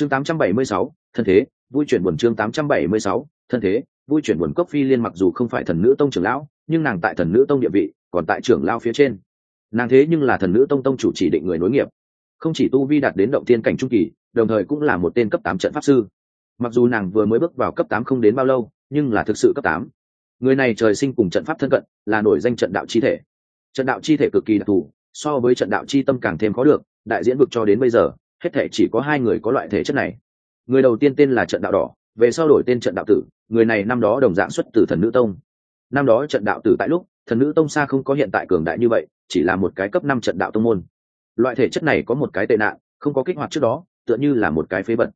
chương 876, thân thế vui chuyển buồn chương 876, thân thế vui chuyển buồn cốc phi liên mặc dù không phải thần nữ tông trưởng lão nhưng nàng tại thần nữ tông địa vị còn tại trưởng lao phía trên. Nàng thế nhưng là thần nữ tông tông chủ chỉ định người nối nghiệp. Không chỉ tu vi đạt đến động tiên cảnh trung kỳ đồng thời cũng là một tên cấp tám trận pháp sư. Mặc dù nàng vừa mới bước vào cấp tám không đến bao lâu nhưng là thực sự cấp tám. Người này trời sinh cùng trận pháp thân cận là nổi danh trận đạo chi thể. Trận đạo chi thể cực kỳ đặc thù so với trận đạo chi tâm càng thêm khó được đại diễn vực cho đến bây giờ hết thể chỉ có hai người có loại thể chất này. Người đầu tiên tên là trận đạo đỏ, về sau đổi tên trận đạo tử, người này năm đó đồng dạng xuất từ thần nữ tông. Năm đó trận đạo tử tại lúc, thần nữ tông xa không có hiện tại cường đại như vậy, chỉ là một cái cấp năm trận đạo tông môn. Loại thể chất này có một cái tệ nạn, không có kích hoạt trước đó, tựa như là một cái phế vật.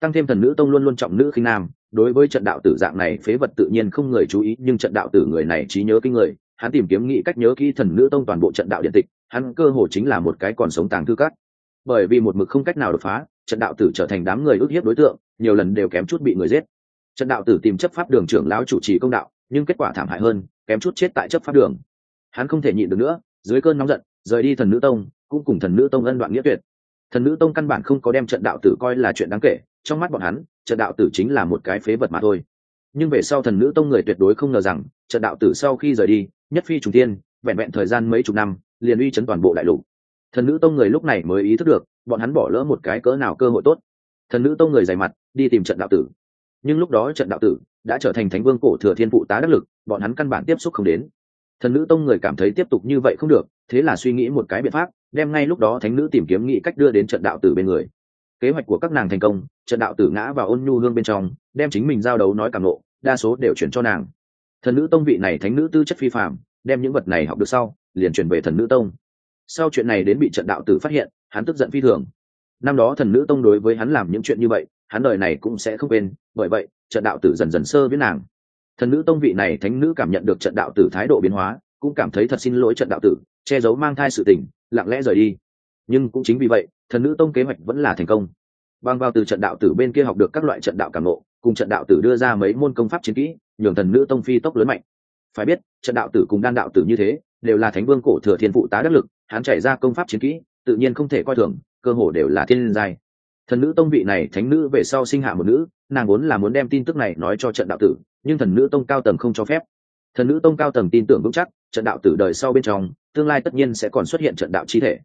Tăng thêm thần nữ tông luôn luôn trọng nữ khinh nam, đối với trận đạo tử dạng này phế vật tự nhiên không người chú ý, nhưng trận đạo tử người này trí nhớ kinh người, hắn tìm kiếm nghĩ cách nhớ kỹ thần nữ tông toàn bộ trận đạo điện tịch, hắn cơ hồ chính là một cái còn sống tàng thư cát bởi vì một mực không cách nào đột phá trận đạo tử trở thành đám người ức hiếp đối tượng, nhiều lần đều kém chút bị người giết. Trận đạo tử tìm chấp pháp đường trưởng lão chủ trì công đạo, nhưng kết quả thảm hại hơn, kém chút chết tại chấp pháp đường. Hắn không thể nhịn được nữa, dưới cơn nóng giận, rời đi thần nữ tông, cũng cùng thần nữ tông ân đoạn nghĩa tuyệt. Thần nữ tông căn bản không có đem trận đạo tử coi là chuyện đáng kể, trong mắt bọn hắn trận đạo tử chính là một cái phế vật mà thôi. Nhưng về sau thần nữ tông người tuyệt đối không ngờ rằng trận đạo tử sau khi rời đi, nhất phi trùng tiên vẹn vẹn thời gian mấy chục năm, liền uy chấn toàn bộ đại lục thần nữ tông người lúc này mới ý thức được, bọn hắn bỏ lỡ một cái cỡ nào cơ hội tốt. Thần nữ tông người dày mặt, đi tìm trận đạo tử. Nhưng lúc đó trận đạo tử đã trở thành thánh vương cổ thừa thiên phụ tá đắc lực, bọn hắn căn bản tiếp xúc không đến. Thần nữ tông người cảm thấy tiếp tục như vậy không được, thế là suy nghĩ một cái biện pháp, đem ngay lúc đó thánh nữ tìm kiếm nghĩ cách đưa đến trận đạo tử bên người. Kế hoạch của các nàng thành công, trận đạo tử ngã vào ôn nhu hương bên trong, đem chính mình giao đấu nói càng lộ đa số đều chuyển cho nàng. Thần nữ tông vị này thánh nữ tư chất phi phạm đem những vật này học được sau, liền chuyển về thần nữ tông sau chuyện này đến bị trận đạo tử phát hiện, hắn tức giận phi thường. Năm đó thần nữ tông đối với hắn làm những chuyện như vậy, hắn đời này cũng sẽ không quên, bởi vậy, trận đạo tử dần dần sơ với nàng. Thần nữ tông vị này thánh nữ cảm nhận được trận đạo tử thái độ biến hóa, cũng cảm thấy thật xin lỗi trận đạo tử, che giấu mang thai sự tình, lặng lẽ rời đi. Nhưng cũng chính vì vậy, thần nữ tông kế hoạch vẫn là thành công. Bằng vào từ trận đạo tử bên kia học được các loại trận đạo cảm nộ cùng trận đạo tử đưa ra mấy môn công pháp chiến kỹ, nhường thần nữ tông phi tốc lớn mạnh. Phải biết, trận đạo tử cùng đan đạo tử như thế, đều là thánh vương cổ thừa thiên phụ tá đắc lực hắn chạy ra công pháp chiến kỹ, tự nhiên không thể coi thường, cơ hồ đều là thiên giai. Thần nữ tông vị này thánh nữ về sau sinh hạ một nữ, nàng vốn là muốn đem tin tức này nói cho trận đạo tử, nhưng thần nữ tông cao tầng không cho phép. Thần nữ tông cao tầng tin tưởng vững chắc, trận đạo tử đời sau bên trong, tương lai tất nhiên sẽ còn xuất hiện trận đạo chi thể.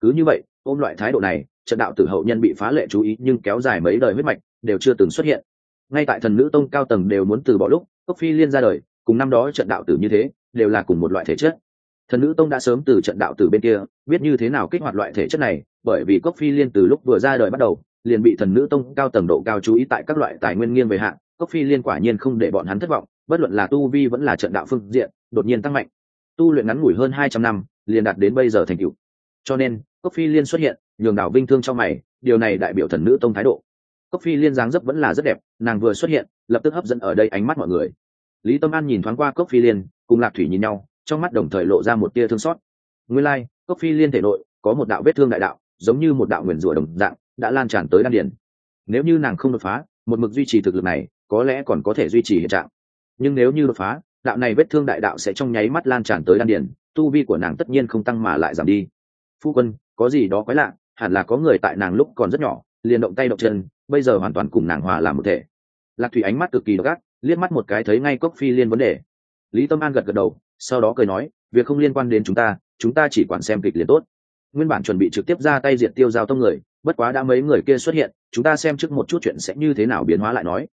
Cứ như vậy, ôm loại thái độ này, trận đạo tử hậu nhân bị phá lệ chú ý nhưng kéo dài mấy đời huyết mạch, đều chưa từng xuất hiện. Ngay tại thần nữ tông cao tầng đều muốn từ bỏ lúc, cốc phi liên ra đời, cùng năm đó trận đạo tử như thế, đều là cùng một loại thể chất thần nữ tông đã sớm từ trận đạo tử bên kia, biết như thế nào kích hoạt loại thể chất này, bởi vì cốc phi liên từ lúc vừa ra đời bắt đầu, liền bị thần nữ tông cao tầng độ cao chú ý tại các loại tài nguyên nghiêng về hạn, cốc phi liên quả nhiên không để bọn hắn thất vọng, bất luận là tu vi vẫn là trận đạo phương diện, đột nhiên tăng mạnh. Tu luyện ngắn ngủi hơn hai trăm năm, liền đạt đến bây giờ thành cựu cho nên, cốc phi liên xuất hiện, nhường đảo vinh thương cho mày, điều này đại biểu thần nữ tông thái độ. Cốc phi liên dáng dấp vẫn là rất đẹp, nàng vừa xuất hiện, lập tức hấp dẫn ở đây ánh mắt mọi người. Lý tâm an nhìn thoáng qua cốc phi liên, cùng lạc thủy nhìn nhau trong mắt đồng thời lộ ra một tia thương xót. Nguyên lai、like, cốc phi liên thể nội có một đạo vết thương đại đạo giống như một đạo nguyền rủa đồng dạng đã lan tràn tới đan điền. Nếu như nàng không đột phá một mực duy trì thực lực này có lẽ còn có thể duy trì hiện trạng. Nhưng nếu như đột phá đạo này vết thương đại đạo sẽ trong nháy mắt lan tràn tới đan điền tu vi của nàng tất nhiên không tăng mà lại giảm đi. Phu quân có gì đó quái lạ hẳn là có người tại nàng lúc còn rất nhỏ liền động tay động chân bây giờ hoàn toàn cùng nàng hòa làm một thể. Lạc thủy ánh mắt cực kỳ gắt liếc mắt một cái thấy ngay cốc phi liên vấn đề. Lý tâm an gật gật đầu sau đó cười nói, việc không liên quan đến chúng ta chúng ta chỉ quản xem kịch liền tốt. Nguyên bản chuẩn bị trực tiếp ra tay diệt tiêu giao tông người, bất quá đã mấy người kia xuất hiện, chúng ta xem trước một chút chuyện sẽ như thế nào biến hóa lại nói.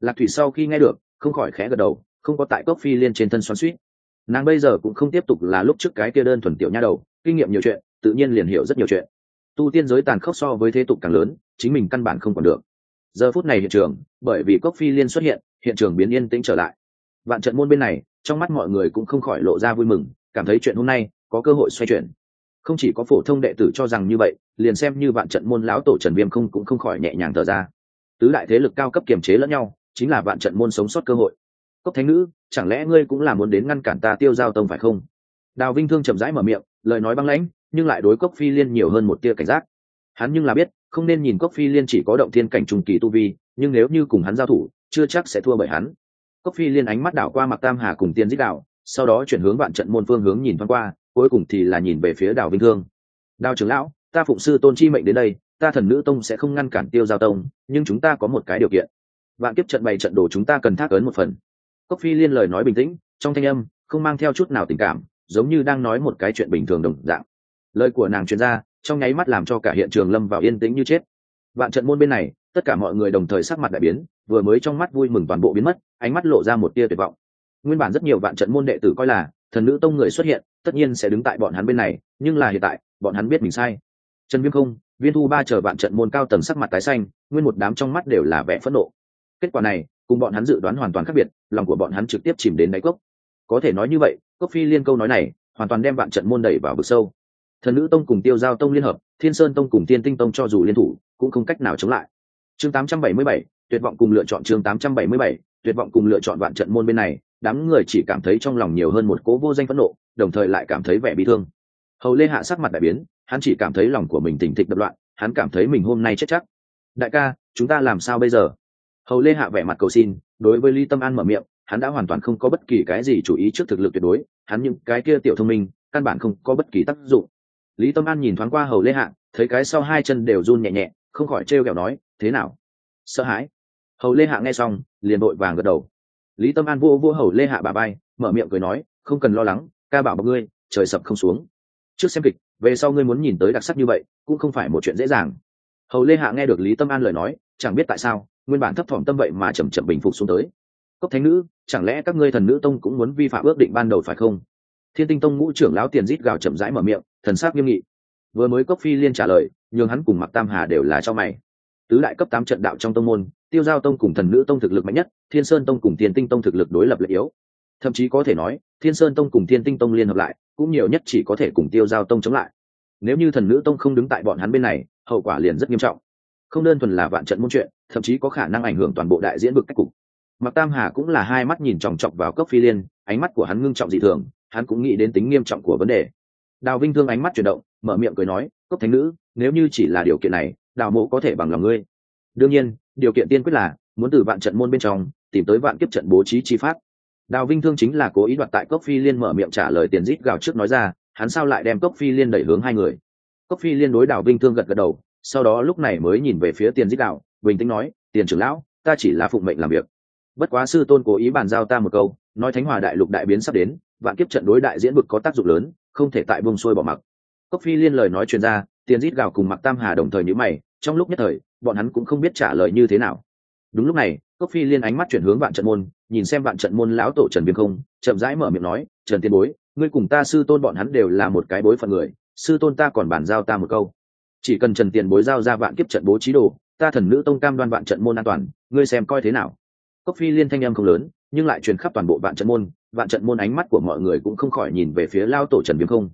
Lạc thủy sau khi nghe được, không khỏi khẽ gật đầu, không có tại cốc phi liên trên thân xoắn suýt. Nàng bây giờ cũng không tiếp tục là lúc trước cái kia đơn thuần tiểu nha đầu, kinh nghiệm nhiều chuyện, tự nhiên liền hiểu rất nhiều chuyện. Tu tiên giới tàn khốc so với thế tục càng lớn, chính mình căn bản không còn được. Giờ phút này hiện trường, bởi vì cốc phi liên xuất hiện hiện trường biến yên tĩnh trở lại. Vạn trận môn bên này trong mắt mọi người cũng không khỏi lộ ra vui mừng, cảm thấy chuyện hôm nay có cơ hội xoay chuyển. Không chỉ có phổ thông đệ tử cho rằng như vậy, liền xem như vạn trận môn lão tổ trần viêm không cũng không khỏi nhẹ nhàng thở ra. Tứ đại thế lực cao cấp kiềm chế lẫn nhau, chính là vạn trận môn sống sót cơ hội. Cốc thánh nữ, chẳng lẽ ngươi cũng là muốn đến ngăn cản ta tiêu giao tông phải không? Đào vinh thương chậm rãi mở miệng, lời nói băng lãnh, nhưng lại đối cốc phi liên nhiều hơn một tia cảnh giác. Hắn nhưng là biết, không nên nhìn cốc phi liên chỉ có động thiên cảnh trùng kỳ tu vi, nhưng nếu như cùng hắn giao thủ, chưa chắc sẽ thua bởi hắn cốc phi liên ánh mắt đảo qua mặc tam hà cùng tiên dích đạo, sau đó chuyển hướng vạn trận môn phương hướng nhìn thoáng qua, cuối cùng thì là nhìn về phía đào vinh thương. Đào trưởng lão, ta phụng sư tôn chi mệnh đến đây, ta thần nữ tông sẽ không ngăn cản tiêu giao tông, nhưng chúng ta có một cái điều kiện. Vạn kiếp trận bày trận đồ chúng ta cần thác ấn một phần. Cốc phi liên lời nói bình tĩnh, trong thanh âm không mang theo chút nào tình cảm, giống như đang nói một cái chuyện bình thường đồng dạng. Lời của nàng chuyên gia trong nháy mắt làm cho cả hiện trường lâm vào yên tĩnh như chết. Vạn trận môn bên này tất cả mọi người đồng thời sắc mặt đại biến, vừa mới trong mắt vui mừng toàn bộ biến mất, ánh mắt lộ ra một tia tuyệt vọng. Nguyên bản rất nhiều vạn trận môn đệ tử coi là, thần nữ tông người xuất hiện, tất nhiên sẽ đứng tại bọn hắn bên này, nhưng là hiện tại, bọn hắn biết mình sai. Trần viêm không, viên thu ba chờ vạn trận môn cao tầng sắc mặt tái xanh, nguyên một đám trong mắt đều là vẻ phẫn nộ. Kết quả này, cùng bọn hắn dự đoán hoàn toàn khác biệt, lòng của bọn hắn trực tiếp chìm đến đáy cốc. Có thể nói như vậy, cốc phi liên câu nói này, hoàn toàn đem vạn trận môn đẩy vào vực sâu. Thần nữ tông cùng tiêu giao tông liên hợp, thiên sơn tông cùng tiên tinh tông cho dù liên thủ, cũng không cách nào chống lại chương 877, tuyệt vọng cùng lựa chọn chương 877, tuyệt vọng cùng lựa chọn vạn trận môn bên này đám người chỉ cảm thấy trong lòng nhiều hơn một cố vô danh phẫn nộ đồng thời lại cảm thấy vẻ bị thương. Hầu lê hạ sắc mặt đại biến hắn chỉ cảm thấy lòng của mình tỉnh thịch đập loạn hắn cảm thấy mình hôm nay chết chắc. Đại ca chúng ta làm sao bây giờ? Hầu lê hạ vẻ mặt cầu xin đối với lý tâm an mở miệng hắn đã hoàn toàn không có bất kỳ cái gì chủ ý trước thực lực tuyệt đối hắn những cái kia tiểu thông minh căn bản không có bất kỳ tác dụng. Lý tâm an nhìn thoáng qua hầu lê hạ thấy cái sau hai chân đều run nhẹ nhẹ không khỏi trêu ghẹo nói thế nào? Sợ hãi. Hầu lê hạ nghe xong, liền vội vàng gật đầu. Lý tâm an vô vô hầu lê hạ bà bay mở miệng cười nói, không cần lo lắng, ca bảo bọc ngươi, trời sập không xuống. Trước xem kịch, về sau ngươi muốn nhìn tới đặc sắc như vậy, cũng không phải một chuyện dễ dàng. Hầu lê hạ nghe được lý tâm an lời nói, chẳng biết tại sao, nguyên bản thấp thỏm tâm vậy mà chầm chậm bình phục xuống tới. Cốc thánh nữ, chẳng lẽ các ngươi thần nữ tông cũng muốn vi phạm ước định ban đầu phải không? Thiên tinh tông ngũ trưởng lão tiền rít gào chậm rãi mở miệng, thần sắc nghiêm nghị. Vừa mới cốc phi liên trả lời, nhường hắn cùng mặc tam hà đều là cho mày tứ đại cấp tám trận đạo trong tông môn, tiêu giao tông cùng thần nữ tông thực lực mạnh nhất, thiên sơn tông cùng thiên tinh tông thực lực đối lập lợi yếu. Thậm chí có thể nói, thiên sơn tông cùng thiên tinh tông liên hợp lại, cũng nhiều nhất chỉ có thể cùng tiêu giao tông chống lại. Nếu như thần nữ tông không đứng tại bọn hắn bên này, hậu quả liền rất nghiêm trọng. Không đơn thuần là vạn trận môn chuyện, thậm chí có khả năng ảnh hưởng toàn bộ đại diễn vực cách cục. Mặc tam hà cũng là hai mắt nhìn chòng chọc vào cốc phi liên, ánh mắt của hắn ngưng trọng dị thường, hắn cũng nghĩ đến tính nghiêm trọng của vấn đề. Đào vinh thương ánh mắt chuyển động, mở miệng cười nói, cốc thánh nữ, nếu như chỉ là điều kiện này đào mộ có thể bằng lòng ngươi. Đương nhiên điều kiện tiên quyết là muốn từ vạn trận môn bên trong tìm tới vạn kiếp trận bố trí chi pháp. Đào vinh thương chính là cố ý đoạt tại cốc phi liên mở miệng trả lời tiền rít gào trước nói ra hắn sao lại đem cốc phi liên đẩy hướng hai người? Cốc phi liên đối đào vinh thương gật gật đầu sau đó lúc này mới nhìn về phía tiền rít gào bình tĩnh nói tiền trưởng lão ta chỉ là phụng mệnh làm việc. Bất quá sư tôn cố ý bàn giao ta một câu nói thánh hòa đại lục đại biến sắp đến vạn kiếp trận đối đại diễn vực có tác dụng lớn không thể tại bông xuôi bỏ mặc. Cốc phi liên lời nói chuyên ra, tiền rít gào cùng mặc tam hà đồng thời nhữ mày trong lúc nhất thời, bọn hắn cũng không biết trả lời như thế nào. Đúng lúc này, cốc phi liên ánh mắt chuyển hướng vạn trận môn, nhìn xem vạn trận môn lão tổ trần viêm không, chậm rãi mở miệng nói, trần tiên bối, ngươi cùng ta sư tôn bọn hắn đều là một cái bối phận người, sư tôn ta còn bàn giao ta một câu. Chỉ cần trần tiền bối giao ra vạn kiếp trận bố trí đồ, ta thần nữ tông cam đoan vạn trận môn an toàn, ngươi xem coi thế nào. Cốc phi liên thanh em không lớn, nhưng lại truyền khắp toàn bộ vạn trận môn, vạn trận môn ánh mắt của mọi người cũng không khỏi nhìn về phía lao tổ trần viêm không.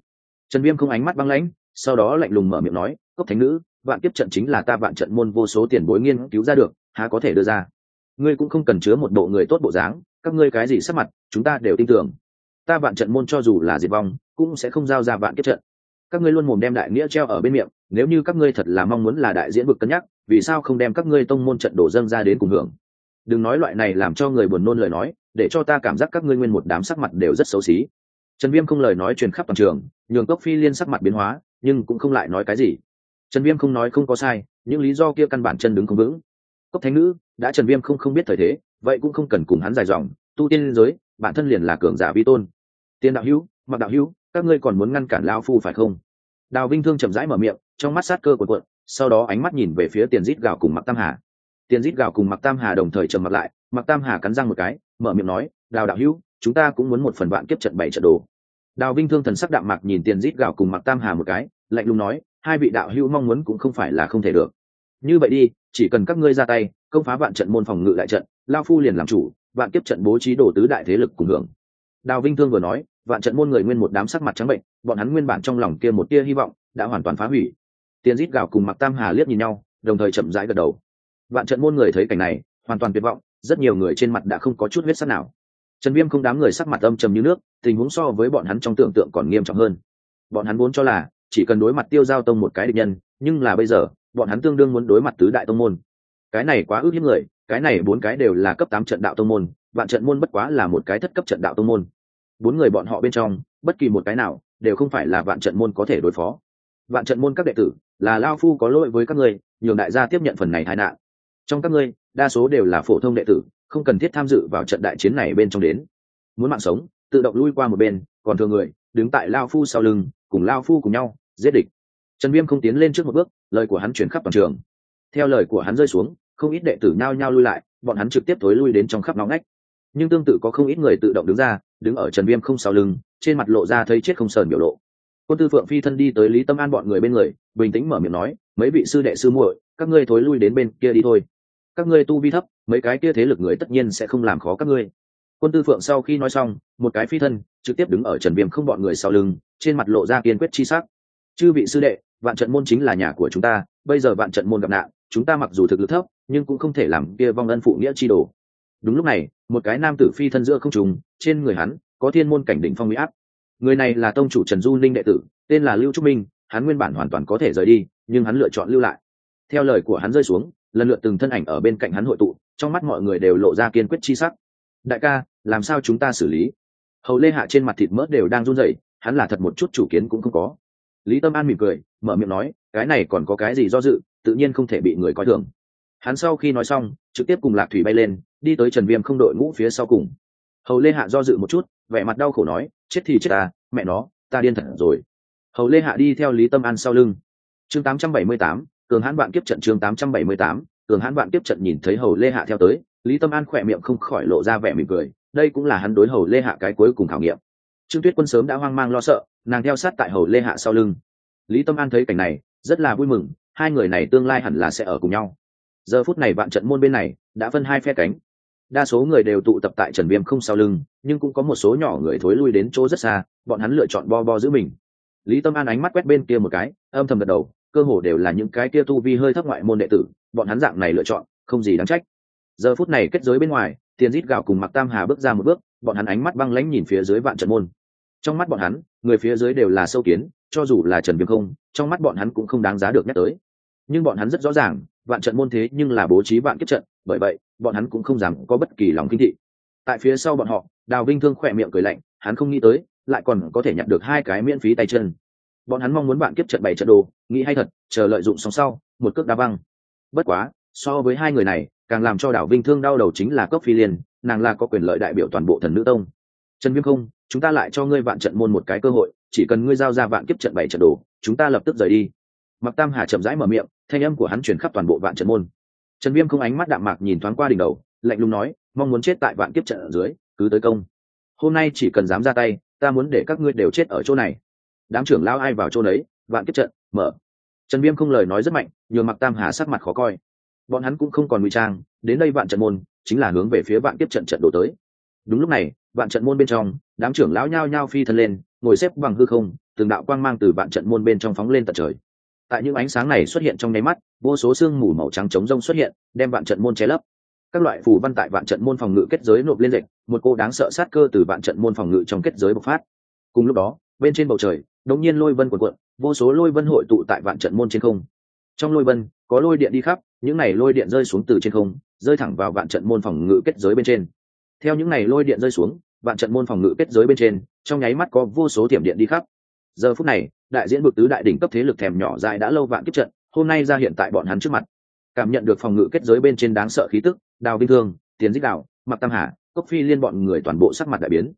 Trần viêm không ánh mắt băng lãnh, sau đó lạnh lùng mở miệng nói, cốc thánh nữ vạn kiếp trận chính là ta vạn trận môn vô số tiền bối nghiên cứu ra được, há có thể đưa ra. Ngươi cũng không cần chứa một bộ người tốt bộ dáng, các ngươi cái gì sắc mặt, chúng ta đều tin tưởng. Ta vạn trận môn cho dù là diệt vong, cũng sẽ không giao ra vạn kiếp trận. Các ngươi luôn mồm đem đại nghĩa treo ở bên miệng, nếu như các ngươi thật là mong muốn là đại diễn vực cân nhắc, vì sao không đem các ngươi tông môn trận đổ dâng ra đến cùng hưởng? Đừng nói loại này làm cho người buồn nôn lời nói, để cho ta cảm giác các ngươi nguyên một đám sắc mặt đều rất xấu xí. Trần viêm không lời nói truyền khắp toàn trường, nhường cốc phi liên sắc mặt biến hóa, nhưng cũng không lại nói cái gì trần viêm không nói không có sai, những lý do kia căn bản chân đứng không vững. Cốc thánh nữ, đã trần viêm không không biết thời thế, vậy cũng không cần cùng hắn dài dòng, tu tiên liên giới, bản thân liền là cường giả vi tôn. Tiên đạo hữu, mặc đạo hữu, các ngươi còn muốn ngăn cản lao phu phải không? Đào vinh thương chậm rãi mở miệng, trong mắt sát cơ quần quận sau đó ánh mắt nhìn về phía tiền rít gạo cùng mặc tam hà. Tiền rít gạo cùng mặc tam hà đồng thời trầm mặt lại mặc tam hà cắn răng một cái, mở miệng nói, đào đạo hữu, chúng ta cũng muốn một phần bạn kiếp trận bảy trận đồ. Đào vinh thương thần sắc đạm mặc nhìn tiền rít gạo cùng mặc tam hà một cái, lạnh lùng nói hai vị đạo hữu mong muốn cũng không phải là không thể được. Như vậy đi, chỉ cần các ngươi ra tay, công phá vạn trận môn phòng ngự đại trận, lao phu liền làm chủ, vạn kiếp trận bố trí đồ tứ đại thế lực cùng hưởng. Đào vinh thương vừa nói, vạn trận môn người nguyên một đám sắc mặt trắng bệnh, bọn hắn nguyên bản trong lòng kia một tia hy vọng, đã hoàn toàn phá hủy. Tiền rít gạo cùng mặc tam hà liếc nhìn nhau, đồng thời chậm rãi gật đầu. Vạn trận môn người thấy cảnh này, hoàn toàn tuyệt vọng, rất nhiều người trên mặt đã không có chút huyết sắc nào. Trần viêm không đám người sắc mặt âm trầm như nước, tình huống so với bọn hắn trong tưởng tượng còn nghiêm trọng hơn. Bọn hắn vốn cho là chỉ cần đối mặt tiêu giao tông một cái địch nhân, nhưng là bây giờ, bọn hắn tương đương muốn đối mặt tứ đại tông môn. Cái này quá ước hiếp người, cái này bốn cái đều là cấp tám trận đạo tông môn, vạn trận môn bất quá là một cái thất cấp trận đạo tông môn. Bốn người bọn họ bên trong, bất kỳ một cái nào, đều không phải là vạn trận môn có thể đối phó. Vạn trận môn các đệ tử, là lao phu có lỗi với các ngươi, nhường đại gia tiếp nhận phần này tai nạn. Trong các ngươi, đa số đều là phổ thông đệ tử, không cần thiết tham dự vào trận đại chiến này bên trong đến. Muốn mạng sống, tự động lui qua một bên, còn thường người, đứng tại lao phu sau lưng cùng lao phu cùng nhau, giết địch. Trần viêm không tiến lên trước một bước, lời của hắn chuyển khắp toàn trường. Theo lời của hắn rơi xuống, không ít đệ tử nhao nhao lui lại, bọn hắn trực tiếp thối lui đến trong khắp nóng ngách. Nhưng tương tự có không ít người tự động đứng ra, đứng ở trần viêm không sau lưng, trên mặt lộ ra thấy chết không sờn biểu lộ. Quân tư phượng phi thân đi tới lý tâm an bọn người bên người, bình tĩnh mở miệng nói, mấy vị sư đệ sư muội, các ngươi thối lui đến bên kia đi thôi. Các ngươi tu vi thấp, mấy cái kia thế lực người tất nhiên sẽ không làm khó các ngươi. Quân tư phượng sau khi nói xong, một cái phi thân trực tiếp đứng ở trần viêm không bọn người sau lưng, trên mặt lộ ra kiên quyết chi sắc. Chư vị sư đệ, vạn trận môn chính là nhà của chúng ta, bây giờ vạn trận môn gặp nạn, chúng ta mặc dù thực lực thấp, nhưng cũng không thể làm kia vong ân phụ nghĩa chi đồ. Đúng lúc này, một cái nam tử phi thân giữa không trùng trên người hắn, có thiên môn cảnh đỉnh phong mỹ áp. Người này là tông chủ trần du ninh đệ tử, tên là lưu trúc minh, hắn nguyên bản hoàn toàn có thể rời đi, nhưng hắn lựa chọn lưu lại. Theo lời của hắn rơi xuống, lần lượt từng thân ảnh ở bên cạnh hắn hội tụ, trong mắt mọi người đều lộ ra kiên quyết chi sắc. Đại ca, làm sao chúng ta xử lý? Hầu lê hạ trên mặt thịt mỡ đều đang run rẩy hắn là thật một chút chủ kiến cũng không có. Lý tâm an mỉm cười mở miệng nói cái này còn có cái gì do dự tự nhiên không thể bị người coi thường. Hắn sau khi nói xong trực tiếp cùng lạc thủy bay lên đi tới trần viêm không đội ngũ phía sau cùng. Hầu lê hạ do dự một chút vẻ mặt đau khổ nói chết thì chết ta mẹ nó ta điên thật rồi. Hầu lê hạ đi theo lý tâm an sau lưng. Chương 878, cường hãn bạn kiếp trận chương 878, cường hãn bạn kiếp trận nhìn thấy hầu lê hạ theo tới lý tâm an khỏe miệng không khỏi lộ ra vẻ mỉm cười đây cũng là hắn đối hầu lê hạ cái cuối cùng khảo nghiệm. Trương tuyết quân sớm đã hoang mang lo sợ, nàng theo sát tại hầu lê hạ sau lưng. Lý tâm an thấy cảnh này, rất là vui mừng, hai người này tương lai hẳn là sẽ ở cùng nhau. Giờ phút này bạn trận môn bên này đã phân hai phe cánh. Đa số người đều tụ tập tại trần viêm không sau lưng, nhưng cũng có một số nhỏ người thối lui đến chỗ rất xa, bọn hắn lựa chọn bo bo giữ mình. Lý tâm an ánh mắt quét bên kia một cái, âm thầm gật đầu, cơ hồ đều là những cái kia tu vi hơi thấp ngoại môn đệ tử, bọn hắn dạng này lựa chọn, không gì đáng trách. Giờ phút này kết giới bên ngoài tiền rít gạo cùng mặc tam hà bước ra một bước, bọn hắn ánh mắt băng lãnh nhìn phía dưới vạn trận môn. Trong mắt bọn hắn, người phía dưới đều là sâu kiến, cho dù là trần viêm không, trong mắt bọn hắn cũng không đáng giá được nhắc tới. Nhưng bọn hắn rất rõ ràng, vạn trận môn thế nhưng là bố trí vạn kết trận, bởi vậy, bọn hắn cũng không dám có bất kỳ lòng kinh thị. Tại phía sau bọn họ, đào vinh thương khỏe miệng cười lạnh, hắn không nghĩ tới, lại còn có thể nhận được hai cái miễn phí tay chân. Bọn hắn mong muốn bạn kiếp trận bảy trận đồ, nghĩ hay thật, chờ lợi dụng xong sau, một cước đá băng bất quá, so với hai người này càng làm cho đảo vinh thương đau đầu chính là cốc phi liên, nàng là có quyền lợi đại biểu toàn bộ thần nữ tông. Trần viêm không, chúng ta lại cho ngươi vạn trận môn một cái cơ hội, chỉ cần ngươi giao ra vạn kiếp trận bảy trận đồ, chúng ta lập tức rời đi. Mặc tam hà chậm rãi mở miệng, thanh âm của hắn chuyển khắp toàn bộ vạn trận môn. Trần viêm không ánh mắt đạm mạc nhìn thoáng qua đỉnh đầu, lạnh lùng nói, mong muốn chết tại vạn kiếp trận ở dưới, cứ tới công. Hôm nay chỉ cần dám ra tay, ta muốn để các ngươi đều chết ở chỗ này. Đám trưởng lao ai vào chỗ đấy, vạn kiếp trận, mở. Trần viêm không lời nói rất mạnh, nhường mặc tam hà sắc mặt khó coi bọn hắn cũng không còn ngụy trang, đến đây vạn trận môn chính là hướng về phía vạn tiếp trận trận đổ tới. Đúng lúc này, vạn trận môn bên trong, đám trưởng lão nhao nhao phi thân lên, ngồi xếp bằng hư không, từng đạo quang mang từ vạn trận môn bên trong phóng lên tận trời. Tại những ánh sáng này xuất hiện trong nháy mắt, vô số sương mù màu trắng trống rông xuất hiện, đem vạn trận môn che lấp. Các loại phù văn tại vạn trận môn phòng ngự kết giới nộp lên lệch một cô đáng sợ sát cơ từ vạn trận môn phòng ngự trong kết giới bộc phát. Cùng lúc đó, bên trên bầu trời, đột nhiên lôi vân cuộn cuộn, vô số lôi vân hội tụ tại vạn trận môn trên không. Trong lôi vân, có lôi điện đi khắp những này lôi điện rơi xuống từ trên không, rơi thẳng vào vạn trận môn phòng ngự kết giới bên trên. Theo những này lôi điện rơi xuống, vạn trận môn phòng ngự kết giới bên trên, trong nháy mắt có vô số tiềm điện đi khắp. Giờ phút này, đại diễn bực tứ đại đỉnh cấp thế lực thèm nhỏ dài đã lâu vạn kiếp trận, hôm nay ra hiện tại bọn hắn trước mặt. Cảm nhận được phòng ngự kết giới bên trên đáng sợ khí tức, đào vinh thương tiến dích đạo mặc tam hà, cốc phi liên bọn người toàn bộ sắc mặt đại biến.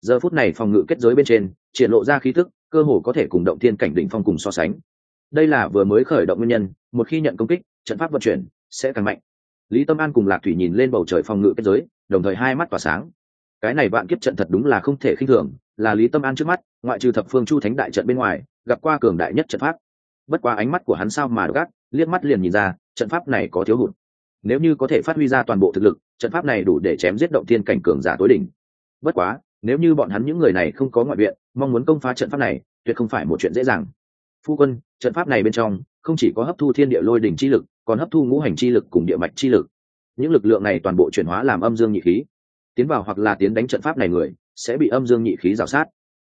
Giờ phút này phòng ngự kết giới bên trên, triển lộ ra khí tức, cơ hồ có thể cùng động thiên cảnh đỉnh phong cùng so sánh. Đây là vừa mới khởi động nguyên nhân, một khi nhận công kích trận pháp vận chuyển sẽ càng mạnh. Lý tâm an cùng lạc thủy nhìn lên bầu trời phòng ngự kết giới, đồng thời hai mắt tỏa sáng. Cái này vạn kiếp trận thật đúng là không thể khinh thường, là lý tâm an trước mắt, ngoại trừ thập phương chu thánh đại trận bên ngoài, gặp qua cường đại nhất trận pháp. Bất quá ánh mắt của hắn sao mà gắt, liếc mắt liền nhìn ra, trận pháp này có thiếu hụt. Nếu như có thể phát huy ra toàn bộ thực lực, trận pháp này đủ để chém giết động thiên cảnh cường giả tối đỉnh. Bất quá, nếu như bọn hắn những người này không có ngoại viện, mong muốn công phá trận pháp này, tuyệt không phải một chuyện dễ dàng. Phu quân, trận pháp này bên trong không chỉ có hấp thu thiên địa lôi đỉnh chi lực, còn hấp thu ngũ hành chi lực cùng địa mạch chi lực. Những lực lượng này toàn bộ chuyển hóa làm âm dương nhị khí. Tiến vào hoặc là tiến đánh trận pháp này người, sẽ bị âm dương nhị khí rào sát.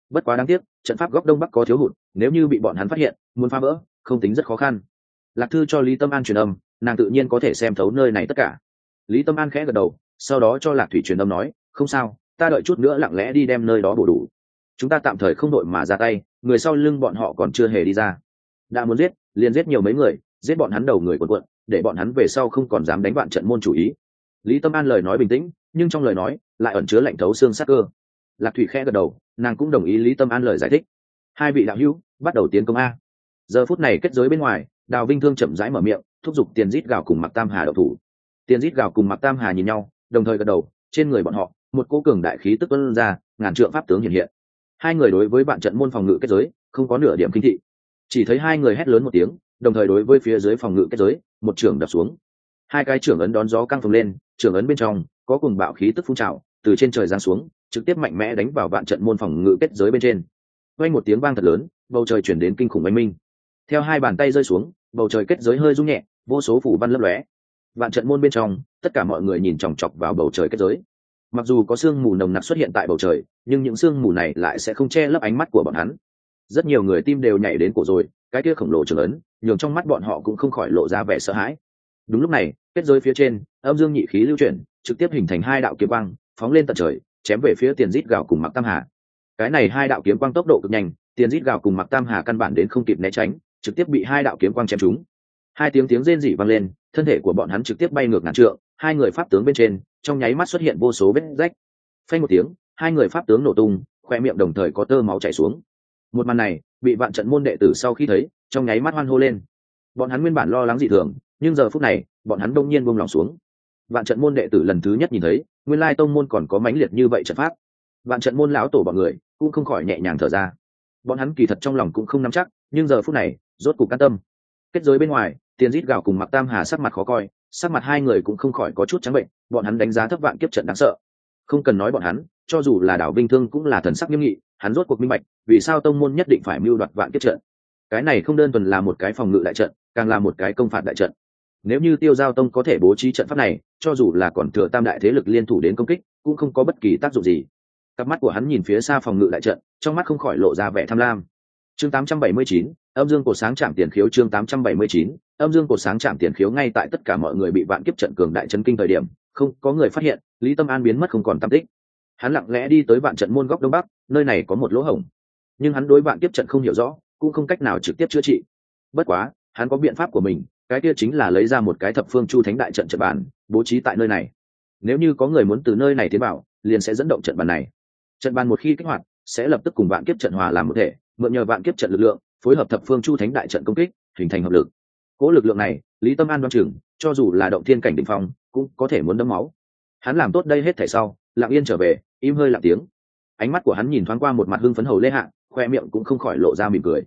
Bất quá đáng tiếc, trận pháp góc đông bắc có thiếu hụt, nếu như bị bọn hắn phát hiện, muốn phá vỡ, không tính rất khó khăn. Lạc thư cho lý tâm an truyền âm, nàng tự nhiên có thể xem thấu nơi này tất cả. Lý tâm an khẽ gật đầu, sau đó cho lạc thủy truyền âm nói, không sao, ta đợi chút nữa lặng lẽ đi đem nơi đó bổ đủ. Chúng ta tạm thời không đội mà ra tay, người sau lưng bọn họ còn chưa hề đi ra. Đã muốn giết liền giết nhiều mấy người, giết bọn hắn đầu người quần quận để bọn hắn về sau không còn dám đánh bạn trận môn chủ ý. Lý tâm an lời nói bình tĩnh, nhưng trong lời nói lại ẩn chứa lạnh thấu xương sắc cơ. Lạc thủy khẽ gật đầu, nàng cũng đồng ý lý tâm an lời giải thích. Hai vị đạo hữu, bắt đầu tiến công a. Giờ phút này kết giới bên ngoài, đào vinh thương chậm rãi mở miệng, thúc giục tiền rít gào cùng mặc tam hà đậu thủ. Tiền rít gào cùng mặc tam hà nhìn nhau, đồng thời gật đầu, trên người bọn họ, một cô cường đại khí tức vân ra, ngàn trượng pháp tướng hiện hiện. Hai người đối với bạn trận môn phòng ngự kết giới, không có nửa điểm kinh thị chỉ thấy hai người hét lớn một tiếng, đồng thời đối với phía dưới phòng ngự kết giới, một trưởng đập xuống. Hai cái trưởng ấn đón gió căng phồng lên, trưởng ấn bên trong có cùng bạo khí tức phun trào, từ trên trời giáng xuống, trực tiếp mạnh mẽ đánh vào vạn trận môn phòng ngự kết giới bên trên. Quanh một tiếng vang thật lớn, bầu trời chuyển đến kinh khủng oanh minh. Theo hai bàn tay rơi xuống, bầu trời kết giới hơi rung nhẹ, vô số phủ văn lấp lóe. Vạn trận môn bên trong, tất cả mọi người nhìn chòng chọc vào bầu trời kết giới. Mặc dù có sương mù nồng nặc xuất hiện tại bầu trời, nhưng những sương mù này lại sẽ không che lấp ánh mắt của bọn hắn rất nhiều người tim đều nhảy đến cổ rồi, cái kia khổng lồ trở ấn, nhường trong mắt bọn họ cũng không khỏi lộ ra vẻ sợ hãi. Đúng lúc này, kết giới phía trên, âm dương nhị khí lưu chuyển, trực tiếp hình thành hai đạo kiếm quang, phóng lên tận trời, chém về phía tiền rít gào cùng mặc tam hà. Cái này hai đạo kiếm quang tốc độ cực nhanh, tiền rít gào cùng mặc tam hà căn bản đến không kịp né tránh, trực tiếp bị hai đạo kiếm quang chém trúng. Hai tiếng tiếng rên rỉ vang lên, thân thể của bọn hắn trực tiếp bay ngược ngàn trượng, hai người pháp tướng bên trên, trong nháy mắt xuất hiện vô số vết rách. Phanh một tiếng, hai người pháp tướng nổ tung, khoe miệng đồng thời có tơ máu chảy xuống một màn này, bị vạn trận môn đệ tử sau khi thấy, trong nháy mắt hoan hô lên. Bọn hắn nguyên bản lo lắng dị thường, nhưng giờ phút này, bọn hắn đông nhiên buông lòng xuống. Vạn trận môn đệ tử lần thứ nhất nhìn thấy, nguyên lai tông môn còn có mãnh liệt như vậy trận pháp. Vạn trận môn lão tổ bọn người, cũng không khỏi nhẹ nhàng thở ra. Bọn hắn kỳ thật trong lòng cũng không nắm chắc, nhưng giờ phút này, rốt cục can tâm. Kết giới bên ngoài, tiền rít gào cùng mặc tam hà sắc mặt khó coi, sắc mặt hai người cũng không khỏi có chút trắng bệnh, bọn hắn đánh giá thấp vạn kiếp trận đáng sợ. Không cần nói bọn hắn, cho dù là đảo vinh thương cũng là thần sắc nghiêm nghị hắn rốt cuộc minh bạch vì sao tông môn nhất định phải mưu đoạt vạn kiếp trận. Cái này không đơn thuần là một cái phòng ngự đại trận càng là một cái công phạt đại trận. Nếu như tiêu giao tông có thể bố trí trận pháp này cho dù là còn thừa tam đại thế lực liên thủ đến công kích cũng không có bất kỳ tác dụng gì. Cặp mắt của hắn nhìn phía xa phòng ngự đại trận trong mắt không khỏi lộ ra vẻ tham lam. Chương 879, âm dương cổ sáng chạm tiền khiếu chương 879, âm dương cổ sáng chạm tiền khiếu ngay tại tất cả mọi người bị vạn kiếp trận cường đại chấn kinh thời điểm không có người phát hiện lý tâm an biến mất không còn tam tích hắn lặng lẽ đi tới vạn trận môn góc đông bắc, nơi này có một lỗ hổng. Nhưng hắn đối vạn kiếp trận không hiểu rõ, cũng không cách nào trực tiếp chữa trị. Bất quá, hắn có biện pháp của mình, cái kia chính là lấy ra một cái thập phương chu thánh đại trận trận bàn, bố trí tại nơi này. Nếu như có người muốn từ nơi này tiến vào, liền sẽ dẫn động trận bàn này. Trận bàn một khi kích hoạt, sẽ lập tức cùng vạn kiếp trận hòa làm một thể, mượn nhờ vạn kiếp trận lực lượng, phối hợp thập phương chu thánh đại trận công kích, hình thành hợp lực. Cỗ lực lượng này, lý tâm an đoan chừng, cho dù là động thiên cảnh đ phong, cũng có thể muốn đấm máu. Hắn làm tốt đây hết thể sau, lặng yên trở về im hơi lặng tiếng. Ánh mắt của hắn nhìn thoáng qua một mặt hưng phấn hầu lê hạ khoe miệng cũng không khỏi lộ ra mỉm cười.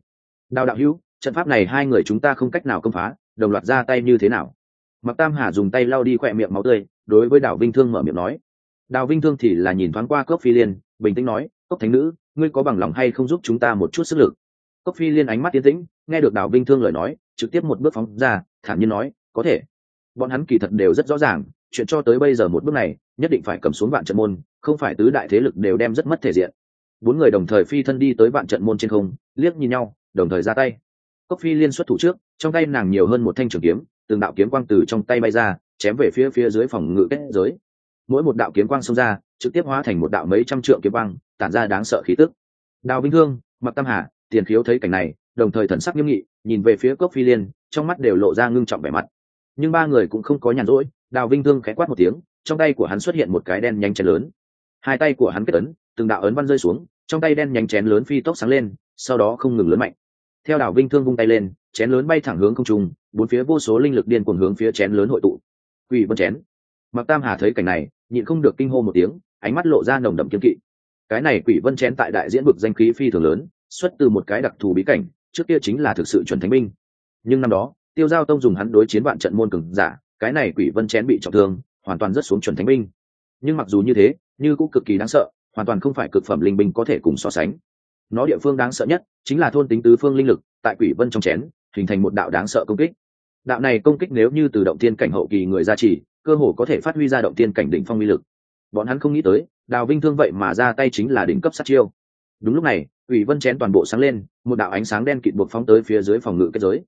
Đào đạo hữu, trận pháp này hai người chúng ta không cách nào công phá, đồng loạt ra tay như thế nào? Mặc tam hà dùng tay lau đi khoe miệng máu tươi, đối với đào vinh thương mở miệng nói. Đào vinh thương thì là nhìn thoáng qua cốc phi liên, bình tĩnh nói, cốc thánh nữ, ngươi có bằng lòng hay không giúp chúng ta một chút sức lực? Cốc phi liên ánh mắt tiến tĩnh, nghe được đào vinh thương lời nói, trực tiếp một bước phóng ra, thản nhiên nói, có thể. Bọn hắn kỳ thật đều rất rõ ràng, chuyện cho tới bây giờ một bước này nhất định phải cầm xuống vạn trận môn, không phải tứ đại thế lực đều đem rất mất thể diện. Bốn người đồng thời phi thân đi tới vạn trận môn trên không, liếc nhìn nhau, đồng thời ra tay. Cốc phi liên xuất thủ trước, trong tay nàng nhiều hơn một thanh trường kiếm, từng đạo kiếm quang từ trong tay bay ra, chém về phía phía dưới phòng ngự kết giới. Mỗi một đạo kiếm quang xông ra, trực tiếp hóa thành một đạo mấy trăm trượng kiếm quang, tản ra đáng sợ khí tức. Đào vinh hương mặc tam hà, tiền khiếu thấy cảnh này, đồng thời thần sắc nghiêm nghị, nhìn về phía cốc phi liên, trong mắt đều lộ ra ngưng trọng vẻ mặt. Nhưng ba người cũng không có nhàn rỗi đào vinh thương khẽ quát một tiếng, trong tay của hắn xuất hiện một cái đen nhanh chén lớn. Hai tay của hắn kết ấn, từng đạo ấn văn rơi xuống, trong tay đen nhanh chén lớn phi tốc sáng lên, sau đó không ngừng lớn mạnh. Theo Đào vinh thương vung tay lên, chén lớn bay thẳng hướng không trung, bốn phía vô số linh lực điên cuồng hướng phía chén lớn hội tụ. Quỷ vân chén. Mặc tam hà thấy cảnh này, nhịn không được kinh hô một tiếng, ánh mắt lộ ra nồng đậm kiên kỵ. Cái này quỷ vân chén tại đại diễn vực danh khí phi thường lớn, xuất từ một cái đặc thù bí cảnh, trước kia chính là thực sự chuẩn thánh binh. Nhưng năm đó, tiêu giao tông dùng hắn đối chiến vạn trận môn cường giả cái này quỷ vân chén bị trọng thương, hoàn toàn rất xuống chuẩn thánh binh. Nhưng mặc dù như thế, như cũng cực kỳ đáng sợ, hoàn toàn không phải cực phẩm linh binh có thể cùng so sánh. Nó địa phương đáng sợ nhất chính là thôn tính tứ phương linh lực tại quỷ vân trong chén, hình thành một đạo đáng sợ công kích. Đạo này công kích nếu như từ động tiên cảnh hậu kỳ người ra chỉ, cơ hồ có thể phát huy ra động tiên cảnh đỉnh phong uy lực. Bọn hắn không nghĩ tới, đào vinh thương vậy mà ra tay chính là đỉnh cấp sát chiêu. Đúng lúc này, quỷ vân chén toàn bộ sáng lên, một đạo ánh sáng đen kịt buộc phóng tới phía dưới phòng ngự kết giới.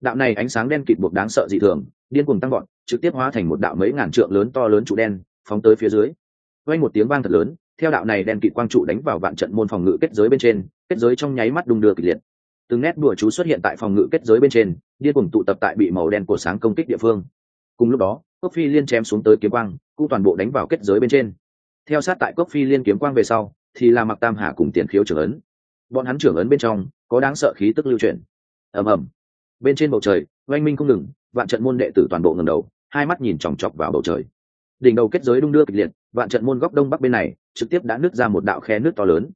Đạo này ánh sáng đen kịt buộc đáng sợ dị thường điên cuồng tăng gọn trực tiếp hóa thành một đạo mấy ngàn trượng lớn to lớn trụ đen, phóng tới phía dưới. Quanh một tiếng vang thật lớn, theo đạo này đen kịt quang trụ đánh vào vạn trận môn phòng ngự kết giới bên trên, kết giới trong nháy mắt đung đưa kịch liệt. Từng nét đùa chú xuất hiện tại phòng ngự kết giới bên trên, điên cuồng tụ tập tại bị màu đen của sáng công kích địa phương. Cùng lúc đó, cốc phi liên chém xuống tới kiếm quang, cũng toàn bộ đánh vào kết giới bên trên. Theo sát tại cốc phi liên kiếm quang về sau, thì là mặc tam hà cùng tiền khiếu trưởng ấn. Bọn hắn trưởng ấn bên trong, có đáng sợ khí tức lưu chuyển ầm ầm. Bên trên bầu trời, oanh minh không ngừng vạn trận môn đệ tử toàn bộ ngầm đầu, hai mắt nhìn chòng chọc vào bầu trời. Đỉnh đầu kết giới đung đưa kịch liệt, vạn trận môn góc đông bắc bên này, trực tiếp đã nứt ra một đạo khe nước to lớn.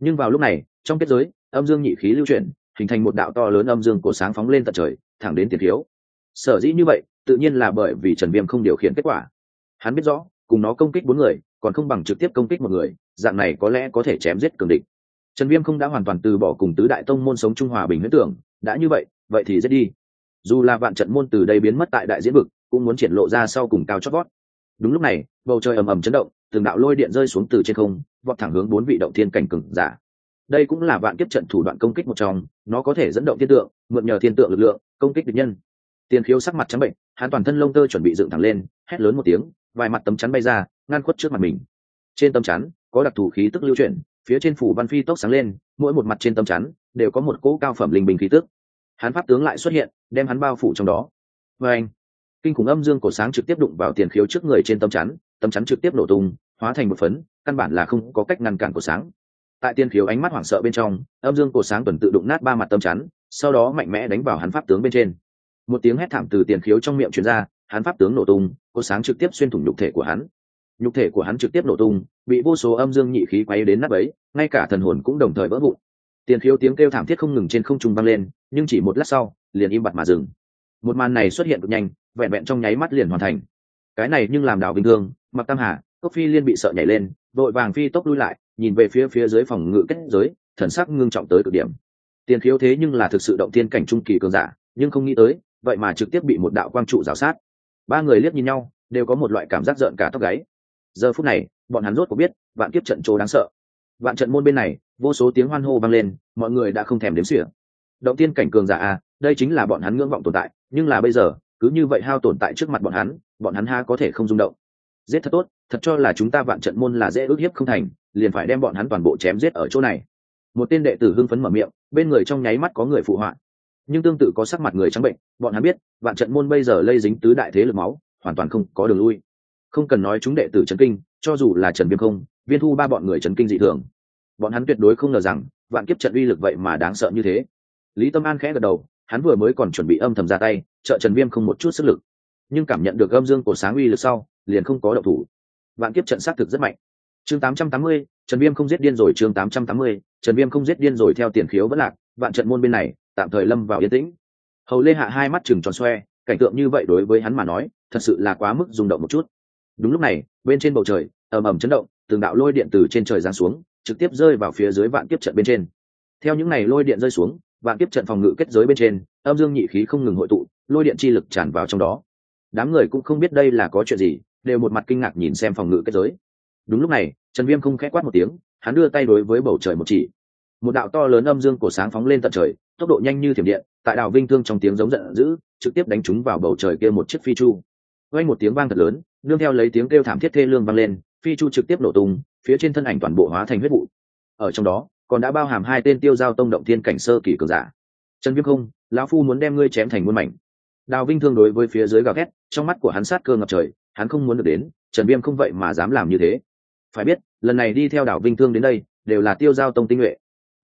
Nhưng vào lúc này, trong kết giới, âm dương nhị khí lưu chuyển, hình thành một đạo to lớn âm dương cổ sáng phóng lên tận trời, thẳng đến tiền thiếu. Sở dĩ như vậy, tự nhiên là bởi vì trần viêm không điều khiển kết quả. Hắn biết rõ, cùng nó công kích bốn người, còn không bằng trực tiếp công kích một người, dạng này có lẽ có thể chém giết cường địch. Trần viêm không đã hoàn toàn từ bỏ cùng tứ đại tông môn sống trung hòa bình huyết tưởng, đã như vậy vậy thì giết đi dù là vạn trận môn từ đây biến mất tại đại diễn vực, cũng muốn triển lộ ra sau cùng cao chót vót. Đúng lúc này, bầu trời ầm ầm chấn động, từng đạo lôi điện rơi xuống từ trên không, vọt thẳng hướng bốn vị động thiên cảnh cừng giả. Đây cũng là vạn kiếp trận thủ đoạn công kích một trong, nó có thể dẫn động thiên tượng, mượn nhờ thiên tượng lực lượng, công kích địch nhân. Tiền khiếu sắc mặt trắng bệnh, hắn toàn thân lông tơ chuẩn bị dựng thẳng lên, hét lớn một tiếng, vài mặt tấm chắn bay ra, ngăn khuất trước mặt mình. Trên tấm chắn, có đặc thù khí tức lưu chuyển, phía trên phủ văn phi tốc sáng lên, mỗi một mặt trên tấm chắn đều có một cỗ cao phẩm linh bình khí tức hắn pháp tướng lại xuất hiện, đem hắn bao phủ trong đó. Và anh, kinh khủng âm dương cổ sáng trực tiếp đụng vào tiền khiếu trước người trên tấm chắn tấm chắn trực tiếp nổ tung, hóa thành một phấn, căn bản là không có cách ngăn cản cổ sáng. Tại tiền khiếu ánh mắt hoảng sợ bên trong, âm dương cổ sáng tuần tự đụng nát ba mặt tấm chắn, sau đó mạnh mẽ đánh vào hắn pháp tướng bên trên. Một tiếng hét thảm từ tiền khiếu trong miệng truyền ra, hắn pháp tướng nổ tung, cổ sáng trực tiếp xuyên thủng nhục thể của hắn. Nhục thể của hắn trực tiếp nổ tung, bị vô số âm dương nhị khí quay đến nắp ấy ngay cả thần hồn cũng đồng thời vỡ vụn. Tiền khiếu tiếng kêu thảm thiết không ngừng trên không trung vang lên nhưng chỉ một lát sau, liền im bặt mà dừng. Một màn này xuất hiện cực nhanh, vẹn vẹn trong nháy mắt liền hoàn thành. Cái này nhưng làm đào bình thường, mặc tam hà, cốc phi liên bị sợ nhảy lên, vội vàng phi tốc lui lại, nhìn về phía phía dưới phòng ngự kết giới, thần sắc ngưng trọng tới cực điểm. Tiền khiếu thế nhưng là thực sự động tiên cảnh trung kỳ cường giả, nhưng không nghĩ tới, vậy mà trực tiếp bị một đạo quang trụ rào sát. Ba người liếc nhìn nhau, đều có một loại cảm giác giận cả tóc gáy. Giờ phút này, bọn hắn rốt có biết, vạn kiếp trận chỗ đáng sợ. Vạn trận môn bên này, vô số tiếng hoan hô vang lên, mọi người đã không thèm đếm xỉa động tiên cảnh cường giả à đây chính là bọn hắn ngưỡng vọng tồn tại, nhưng là bây giờ, cứ như vậy hao tồn tại trước mặt bọn hắn bọn hắn ha có thể không rung động. Giết thật tốt, thật cho là chúng ta vạn trận môn là dễ ước hiếp không thành, liền phải đem bọn hắn toàn bộ chém giết ở chỗ này. Một tên đệ tử hưng phấn mở miệng, bên người trong nháy mắt có người phụ họa. Nhưng tương tự có sắc mặt người trắng bệnh, bọn hắn biết, vạn trận môn bây giờ lây dính tứ đại thế lực máu, hoàn toàn không có đường lui. Không cần nói chúng đệ tử trấn kinh, cho dù là trần viêm không, viên thu ba bọn người trấn kinh dị thường. Bọn hắn tuyệt đối không ngờ rằng, vạn kiếp trận uy lực vậy mà đáng sợ như thế lý tâm an khẽ gật đầu hắn vừa mới còn chuẩn bị âm thầm ra tay trợ trần viêm không một chút sức lực. Nhưng cảm nhận được âm dương của sáng uy lực sau liền không có động thủ. Vạn kiếp trận xác thực rất mạnh. Chương 880, trần viêm không giết điên rồi chương 880, trần viêm không giết điên rồi theo tiền khiếu vẫn lạc vạn trận môn bên này tạm thời lâm vào yên tĩnh. Hầu lê hạ hai mắt chừng tròn xoe cảnh tượng như vậy đối với hắn mà nói thật sự là quá mức rung động một chút. Đúng lúc này bên trên bầu trời ầm ầm chấn động từng đạo lôi điện từ trên trời giáng xuống trực tiếp rơi vào phía dưới vạn kiếp trận bên trên. Theo những ngày lôi điện rơi xuống vạn kiếp trận phòng ngự kết giới bên trên, âm dương nhị khí không ngừng hội tụ, lôi điện chi lực tràn vào trong đó. Đám người cũng không biết đây là có chuyện gì, đều một mặt kinh ngạc nhìn xem phòng ngự kết giới. Đúng lúc này, trần viêm không khẽ quát một tiếng, hắn đưa tay đối với bầu trời một chỉ. Một đạo to lớn âm dương của sáng phóng lên tận trời, tốc độ nhanh như thiểm điện, tại đảo vinh thương trong tiếng giống giận dữ, trực tiếp đánh trúng vào bầu trời kia một chiếc phi chu. Quay một tiếng vang thật lớn, nương theo lấy tiếng kêu thảm thiết thê lương vang lên, phi chu trực tiếp nổ tung, phía trên thân ảnh toàn bộ hóa thành huyết vụ. Ở trong đó còn đã bao hàm hai tên tiêu giao tông động thiên cảnh sơ kỳ cường giả. Trần viêm không, lão phu muốn đem ngươi chém thành muôn mảnh. Đào vinh thương đối với phía dưới gào thét, trong mắt của hắn sát cơ ngập trời, hắn không muốn được đến, trần viêm không vậy mà dám làm như thế. Phải biết, lần này đi theo đảo vinh thương đến đây, đều là tiêu giao tông tinh nhuệ.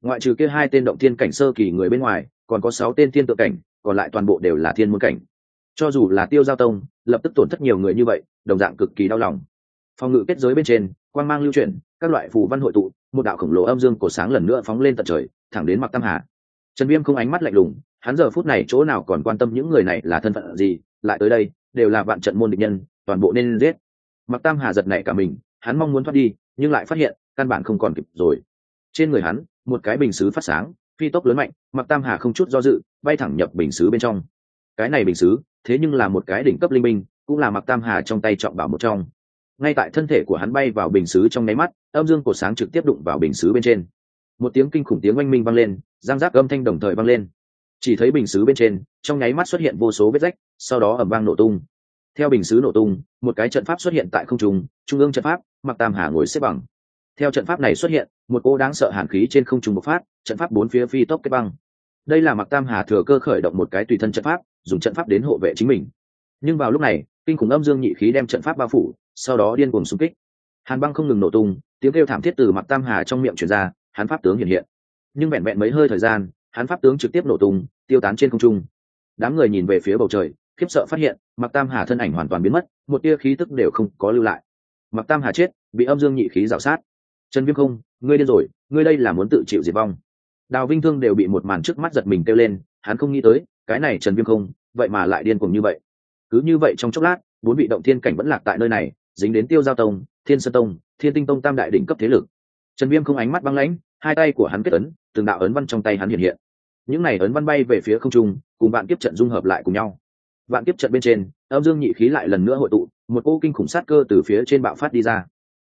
Ngoại trừ kia hai tên động thiên cảnh sơ kỳ người bên ngoài, còn có sáu tên thiên tự cảnh, còn lại toàn bộ đều là thiên môn cảnh. Cho dù là tiêu giao tông, lập tức tổn thất nhiều người như vậy, đồng dạng cực kỳ đau lòng. Phòng ngự kết giới bên trên quan g mang lưu chuyển, các loại phù văn hội tụ một đạo khổng lồ âm dương cổ sáng lần nữa phóng lên tận trời, thẳng đến mặc tam hà. Trần viêm không ánh mắt lạnh lùng, hắn giờ phút này chỗ nào còn quan tâm những người này là thân phận gì, lại tới đây, đều là vạn trận môn địch nhân, toàn bộ nên giết. Mặc tam hà giật nảy cả mình, hắn mong muốn thoát đi, nhưng lại phát hiện, căn bản không còn kịp rồi. Trên người hắn, một cái bình xứ phát sáng, phi tốc lớn mạnh mặc tam hà không chút do dự, bay thẳng nhập bình xứ bên trong. Cái này bình xứ, thế nhưng là một cái đỉnh cấp linh minh cũng là mặc tam hà trong tay trọng bảo một trong ngay tại thân thể của hắn bay vào bình xứ trong nháy mắt, âm dương cột sáng trực tiếp đụng vào bình xứ bên trên. Một tiếng kinh khủng tiếng oanh minh vang lên giang giác âm thanh đồng thời vang lên. Chỉ thấy bình xứ bên trên, trong nháy mắt xuất hiện vô số vết rách, sau đó ẩm vang nổ tung. Theo bình xứ nổ tung, một cái trận pháp xuất hiện tại không trung trung ương trận pháp mặc tam hà ngồi xếp bằng. Theo trận pháp này xuất hiện, một cô đáng sợ hàn khí trên không trung bộc phát, trận pháp bốn phía phi tốc kết băng. Đây là mặc tam hà thừa cơ khởi động một cái tùy thân trận pháp, dùng trận pháp đến hộ vệ chính mình. Nhưng vào lúc này, kinh khủng âm dương nhị khí đem trận pháp bao phủ sau đó điên cuồng xung kích. Hàn băng không ngừng nổ tung, tiếng kêu thảm thiết từ mặt tam hà trong miệng truyền ra hắn pháp tướng hiện hiện. Nhưng vẹn vẹn mấy hơi thời gian hắn pháp tướng trực tiếp nổ tung, tiêu tán trên không trung. Đám người nhìn về phía bầu trời, khiếp sợ phát hiện mặc tam hà thân ảnh hoàn toàn biến mất, một tia khí tức đều không có lưu lại. Mặc tam hà chết, bị âm dương nhị khí rào sát. Trần viêm không, ngươi điên rồi, ngươi đây là muốn tự chịu diệt vong. Đào vinh thương đều bị một màn trước mắt giật mình kêu lên, hắn không nghĩ tới, cái này trần viêm không, vậy mà lại điên cuồng như vậy. Cứ như vậy trong chốc lát, bốn vị động thiên cảnh vẫn lạc tại nơi này dính đến tiêu giao tông, thiên sơn tông, thiên tinh tông tam đại đỉnh cấp thế lực. Trần viêm không ánh mắt băng lãnh, hai tay của hắn kết ấn, từng đạo ấn văn trong tay hắn hiện hiện. Những này ấn văn bay về phía không trung, cùng bạn kiếp trận dung hợp lại cùng nhau. Vạn kiếp trận bên trên, âm dương nhị khí lại lần nữa hội tụ, một cô kinh khủng sát cơ từ phía trên bạo phát đi ra.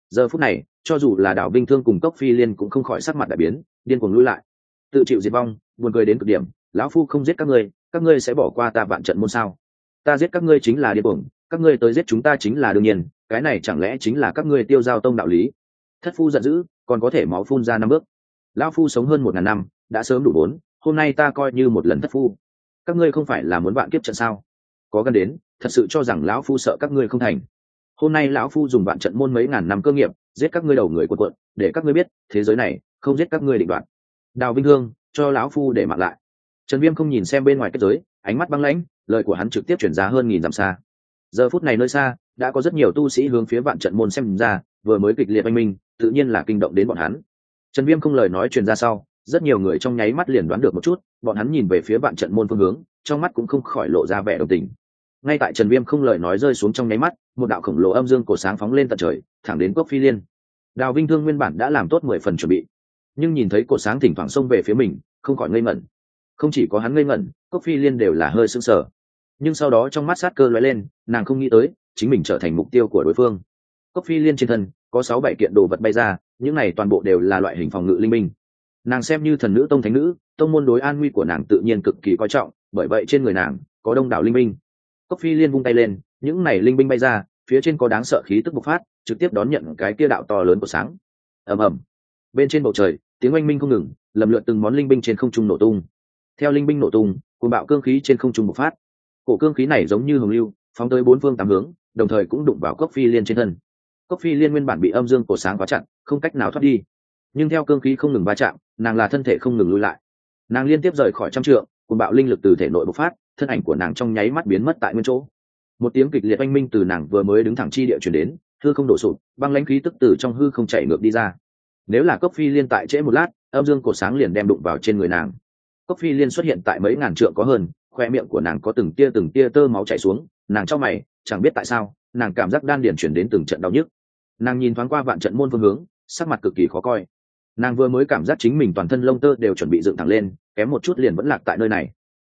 Giờ phút này, cho dù là đảo binh thương cùng cốc phi liên cũng không khỏi sắc mặt đại biến, điên cuồng lui lại. Tự chịu diệt vong, buồn cười đến cực điểm, lão phu không giết các ngươi các ngươi sẽ bỏ qua ta vạn trận môn sao? Ta giết các ngươi chính là điên cuồng, các ngươi tới giết chúng ta chính là đương nhiên cái này chẳng lẽ chính là các ngươi tiêu giao tông đạo lý? Thất phu giận dữ, còn có thể máu phun ra năm bước. Lão phu sống hơn một ngàn năm, đã sớm đủ bốn, hôm nay ta coi như một lần thất phu. Các ngươi không phải là muốn vạn kiếp trận sao? Có gần đến, thật sự cho rằng lão phu sợ các ngươi không thành. Hôm nay lão phu dùng vạn trận môn mấy ngàn năm cơ nghiệp, giết các ngươi đầu người quần quận, để các ngươi biết, thế giới này không giết các ngươi định đoạn đào vinh hương, cho lão phu để mặc lại. Trần viêm không nhìn xem bên ngoài kết giới, ánh mắt băng lãnh, lời của hắn trực tiếp chuyển ra hơn nghìn dặm xa. Giờ phút này nơi xa đã có rất nhiều tu sĩ hướng phía vạn trận môn xem ra, vừa mới kịch liệt anh minh, tự nhiên là kinh động đến bọn hắn. Trần viêm không lời nói truyền ra sau, rất nhiều người trong nháy mắt liền đoán được một chút, bọn hắn nhìn về phía vạn trận môn phương hướng, trong mắt cũng không khỏi lộ ra vẻ đồng tình. Ngay tại trần viêm không lời nói rơi xuống trong nháy mắt, một đạo khổng lồ âm dương cổ sáng phóng lên tận trời, thẳng đến cốc phi liên. Đào vinh thương nguyên bản đã làm tốt mười phần chuẩn bị, nhưng nhìn thấy cổ sáng thỉnh thoảng xông về phía mình, không khỏi ngây ngẩn. Không chỉ có hắn ngây ngẩn, cốc phi liên đều là hơi sững sờ. Nhưng sau đó trong mắt sát cơ lóe lên, nàng không nghĩ tới chính mình trở thành mục tiêu của đối phương. Cốc phi liên trên thân, có sáu bảy kiện đồ vật bay ra, những này toàn bộ đều là loại hình phòng ngự linh minh. Nàng xem như thần nữ tông thánh nữ, tông môn đối an nguy của nàng tự nhiên cực kỳ coi trọng, bởi vậy trên người nàng có đông đảo linh minh. Cốc phi liên vung tay lên, những này linh binh bay ra, phía trên có đáng sợ khí tức bộc phát, trực tiếp đón nhận cái kia đạo to lớn của sáng. Ầm ầm. Bên trên bầu trời, tiếng oanh minh không ngừng, lầm lượt từng món linh binh trên không trung nổ tung. Theo linh binh nổ tung, cuồng bạo cương khí trên không trung bộc phát. Cổ cương khí này giống như hồng lưu, phóng tới bốn phương tám hướng đồng thời cũng đụng vào cốc phi liên trên thân. Cốc phi liên nguyên bản bị âm dương cổ sáng quá chặn không cách nào thoát đi. Nhưng theo cương khí không ngừng va chạm, nàng là thân thể không ngừng lui lại. Nàng liên tiếp rời khỏi trăm trượng cùng bạo linh lực từ thể nội bộc phát, thân ảnh của nàng trong nháy mắt biến mất tại nguyên chỗ. Một tiếng kịch liệt oanh minh từ nàng vừa mới đứng thẳng chi địa chuyển đến, hư không đổ sụp, băng lãnh khí tức từ trong hư không chạy ngược đi ra. Nếu là cốc phi liên tại trễ một lát, âm dương cổ sáng liền đem đụng vào trên người nàng. Cốc phi liên xuất hiện tại mấy ngàn trượng có hơn khoe miệng của nàng có từng tia từng tia tơ máu chảy xuống, nàng trong mày, chẳng biết tại sao, nàng cảm giác đan điển chuyển đến từng trận đau nhức. Nàng nhìn thoáng qua vạn trận môn phương hướng, sắc mặt cực kỳ khó coi. Nàng vừa mới cảm giác chính mình toàn thân lông tơ đều chuẩn bị dựng thẳng lên, kém một chút liền vẫn lạc tại nơi này.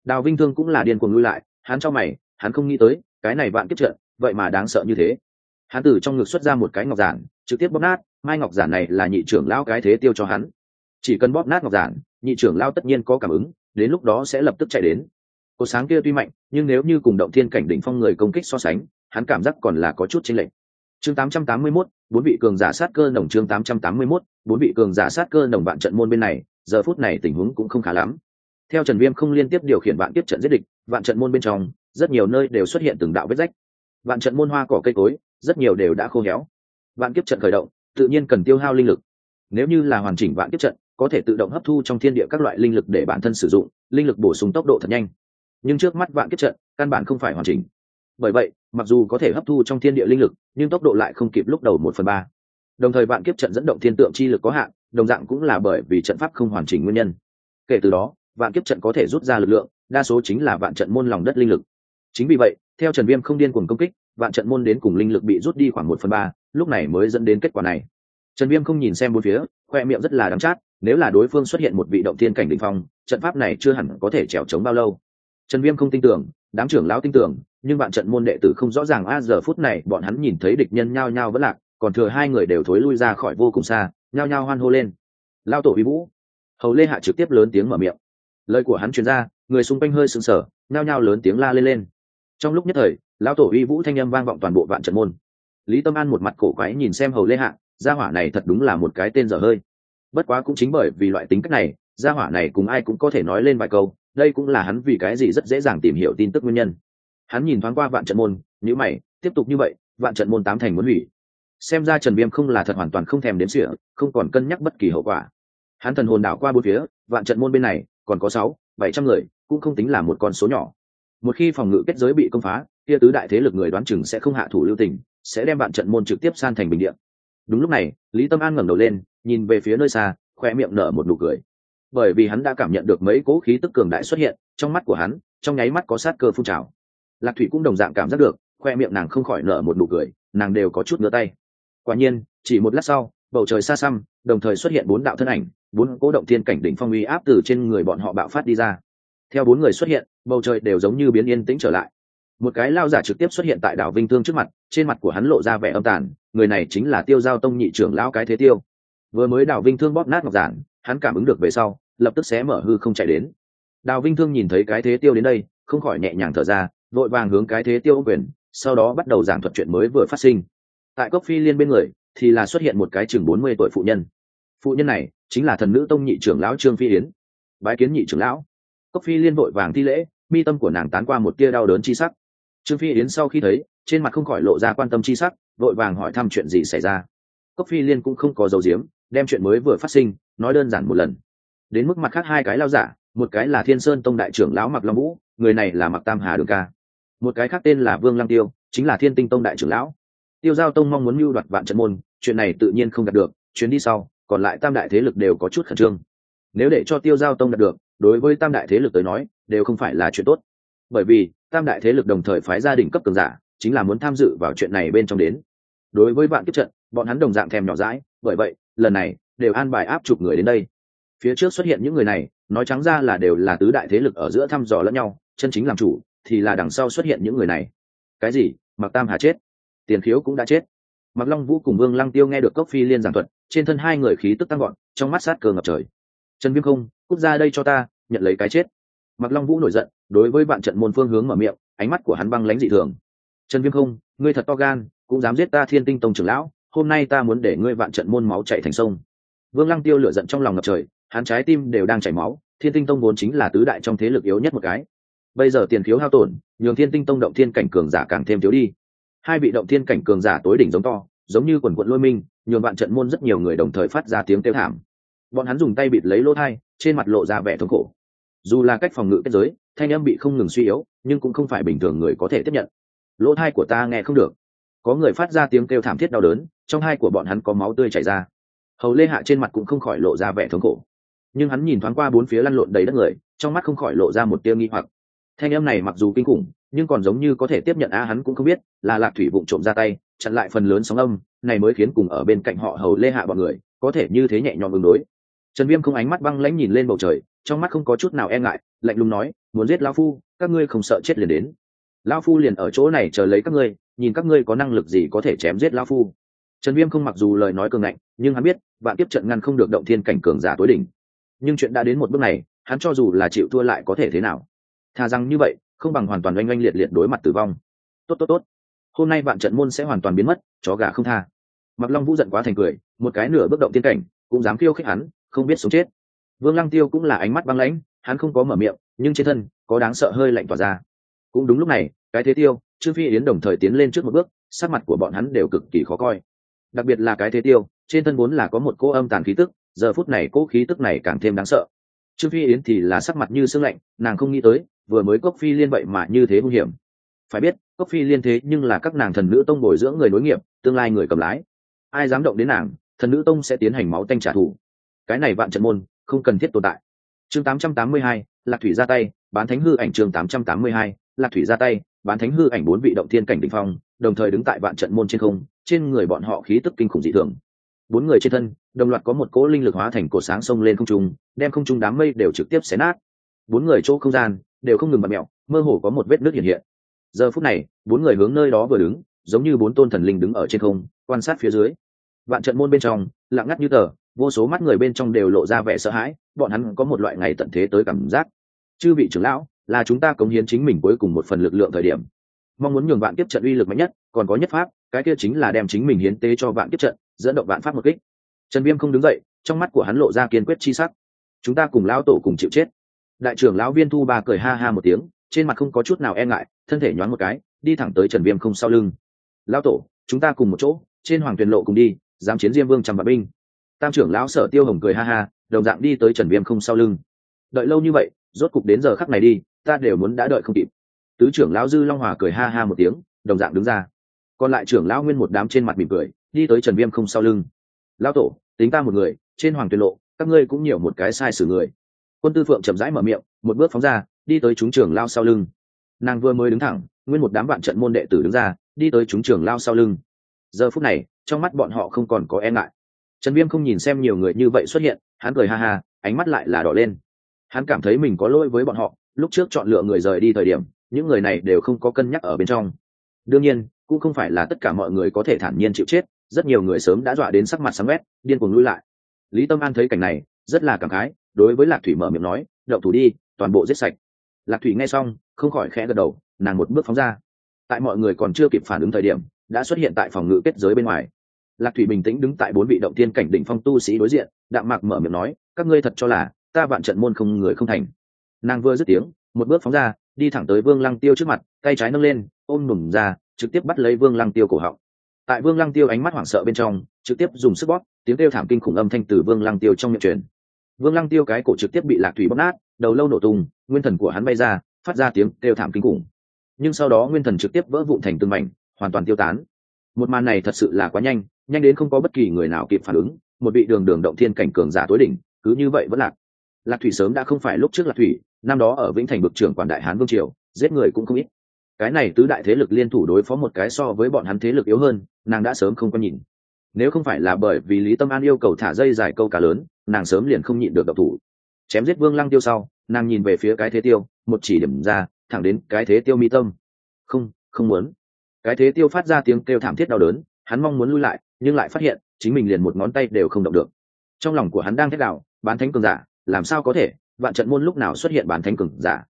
Đào vinh thương cũng là điên cuồng lui lại, hắn cho mày, hắn không nghĩ tới, cái này vạn kiếp trận, vậy mà đáng sợ như thế. Hắn từ trong ngực xuất ra một cái ngọc giản, trực tiếp bóp nát, mai ngọc giản này là nhị trưởng lao cái thế tiêu cho hắn. Chỉ cần bóp nát ngọc giản, nhị trưởng lao tất nhiên có cảm ứng, đến lúc đó sẽ lập tức chạy đến. Cổ sáng kia tuy mạnh nhưng nếu như cùng động thiên cảnh đỉnh phong người công kích so sánh hắn cảm giác còn là có chút chênh lệch. Chương 881, bốn vị cường giả sát cơ nồng chương 881, bốn vị cường giả sát cơ nồng vạn trận môn bên này giờ phút này tình huống cũng không khá lắm. Theo trần viêm không liên tiếp điều khiển vạn tiếp trận giết địch vạn trận môn bên trong rất nhiều nơi đều xuất hiện từng đạo vết rách. Vạn trận môn hoa cỏ cây cối rất nhiều đều đã khô héo. Vạn kiếp trận khởi động tự nhiên cần tiêu hao linh lực. Nếu như là hoàn chỉnh vạn kiếp trận có thể tự động hấp thu trong thiên địa các loại linh lực để bản thân sử dụng linh lực bổ sung tốc độ thật nhanh nhưng trước mắt vạn kiếp trận, căn bản không phải hoàn chỉnh. Bởi vậy, mặc dù có thể hấp thu trong thiên địa linh lực, nhưng tốc độ lại không kịp lúc đầu một phần ba. Đồng thời vạn kiếp trận dẫn động thiên tượng chi lực có hạn, đồng dạng cũng là bởi vì trận pháp không hoàn chỉnh nguyên nhân. Kể từ đó, vạn kiếp trận có thể rút ra lực lượng, đa số chính là vạn trận môn lòng đất linh lực. Chính vì vậy, theo trần viêm không điên cuồng công kích, vạn trận môn đến cùng linh lực bị rút đi khoảng một phần ba, lúc này mới dẫn đến kết quả này. Trần viêm không nhìn xem bốn phía, khoe miệng rất là đắm chát, nếu là đối phương xuất hiện một vị động thiên cảnh đ ỉ n h phong, trận pháp này chưa hẳn có thể trèo trống bao lâu trần viêm không tin tưởng, đám trưởng lão tin tưởng, nhưng vạn trận môn đệ tử không rõ ràng a giờ phút này bọn hắn nhìn thấy địch nhân nhao nhao vẫn lạc, còn thừa hai người đều thối lui ra khỏi vô cùng xa, nhao nhao hoan hô lên. Lao tổ uy vũ. Hầu lê hạ trực tiếp lớn tiếng mở miệng. Lời của hắn truyền ra, người xung quanh hơi sừng sờ, nhao nhao lớn tiếng la lên lên. Trong lúc nhất thời, lão tổ uy vũ thanh â m vang vọng toàn bộ vạn trận môn. Lý tâm an một mặt cổ quái nhìn xem hầu lê hạ, gia hỏa này thật đúng là một cái tên dở hơi. Bất quá cũng chính bởi vì loại tính cách này, gia hỏa này cùng ai cũng có thể nói lên vài câu đây cũng là hắn vì cái gì rất dễ dàng tìm hiểu tin tức nguyên nhân. Hắn nhìn thoáng qua vạn trận môn nhữ mày, tiếp tục như vậy, vạn trận môn tám thành muốn hủy. Xem ra trần viêm không là thật hoàn toàn không thèm đếm sỉa không còn cân nhắc bất kỳ hậu quả. Hắn thần hồn đảo qua bốn phía, vạn trận môn bên này, còn có sáu, bảy trăm người, cũng không tính là một con số nhỏ. Một khi phòng ngự kết giới bị công phá, kia tứ đại thế lực người đoán chừng sẽ không hạ thủ lưu tình, sẽ đem vạn trận môn trực tiếp san thành bình điện đúng lúc này, lý tâm an ngẩng đầu lên, nhìn về phía nơi xa khoe miệng nở một nụ cười bởi vì hắn đã cảm nhận được mấy cố khí tức cường đại xuất hiện trong mắt của hắn, trong nháy mắt có sát cơ phun trào. Lạc thủy cũng đồng dạng cảm giác được, khoe miệng nàng không khỏi nở một nụ cười, nàng đều có chút ngứa tay. Quả nhiên, chỉ một lát sau, bầu trời xa xăm, đồng thời xuất hiện bốn đạo thân ảnh, bốn cố động thiên cảnh đỉnh phong uy áp từ trên người bọn họ bạo phát đi ra. Theo bốn người xuất hiện, bầu trời đều giống như biến yên tĩnh trở lại. Một cái lao giả trực tiếp xuất hiện tại đảo vinh thương trước mặt, trên mặt của hắn lộ ra vẻ âm tàn, người này chính là tiêu giao tông nhị trưởng lão cái thế tiêu. Vừa mới đảo vinh thương bóp nát ngọc giản hắn cảm ứng được về sau, lập tức xé mở hư không chạy đến. Đào vinh thương nhìn thấy cái thế tiêu đến đây, không khỏi nhẹ nhàng thở ra, vội vàng hướng cái thế tiêu ô quyền, sau đó bắt đầu giảng thuật chuyện mới vừa phát sinh. Tại cốc phi liên bên người, thì là xuất hiện một cái chừng bốn mươi tuổi phụ nhân. Phụ nhân này chính là thần nữ tông nhị trưởng lão trương phi yến. Bái kiến nhị trưởng lão. Cốc phi liên vội vàng thi lễ, mi tâm của nàng tán qua một tia đau đớn chi sắc. Trương phi yến sau khi thấy, trên mặt không khỏi lộ ra quan tâm chi sắc, vội vàng hỏi thăm chuyện gì xảy ra. Cốc phi liên cũng không có dấu diếm, đem chuyện mới vừa phát sinh nói đơn giản một lần. Đến mức mặt khác hai cái lao giả, một cái là thiên sơn tông đại trưởng lão mặc long vũ, người này là mặc tam hà đường ca. Một cái khác tên là vương lăng tiêu, chính là thiên tinh tông đại trưởng lão. Tiêu giao tông mong muốn mưu đoạt vạn trận môn, chuyện này tự nhiên không đạt được, chuyến đi sau, còn lại tam đại thế lực đều có chút khẩn trương. Nếu để cho tiêu giao tông đạt được, đối với tam đại thế lực tới nói, đều không phải là chuyện tốt. Bởi vì, tam đại thế lực đồng thời phái gia đình cấp cường giả, chính là muốn tham dự vào chuyện này bên trong đến. Đối với vạn kiếp trận, bọn hắn đồng dạng thèm nhỏ rãi bởi vậy, lần này đều an bài áp chụp người đến đây. Phía trước xuất hiện những người này, nói trắng ra là đều là tứ đại thế lực ở giữa thăm dò lẫn nhau, chân chính làm chủ thì là đằng sau xuất hiện những người này. Cái gì? Mặc tam hà chết. Tiền khiếu cũng đã chết. Mặc long vũ cùng vương lăng tiêu nghe được cốc phi liên giảng thuật, trên thân hai người khí tức tăng gọn trong mắt sát cơ ngập trời. Trần viêm không cút ra đây cho ta, nhận lấy cái chết. Mặc long vũ nổi giận, đối với bạn trận môn phương hướng mở miệng, ánh mắt của hắn băng lãnh dị thường. Trần viêm không, ngươi thật to gan, cũng dám giết ta thiên tinh tông trưởng lão, hôm nay ta muốn để ngươi vạn trận môn máu chạy thành sông vương lăng tiêu lửa giận trong lòng ngập trời, hắn trái tim đều đang chảy máu, thiên tinh tông vốn chính là tứ đại trong thế lực yếu nhất một cái. Bây giờ tiền khiếu hao tổn, nhường thiên tinh tông động thiên cảnh cường giả càng thêm thiếu đi. Hai vị động thiên cảnh cường giả tối đỉnh giống to, giống như quần quận lôi minh, nhường bạn trận môn rất nhiều người đồng thời phát ra tiếng kêu thảm. Bọn hắn dùng tay bịt lấy lỗ thai, trên mặt lộ ra vẻ thống khổ. Dù là cách phòng ngự kết giới, thanh âm bị không ngừng suy yếu, nhưng cũng không phải bình thường người có thể tiếp nhận. Lỗ thai của ta nghe không được. Có người phát ra tiếng kêu thảm thiết đau đớn, trong hai của bọn hắn có máu tươi chảy ra hầu lê hạ trên mặt cũng không khỏi lộ ra vẻ thống khổ. Nhưng hắn nhìn thoáng qua bốn phía lăn lộn đầy đất người, trong mắt không khỏi lộ ra một tia nghi hoặc. Thanh em này mặc dù kinh khủng, nhưng còn giống như có thể tiếp nhận a, hắn cũng không biết, là lạc thủy vụng trộm ra tay, chặn lại phần lớn sóng âm, này mới khiến cùng ở bên cạnh họ hầu lê hạ bọn người, có thể như thế nhẹ nhõm ứng đối. Trần viêm không ánh mắt băng lãnh nhìn lên bầu trời, trong mắt không có chút nào e ngại, lạnh lùng nói, muốn giết lao phu, các ngươi không sợ chết liền đến. Lao phu liền ở chỗ này chờ lấy các ngươi, nhìn các ngươi có năng lực gì có thể chém giết lao phu trần viêm không mặc dù lời nói cường ngạnh, nhưng hắn biết, vạn tiếp trận ngăn không được động thiên cảnh cường giả tối đỉnh. Nhưng chuyện đã đến một bước này, hắn cho dù là chịu thua lại có thể thế nào? Thà rằng như vậy, không bằng hoàn toàn oanh oanh liệt liệt đối mặt tử vong. Tốt tốt tốt. Hôm nay vạn trận môn sẽ hoàn toàn biến mất, chó gà không tha. Mặc long vũ giận quá thành cười, một cái nửa bước động tiên cảnh, cũng dám khiêu khích hắn, không biết sống chết. Vương lăng tiêu cũng là ánh mắt băng lãnh, hắn không có mở miệng, nhưng trên thân, có đáng sợ hơi lạnh tỏa ra. Cũng đúng lúc này, cái thế tiêu, trương phi yến đồng thời tiến lên trước một bước, sắc mặt của bọn hắn đều cực kỳ khó coi đặc biệt là cái thế tiêu trên thân vốn là có một cô âm tàn khí tức giờ phút này cỗ khí tức này càng thêm đáng sợ. Trương phi yến thì là sắc mặt như sương lạnh nàng không nghĩ tới vừa mới cốc phi liên vậy mà như thế hung hiểm. Phải biết cốc phi liên thế nhưng là các nàng thần nữ tông bồi dưỡng người nối nghiệp tương lai người cầm lái. Ai dám động đến nàng thần nữ tông sẽ tiến hành máu tanh trả thù. Cái này vạn trận môn không cần thiết tồn tại. Chương 882, lạc thủy ra tay bán thánh hư ảnh chương 882, lạc thủy ra tay bán thánh hư ảnh bốn vị động thiên cảnh đỉnh phong, đồng thời đứng tại vạn trận môn trên không, trên người bọn họ khí tức kinh khủng dị thường. Bốn người trên thân, đồng loạt có một cỗ linh lực hóa thành cổ sáng xông lên không trung, đem không trung đám mây đều trực tiếp xé nát. Bốn người chỗ không gian, đều không ngừng bặm mẹo mơ hồ có một vết nước hiện hiện. Giờ phút này, bốn người hướng nơi đó vừa đứng, giống như bốn tôn thần linh đứng ở trên không, quan sát phía dưới. Vạn trận môn bên trong, lặng ngắt như tờ, vô số mắt người bên trong đều lộ ra vẻ sợ hãi, bọn hắn có một loại ngày tận thế tới cảm giác. Chư vị trưởng lão là chúng ta cống hiến chính mình cuối cùng một phần lực lượng thời điểm. Mong muốn nhường vạn tiếp trận uy lực mạnh nhất, còn có nhất pháp, cái kia chính là đem chính mình hiến tế cho vạn tiếp trận, dẫn động vạn pháp một kích. Trần viêm không đứng dậy, trong mắt của hắn lộ ra kiên quyết chi sắc. Chúng ta cùng lão tổ cùng chịu chết. Đại trưởng lão viên thu ba cười ha ha một tiếng, trên mặt không có chút nào e ngại, thân thể nhoáng một cái, đi thẳng tới trần viêm không sau lưng. Lão tổ, chúng ta cùng một chỗ, trên hoàng tuyền lộ cùng đi, dám chiến diêm vương trăm vạn binh. Tam trưởng lão sở tiêu hồng cười ha ha, đồng dạng đi tới trần viêm không sau lưng. Đợi lâu như vậy, rốt cục đến giờ khắc này đi ta đều muốn đã đợi không kịp. Tứ trưởng lão dư long hòa cười ha ha một tiếng, đồng dạng đứng ra. Còn lại trưởng lão nguyên một đám trên mặt mỉm cười, đi tới trần viêm không sau lưng. Lão tổ, tính ta một người, trên hoàng tuyệt lộ, các ngươi cũng nhiều một cái sai xử người. Quân tư phượng chậm rãi mở miệng, một bước phóng ra, đi tới chúng trưởng lao sau lưng. Nàng vừa mới đứng thẳng, nguyên một đám bạn trận môn đệ tử đứng ra, đi tới chúng trưởng lao sau lưng. Giờ phút này, trong mắt bọn họ không còn có e ngại. Trần viêm không nhìn xem nhiều người như vậy xuất hiện, hắn cười ha ha, ánh mắt lại là đỏ lên. Hắn cảm thấy mình có lỗi với bọn họ lúc trước chọn lựa người rời đi thời điểm, những người này đều không có cân nhắc ở bên trong. Đương nhiên, cũng không phải là tất cả mọi người có thể thản nhiên chịu chết, rất nhiều người sớm đã dọa đến sắc mặt sáng quét điên cuồng lui lại. Lý tâm an thấy cảnh này, rất là cảm khái, đối với lạc thủy mở miệng nói, đậu thủ đi, toàn bộ giết sạch. Lạc thủy nghe xong, không khỏi khẽ gật đầu, nàng một bước phóng ra. Tại mọi người còn chưa kịp phản ứng thời điểm, đã xuất hiện tại phòng ngự kết giới bên ngoài. Lạc thủy bình tĩnh đứng tại bốn vị động tiên cảnh đỉnh phong tu sĩ đối diện, đạm mạc mở miệng nói, các ngươi thật cho là ta vạn trận môn không người không thành nàng vừa dứt tiếng, một bước phóng ra, đi thẳng tới vương lăng tiêu trước mặt, tay trái nâng lên, ôm nùm ra, trực tiếp bắt lấy vương lăng tiêu cổ họng. Tại vương lăng tiêu ánh mắt hoảng sợ bên trong, trực tiếp dùng sức bóp, tiếng kêu thảm kinh khủng âm thanh từ vương lăng tiêu trong miệng truyền. Vương lăng tiêu cái cổ trực tiếp bị lạc thủy bóp nát, đầu lâu nổ tung, nguyên thần của hắn bay ra, phát ra tiếng kêu thảm kinh khủng. Nhưng sau đó nguyên thần trực tiếp vỡ vụn thành từng mảnh, hoàn toàn tiêu tán. Một màn này thật sự là quá nhanh nhanh đến không có bất kỳ người nào kịp phản ứng, một vị đường đường động thiên cảnh cường giả tối đỉnh, cứ như vậy vẫn lạc. Lạc thủy sớm đã không phải lúc trước lạc thủy năm đó ở vĩnh thành vực trưởng quản đại hán vương triều, giết người cũng không ít. Cái này tứ đại thế lực liên thủ đối phó một cái so với bọn hắn thế lực yếu hơn, nàng đã sớm không có nhìn. Nếu không phải là bởi vì lý tâm an yêu cầu thả dây dài câu cá lớn, nàng sớm liền không nhịn được độc thủ. Chém giết vương lăng tiêu sau, nàng nhìn về phía cái thế tiêu, một chỉ điểm ra, thẳng đến cái thế tiêu mi tâm. Không không muốn. Cái thế tiêu phát ra tiếng kêu thảm thiết đau đớn, hắn mong muốn lui lại, nhưng lại phát hiện, chính mình liền một ngón tay đều không động được. Trong lòng của hắn đang thét đạo bán thánh cường giả, làm sao có thể? Vạn trận môn lúc nào xuất hiện bán thánh cường giả?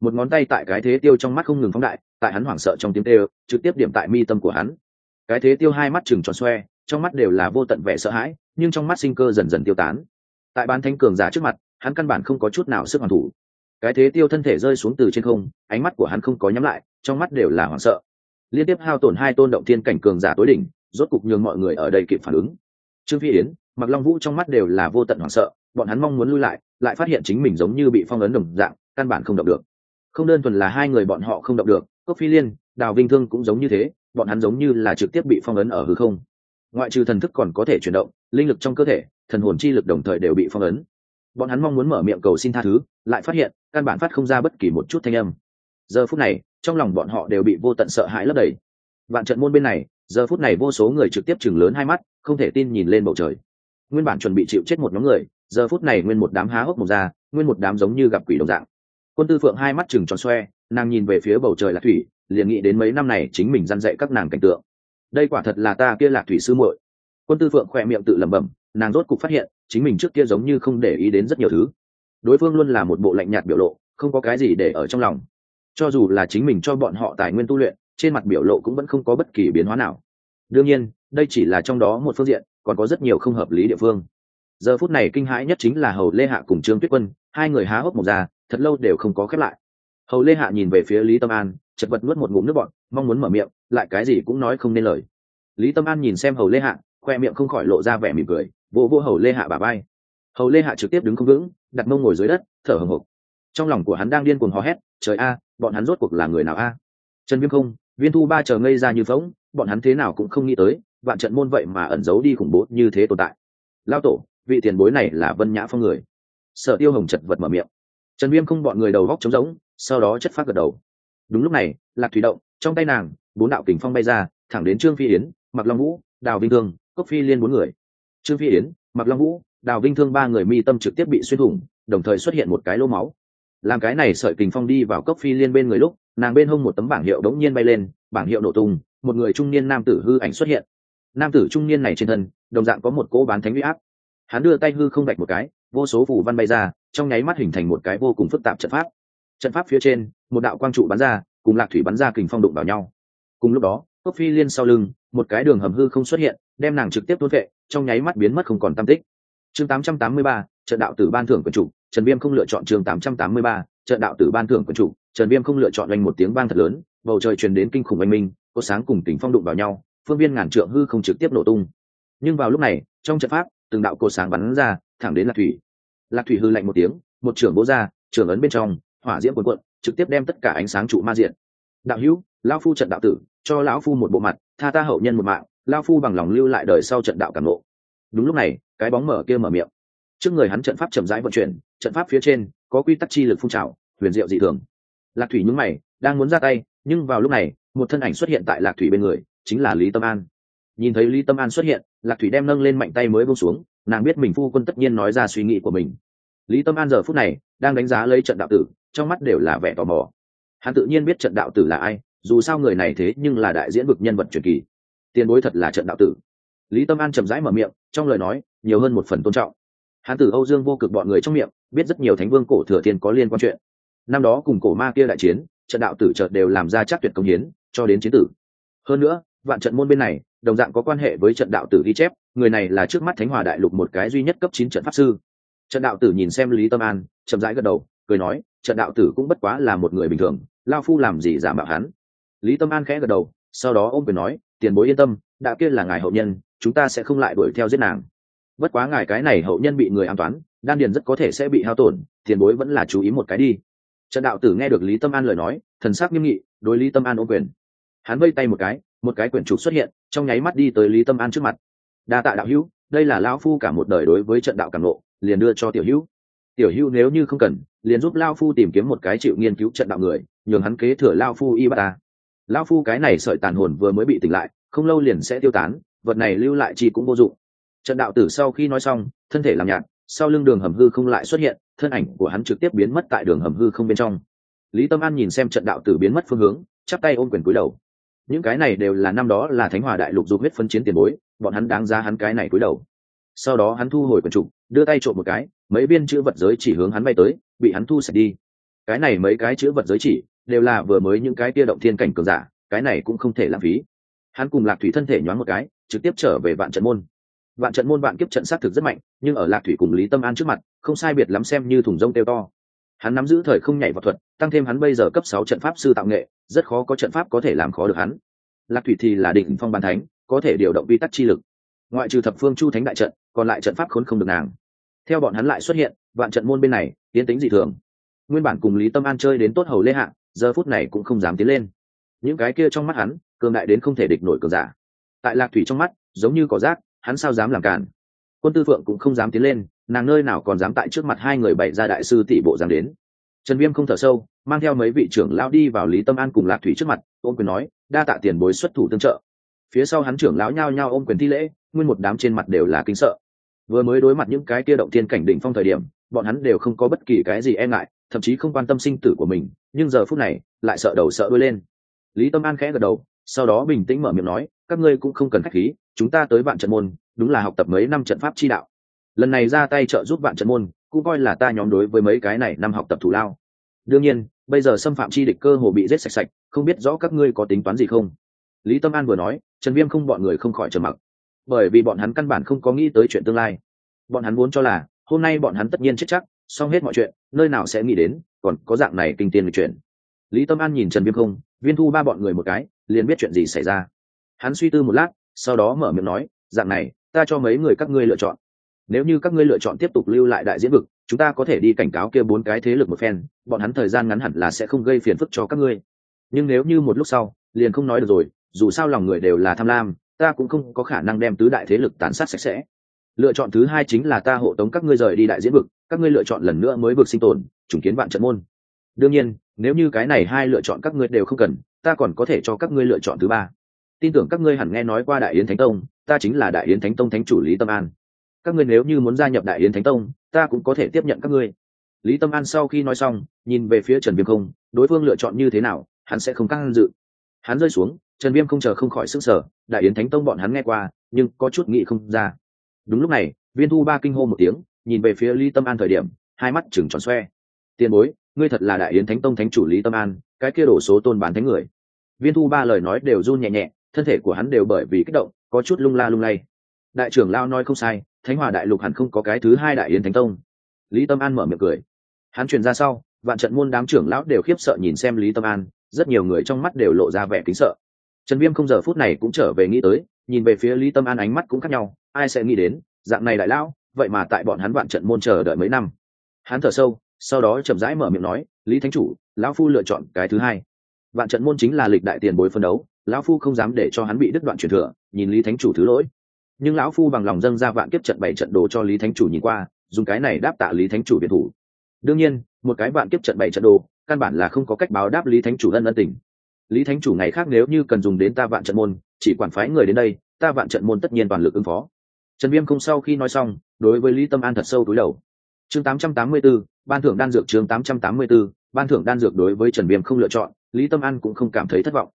Một ngón tay tại cái thế tiêu trong mắt không ngừng phóng đại, tại hắn hoảng sợ trong tiếng kêu, trực tiếp điểm tại mi tâm của hắn. Cái thế tiêu hai mắt chừng tròn xoe, trong mắt đều là vô tận vẻ sợ hãi, nhưng trong mắt sinh cơ dần dần tiêu tán. Tại bán thánh cường giả trước mặt, hắn căn bản không có chút nào sức hoàn thủ. Cái thế tiêu thân thể rơi xuống từ trên không, ánh mắt của hắn không có nhắm lại, trong mắt đều là hoảng sợ. Liên tiếp hao tổn hai tôn động thiên cảnh cường giả tối đỉnh, rốt cục nhường mọi người ở đây kịp phản ứng. Trương phi yến mặc long vũ trong mắt đều là vô tận hoảng sợ, bọn hắn mong muốn lui lại lại phát hiện chính mình giống như bị phong ấn đồng dạng, căn bản không động được. Không đơn thuần là hai người bọn họ không động được, cốc phi liên, đào vinh thương cũng giống như thế, bọn hắn giống như là trực tiếp bị phong ấn ở hư không. Ngoại trừ thần thức còn có thể chuyển động, linh lực trong cơ thể, thần hồn chi lực đồng thời đều bị phong ấn. Bọn hắn mong muốn mở miệng cầu xin tha thứ, lại phát hiện, căn bản phát không ra bất kỳ một chút thanh âm. Giờ phút này, trong lòng bọn họ đều bị vô tận sợ hãi lấp đầy. Vạn trận môn bên này, giờ phút này vô số người trực tiếp chừng lớn hai mắt, không thể tin nhìn lên bầu trời. Nguyên bản chuẩn bị chịu chết một nhóm người giờ phút này nguyên một đám há hốc mồm ra, nguyên một đám giống như gặp quỷ đồng dạng. Quân tư phượng hai mắt chừng tròn xoe, nàng nhìn về phía bầu trời lạc thủy, liền nghĩ đến mấy năm này chính mình dăn dạy các nàng cảnh tượng. Đây quả thật là ta kia lạc thủy sư muội. Quân tư phượng khỏe miệng tự lẩm bẩm, nàng rốt cục phát hiện, chính mình trước kia giống như không để ý đến rất nhiều thứ. Đối phương luôn là một bộ lạnh nhạt biểu lộ, không có cái gì để ở trong lòng. Cho dù là chính mình cho bọn họ tài nguyên tu luyện, trên mặt biểu lộ cũng vẫn không có bất kỳ biến hóa nào. Đương nhiên, đây chỉ là trong đó một phương diện, còn có rất nhiều không hợp lý địa phương giờ phút này kinh hãi nhất chính là hầu lê hạ cùng trương tuyết quân, hai người há hốc một ra, thật lâu đều không có khép lại. Hầu lê hạ nhìn về phía lý tâm an, chật vật nuốt một ngụm nước bọn mong muốn mở miệng, lại cái gì cũng nói không nên lời. Lý tâm an nhìn xem hầu lê hạ, khoe miệng không khỏi lộ ra vẻ mỉm cười, vỗ vỗ hầu lê hạ bà bay hầu lê hạ trực tiếp đứng không vững, đặt mông ngồi dưới đất, thở hồng hộc. Trong lòng của hắn đang điên cuồng hò hét, trời a, bọn hắn rốt cuộc là người nào a? Trần viêm không, viên thu ba chờ ngây ra như phóng bọn hắn thế nào cũng không nghĩ tới, vạn trận môn vậy mà ẩn giấu đi khủng bố như thế tồn tại. Lao tổ vị tiền bối này là vân nhã phong người. Sở tiêu hồng chật vật mở miệng. Trần viêm không bọn người đầu góc trống rỗng, sau đó chất phát gật đầu. Đúng lúc này, lạc thủy động, trong tay nàng, bốn đạo kình phong bay ra, thẳng đến trương phi yến mặc long vũ, đào vinh thương, cốc phi liên bốn người. Trương phi yến mặc long vũ, đào vinh thương ba người mi tâm trực tiếp bị xuyên thủng, đồng thời xuất hiện một cái lỗ máu. Làm cái này sợi kình phong đi vào cốc phi liên bên người lúc, nàng bên hông một tấm bảng hiệu đống nhiên bay lên, bảng hiệu nổ tung, một người trung niên nam tử hư ảnh xuất hiện. Nam tử trung niên này trên thân, đồng dạng có một cỗ bán thánh huy áp hắn đưa tay hư không bạch một cái vô số phủ văn bay ra trong nháy mắt hình thành một cái vô cùng phức tạp trận pháp. Trận pháp phía trên một đạo quang trụ bắn ra cùng lạc thủy bắn ra kình phong đụng vào nhau. Cùng lúc đó cốc phi liên sau lưng một cái đường hầm hư không xuất hiện đem nàng trực tiếp tuôn vệ trong nháy mắt biến mất không còn tam tích. Chương 883, trận đạo tử ban thưởng quần chủ trần viêm không lựa chọn chương tám trăm tám mươi ba trận đạo tử ban thưởng quần chủ trần viêm không lựa chọn oanh một tiếng vang thật lớn bầu trời truyền đến kinh khủng oanh minh có sáng cùng tỉnh phong đụng vào nhau phương viên ngàn trượng hư không trực tiếp nổ tung. Nhưng vào lúc này trong trận pháp từng đạo cột sáng bắn ra thẳng đến lạc thủy. Lạc thủy hư lạnh một tiếng một trưởng bố ra trưởng ấn bên trong hỏa diễm cuồn cuộn, trực tiếp đem tất cả ánh sáng trụ ma diện. Đạo hữu lão phu trận đạo tử cho lão phu một bộ mặt tha ta hậu nhân một mạng lão phu bằng lòng lưu lại đời sau trận đạo cảm lộ đúng lúc này cái bóng mở kia mở miệng. Trước người hắn trận pháp chậm rãi vận chuyển trận pháp phía trên có quy tắc chi lực phun trào huyền diệu dị thường. Lạc thủy nhúng mày đang muốn ra tay nhưng vào lúc này một thân ảnh xuất hiện tại lạc thủy bên người chính là lý tâm an. Nhìn thấy lý tâm an xuất hiện lạc thủy đem nâng lên mạnh tay mới bông xuống, nàng biết mình phu quân tất nhiên nói ra suy nghĩ của mình. Lý tâm an giờ phút này đang đánh giá lấy trận đạo tử, trong mắt đều là vẻ tò mò. Hắn tự nhiên biết trận đạo tử là ai, dù sao người này thế nhưng là đại diễn vực nhân vật truyền kỳ. Tiền bối thật là trận đạo tử. Lý tâm an chậm rãi mở miệng, trong lời nói, nhiều hơn một phần tôn trọng. Hắn tử âu dương vô cực bọn người trong miệng, biết rất nhiều thánh vương cổ thừa thiên có liên quan chuyện. Năm đó cùng cổ ma kia đại chiến, trận đạo tử chợt đều làm ra chắc tuyệt công hiến, cho đến chiến tử. Hơn nữa, vạn trận môn bên này đồng dạng có quan hệ với trận đạo tử ghi chép, người này là trước mắt thánh hòa đại lục một cái duy nhất cấp chín trận pháp sư. Trận đạo tử nhìn xem lý tâm an, chậm rãi gật đầu, cười nói, trận đạo tử cũng bất quá là một người bình thường, lao phu làm gì giả mạo hắn? Lý tâm an khẽ gật đầu, sau đó ôm quyền nói, tiền bối yên tâm, đã kia là ngài hậu nhân, chúng ta sẽ không lại đuổi theo giết nàng. Bất quá ngài cái này hậu nhân bị người an toán, đan điền rất có thể sẽ bị hao tổn, tiền bối vẫn là chú ý một cái đi. Trận đạo tử nghe được lý tâm an lời nói, thần sắc nghiêm nghị, đối lý tâm an ôm quyền. Hắn vây tay một cái một cái quyển trục xuất hiện, trong nháy mắt đi tới lý tâm an trước mặt. Đa tạ đạo hữu, đây là lão phu cả một đời đối với trận đạo càng lộ liền đưa cho tiểu hữu. Tiểu hữu nếu như không cần, liền giúp lao phu tìm kiếm một cái chịu nghiên cứu trận đạo người, nhường hắn kế thừa lao phu y bát ta. Lao phu cái này sợi tàn hồn vừa mới bị tỉnh lại, không lâu liền sẽ tiêu tán, vật này lưu lại chi cũng vô dụng. Trận đạo tử sau khi nói xong, thân thể làm nhạt, sau lưng đường hầm hư không lại xuất hiện, thân ảnh của hắn trực tiếp biến mất tại đường hầm hư không bên trong. Lý tâm an nhìn xem trận đạo tử biến mất phương hướng, chắp tay ôm quyền cúi đầu những cái này đều là năm đó là thánh hòa đại lục du huyết phân chiến tiền bối, bọn hắn đáng giá hắn cái này cúi đầu. Sau đó hắn thu hồi quần trục, đưa tay trộm một cái, mấy viên chữ vật giới chỉ hướng hắn bay tới, bị hắn thu sạch đi. Cái này mấy cái chữ vật giới chỉ, đều là vừa mới những cái tia động thiên cảnh cường giả, cái này cũng không thể lãng phí. Hắn cùng lạc thủy thân thể nhoáng một cái, trực tiếp trở về vạn trận môn. Vạn trận môn vạn kiếp trận sát thực rất mạnh, nhưng ở lạc thủy cùng lý tâm an trước mặt, không sai biệt lắm xem như thùng rông teo to. Hắn nắm giữ thời không nhảy vào thuật tăng thêm hắn bây giờ cấp sáu trận pháp sư tạo nghệ, rất khó có trận pháp có thể làm khó được hắn. Lạc thủy thì là đỉnh phong bàn thánh, có thể điều động vi tắc chi lực. Ngoại trừ thập phương chu thánh đại trận, còn lại trận pháp khốn không được nàng. Theo bọn hắn lại xuất hiện, vạn trận môn bên này, tiến tính dị thường. Nguyên bản cùng lý tâm an chơi đến tốt hầu lê hạ, giờ phút này cũng không dám tiến lên. Những cái kia trong mắt hắn, cường đại đến không thể địch nổi cường giả. Tại lạc thủy trong mắt, giống như có rác, hắn sao dám làm cản? Quân tư phượng cũng không dám tiến lên, nàng nơi nào còn dám tại trước mặt hai người bày ra đại sư tỷ bộ dám đến trần viêm không thở sâu, mang theo mấy vị trưởng lão đi vào lý tâm an cùng lạc thủy trước mặt, ôm quyền nói, đa tạ tiền bối xuất thủ tương trợ. Phía sau hắn trưởng lão nhao nhao ôm quyền thi lễ, nguyên một đám trên mặt đều là kính sợ. Vừa mới đối mặt những cái kia động thiên cảnh đỉnh phong thời điểm, bọn hắn đều không có bất kỳ cái gì e ngại, thậm chí không quan tâm sinh tử của mình, nhưng giờ phút này, lại sợ đầu sợ đuôi lên. Lý tâm an khẽ gật đầu, sau đó bình tĩnh mở miệng nói, các ngươi cũng không cần khách khí, chúng ta tới vạn trận môn, đúng là học tập mấy năm trận pháp chi đạo. Lần này ra tay trợ giúp vạn trận môn cũng coi là ta nhóm đối với mấy cái này năm học tập thủ lao. Đương nhiên, bây giờ xâm phạm chi địch cơ hồ bị giết sạch sạch, không biết rõ các ngươi có tính toán gì không? Lý tâm an vừa nói, trần viêm không bọn người không khỏi trầm mặc. Bởi vì bọn hắn căn bản không có nghĩ tới chuyện tương lai. Bọn hắn muốn cho là, hôm nay bọn hắn tất nhiên chết chắc, xong hết mọi chuyện, nơi nào sẽ nghĩ đến, còn có dạng này kinh tiền lịch chuyển lý tâm an nhìn trần viêm không, viên thu ba bọn người một cái, liền biết chuyện gì xảy ra. Hắn suy tư một lát, sau đó mở miệng nói, dạng này, ta cho mấy người các ngươi lựa chọn nếu như các ngươi lựa chọn tiếp tục lưu lại đại diễn vực, chúng ta có thể đi cảnh cáo kia bốn cái thế lực một phen, bọn hắn thời gian ngắn hẳn là sẽ không gây phiền phức cho các ngươi. Nhưng nếu như một lúc sau, liền không nói được rồi, dù sao lòng người đều là tham lam, ta cũng không có khả năng đem tứ đại thế lực tàn sát sạch sẽ. Lựa chọn thứ hai chính là ta hộ tống các ngươi rời đi đại diễn vực, các ngươi lựa chọn lần nữa mới vực sinh tồn chủng kiến vạn trận môn. Đương nhiên, nếu như cái này hai lựa chọn các ngươi đều không cần, ta còn có thể cho các ngươi lựa chọn thứ ba. Tin tưởng các ngươi hẳn nghe nói qua đại yến thánh tông, ta chính là đại yến thánh tông thánh chủ lý tâm an các ngươi nếu như muốn gia nhập đại yến thánh tông, ta cũng có thể tiếp nhận các ngươi. Lý tâm an sau khi nói xong, nhìn về phía trần viêm không, đối phương lựa chọn như thế nào, hắn sẽ không căng dự. Hắn rơi xuống, trần viêm không chờ không khỏi s ư n g sở đại yến thánh tông bọn hắn nghe qua, nhưng có chút nghị không ra. Đúng lúc này, viên thu ba kinh hô một tiếng, nhìn về phía lý tâm an thời điểm, hai mắt chừng tròn xoe. Tiền bối, ngươi thật là đại yến thánh tông thánh chủ lý tâm an, cái kia đổ số tôn bán thánh người. Viên thu ba lời nói đều run nhẹ nhẹ, thân thể của hắn đều bởi vì kích động, có chút lung la lung lay. Đại trưởng lao nói không sai thánh hòa đại lục hẳn không có cái thứ hai đại yến thánh tông. Lý tâm an mở miệng cười. Hắn truyền ra sau, vạn trận môn đám trưởng lão đều khiếp sợ nhìn xem lý tâm an, rất nhiều người trong mắt đều lộ ra vẻ kính sợ. Trần viêm không giờ phút này cũng trở về nghĩ tới, nhìn về phía lý tâm an ánh mắt cũng khác nhau, ai sẽ nghĩ đến, dạng này đại lão, vậy mà tại bọn hắn vạn trận môn chờ đợi mấy năm. Hắn thở sâu, sau đó chậm rãi mở miệng nói, lý thánh chủ, lão phu lựa chọn cái thứ hai. Vạn trận môn chính là lịch đại tiền bối phân đấu, lão phu không dám để cho hắn bị đứt đoạn truyền thừa, nhìn lý thánh chủ thứ lỗi nhưng lão phu bằng lòng dâng ra vạn kiếp trận bảy trận đồ cho lý thánh chủ nhìn qua dùng cái này đáp tạ lý thánh chủ biệt thủ. Đương nhiên một cái vạn kiếp trận bảy trận đồ căn bản là không có cách báo đáp lý thánh chủ ân ân tình. Lý thánh chủ ngày khác nếu như cần dùng đến ta vạn trận môn chỉ quản phái người đến đây ta vạn trận môn tất nhiên toàn lực ứng phó. Trần viêm không sau khi nói xong đối với lý tâm an thật sâu túi đầu. Chương 884, ban thưởng đan dược chương 884, ban thưởng đan dược đối với trần viêm không lựa chọn lý tâm an cũng không cảm thấy thất vọng.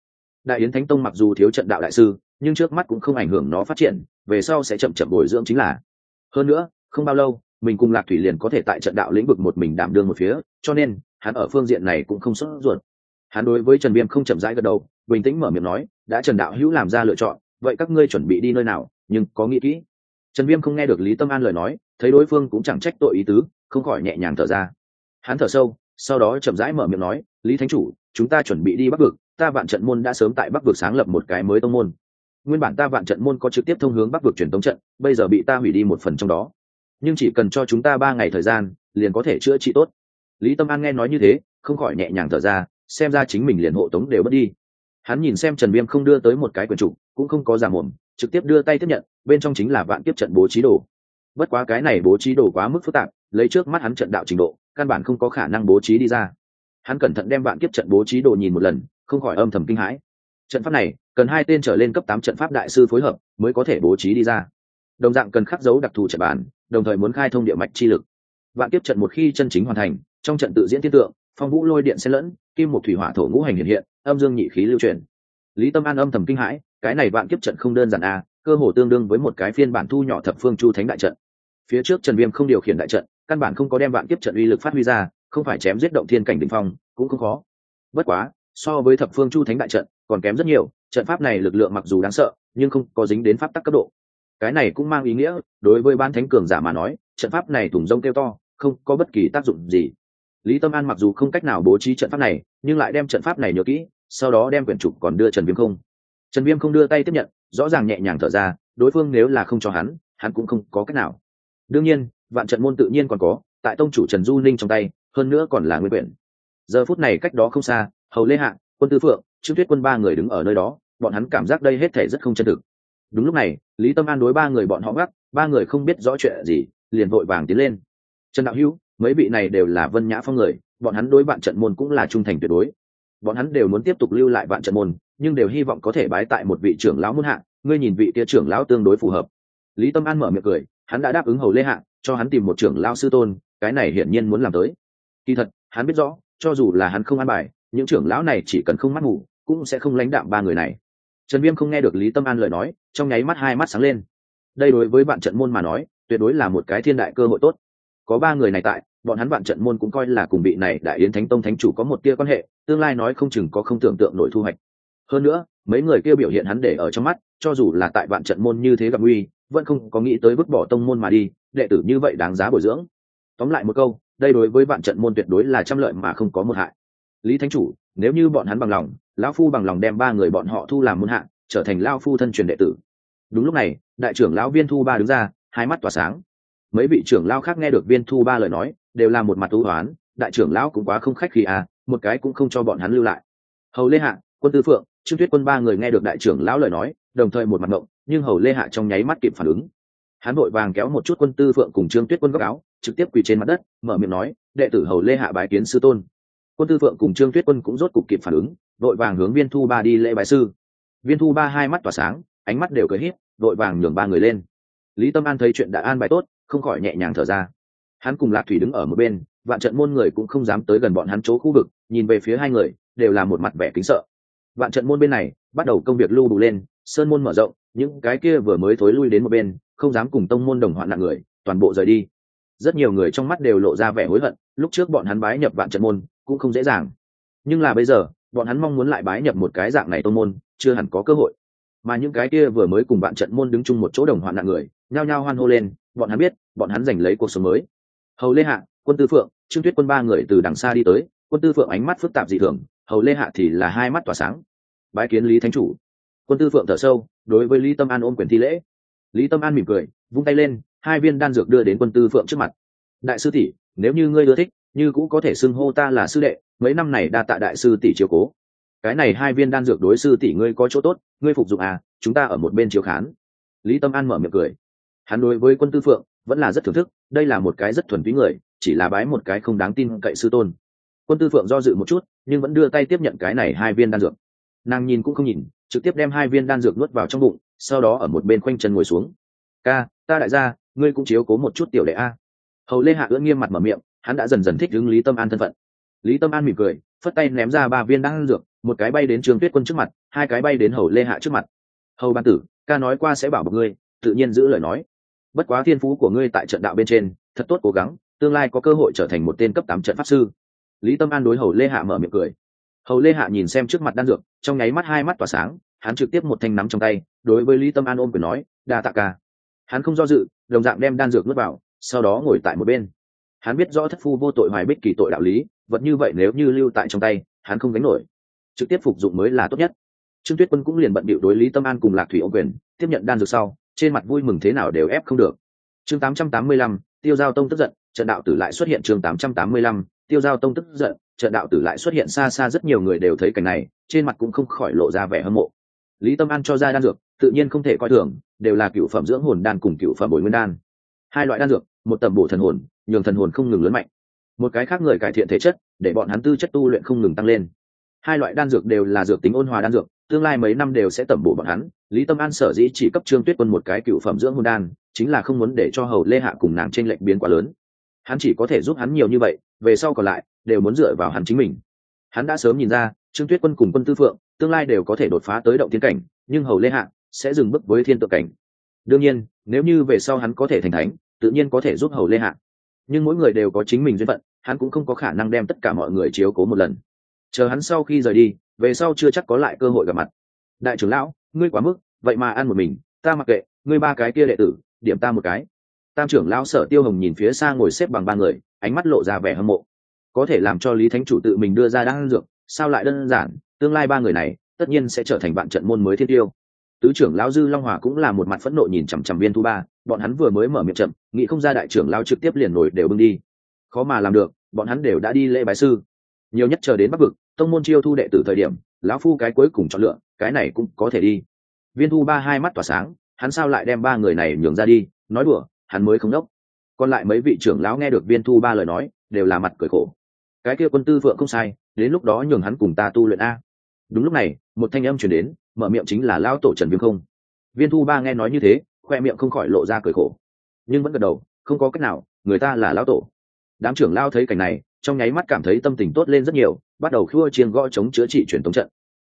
Đại yến thánh tông mặc dù thiếu trận đạo đại sư nhưng trước mắt cũng không ảnh hưởng nó phát triển, về sau sẽ chậm chậm bồi dưỡng chính là. Hơn nữa, không bao lâu, mình cùng lạc thủy liền có thể tại trận đạo lĩnh vực một mình đảm đương một phía, cho nên, hắn ở phương diện này cũng không sốt ruột. Hắn đối với trần viêm không chậm rãi gật đầu, bình tĩnh mở miệng nói, đã trần đạo hữu làm ra lựa chọn, vậy các ngươi chuẩn bị đi nơi nào, nhưng có nghĩ kỹ. Trần viêm không nghe được lý tâm an lời nói, thấy đối phương cũng chẳng trách tội ý tứ, không khỏi nhẹ nhàng thở ra. Hắn thở sâu, sau đó chậm rãi mở miệng nói, lý thánh chủ, chúng ta chuẩn bị đi bắc vực, ta vạn trận môn đã sớm tại bắc vực sáng lập một cái mới tông môn nguyên bản ta vạn trận môn có trực tiếp thông hướng bắc vực truyền tống trận, bây giờ bị ta hủy đi một phần trong đó. Nhưng chỉ cần cho chúng ta ba ngày thời gian, liền có thể chữa trị tốt. Lý tâm an nghe nói như thế, không khỏi nhẹ nhàng thở ra, xem ra chính mình liền hộ tống đều mất đi. Hắn nhìn xem trần viêm không đưa tới một cái quyền trục cũng không có giả mồm, trực tiếp đưa tay tiếp nhận, bên trong chính là vạn kiếp trận bố trí đồ. Bất quá cái này bố trí đồ quá mức phức tạp, lấy trước mắt hắn trận đạo trình độ, căn bản không có khả năng bố trí đi ra. Hắn cẩn thận đem vạn kiếp trận bố trí đồ nhìn một lần, không khỏi âm thầm kinh hãi trận pháp này cần hai tên trở lên cấp tám trận pháp đại sư phối hợp mới có thể bố trí đi ra. Đồng dạng cần khắc dấu đặc thù trận bản đồng thời muốn khai thông địa mạch chi lực. Vạn kiếp trận một khi chân chính hoàn thành trong trận tự diễn tiên tượng phong vũ lôi điện xen lẫn kim một thủy hỏa thổ ngũ hành hiện hiện âm dương nhị khí lưu truyền lý tâm an âm thầm kinh hãi cái này vạn kiếp trận không đơn giản a à, cơ hồ tương đương với một cái phiên bản thu nhỏ thập phương chu thánh đại trận. Phía trước trần viêm không điều khiển đại trận căn bản không có đem vạn kiếp trận uy lực phát huy ra không phải chém giết động thiên cảnh đỉnh phong cũng không khó. Bất quá so với thập phương chu thánh đại trận, còn kém rất nhiều. Trận pháp này lực lượng mặc dù đáng sợ, nhưng không có dính đến pháp tắc cấp độ. Cái này cũng mang ý nghĩa, đối với ban thánh cường giả mà nói, trận pháp này thủng rông kêu to, không có bất kỳ tác dụng gì. Lý tâm an mặc dù không cách nào bố trí trận pháp này, nhưng lại đem trận pháp này nhớ kỹ, sau đó đem quyển trục còn đưa trần viêm không. Trần viêm không đưa tay tiếp nhận, rõ ràng nhẹ nhàng thở ra, đối phương nếu là không cho hắn hắn cũng không có cách nào. Đương nhiên, vạn trận môn tự nhiên còn có, tại tông chủ trần du ninh trong tay, hơn nữa còn là nguyên quyển. Giờ phút này cách đó không xa hầu lê hạ, quân tư phượng, trương tuyết quân ba người đứng ở nơi đó, bọn hắn cảm giác đây hết thể rất không chân thực. Đúng lúc này, lý tâm an đối ba người bọn họ gắt, ba người không biết rõ chuyện gì, liền vội vàng tiến lên. Trần đạo hữu, mấy vị này đều là vân nhã phong người, bọn hắn đối bạn trận môn cũng là trung thành tuyệt đối. Bọn hắn đều muốn tiếp tục lưu lại bạn trận môn, nhưng đều hy vọng có thể bái tại một vị trưởng lão muôn hạ, ngươi nhìn vị tia trưởng lão tương đối phù hợp. Lý tâm an mở miệng cười, hắn đã đáp ứng hầu lê hạ, cho hắn tìm một trưởng lão sư tôn, cái này hiển nhiên muốn làm tới. Kỳ thật, hắn biết rõ, cho dù là hắn không an bài những trưởng lão này chỉ cần không mắt ngủ cũng sẽ không lãnh đạm ba người này. Trần viêm không nghe được lý tâm an lời nói trong nháy mắt hai mắt sáng lên. Đây đối với bạn trận môn mà nói tuyệt đối là một cái thiên đại cơ hội tốt. Có ba người này tại bọn hắn bạn trận môn cũng coi là cùng bị này đại yến thánh tông thánh chủ có một tia quan hệ tương lai nói không chừng có không tưởng tượng nổi thu hoạch. Hơn nữa mấy người kia biểu hiện hắn để ở trong mắt cho dù là tại bạn trận môn như thế gặp nguy, vẫn không có nghĩ tới vứt bỏ tông môn mà đi đệ tử như vậy đáng giá bồi dưỡng. Tóm lại một câu đây đối với bạn trận môn tuyệt đối là trăm lợi mà không có một hại lý thánh chủ, nếu như bọn hắn bằng lòng, lão phu bằng lòng đem ba người bọn họ thu làm môn hạ, trở thành lao phu thân truyền đệ tử. Đúng lúc này, đại trưởng lão viên thu ba đứng ra, hai mắt tỏa sáng. Mấy vị trưởng lao khác nghe được viên thu ba lời nói, đều là một mặt thú hoán đại trưởng lão cũng quá không khách khi à một cái cũng không cho bọn hắn lưu lại. Hầu lê hạ, quân tư phượng, trương tuyết quân ba người nghe được đại trưởng lão lời nói, đồng thời một mặt ngộng, nhưng hầu lê hạ trong nháy mắt kịp phản ứng. Hắn vội vàng kéo một chút quân tư phượng cùng trương tuyết quân góc áo, trực tiếp quỳ trên mặt đất, mở miệng nói, đệ tử hầu lê hạ bái kiến sư tôn quân tư phượng cùng trương tuyết quân cũng rốt cục kịp phản ứng, vội vàng hướng viên thu ba đi lễ bái sư. Viên thu ba hai mắt tỏa sáng, ánh mắt đều cười hít vội vàng nhường ba người lên. Lý tâm an thấy chuyện đã an bài tốt, không khỏi nhẹ nhàng thở ra. Hắn cùng lạc thủy đứng ở một bên, vạn trận môn người cũng không dám tới gần bọn hắn chỗ khu vực, nhìn về phía hai người, đều là một mặt vẻ kính sợ. Vạn trận môn bên này, bắt đầu công việc lưu đủ lên, sơn môn mở rộng, những cái kia vừa mới thối lui đến một bên, không dám cùng tông môn đồng hoạn nặng người, toàn bộ rời đi. Rất nhiều người trong mắt đều lộ ra vẻ hối hận, lúc trước bọn hắn bái nhập vạn trận môn cũng không dễ dàng. Nhưng là bây giờ, bọn hắn mong muốn lại bái nhập một cái dạng này tông môn, chưa hẳn có cơ hội. Mà những cái kia vừa mới cùng bạn trận môn đứng chung một chỗ đồng hoạn nặng người, nhao nhao hoan hô lên, bọn hắn biết, bọn hắn giành lấy cuộc sống mới. Hầu lê hạ, quân tư phượng, trương tuyết quân ba người từ đằng xa đi tới, quân tư phượng ánh mắt phức tạp dị thường, hầu lê hạ thì là hai mắt tỏa sáng. Bái kiến lý thánh chủ. Quân tư phượng thở sâu, đối với lý tâm an ôm quyền thi lễ. Lý tâm an mỉm cười, vung tay lên, hai viên đan dược đưa đến quân tư phượng trước mặt. Đại sư tỷ, nếu như ngươi ưa thích như cũ có thể xưng hô ta là sư đệ, mấy năm này đa tạ đại sư tỷ chiếu cố. Cái này hai viên đan dược đối sư tỷ ngươi có chỗ tốt, ngươi phục dụng à chúng ta ở một bên chiếu khán. Lý tâm an mở miệng cười. Hắn đối với quân tư phượng, vẫn là rất thưởng thức, đây là một cái rất thuần túy người, chỉ là bái một cái không đáng tin cậy sư tôn. Quân tư phượng do dự một chút, nhưng vẫn đưa tay tiếp nhận cái này hai viên đan dược. Nàng nhìn cũng không nhìn, trực tiếp đem hai viên đan dược nuốt vào trong bụng, sau đó ở một bên khoanh chân ngồi xuống. Ca, ta đại gia, ngươi cũng chiếu cố một chút tiểu đệ a. Hầu lê hạ ưỡn nghiêm mặt mở miệng hắn đã dần dần thích ứng lý tâm an thân phận. Lý tâm an mỉm cười, phất tay ném ra ba viên đan dược, một cái bay đến trường tuyết quân trước mặt, hai cái bay đến hầu lê hạ trước mặt. Hầu ban tử, ca nói qua sẽ bảo bọc ngươi, tự nhiên giữ lời nói. Bất quá thiên phú của ngươi tại trận đạo bên trên, thật tốt cố gắng, tương lai có cơ hội trở thành một tên cấp tám trận pháp sư. Lý tâm an đối hầu lê hạ mở miệng cười. Hầu lê hạ nhìn xem trước mặt đan dược, trong nháy mắt hai mắt tỏa sáng, hắn trực tiếp một thanh nắm trong tay, đối với lý tâm an ôm quyền nói, đa tạ ca. Hắn không do dự, đồng dạng đem đan dược nuốt vào, sau đó ngồi tại một bên hắn biết rõ thất phu vô tội hoài bích kỳ tội đạo lý vật như vậy nếu như lưu tại trong tay hắn không gánh nổi. Trực tiếp phục dụng mới là tốt nhất. Trương tuyết quân cũng liền bận bịu đối lý tâm an cùng lạc thủy ô quyền tiếp nhận đan dược sau trên mặt vui mừng thế nào đều ép không được. Chương 885, tiêu giao tông tức giận trận đạo tử lại xuất hiện. Chương 885, tiêu giao tông tức giận trận đạo tử lại xuất hiện. Xa xa rất nhiều người đều thấy cảnh này trên mặt cũng không khỏi lộ ra vẻ hâm mộ. Lý tâm an cho ra đan dược tự nhiên không thể coi thường đều là cựu phẩm dưỡng hồn đan cùng cựu phẩm bồi nguyên đan. Hai loại đan dược một tầm bổ thần hồn nhường thần hồn không ngừng lớn mạnh. Một cái khác người cải thiện thể chất, để bọn hắn tư chất tu luyện không ngừng tăng lên. Hai loại đan dược đều là dược tính ôn hòa đan dược, tương lai mấy năm đều sẽ tẩm bổ bọn hắn. Lý tâm an sở dĩ chỉ cấp trương tuyết quân một cái cựu phẩm dưỡng hồn đan, chính là không muốn để cho hầu lê hạ cùng nàng t r ê n lệch biến quá lớn. Hắn chỉ có thể giúp hắn nhiều như vậy, về sau còn lại, đều muốn dựa vào hắn chính mình. Hắn đã sớm nhìn ra, trương tuyết quân cùng quân tư phượng, tương lai đều có thể đột phá tới động thiên cảnh, nhưng hầu lê hạ sẽ dừng bước với thiên tượng cảnh. Đương nhiên, nếu như về sau hắn có thể thành thánh, tự nhiên có thể giúp hầu lê hạ nhưng mỗi người đều có chính mình duyên phận, hắn cũng không có khả năng đem tất cả mọi người chiếu cố một lần. Chờ hắn sau khi rời đi, về sau chưa chắc có lại cơ hội gặp mặt. Đại trưởng lão, ngươi quá mức, vậy mà ăn một mình, ta mặc kệ, ngươi ba cái kia đệ tử, điểm ta một cái. Tam trưởng lão sở tiêu hồng nhìn phía xa ngồi xếp bằng ba người, ánh mắt lộ ra vẻ hâm mộ. Có thể làm cho lý thánh chủ tự mình đưa ra đan dược, sao lại đơn giản, tương lai ba người này, tất nhiên sẽ trở thành bạn trận môn mới thiết tiêu. Tứ trưởng lão dư long hòa cũng là một mặt phẫn nộ nhìn chằm chằm viên thu ba bọn hắn vừa mới mở miệng chậm, nghĩ không ra đại trưởng lão trực tiếp liền nổi đều bưng đi. Khó mà làm được, bọn hắn đều đã đi lễ bái sư. Nhiều nhất chờ đến bắc vực, tông môn chiêu thu đệ tử thời điểm, lão phu cái cuối cùng chọn lựa, cái này cũng có thể đi. Viên thu ba hai mắt tỏa sáng, hắn sao lại đem ba người này nhường ra đi, nói đùa, hắn mới không đốc. Còn lại mấy vị trưởng lão nghe được viên thu ba lời nói, đều là mặt cười khổ. Cái kia quân tư phượng không sai, đến lúc đó nhường hắn cùng ta tu luyện a. Đúng lúc này, một thanh âm chuyển đến, mở miệng chính là lão tổ trần viêm không. Viên thu ba nghe nói như thế khoe miệng không khỏi lộ ra cười khổ. Nhưng vẫn gật đầu, không có cách nào, người ta là lão tổ. Đám trưởng lao thấy cảnh này, trong nháy mắt cảm thấy tâm tình tốt lên rất nhiều, bắt đầu khua chiên gõ chống chữa trị truyền thống trận.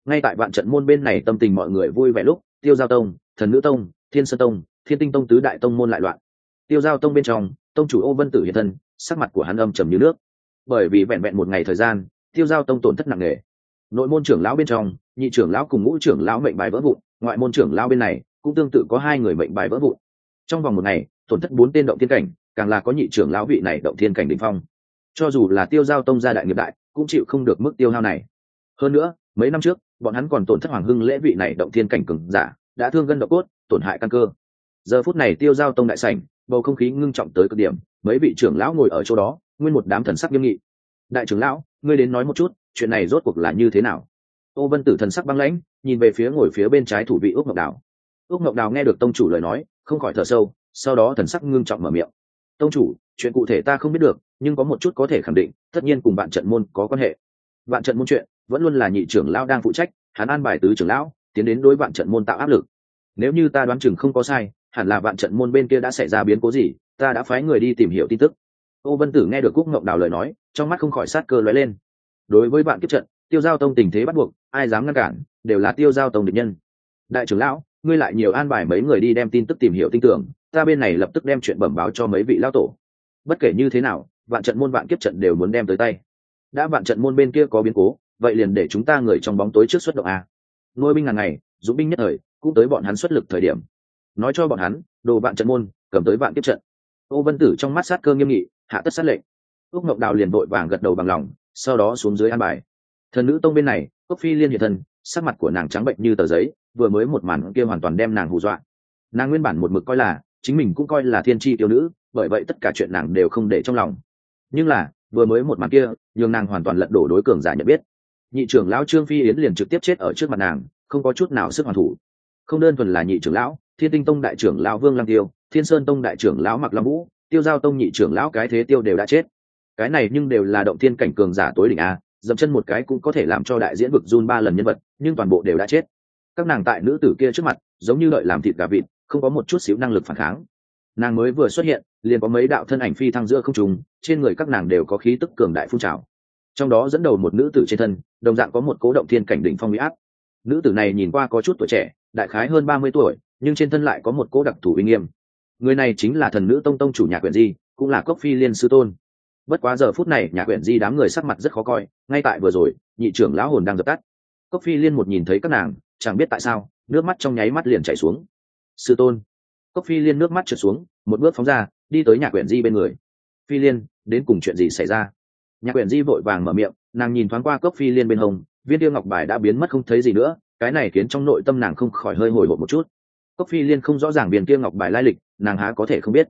Ngay tại vạn trận môn bên này tâm tình mọi người vui vẻ lúc, tiêu giao tông, thần nữ tông, thiên sơn tông, thiên tinh tông tứ đại tông môn lại loạn. Tiêu giao tông bên trong, tông chủ ô vân tử hiện thân, sắc mặt của hắn âm trầm như nước. Bởi vì vẹn vẹn một ngày thời gian, tiêu giao tông tổn thất nặng nề. Nội môn trưởng lão bên trong, nhị trưởng lão cùng ngũ trưởng lão mệnh bài vỡ vụn, ngoại môn trưởng lão bên này cũng tương tự có hai người mệnh bài vỡ vụn. Trong vòng một ngày, tổn thất bốn tên động thiên cảnh, càng là có nhị trưởng lão vị này động thiên cảnh đỉnh phong. Cho dù là tiêu giao tông gia đại nghiệp đại, cũng chịu không được mức tiêu hao này. Hơn nữa, mấy năm trước, bọn hắn còn tổn thất hoàng hưng lễ vị này động thiên cảnh cừng giả, đã thương gân độ cốt, tổn hại căn cơ. Giờ phút này tiêu giao tông đại sảnh, bầu không khí ngưng trọng tới cực điểm, mấy vị trưởng lão ngồi ở chỗ đó, nguyên một đám thần sắc nghiêm nghị. Đại trưởng lão, ngươi đến nói một chút, chuyện này rốt cuộc là như thế nào? Ô vân tử thần sắc băng lãnh, nhìn về phía ngồi phía bên trái thủ vị ước ngọc đảo ước ngọc đào nghe được tông chủ lời nói, không khỏi thở sâu, sau đó thần sắc ngưng trọng mở miệng. Tông chủ, chuyện cụ thể ta không biết được, nhưng có một chút có thể khẳng định, tất nhiên cùng bạn trận môn có quan hệ. Bạn trận môn chuyện, vẫn luôn là nhị trưởng lão đang phụ trách, hắn an bài tứ trưởng lão, tiến đến đối bạn trận môn tạo áp lực. Nếu như ta đoán chừng không có sai, hẳn là bạn trận môn bên kia đã xảy ra biến cố gì, ta đã phái người đi tìm hiểu tin tức. Ô vân tử nghe được cúc ngộng đào lời nói, trong mắt không khỏi sát cơ lóe lên. Đối với bạn kiếp trận, tiêu giao tông tình thế bắt buộc, ai dám ngăn cản, đều là tiêu giao tông địch nhân. Đại trưởng lão ngươi lại nhiều an bài mấy người đi đem tin tức tìm hiểu tin tưởng, ta bên này lập tức đem chuyện bẩm báo cho mấy vị lão tổ. Bất kể như thế nào, vạn trận môn vạn kiếp trận đều muốn đem tới tay. Đã vạn trận môn bên kia có biến cố, vậy liền để chúng ta người trong bóng tối trước xuất động a. Nuôi binh ngàn ngày, dũng binh nhất thời, cũng tới bọn hắn xuất lực thời điểm. Nói cho bọn hắn, đồ vạn trận môn, cầm tới vạn kiếp trận. Ô vân tử trong mắt sát cơ nghiêm nghị, hạ tất sát lệnh. Úc ngọc đào liền vội vàng gật đầu bằng lòng, sau đó xuống dưới an bài. Thần nữ tông bên này, cốc phi liên hiện thân, sắc mặt của nàng trắng bệnh như tờ giấy vừa mới một màn kia hoàn toàn đem nàng hù dọa. Nàng nguyên bản một mực coi là chính mình cũng coi là thiên tri tiêu nữ, bởi vậy tất cả chuyện nàng đều không để trong lòng. Nhưng là, vừa mới một màn kia, nhường nàng hoàn toàn lật đổ đối cường giả nhận biết. Nhị trưởng lão trương phi yến liền trực tiếp chết ở trước mặt nàng, không có chút nào sức hoàn thủ. Không đơn thuần là nhị trưởng lão, thiên tinh tông đại trưởng lão vương lăng tiêu, thiên sơn tông đại trưởng lão mặc long vũ, tiêu giao tông nhị trưởng lão cái thế tiêu đều đã chết. Cái này nhưng đều là động thiên cảnh cường giả tối đỉnh a, dậm chân một cái cũng có thể làm cho đại diễn vực run ba lần nhân vật, nhưng toàn bộ đều đã chết các nàng tại nữ tử kia trước mặt, giống như đợi làm thịt gà vịt, không có một chút xíu năng lực phản kháng. Nàng mới vừa xuất hiện, liền có mấy đạo thân ảnh phi thăng giữa không trùng trên người các nàng đều có khí tức cường đại phun trào. Trong đó dẫn đầu một nữ tử trên thân, đồng dạng có một cố động thiên cảnh đỉnh phong mỹ áp. Nữ tử này nhìn qua có chút tuổi trẻ, đại khái hơn ba mươi tuổi, nhưng trên thân lại có một cố đặc thù uy nghiêm. Người này chính là thần nữ tông tông chủ nhà quyển di, cũng là cốc phi liên sư tôn. Bất quá giờ phút này nhà quyển di đám người sắc mặt rất khó coi, ngay tại vừa rồi, nhị trưởng lão hồn đang dập tắt. Cốc phi liên một nhìn thấy các nàng chẳng biết tại sao, nước mắt trong nháy mắt liền chảy xuống. Sư tôn. Cốc phi liên nước mắt trượt xuống, một bước phóng ra, đi tới nhà quyển di bên người. Phi liên, đến cùng chuyện gì xảy ra? Nhà quyển di vội vàng mở miệng, nàng nhìn thoáng qua cốc phi liên bên hông, viên tiêu ngọc bài đã biến mất không thấy gì nữa, cái này khiến trong nội tâm nàng không khỏi hơi hồi hộp một chút. Cốc phi liên không rõ ràng viên tiêu ngọc bài lai lịch, nàng há có thể không biết.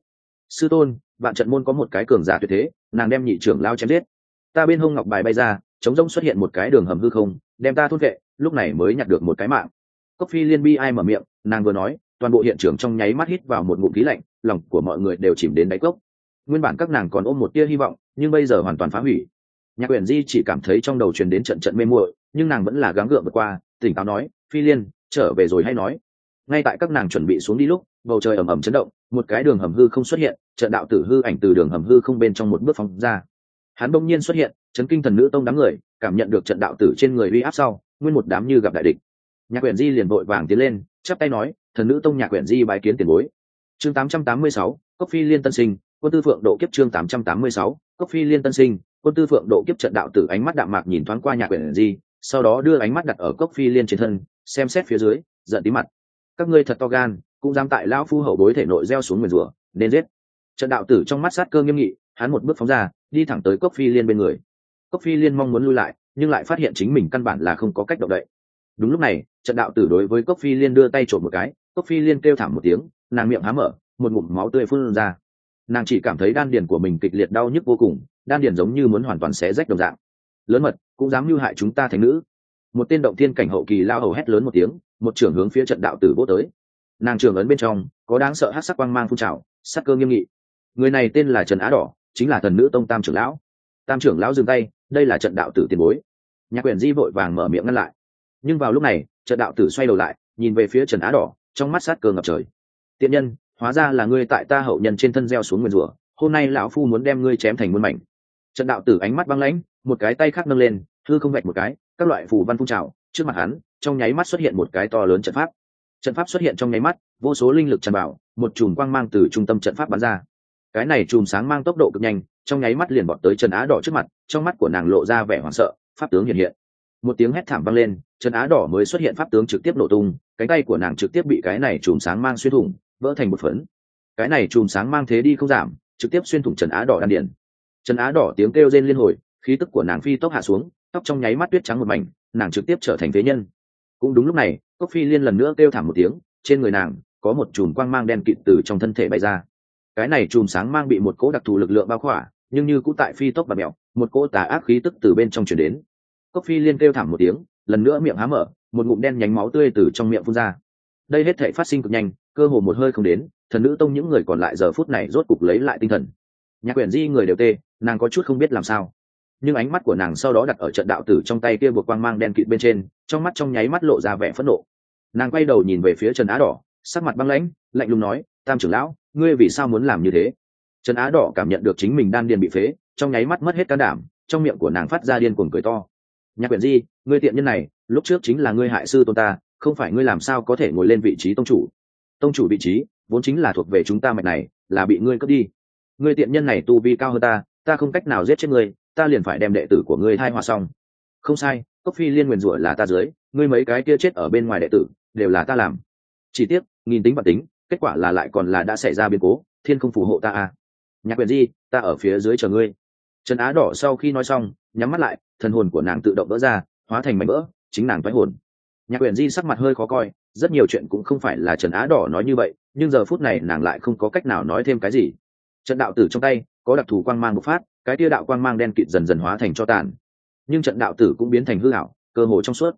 Sư tôn bạn trận môn có một cái cường giả tuyệt thế, nàng đem nhị trưởng lao chém giết. Ta bên hông ngọc bài bay ra, chống rông xuất hiện một cái đường hầm hư không, đem ta thôn vệ lúc này mới nhặt được một cái mạng. Cốc phi liên bi ai mở miệng, nàng vừa nói, toàn bộ hiện trường trong nháy mắt hít vào một ngụm khí lạnh, lòng của mọi người đều chìm đến đáy cốc. Nguyên bản các nàng còn ôm một tia hy vọng, nhưng bây giờ hoàn toàn phá hủy. Nhạc quyển di chỉ cảm thấy trong đầu truyền đến trận trận mê muội, nhưng nàng vẫn là gắng gượng vượt qua, tỉnh táo nói, phi liên, trở về rồi hay nói. Ngay tại các nàng chuẩn bị xuống đi lúc, bầu trời ầm ầm chấn động, một cái đường hầm hư không xuất hiện, trận đạo tử hư ảnh từ đường hầm hư không bên trong một bước phóng ra. Hắn bỗng nhiên xuất hiện, chấn kinh thần nữ tông đám người, cảm nhận được trận đạo tử trên người uy áp sau nguyên một đám như gặp đại địch. Nhạc quyển di liền vội vàng tiến lên chắp tay nói thần nữ tông nhạc quyển di bái kiến tiền bối. Chương 886, cốc phi liên tân sinh quân tư phượng độ kiếp chương 886, cốc phi liên tân sinh quân tư phượng độ kiếp trận đạo tử ánh mắt đạm mạc nhìn thoáng qua nhạc quyển di sau đó đưa ánh mắt đặt ở cốc phi liên trên thân xem xét phía dưới giận tí mặt. Các ngươi thật to gan cũng dám tại lão phu hậu bối thể nội gieo xuống nguyền rủa nên giết. Trận đạo tử trong mắt sát cơ nghiêm nghị hắn một bước phóng ra đi thẳng tới cốc phi liên bên người. Cốc phi liên mong muốn lui lại nhưng lại phát hiện chính mình căn bản là không có cách động đậy. Đúng lúc này, trận đạo tử đối với cốc phi liên đưa tay trộm một cái, cốc phi liên kêu thảm một tiếng, nàng miệng há mở, một ngụm máu tươi phun ra. Nàng chỉ cảm thấy đan điền của mình kịch liệt đau nhức vô cùng, đan điền giống như muốn hoàn toàn xé rách đồng dạng. Lớn mật, cũng dám mưu hại chúng ta thành nữ. Một tên động thiên cảnh hậu kỳ lao hầu hét lớn một tiếng, một trưởng hướng phía trận đạo tử vô tới. Nàng trường ấn bên trong, có đáng sợ hát sắc quang mang phun trào, sắc cơ nghiêm nghị. Người này tên là trần á đỏ, chính là thần nữ tông tam trưởng lão. Tam trưởng lão dừng tay đây là trận đạo tử tiền bối. Nhạc quyền di vội vàng mở miệng ngăn lại. Nhưng vào lúc này, trận đạo tử xoay đầu lại, nhìn về phía trần á đỏ, trong mắt sát cơ ngập trời. Tiện nhân, hóa ra là ngươi tại ta hậu nhân trên thân gieo xuống nguyền rủa, hôm nay lão phu muốn đem ngươi chém thành muôn mảnh. Trận đạo tử ánh mắt băng lãnh, một cái tay khác nâng lên, hư không vạch một cái, các loại phù văn phun trào, trước mặt hắn, trong nháy mắt xuất hiện một cái to lớn trận pháp. Trận pháp xuất hiện trong nháy mắt, vô số linh lực tràn bảo một chùm quang mang từ trung tâm trận pháp bắn ra. Cái này chùm sáng mang tốc độ cực nhanh trong nháy mắt liền bọt tới trần á đỏ trước mặt, trong mắt của nàng lộ ra vẻ hoảng sợ, pháp tướng hiện hiện. Một tiếng hét thảm vang lên trần á đỏ mới xuất hiện pháp tướng trực tiếp nổ tung, cánh tay của nàng trực tiếp bị cái này chùm sáng mang xuyên thủng, vỡ thành một phấn. Cái này chùm sáng mang thế đi không giảm, trực tiếp xuyên thủng trần á đỏ đan điển trần á đỏ tiếng kêu rên liên hồi, khí tức của nàng phi tốc hạ xuống, tóc trong nháy mắt tuyết trắng một mảnh, nàng trực tiếp trở thành phế nhân. Cũng đúng lúc này, cốc phi liên lần nữa kêu thảm một tiếng, trên người nàng có một chùm quang mang đen kịt từ trong thân thể bay ra. Cái này chùm sáng mang bị một cỗ đặc thù lực lượng bao khỏa nhưng như cũ tại phi tốc và mèo một cỗ tà ác khí tức từ bên trong chuyển đến. Cốc phi liên kêu thảm một tiếng, lần nữa miệng há mở, một ngụm đen nhánh máu tươi từ trong miệng phun ra. Đây hết thể phát sinh cực nhanh, cơ hồ một hơi không đến, thần nữ tông những người còn lại giờ phút này rốt cục lấy lại tinh thần. Nhạc quyển di người đều tê, nàng có chút không biết làm sao. Nhưng ánh mắt của nàng sau đó đặt ở trận đạo tử trong tay kia buộc quang mang đen kịt bên trên, trong mắt trong nháy mắt lộ ra vẻ phẫn nộ. Nàng quay đầu nhìn về phía trần á đỏ, sắc mặt băng lãnh, lạnh lùng nói, tam trưởng lão, ngươi vì sao muốn làm như thế? Trần á đỏ cảm nhận được chính mình đan điền bị phế, trong nháy mắt mất hết can đảm, trong miệng của nàng phát ra điên cuồng cười to. Nhạc quyển di, ngươi tiện nhân này, lúc trước chính là ngươi hại sư tôn ta, không phải ngươi làm sao có thể ngồi lên vị trí tông chủ? Tông chủ vị trí, vốn chính là thuộc về chúng ta mạch này, là bị ngươi cướp đi. Ngươi tiện nhân này tu vi cao hơn ta ta không cách nào giết chết ngươi, ta liền phải đem đệ tử của ngươi thai hòa xong. Không sai, cốc phi liên nguyền rủa là ta dưới, ngươi mấy cái kia chết ở bên ngoài đệ tử, đều là ta làm. Chỉ tiếc, nghìn tính và tính, kết quả là lại còn là đã xảy ra biến cố, thiên không phù hộ ta à nhạc quyền di, ta ở phía dưới chờ ngươi. Trần á đỏ sau khi nói xong, nhắm mắt lại, thần hồn của nàng tự động vỡ ra, hóa thành mảnh vỡ, chính nàng thoái hồn. Nhạc quyền di sắc mặt hơi khó coi, rất nhiều chuyện cũng không phải là trần á đỏ nói như vậy, nhưng giờ phút này nàng lại không có cách nào nói thêm cái gì. Trận đạo tử trong tay, có đặc thù quang mang bộc phát, cái tia đạo quang mang đen kịt dần dần hóa thành cho tàn. Nhưng trận đạo tử cũng biến thành hư hảo cơ hồ trong suốt.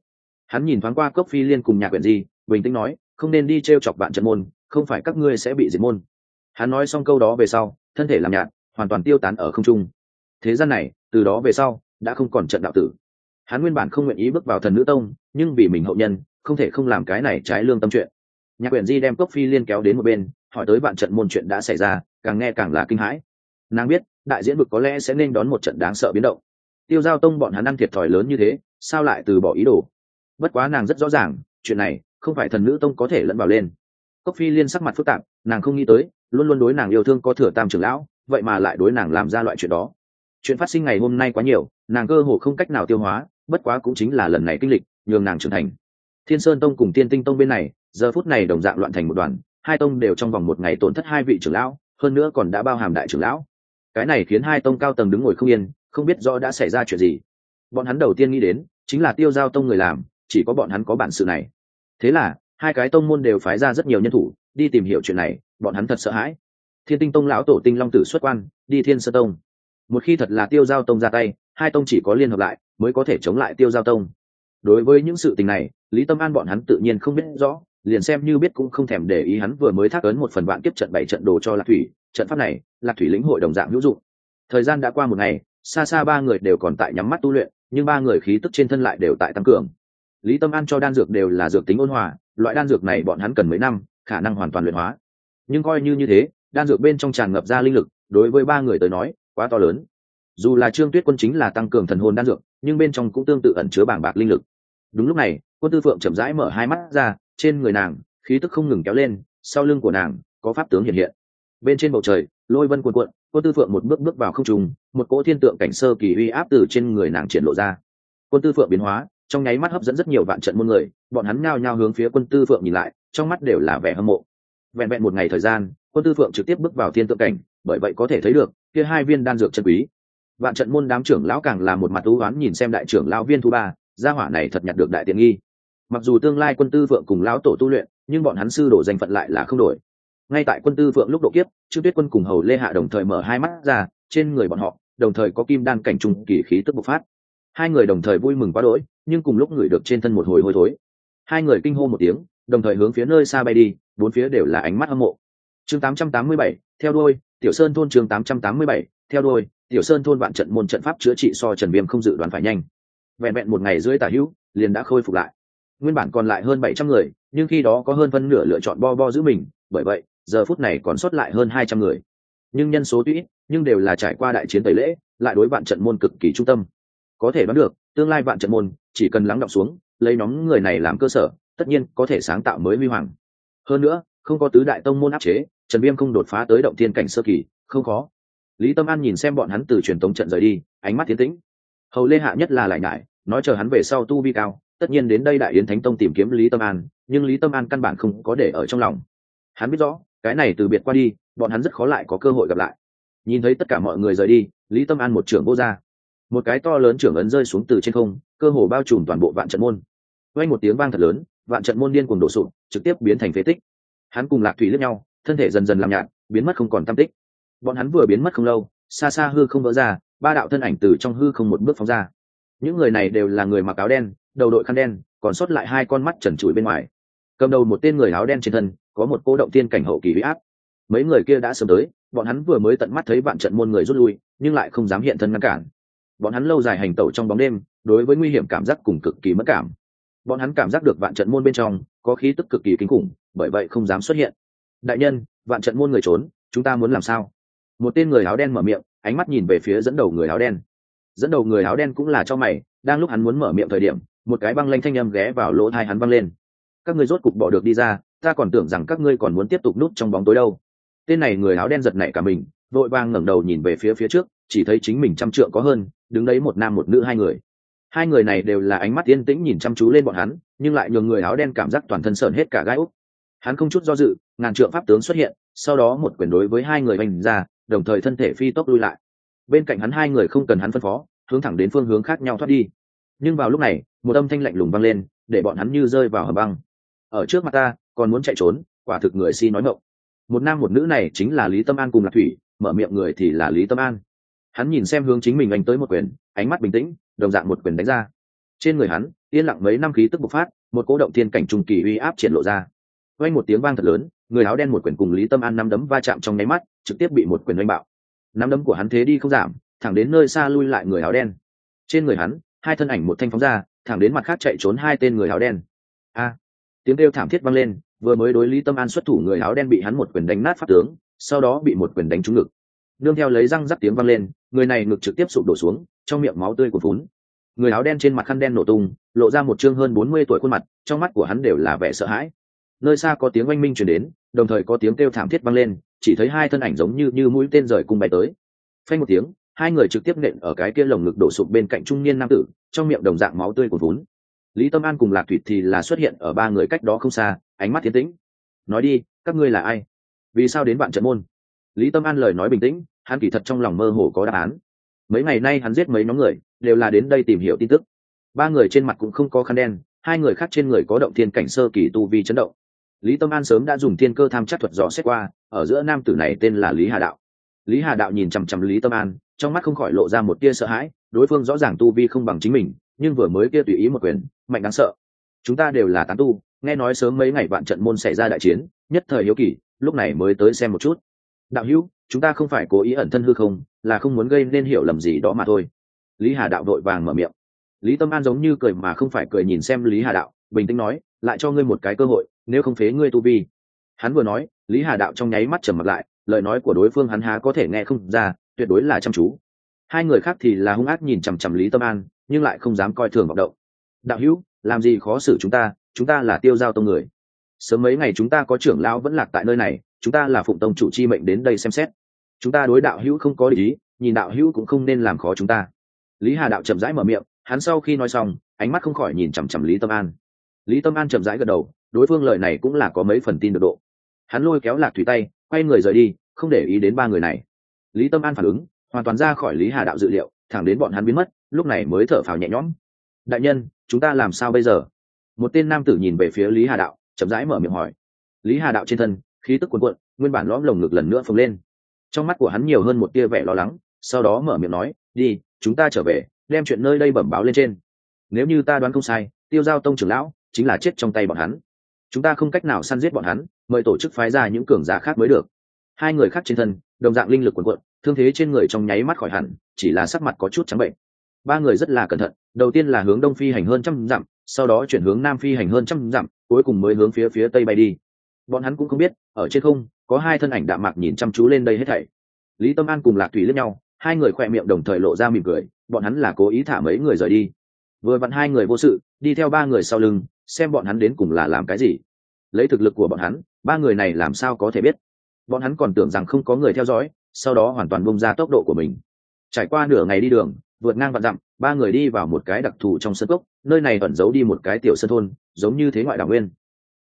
Hắn nhìn thoáng qua cốc phi liên cùng nhạc quyển di, bình tĩnh nói, không nên đi t r e o chọc bạn trận môn, không phải các ngươi sẽ bị diệt môn. Hắn nói xong câu đó về sau thân thể làm nhạt, hoàn toàn tiêu tán ở không trung. Thế gian này, từ đó về sau, đã không còn trận đạo tử. Hắn nguyên bản không nguyện ý bước vào thần nữ tông, nhưng vì mình hậu nhân, không thể không làm cái này trái lương tâm chuyện. Nhạc quyển di đem cốc phi liên kéo đến một bên, hỏi tới bạn trận môn chuyện đã xảy ra, càng nghe càng là kinh hãi. Nàng biết, đại diễn vực có lẽ sẽ nên đón một trận đáng sợ biến động. Tiêu giao tông bọn hắn ăn thiệt thòi lớn như thế, sao lại từ bỏ ý đồ? Bất quá nàng rất rõ ràng, chuyện này không phải thần nữ tông có thể lẫn vào lên. Cốc phi liên sắc mặt phức tạp, nàng không nghĩ tới luôn luôn đối nàng yêu thương có thừa tam trưởng lão, vậy mà lại đối nàng làm ra loại chuyện đó. Chuyện phát sinh ngày hôm nay quá nhiều, nàng cơ hồ không cách nào tiêu hóa, bất quá cũng chính là lần này kinh lịch, nhường nàng trưởng thành. Thiên sơn tông cùng tiên tinh tông bên này, giờ phút này đồng dạng loạn thành một đoàn, hai tông đều trong vòng một ngày tổn thất hai vị trưởng lão, hơn nữa còn đã bao hàm đại trưởng lão. Cái này khiến hai tông cao tầng đứng ngồi không yên, không biết rõ đã xảy ra chuyện gì. Bọn hắn đầu tiên nghĩ đến, chính là tiêu giao tông người làm, chỉ có bọn hắn có bản sự này. Thế là hai cái tông môn đều phái ra rất nhiều nhân thủ, đi tìm hiểu chuyện này, bọn hắn thật sợ hãi. Thiên tinh tông lão tổ tinh long tử xuất quan, đi thiên sơ tông. Một khi thật là tiêu giao tông ra tay, hai tông chỉ có liên hợp lại, mới có thể chống lại tiêu giao tông. Đối với những sự tình này, lý tâm an bọn hắn tự nhiên không biết rõ, liền xem như biết cũng không thèm để ý hắn vừa mới thác ấn một phần vạn tiếp trận bảy trận đồ cho lạc thủy, trận pháp này, lạc thủy lĩnh hội đồng dạng hữu dụng. Thời gian đã qua một ngày, xa xa ba người đều còn tại nhắm mắt tu luyện, nhưng ba người khí tức trên thân lại đều tại tăng cường. Lý tâm an cho đan dược đều là dược tính ôn hòa loại đan dược này bọn hắn cần mấy năm, khả năng hoàn toàn luyện hóa. Nhưng coi như như thế, đan dược bên trong tràn ngập ra linh lực, đối với ba người tới nói, quá to lớn. Dù là trương tuyết quân chính là tăng cường thần hồn đan dược, nhưng bên trong cũng tương tự ẩn chứa bảng bạc linh lực. Đúng lúc này, quân tư phượng chậm rãi mở hai mắt ra, trên người nàng, khí tức không ngừng kéo lên, sau lưng của nàng, có pháp tướng hiện hiện. Bên trên bầu trời, lôi vân cuộn cuộn, quân tư phượng một bước bước vào không trùng một cỗ thiên tượng cảnh sơ kỳ uy áp từ trên người nàng triển lộ ra. Quân tư phượng biến hóa trong nháy mắt hấp dẫn rất nhiều vạn trận muôn người, bọn hắn nhao nhao hướng phía quân tư phượng nhìn lại, trong mắt đều là vẻ hâm mộ. Vẹn vẹn một ngày thời gian, quân tư phượng trực tiếp bước vào thiên tượng cảnh, bởi vậy có thể thấy được, kia hai viên đan dược chân quý. Vạn trận môn đám trưởng lão càng là một mặt ưu oán nhìn xem đại trưởng lão viên thu ba, gia hỏa này thật nhặt được đại tiện nghi. Mặc dù tương lai quân tư phượng cùng lão tổ tu luyện, nhưng bọn hắn sư đổ danh phận lại là không đổi. Ngay tại quân tư phượng lúc độ kiếp, trương tuyết quân cùng hầu lê hạ đồng thời mở hai mắt ra, trên người bọn họ, đồng thời có kim đan cảnh trung kỳ khí tức bộc phát hai người đồng thời vui mừng quá đỗi nhưng cùng lúc ngửi được trên thân một hồi hôi thối. Hai người kinh hô một tiếng đồng thời hướng phía nơi xa bay đi bốn phía đều là ánh mắt hâm mộ. Chương 887, theo đuôi tiểu sơn thôn chương 887, theo đuôi tiểu sơn thôn vạn trận môn trận pháp chữa trị so trần viêm không dự đoán phải nhanh. Vẹn vẹn một ngày dưới tả hữu liền đã khôi phục lại. Nguyên bản còn lại hơn bảy trăm người nhưng khi đó có hơn phân nửa lựa chọn bo bo giữ mình bởi vậy giờ phút này còn sót lại hơn hai trăm người. Nhưng nhân số tuy nhưng đều là trải qua đại chiến tẩy lễ lại đối vạn trận môn cực kỳ trung tâm có thể đoán được, tương lai vạn trận môn, chỉ cần lắng đọng xuống, lấy nhóm người này làm cơ sở, tất nhiên có thể sáng tạo mới huy hoàng. Hơn nữa, không có tứ đại tông môn áp chế, trần viêm không đột phá tới động thiên cảnh sơ kỳ, không có lý tâm an nhìn xem bọn hắn từ truyền tống trận rời đi, ánh mắt tiến tĩnh. Hầu lê hạ nhất là lại ngại nói chờ hắn về sau tu vi cao, tất nhiên đến đây đại yến thánh tông tìm kiếm lý tâm an, nhưng lý tâm an căn bản không có để ở trong lòng. Hắn biết rõ, cái này từ biệt qua đi, bọn hắn rất khó lại có cơ hội gặp lại. Nhìn thấy tất cả mọi người rời đi, lý tâm an một trưởng vô r một cái to lớn trưởng ấn rơi xuống từ trên không, cơ hồ bao trùm toàn bộ vạn trận môn. Quanh một tiếng vang thật lớn, vạn trận môn điên cùng đổ sụp, trực tiếp biến thành phế tích. Hắn cùng lạc thủy lướt nhau, thân thể dần dần làm nhạt, biến mất không còn tam tích. Bọn hắn vừa biến mất không lâu, xa xa hư không vỡ ra, ba đạo thân ảnh từ trong hư không một bước phóng ra. Những người này đều là người mặc áo đen, đầu đội khăn đen, còn sót lại hai con mắt trần trụi bên ngoài. Cầm đầu một tên người áo đen trên thân, có một cô động tiên cảnh hậu kỳ huy áp. Mấy người kia đã sớm tới, bọn hắn vừa mới tận mắt thấy vạn trận môn người rút lui, nhưng lại không dám hiện thân ngăn cản bọn hắn lâu dài hành tẩu trong bóng đêm, đối với nguy hiểm cảm giác cùng cực kỳ mất cảm. Bọn hắn cảm giác được vạn trận môn bên trong, có khí tức cực kỳ kinh khủng, bởi vậy không dám xuất hiện. Đại nhân, vạn trận môn người trốn, chúng ta muốn làm sao? Một tên người áo đen mở miệng, ánh mắt nhìn về phía dẫn đầu người áo đen. Dẫn đầu người áo đen cũng là cho mày, đang lúc hắn muốn mở miệng thời điểm, một cái băng lanh thanh âm ghé vào lỗ thai hắn băng lên. Các ngươi rốt cục bỏ được đi ra, ta còn tưởng rằng các ngươi còn muốn tiếp tục núp trong bóng tối đâu. Tên này người áo đen giật nảy cả mình, vội vang ngẩng đầu nhìn về phía phía trước, chỉ thấy chính mình trăm trượng có hơn đứng đấy một nam một nữ hai người. Hai người này đều là ánh mắt yên tĩnh nhìn chăm chú lên bọn hắn, nhưng lại nhường người áo đen cảm giác toàn thân sợn hết cả gai úc. Hắn không chút do dự, ngàn trượng pháp tướng xuất hiện, sau đó một quyền đối với hai người bành ra, đồng thời thân thể phi tốc lui lại. Bên cạnh hắn hai người không cần hắn phân phó, hướng thẳng đến phương hướng khác nhau thoát đi. Nhưng vào lúc này, một âm thanh lạnh lùng vang lên, để bọn hắn như rơi vào hầm băng. Ở trước mặt ta, còn muốn chạy trốn, quả thực người si nói mộng. một nam một nữ này chính là lý tâm an cùng lạc thủy, mở miệng người thì là lý tâm an hắn nhìn xem hướng chính mình anh tới một quyền, ánh mắt bình tĩnh, đồng dạng một quyền đánh ra. Trên người hắn, yên lặng mấy năm khí tức bộc phát, một cố động thiên cảnh trung kỳ uy áp triển lộ ra. Quanh một tiếng vang thật lớn, người áo đen một quyền cùng lý tâm an năm đấm va chạm trong nháy mắt, trực tiếp bị một quyền đánh bạo. Năm đấm của hắn thế đi không giảm, thẳng đến nơi xa lui lại người áo đen. Trên người hắn, hai thân ảnh một thanh phóng ra, thẳng đến mặt khác chạy trốn hai tên người áo đen. A! Tiếng kêu thảm thiết vang lên, vừa mới đối lý tâm an xuất thủ người áo đen bị hắn một quyền đánh nát phát tướng, sau đó bị một quyền đánh trúng ngực nương theo lấy răng rắc tiếng vang lên, người này ngực trực tiếp sụp đổ xuống, trong miệng máu tươi của vốn người áo đen trên mặt khăn đen nổ tung, lộ ra một chương hơn bốn mươi tuổi khuôn mặt, trong mắt của hắn đều là vẻ sợ hãi. Nơi xa có tiếng oanh minh chuyển đến, đồng thời có tiếng kêu thảm thiết vang lên, chỉ thấy hai thân ảnh giống như như mũi tên rời cùng bay tới. Phanh một tiếng, hai người trực tiếp nện ở cái kia lồng ngực đổ sụp bên cạnh trung niên nam tử, trong miệng đồng dạng máu tươi của vốn lý tâm an cùng lạc thủy thì là xuất hiện ở ba người cách đó không xa, ánh mắt thiên tĩnh. Nói đi, các ngươi là ai? Vì sao đến bạn trận môn? Lý tâm an lời nói bình tĩnh, hắn kỳ thật trong lòng mơ hồ có đáp án. Mấy ngày nay hắn giết mấy nhóm người, đều là đến đây tìm hiểu tin tức. Ba người trên mặt cũng không có khăn đen, hai người khác trên người có động thiên cảnh sơ kỳ tu vi chấn động. Lý tâm an sớm đã dùng thiên cơ tham chắc thuật dò xét qua, ở giữa nam tử này tên là lý hà đạo. Lý hà đạo nhìn chằm chằm lý tâm an, trong mắt không khỏi lộ ra một tia sợ hãi, đối phương rõ ràng tu vi không bằng chính mình, nhưng vừa mới kia tùy ý một quyền, mạnh đáng sợ. Chúng ta đều là tán tu, nghe nói sớm mấy ngày vạn trận môn xảy ra đại chiến, nhất thời hiếu kỳ, lúc này mới tới xem một chút đạo hữu, chúng ta không phải cố ý ẩn thân hư không, là không muốn gây nên hiểu lầm gì đó mà thôi. Lý hà đạo đội vàng mở miệng. Lý tâm an giống như cười mà không phải cười nhìn xem lý hà đạo, bình tĩnh nói, lại cho ngươi một cái cơ hội, nếu không phế ngươi tu vi. Hắn vừa nói, lý hà đạo trong nháy mắt trầm mặt lại, lời nói của đối phương hắn há có thể nghe không ra, tuyệt đối là chăm chú. Hai người khác thì là hung ác nhìn chằm chằm lý tâm an, nhưng lại không dám coi thường vọng động. Đạo hữu, làm gì khó xử chúng ta chúng ta là tiêu giao tông người. Sớm mấy ngày chúng ta có trưởng lão vẫn lạc tại nơi này chúng ta là phụng tông chủ chi mệnh đến đây xem xét. Chúng ta đối đạo hữu không có lý, nhìn đạo hữu cũng không nên làm khó chúng ta. Lý hà đạo chậm rãi mở miệng, hắn sau khi nói xong, ánh mắt không khỏi nhìn chằm chằm lý tâm an. Lý tâm an chậm rãi gật đầu, đối phương lời này cũng là có mấy phần tin được độ. Hắn lôi kéo lạc thủy tay, quay người rời đi, không để ý đến ba người này. Lý tâm an phản ứng, hoàn toàn ra khỏi lý hà đạo dự liệu, thẳng đến bọn hắn biến mất, lúc này mới thở phào nhẹ nhõm. Đại nhân, chúng ta làm sao bây giờ? Một tên nam tử nhìn về phía lý hà đạo, chậm rãi mở miệng hỏi. Lý hà đạo trên thân khí tức cuồn cuộn, nguyên bản lõm lồng ngực lần nữa phồng lên. Trong mắt của hắn nhiều hơn một tia vẻ lo lắng, sau đó mở miệng nói, đi, chúng ta trở về, đem chuyện nơi đây bẩm báo lên trên. Nếu như ta đoán không sai, tiêu giao tông trưởng lão chính là chết trong tay bọn hắn. Chúng ta không cách nào săn giết bọn hắn, mời tổ chức phái ra những cường giả khác mới được. Hai người khác trên thân, đồng dạng linh lực quần quận thương thế trên người trong nháy mắt khỏi hẳn, chỉ là sắc mặt có chút trắng bệnh. Ba người rất là cẩn thận, đầu tiên là hướng đông phi hành hơn trăm dặm, sau đó chuyển hướng nam phi hành hơn trăm dặm, cuối cùng mới hướng phía phía tây bay đi bọn hắn cũng không biết, ở trên không, có hai thân ảnh đạm mạc nhìn chăm chú lên đây hết thảy. Lý tâm an cùng lạc thủy lẫn nhau, hai người khoe miệng đồng thời lộ ra mỉm cười, bọn hắn là cố ý thả mấy người rời đi. Vừa vặn hai người vô sự, đi theo ba người sau lưng, xem bọn hắn đến cùng là làm cái gì. Lấy thực lực của bọn hắn, ba người này làm sao có thể biết? Bọn hắn còn tưởng rằng không có người theo dõi, sau đó hoàn toàn bung ra tốc độ của mình. Trải qua nửa ngày đi đường, vượt ngang vạn dặm, ba người đi vào một cái đặc thù trong sân cốc, nơi này ẩn giấu đi một cái tiểu sân thôn, giống như thế ngoại đảo nguyên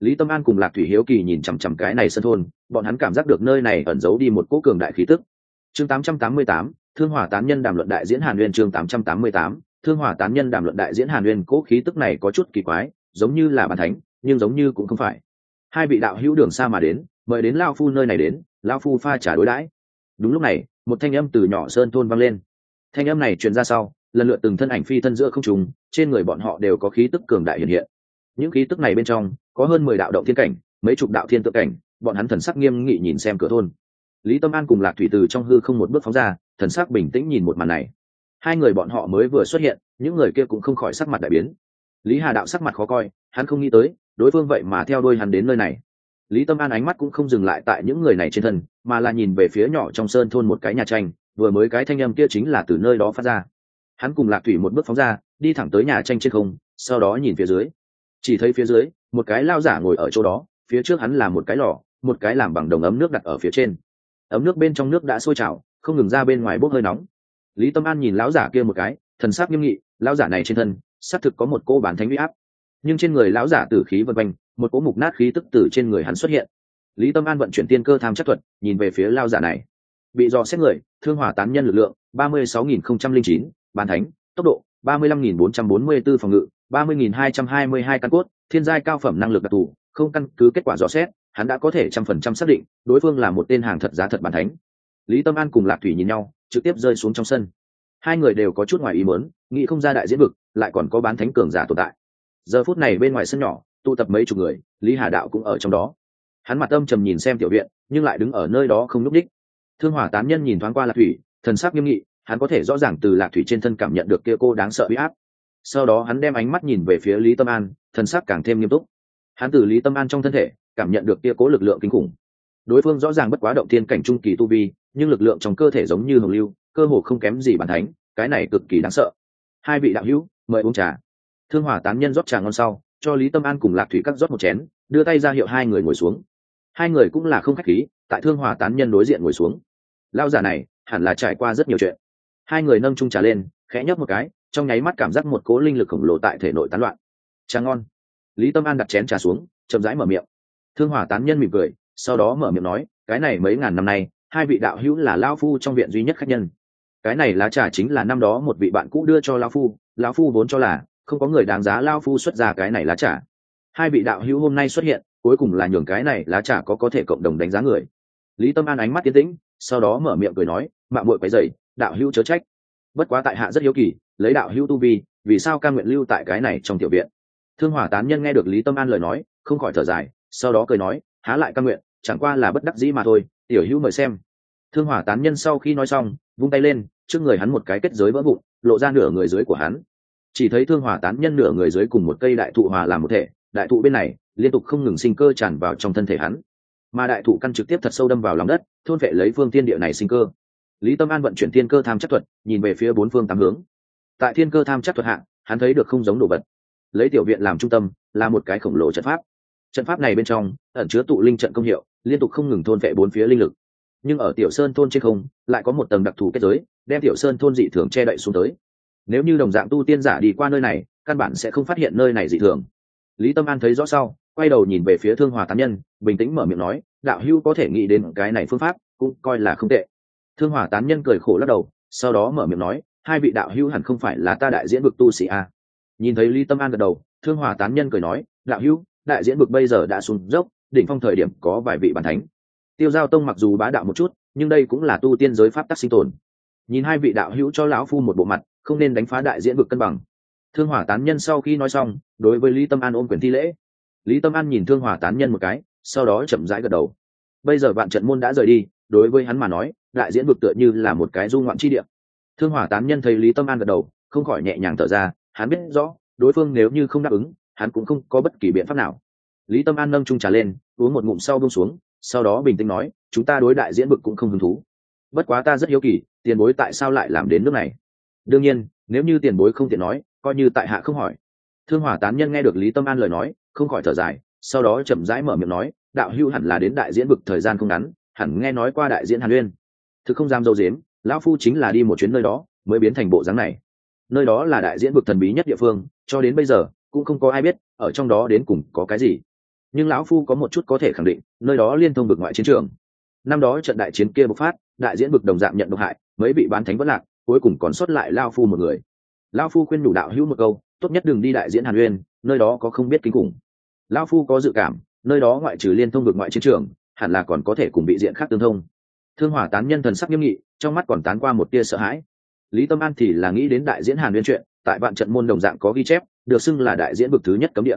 lý tâm an cùng lạc thủy hiếu kỳ nhìn chằm chằm cái này sân thôn bọn hắn cảm giác được nơi này ẩn giấu đi một cỗ cường đại khí tức. Chương 888, thương hỏa tán nhân đàm luận đại diễn hàn nguyên chương 888, thương hỏa tán nhân đàm luận đại diễn hàn nguyên cỗ khí tức này có chút kỳ quái giống như là bàn thánh nhưng giống như cũng không phải. Hai vị đạo hữu đường xa mà đến mời đến lao phu nơi này đến lao phu pha trả đối đãi. Đúng lúc này một thanh âm từ nhỏ sơn thôn vang lên. Thanh âm này truyền ra sau lần lượt từng thân ảnh phi thân giữa không trùng trên người bọn họ đều có khí tức cường đại hiện hiện những khí tức này bên trong, có hơn mười đạo động thiên cảnh, mấy chục đạo thiên tự cảnh, bọn hắn thần sắc nghiêm nghị nhìn xem cửa thôn. Lý tâm an cùng lạc thủy từ trong hư không một bước phóng ra, thần sắc bình tĩnh nhìn một màn này. Hai người bọn họ mới vừa xuất hiện, những người kia cũng không khỏi sắc mặt đại biến. Lý hà đạo sắc mặt khó coi, hắn không nghĩ tới, đối phương vậy mà theo đôi hắn đến nơi này. Lý tâm an ánh mắt cũng không dừng lại tại những người này trên thân, mà là nhìn về phía nhỏ trong sơn thôn một cái nhà tranh, vừa mới cái thanh âm kia chính là từ nơi đó phát ra. Hắn cùng lạc thủy một bước phóng ra, đi thẳng tới nhà tranh trên không, sau đó nhìn phía dưới chỉ thấy phía dưới, một cái lao giả ngồi ở chỗ đó, phía trước hắn là một cái lò, một cái làm bằng đồng ấm nước đặt ở phía trên. Ấm nước bên trong nước đã sôi trào, không ngừng ra bên ngoài bốc hơi nóng. Lý tâm an nhìn lão giả kia một cái, thần sắc nghiêm nghị, lão giả này trên thân, xác thực có một cô bán thánh huy áp. Nhưng trên người lão giả tử khí vân quanh, một cỗ mục nát khí tức tử trên người hắn xuất hiện. Lý tâm an vận chuyển tiên cơ tham chất thuật, nhìn về phía lao giả này. Bị dò xét người, thương hỏa tán nhân lực lượng, ba mươi sáu nghìn không trăm linh chín, bán thánh, tốc độ, ba mươi lăm nghìn bốn trăm bốn mươi b ố phòng ngự ba mươi nghìn hai trăm hai mươi hai căn cốt, thiên giai cao phẩm năng lực đặc thù, không căn cứ kết quả rõ xét, hắn đã có thể trăm phần trăm xác định, đối phương là một tên hàng thật giá thật bản thánh. Lý tâm an cùng lạc thủy nhìn nhau, trực tiếp rơi xuống trong sân. Hai người đều có chút ngoài ý muốn, nghĩ không ra đại diễn vực, lại còn có bán thánh cường giả tồn tại. Giờ phút này bên ngoài sân nhỏ, tụ tập mấy chục người, lý hà đạo cũng ở trong đó. Hắn mặt âm trầm nhìn xem tiểu viện, nhưng lại đứng ở nơi đó không n ú c đích thương hỏa tán nhân nhìn thoáng qua lạc thủy, thần sắc nghiêm nghị, hắn có thể rõ ràng từ lạc thủy trên thân cảm nhận được kia cô đáng sợ bị áp sau đó hắn đem ánh mắt nhìn về phía lý tâm an thần sắc càng thêm nghiêm túc. Hắn từ lý tâm an trong thân thể, cảm nhận được kia cố lực lượng kinh khủng. Đối phương rõ ràng bất quá động thiên cảnh trung kỳ tu vi, nhưng lực lượng trong cơ thể giống như hồng lưu, cơ hồ không kém gì bản thánh, cái này cực kỳ đáng sợ. Hai vị đạo hữu, mời uống trà. Thương hỏa tán nhân rót trà ngon sau, cho lý tâm an cùng lạc thủy cắt rót một chén, đưa tay ra hiệu hai người ngồi xuống. Hai người cũng là không khách khí, tại thương hỏa tán nhân đối diện ngồi xuống. Lao giả này, hẳn là trải qua rất nhiều chuyện. Hai người nâng trung trà lên, khẽ nhấp một cái trong nháy mắt cảm giác một cố linh lực khổng lồ tại thể nội tán loạn. Trà ngon. Lý tâm an đặt chén trà xuống, chậm rãi mở miệng. Thương hỏa tán nhân mỉm cười, sau đó mở miệng nói, cái này mấy ngàn năm nay, hai vị đạo hữu là lao phu trong viện duy nhất khách nhân. Cái này lá trà chính là năm đó một vị bạn cũ đưa cho lao phu lao phu vốn cho là không có người đáng giá lao phu xuất ra cái này lá trà. Hai vị đạo hữu hôm nay xuất hiện, cuối cùng là nhường cái này lá trà có có thể cộng đồng đánh giá người. Lý tâm an ánh mắt tiến tĩnh, sau đó mở miệng cười nói, mạng muội quấy dày đạo hữu chớ trách. Bất quá tại hạ rất hiếu kỳ lấy đạo hữu tu vi, vì sao ca nguyện lưu tại cái này trong tiểu viện? Thương hỏa tán nhân nghe được lý tâm an lời nói, không khỏi thở dài, sau đó cười nói, há lại ca nguyện, chẳng qua là bất đắc dĩ mà thôi, tiểu hữu mời xem. Thương hỏa tán nhân sau khi nói xong, vung tay lên, trước người hắn một cái kết giới vỡ vụn, lộ ra nửa người dưới của hắn. Chỉ thấy thương hỏa tán nhân nửa người dưới cùng một cây đại thụ hòa làm một thể, đại thụ bên này, liên tục không ngừng sinh cơ tràn vào trong thân thể hắn. Mà đại thụ căn trực tiếp thật sâu đâm vào lòng đất, thôn vệ lấy phương tiên địa này sinh cơ. Lý tâm an vận chuyển thiên cơ tham chắc thuật, nhìn về phía bốn phương tám hướng tại thiên cơ tham chắc thuật hạng hắn thấy được không giống đồ vật. Lấy tiểu viện làm trung tâm, là một cái khổng lồ trận pháp. Trận pháp này bên trong, ẩn chứa tụ linh trận công hiệu, liên tục không ngừng thôn vệ bốn phía linh lực. Nhưng ở tiểu sơn thôn trên không, lại có một tầng đặc thù kết giới, đem tiểu sơn thôn dị thường che đậy xuống tới. Nếu như đồng dạng tu tiên giả đi qua nơi này, căn bản sẽ không phát hiện nơi này dị thường. Lý tâm an thấy rõ sau, quay đầu nhìn về phía thương hòa tán nhân, bình tĩnh mở miệng nói, đạo hưu có thể nghĩ đến cái này phương pháp, cũng coi là không tệ. Thương hòa tán nhân cười khổ lắc đầu, sau đó mở miệng nói hai vị đạo hữu hẳn không phải là ta đại diễn vực tu sĩ a à. nhìn thấy lý tâm an gật đầu thương hòa tán nhân cười nói đạo hữu, đại diễn vực bây giờ đã sụn dốc đỉnh phong thời điểm có vài vị bản thánh. Tiêu giao tông mặc dù bá đạo một chút nhưng đây cũng là tu tiên giới pháp tắc sinh tồn. Nhìn hai vị đạo hữu cho lão phu một bộ mặt không nên đánh phá đại diễn vực cân bằng. Thương hỏa tán nhân sau khi nói xong đối với lý tâm an ôm quyền thi lễ. Lý tâm an nhìn thương hỏa tán nhân một cái sau đó chậm rãi gật đầu. Bây giờ bạn trận môn đã rời đi đối với hắn mà nói đại diễn vực tựa như là một cái du ngoạn chi điểm thương hỏa tán nhân thấy lý tâm an gật đầu, không khỏi nhẹ nhàng thở ra, hắn biết rõ, đối phương nếu như không đáp ứng, hắn cũng không có bất kỳ biện pháp nào. Lý tâm an nâng trung trà lên, uống một ngụm sau bông xuống, sau đó bình tĩnh nói, chúng ta đối đại diễn vực cũng không hứng thú. Bất quá ta rất hiếu kỳ, tiền bối tại sao lại làm đến nước này? Đương nhiên, nếu như tiền bối không tiện nói, coi như tại hạ không hỏi. Thương hỏa tán nhân nghe được lý tâm an lời nói, không khỏi thở dài, sau đó chậm rãi mở miệng nói, đạo hưu hẳn là đến đại diễn vực thời gian không ngắn, hẳn nghe nói qua đại diễn hàn uyên. Thực không dám dâu dếm lão phu chính là đi một chuyến nơi đó, mới biến thành bộ dáng này. Nơi đó là đại diễn vực thần bí nhất địa phương, cho đến bây giờ, cũng không có ai biết, ở trong đó đến cùng có cái gì. Nhưng lão phu có một chút có thể khẳng định, nơi đó liên thông vực ngoại chiến trường. Năm đó trận đại chiến kia bộc phát, đại diễn vực đồng dạng nhận độc hại, mấy vị bán thánh vẫn lạc, cuối cùng còn sót lại lao phu một người. Lao phu khuyên đủ đạo hữu một câu, tốt nhất đừng đi đại diễn hàn uyên, nơi đó có không biết kinh khủng. Lao phu có dự cảm, nơi đó ngoại trừ liên thông vực ngoại chiến trường, hẳn là còn có thể cùng bị diện khác tương thông thương hỏa tán nhân thần sắc nghiêm nghị, trong mắt còn tán qua một tia sợ hãi. Lý tâm an thì là nghĩ đến đại diễn hàn liên chuyện, tại vạn trận môn đồng dạng có ghi chép, được xưng là đại diễn vực thứ nhất cấm địa.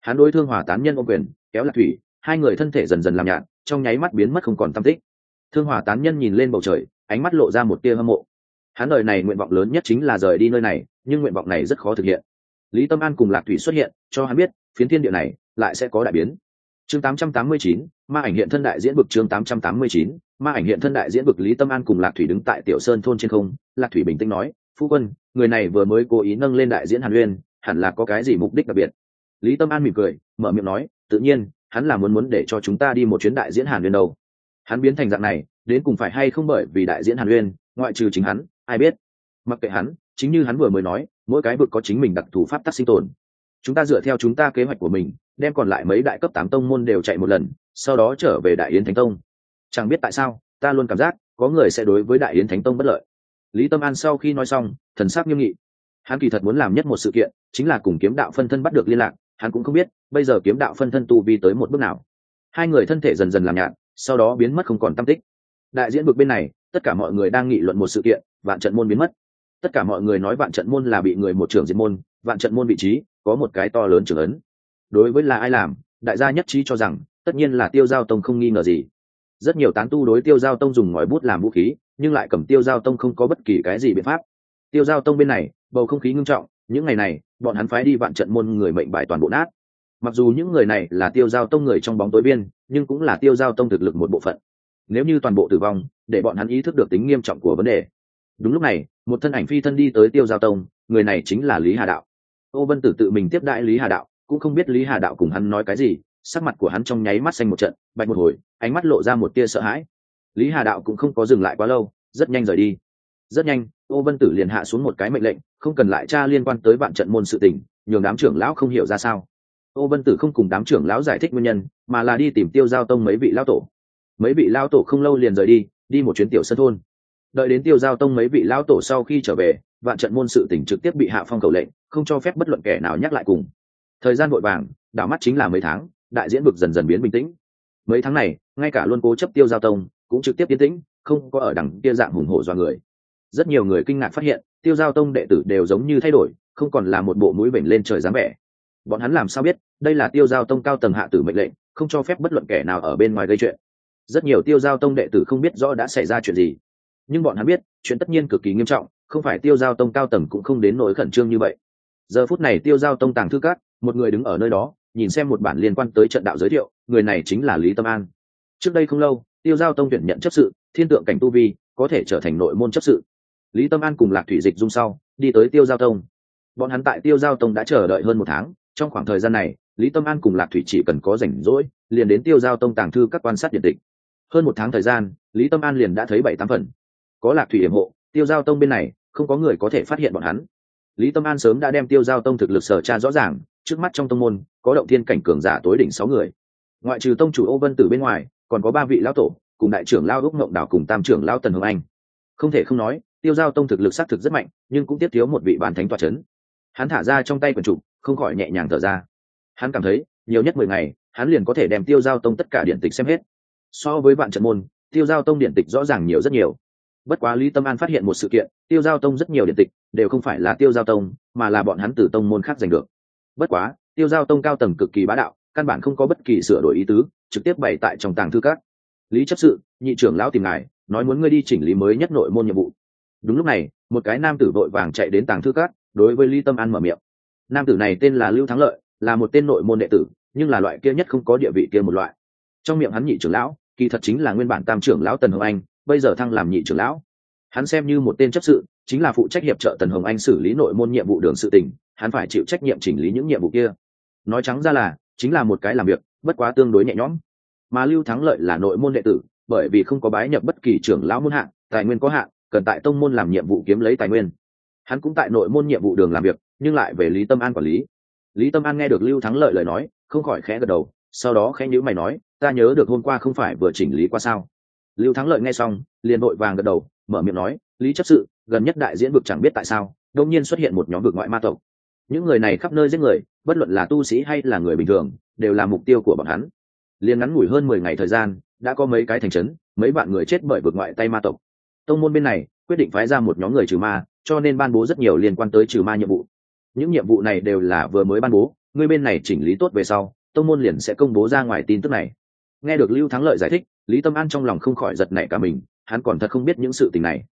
Hắn đối thương hỏa tán nhân ôm quyền, kéo lạc thủy, hai người thân thể dần dần làm nhạt, trong nháy mắt biến mất không còn tâm tích. Thương hỏa tán nhân nhìn lên bầu trời, ánh mắt lộ ra một tia hâm mộ. Hắn đời này nguyện vọng lớn nhất chính là rời đi nơi này, nhưng nguyện vọng này rất khó thực hiện. Lý tâm an cùng lạc thủy xuất hiện, cho hắn biết, phiến thiên địa này lại sẽ có đại biến chương 889, ma ảnh hiện thân đại diễn vực chương 889, ma ảnh hiện thân đại diễn vực lý tâm an cùng lạc thủy đứng tại tiểu sơn thôn trên không lạc thủy bình tĩnh nói phu quân người này vừa mới cố ý nâng lên đại diễn hàn uyên hẳn là có cái gì mục đích đặc biệt? Lý tâm an mỉm cười mở miệng nói tự nhiên hắn là muốn muốn để cho chúng ta đi một chuyến đại diễn hàn uyên đâu. Hắn biến thành dạng này đến cùng phải hay không bởi vì đại diễn hàn uyên ngoại trừ chính hắn ai biết. Mặc kệ hắn chính như hắn vừa mới nói mỗi cái vực có chính mình đặc thù pháp tắc sinh tồn. Chúng ta dựa theo chúng ta kế hoạch của mình đem còn lại mấy đại cấp tám tông môn đều chạy một lần, sau đó trở về đại yến thánh tông. Chẳng biết tại sao, ta luôn cảm giác, có người sẽ đối với đại yến thánh tông bất lợi. Lý tâm an sau khi nói xong, thần sắc nghiêm nghị. Hắn kỳ thật muốn làm nhất một sự kiện, chính là cùng kiếm đạo phân thân bắt được liên lạc, hắn cũng không biết, bây giờ kiếm đạo phân thân tu vi tới một bước nào. Hai người thân thể dần dần làm nhạt, sau đó biến mất không còn tâm tích. Đại diễn vực bên này, tất cả mọi người đang nghị luận một sự kiện, vạn trận môn biến mất. Tất cả mọi người nói vạn trận môn là bị người một trưởng diệt môn, vạn trận môn vị trí, có một cái to lớn trưởng ấn đối với là ai làm, đại gia nhất trí cho rằng, tất nhiên là tiêu giao tông không nghi ngờ gì. Rất nhiều tán tu đối tiêu giao tông dùng ngòi bút làm vũ khí, nhưng lại cầm tiêu giao tông không có bất kỳ cái gì biện pháp. Tiêu giao tông bên này, bầu không khí ngưng trọng, những ngày này, bọn hắn phái đi vạn trận môn người mệnh bài toàn bộ nát. Mặc dù những người này là tiêu giao tông người trong bóng tối biên, nhưng cũng là tiêu giao tông thực lực một bộ phận. Nếu như toàn bộ tử vong, để bọn hắn ý thức được tính nghiêm trọng của vấn đề. Đúng lúc này, một thân ảnh phi thân đi tới tiêu giao tông, người này chính là lý hà đạo. Ô vân tử tự mình tiếp đại lý hà đạo cũng không biết lý hà đạo cùng hắn nói cái gì, sắc mặt của hắn trong nháy mắt xanh một trận, bạch một hồi, ánh mắt lộ ra một tia sợ hãi. Lý hà đạo cũng không có dừng lại quá lâu, rất nhanh rời đi. Rất nhanh, ô vân tử liền hạ xuống một cái mệnh lệnh, không cần lại tra liên quan tới vạn trận môn sự tình, nhường đám trưởng lão không hiểu ra sao. Ô vân tử không cùng đám trưởng lão giải thích nguyên nhân, mà là đi tìm tiêu giao tông mấy vị lão tổ. Mấy vị lão tổ không lâu liền rời đi đi một chuyến tiểu sân thôn. Đợi đến tiêu giao tông mấy vị lão tổ sau khi trở về, vạn trận môn sự tỉnh trực tiếp bị hạ phong cầu lệnh, không cho phép bất luận kẻ nào nhắc lại cùng thời gian vội vàng, đảo mắt chính là mấy tháng, đại diễn vực dần dần biến bình tĩnh. Mấy tháng này, ngay cả luôn cố chấp tiêu giao tông cũng trực tiếp tiến tĩnh, không có ở đằng kia dạng hùng hổ do người. Rất nhiều người kinh ngạc phát hiện, tiêu giao tông đệ tử đều giống như thay đổi, không còn là một bộ mũi bệnh lên trời dáng vẻ. Bọn hắn làm sao biết, đây là tiêu giao tông cao tầng hạ tử mệnh lệnh, không cho phép bất luận kẻ nào ở bên ngoài gây chuyện. Rất nhiều tiêu giao tông đệ tử không biết rõ đã xảy ra chuyện gì. Nhưng bọn hắn biết, chuyện tất nhiên cực kỳ nghiêm trọng, không phải tiêu giao tông cao tầng cũng không đến nỗi khẩn trương như vậy. Giờ phút này tiêu giao tông tàng thư cát một người đứng ở nơi đó, nhìn xem một bản liên quan tới trận đạo giới thiệu, người này chính là lý tâm an. Trước đây không lâu, tiêu giao tông tuyển nhận chấp sự, thiên tượng cảnh tu vi, có thể trở thành nội môn chấp sự. Lý tâm an cùng lạc thủy dịch dung sau, đi tới tiêu giao tông. Bọn hắn tại tiêu giao tông đã chờ đợi hơn một tháng, trong khoảng thời gian này, lý tâm an cùng lạc thủy chỉ cần có rảnh rỗi, liền đến tiêu giao tông tàng thư các quan sát điện tịch. Hơn một tháng thời gian, lý tâm an liền đã thấy bảy tám phần. Có lạc thủy hiểm hộ, tiêu giao tông bên này, không có người có thể phát hiện bọn hắn. Lý tâm an sớm đã đem tiêu giao tông thực lực sở tra rõ ràng trước mắt trong tông môn, có động thiên cảnh cường giả tối đỉnh sáu người. Ngoại trừ tông chủ ô vân tử bên ngoài, còn có ba vị lão tổ, cùng đại trưởng lao úc ngộng đảo cùng tam trưởng lao tần hồng anh. Không thể không nói, tiêu giao tông thực lực xác thực rất mạnh, nhưng cũng tiếp thiếu một vị bàn thánh toa c h ấ n hắn thả ra trong tay quần trục không khỏi nhẹ nhàng thở ra. Hắn cảm thấy, nhiều nhất mười ngày, hắn liền có thể đem tiêu giao tông tất cả điện tịch xem hết. So với bạn trận môn, tiêu giao tông điện tịch rõ ràng nhiều rất nhiều. Bất quá lý tâm an phát hiện một sự kiện, tiêu giao tông rất nhiều điện tịch, đều không phải là tiêu giao tông, mà là bọn hắn từ tông môn khác giành được bất quá, tiêu giao tông cao tầng cực kỳ bá đạo, căn bản không có bất kỳ sửa đổi ý tứ, trực tiếp bày tại trong tàng thư các. Lý chấp sự, nhị trưởng lão tìm ngài, nói muốn ngươi đi chỉnh lý mới nhất nội môn nhiệm vụ. Đúng lúc này, một cái nam tử vội vàng chạy đến tàng thư các, đối với lý tâm an mở miệng. Nam tử này tên là lưu thắng lợi, là một tên nội môn đệ tử, nhưng là loại kia nhất không có địa vị kia một loại. Trong miệng hắn nhị trưởng lão, kỳ thật chính là nguyên bản tam trưởng lão tần hồng anh, bây giờ thăng làm nhị trưởng lão. Hắn xem như một tên chấp sự chính là phụ trách hiệp trợ tần hồng anh xử lý nội môn nhiệm vụ đường sự tình, hắn phải chịu trách nhiệm chỉnh lý những nhiệm vụ kia. Nói trắng ra là, chính là một cái làm việc, bất quá tương đối nhẹ nhõm. Mà lưu thắng lợi là nội môn đệ tử, bởi vì không có bái nhập bất kỳ trưởng lão môn hạng tài nguyên có hạn, cần tại tông môn làm nhiệm vụ kiếm lấy tài nguyên. Hắn cũng tại nội môn nhiệm vụ đường làm việc, nhưng lại về lý tâm an quản lý. Lý tâm an nghe được lưu thắng lợi lời nói, không khỏi khẽ gật đầu, sau đó khẽ nhữ mày nói, ta nhớ được hôm qua không phải vừa chỉnh lý qua sao? Lưu thắng lợi nghe xong, liền vội vàng gật đầu, mở miệng nói, lý chấp sự gần nhất đại diễn vực chẳng biết tại sao đông nhiên xuất hiện một nhóm vực ngoại ma tộc. Những người này khắp nơi giết người, bất luận là tu sĩ hay là người bình thường, đều là mục tiêu của bọn hắn. Liền ngắn ngủi hơn mười ngày thời gian, đã có mấy cái thành trấn, mấy bạn người chết bởi vực ngoại tay ma tộc. Tông môn bên này quyết định phái ra một nhóm người trừ ma, cho nên ban bố rất nhiều liên quan tới trừ ma nhiệm vụ. Những nhiệm vụ này đều là vừa mới ban bố, người bên này chỉnh lý tốt về sau, tông môn liền sẽ công bố ra ngoài tin tức này. Nghe được lưu thắng lợi giải thích, lý tâm an trong lòng không khỏi giật nảy cả mình, hắn còn thật không biết những sự tình này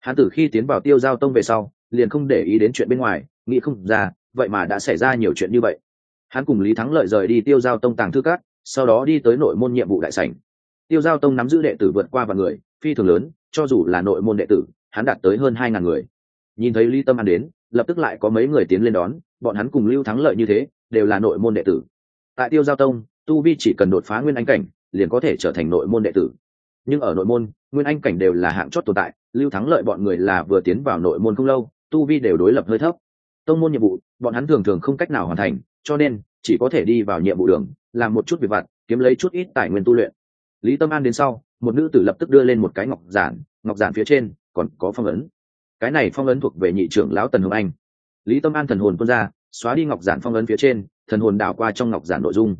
hắn từ khi tiến vào tiêu giao tông về sau, liền không để ý đến chuyện bên ngoài, nghĩ không ra, vậy mà đã xảy ra nhiều chuyện như vậy. Hắn cùng lý thắng lợi rời đi tiêu giao tông tàng thư cát sau đó đi tới nội môn nhiệm vụ đại sảnh. Tiêu giao tông nắm giữ đệ tử vượt qua và người, phi thường lớn, cho dù là nội môn đệ tử, hắn đạt tới hơn hai ngàn người. Nhìn thấy lý tâm an đến, lập tức lại có mấy người tiến lên đón, bọn hắn cùng lưu thắng lợi như thế, đều là nội môn đệ tử. Tại tiêu giao tông, tu vi chỉ cần đột phá nguyên anh cảnh, liền có thể trở thành nội môn đệ tử nhưng ở nội môn, nguyên anh cảnh đều là hạng chót tồn tại, lưu thắng lợi bọn người là vừa tiến vào nội môn không lâu, tu vi đều đối lập hơi thấp. Tông môn nhiệm vụ, bọn hắn thường thường không cách nào hoàn thành, cho nên chỉ có thể đi vào nhiệm vụ đường, làm một chút việc vặt, kiếm lấy chút ít tài nguyên tu luyện. Lý tâm an đến sau, một nữ tử lập tức đưa lên một cái ngọc giản ngọc giản phía trên còn có phong ấn. Cái này phong ấn thuộc về nhị trưởng lão tần hồng anh. Lý tâm an thần hồn tuôn ra, xóa đi ngọc giản phong ấn phía trên, thần hồn đảo qua trong ngọc giản nội dung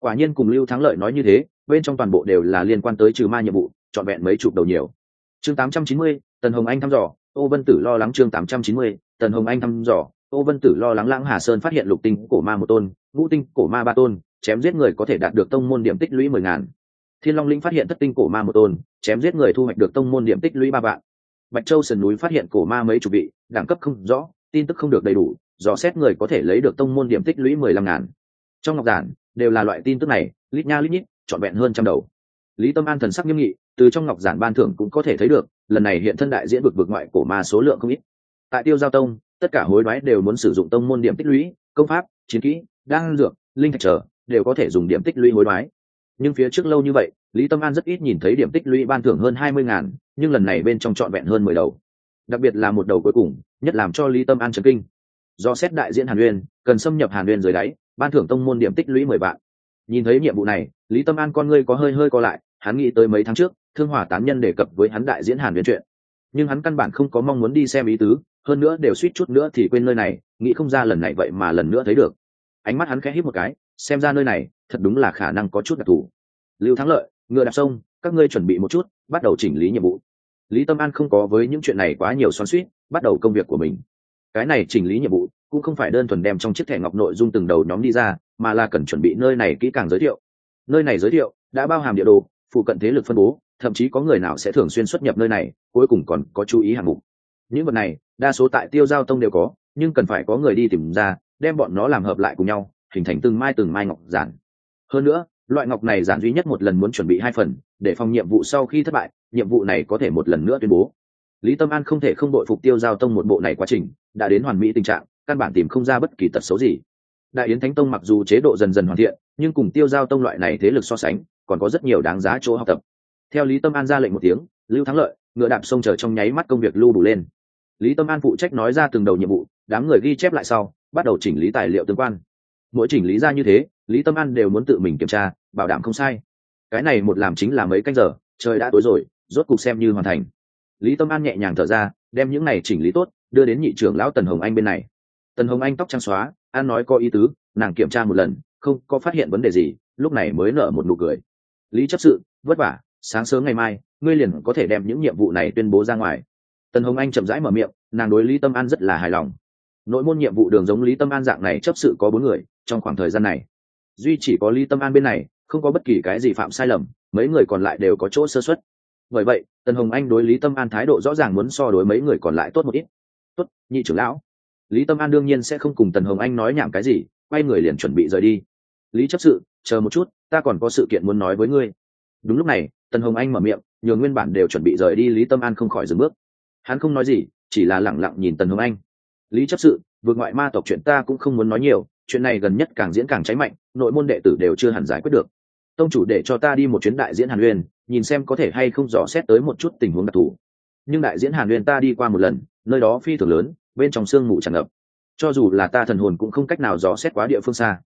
quả nhiên cùng lưu thắng lợi nói như thế bên trong toàn bộ đều là liên quan tới trừ ma nhiệm vụ trọn vẹn mấy chục đầu nhiều. Chương 890, tần hồng anh thăm dò ô vân tử lo lắng chương 890, tần hồng anh thăm dò ô vân tử lo lắng lãng hà sơn phát hiện lục tinh cổ ma một tôn ngũ tinh cổ ma ba tôn chém giết người có thể đạt được tông môn điểm tích lũy mười ngàn. Thiên long linh phát hiện thất tinh cổ ma một tôn chém giết người thu hoạch được tông môn điểm tích lũy ba vạn. Bạch châu sườn núi phát hiện cổ ma mấy chục vị đẳng cấp không rõ tin tức không được đầy đủ dò xét người có thể lấy được tông môn điểm tích lũy mười lăm ngàn. Trong ngọc giản đều là loại tin tức này, lít nha lít nhít, trọn vẹn hơn trăm đầu. Lý tâm an thần sắc nghiêm nghị, từ trong ngọc giản ban thưởng cũng có thể thấy được, lần này hiện thân đại diễn vực vực ngoại cổ ma số lượng không ít. Tại tiêu giao tông, tất cả hối đoái đều muốn sử dụng tông môn điểm tích lũy, công pháp, chiến kỹ, đan dược, linh thạch trở, đều có thể dùng điểm tích lũy hối đoái. Nhưng phía trước lâu như vậy, lý tâm an rất ít nhìn thấy điểm tích lũy ban thưởng hơn hai mươi ngàn, nhưng lần này bên trong trọn vẹn hơn mười đầu. Đặc biệt là một đầu cuối cùng, nhất làm cho lý tâm an chấn kinh. Do xét đại diễn hàn uyên, cần xâm nhập hàn uyên dưới đáy ban thưởng tông môn điểm tích lũy mười vạn. Nhìn thấy nhiệm vụ này, lý tâm an con ngươi có hơi hơi co lại, hắn nghĩ tới mấy tháng trước, thương hỏa tán nhân đề cập với hắn đại diễn hàn uyên chuyện. Nhưng hắn căn bản không có mong muốn đi xem ý tứ, hơn nữa đều suýt chút nữa thì quên nơi này, nghĩ không ra lần này vậy mà lần nữa thấy được. Ánh mắt hắn khẽ hít một cái, xem ra nơi này, thật đúng là khả năng có chút đặc thù. Lưu thắng lợi, ngựa đạp sông, các ngươi chuẩn bị một chút, bắt đầu chỉnh lý nhiệm vụ. Lý tâm an không có với những chuyện này quá nhiều xoắn suýt bắt đầu công việc của mình cái này chỉnh lý nhiệm vụ cũng không phải đơn thuần đem trong chiếc thẻ ngọc nội dung từng đầu nhóm đi ra, mà là cần chuẩn bị nơi này kỹ càng giới thiệu. Nơi này giới thiệu đã bao hàm địa đồ, phụ cận thế lực phân bố, thậm chí có người nào sẽ thường xuyên xuất nhập nơi này, cuối cùng còn có chú ý hạng mục. Những vật này, đa số tại tiêu giao tông đều có, nhưng cần phải có người đi tìm ra, đem bọn nó làm hợp lại cùng nhau, hình thành từng mai từng mai ngọc giản. Hơn nữa, loại ngọc này giản duy nhất một lần muốn chuẩn bị hai phần, để phòng nhiệm vụ sau khi thất bại, nhiệm vụ này có thể một lần nữa tuyên bố lý tâm an không thể không đội phục tiêu giao tông một bộ này quá trình, đã đến hoàn mỹ tình trạng, căn bản tìm không ra bất kỳ tật xấu gì. Đại yến thánh tông mặc dù chế độ dần dần hoàn thiện, nhưng cùng tiêu giao tông loại này thế lực so sánh, còn có rất nhiều đáng giá chỗ học tập. Theo lý tâm an ra lệnh một tiếng, lưu thắng lợi, ngựa đạp sông chờ trong nháy mắt công việc lưu đủ lên. Lý tâm an phụ trách nói ra từng đầu nhiệm vụ, đám người ghi chép lại sau, bắt đầu chỉnh lý tài liệu tương quan. Mỗi chỉnh lý ra như thế, lý tâm an đều muốn tự mình kiểm tra, bảo đảm không sai. Cái này một làm chính là mấy canh giờ, trời đã tối rồi, rốt cục xem như hoàn thành lý tâm an nhẹ nhàng thở ra, đem những này chỉnh lý tốt, đưa đến nhị trưởng lão tần hồng anh bên này. Tần hồng anh tóc trắng xóa, an nói có ý tứ, nàng kiểm tra một lần, không có phát hiện vấn đề gì, lúc này mới nở một nụ cười. Lý chấp sự, vất vả, sáng sớm ngày mai, ngươi liền có thể đem những nhiệm vụ này tuyên bố ra ngoài. Tần hồng anh chậm rãi mở miệng, nàng đối lý tâm an rất là hài lòng. Nội môn nhiệm vụ đường giống lý tâm an dạng này chấp sự có bốn người, trong khoảng thời gian này, duy chỉ có lý tâm an bên này, không có bất kỳ cái gì phạm sai lầm, mấy người còn lại đều có chỗ sơ xuất bởi vậy tần hồng anh đối lý tâm an thái độ rõ ràng muốn so đối mấy người còn lại tốt một ít. Tốt, nhị trưởng lão. Lý tâm an đương nhiên sẽ không cùng tần hồng anh nói nhảm cái gì, quay người liền chuẩn bị rời đi. Lý chấp sự, chờ một chút, ta còn có sự kiện muốn nói với ngươi. Đúng lúc này, tần hồng anh mở miệng, nhường nguyên bản đều chuẩn bị rời đi lý tâm an không khỏi dừng bước. Hắn không nói gì, chỉ là lẳng lặng nhìn tần hồng anh. Lý chấp sự, vượt ngoại ma tộc chuyện ta cũng không muốn nói nhiều, chuyện này gần nhất càng diễn càng cháy mạnh, nội môn đệ tử đều chưa hẳn giải quyết được. Tông chủ để cho ta đi một chuyến đại diễn hàn uyên nhìn xem có thể hay không dò xét tới một chút tình huống đặc thù. Nhưng đại diễn hàn nguyên ta đi qua một lần, nơi đó phi thường lớn, bên trong sương mù tràn ngập. Cho dù là ta thần hồn cũng không cách nào dò xét quá địa phương xa.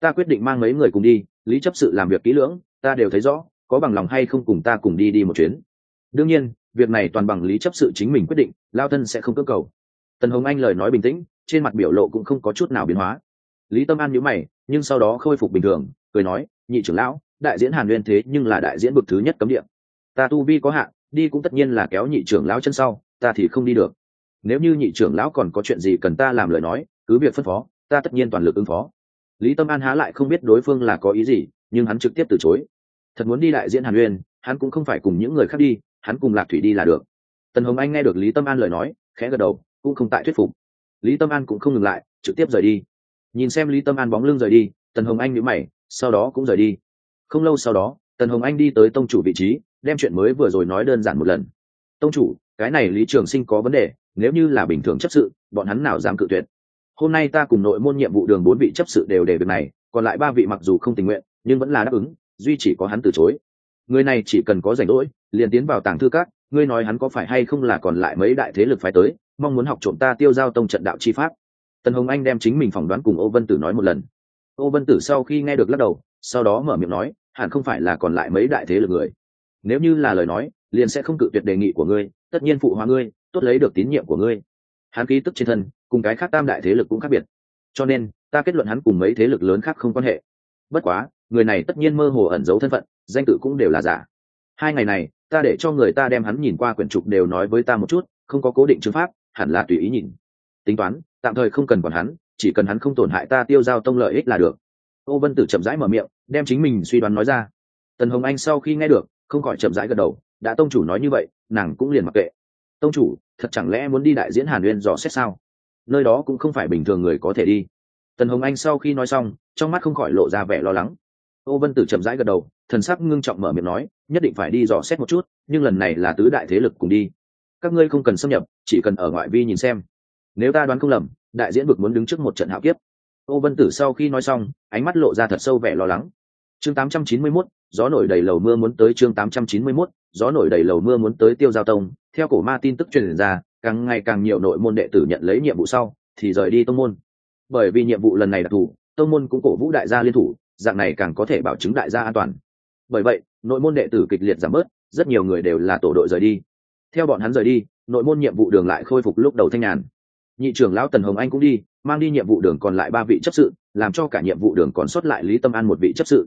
Ta quyết định mang mấy người cùng đi, lý chấp sự làm việc kỹ lưỡng, ta đều thấy rõ, có bằng lòng hay không cùng ta cùng đi đi một chuyến. Đương nhiên, việc này toàn bằng lý chấp sự chính mình quyết định, lao thân sẽ không cơ cầu. Tần hồng anh lời nói bình tĩnh, trên mặt biểu lộ cũng không có chút nào biến hóa. Lý tâm an nhíu mày, nhưng sau đó khôi phục bình thường, cười nói, nhị trưởng lão đại diễn hàn nguyên thế nhưng là đại diễn bực thứ nhất cấm địa. Ta tu vi có hạn, đi cũng tất nhiên là kéo nhị trưởng lão chân sau, ta thì không đi được. Nếu như nhị trưởng lão còn có chuyện gì cần ta làm lời nói, cứ việc phân phó, ta tất nhiên toàn lực ứng phó. Lý tâm an há lại không biết đối phương là có ý gì, nhưng hắn trực tiếp từ chối. Thật muốn đi đại diễn hàn uyên hắn cũng không phải cùng những người khác đi, hắn cùng lạc thủy đi là được. Tần hồng anh nghe được lý tâm an lời nói, khẽ gật đầu, cũng không tại thuyết phục. Lý tâm an cũng không ngừng lại, trực tiếp rời đi. Nhìn xem lý tâm an bóng lưng rời đi, tần hồng anh nhữ mày, sau đó cũng rời đi không lâu sau đó, tần hồng anh đi tới tông chủ vị trí, đem chuyện mới vừa rồi nói đơn giản một lần. Tông chủ, cái này lý trường sinh có vấn đề, nếu như là bình thường chấp sự, bọn hắn nào dám cự tuyệt? Hôm nay ta cùng nội môn nhiệm vụ đường bốn vị chấp sự đều để việc này, còn lại ba vị mặc dù không tình nguyện, nhưng vẫn là đáp ứng, duy chỉ có hắn từ chối. Người này chỉ cần có rảnh rỗi, liền tiến vào tàng thư các, ngươi nói hắn có phải hay không là còn lại mấy đại thế lực phải tới, mong muốn học trộm ta tiêu giao tông trận đạo chi pháp. Tần hồng anh đem chính mình phỏng đoán cùng ô vân tử nói một lần. Ô vân tử sau khi nghe được lắc đầu, sau đó mở miệng nói hẳn không phải là còn lại mấy đại thế lực người. Nếu như là lời nói, liền sẽ không cự tuyệt đề nghị của ngươi, tất nhiên phụ hóa ngươi, tốt lấy được tín nhiệm của ngươi. Hắn ký tức trên thân, cùng cái khác tam đại thế lực cũng khác biệt. Cho nên, ta kết luận hắn cùng mấy thế lực lớn khác không quan hệ. Bất quá, người này tất nhiên mơ hồ ẩn giấu thân phận, danh tự cũng đều là giả. Hai ngày này, ta để cho người ta đem hắn nhìn qua quyển trục đều nói với ta một chút, không có cố định chứng pháp, hẳn là tùy ý nhìn. Tính toán, tạm thời không cần còn hắn, chỉ cần hắn không tổn hại ta tiêu giao tông lợi ích là được. Ô vân tử chậm rãi mở miệng đem chính mình suy đoán nói ra. Tần hồng anh sau khi nghe được, không khỏi chậm rãi gật đầu, đã tông chủ nói như vậy, nàng cũng liền mặc kệ. Tông chủ, thật chẳng lẽ muốn đi đại diễn hàn uyên dò xét sao? Nơi đó cũng không phải bình thường người có thể đi. Tần hồng anh sau khi nói xong, trong mắt không khỏi lộ ra vẻ lo lắng. Ô vân tử chậm rãi gật đầu, thần sắc ngưng trọng mở miệng nói, nhất định phải đi dò xét một chút, nhưng lần này là tứ đại thế lực cùng đi. Các ngươi không cần xâm nhập, chỉ cần ở ngoại vi nhìn xem. Nếu ta đoán không lầm, đại diễn vực muốn đứng trước một trận hạo kiếp. Ô vân tử sau khi nói xong, ánh mắt lộ ra thật sâu vẻ lo lắng chương 891, gió nổi đầy lầu mưa muốn tới chương 891, gió nổi đầy lầu mưa muốn tới tiêu giao tông. Theo cổ ma tin tức truyền ra càng ngày càng nhiều nội môn đệ tử nhận lấy nhiệm vụ sau thì rời đi tông môn. Bởi vì nhiệm vụ lần này đặc thù tông môn cũng cổ vũ đại gia liên thủ dạng này càng có thể bảo chứng đại gia an toàn. Bởi vậy nội môn đệ tử kịch liệt giảm bớt rất nhiều người đều là tổ đội rời đi. Theo bọn hắn rời đi nội môn nhiệm vụ đường lại khôi phục lúc đầu thanh nhàn. Nhị trưởng lão tần hồng anh cũng đi mang đi nhiệm vụ đường còn lại ba vị chấp sự làm cho cả nhiệm vụ đường còn xuất lại lý tâm an một vị chấp sự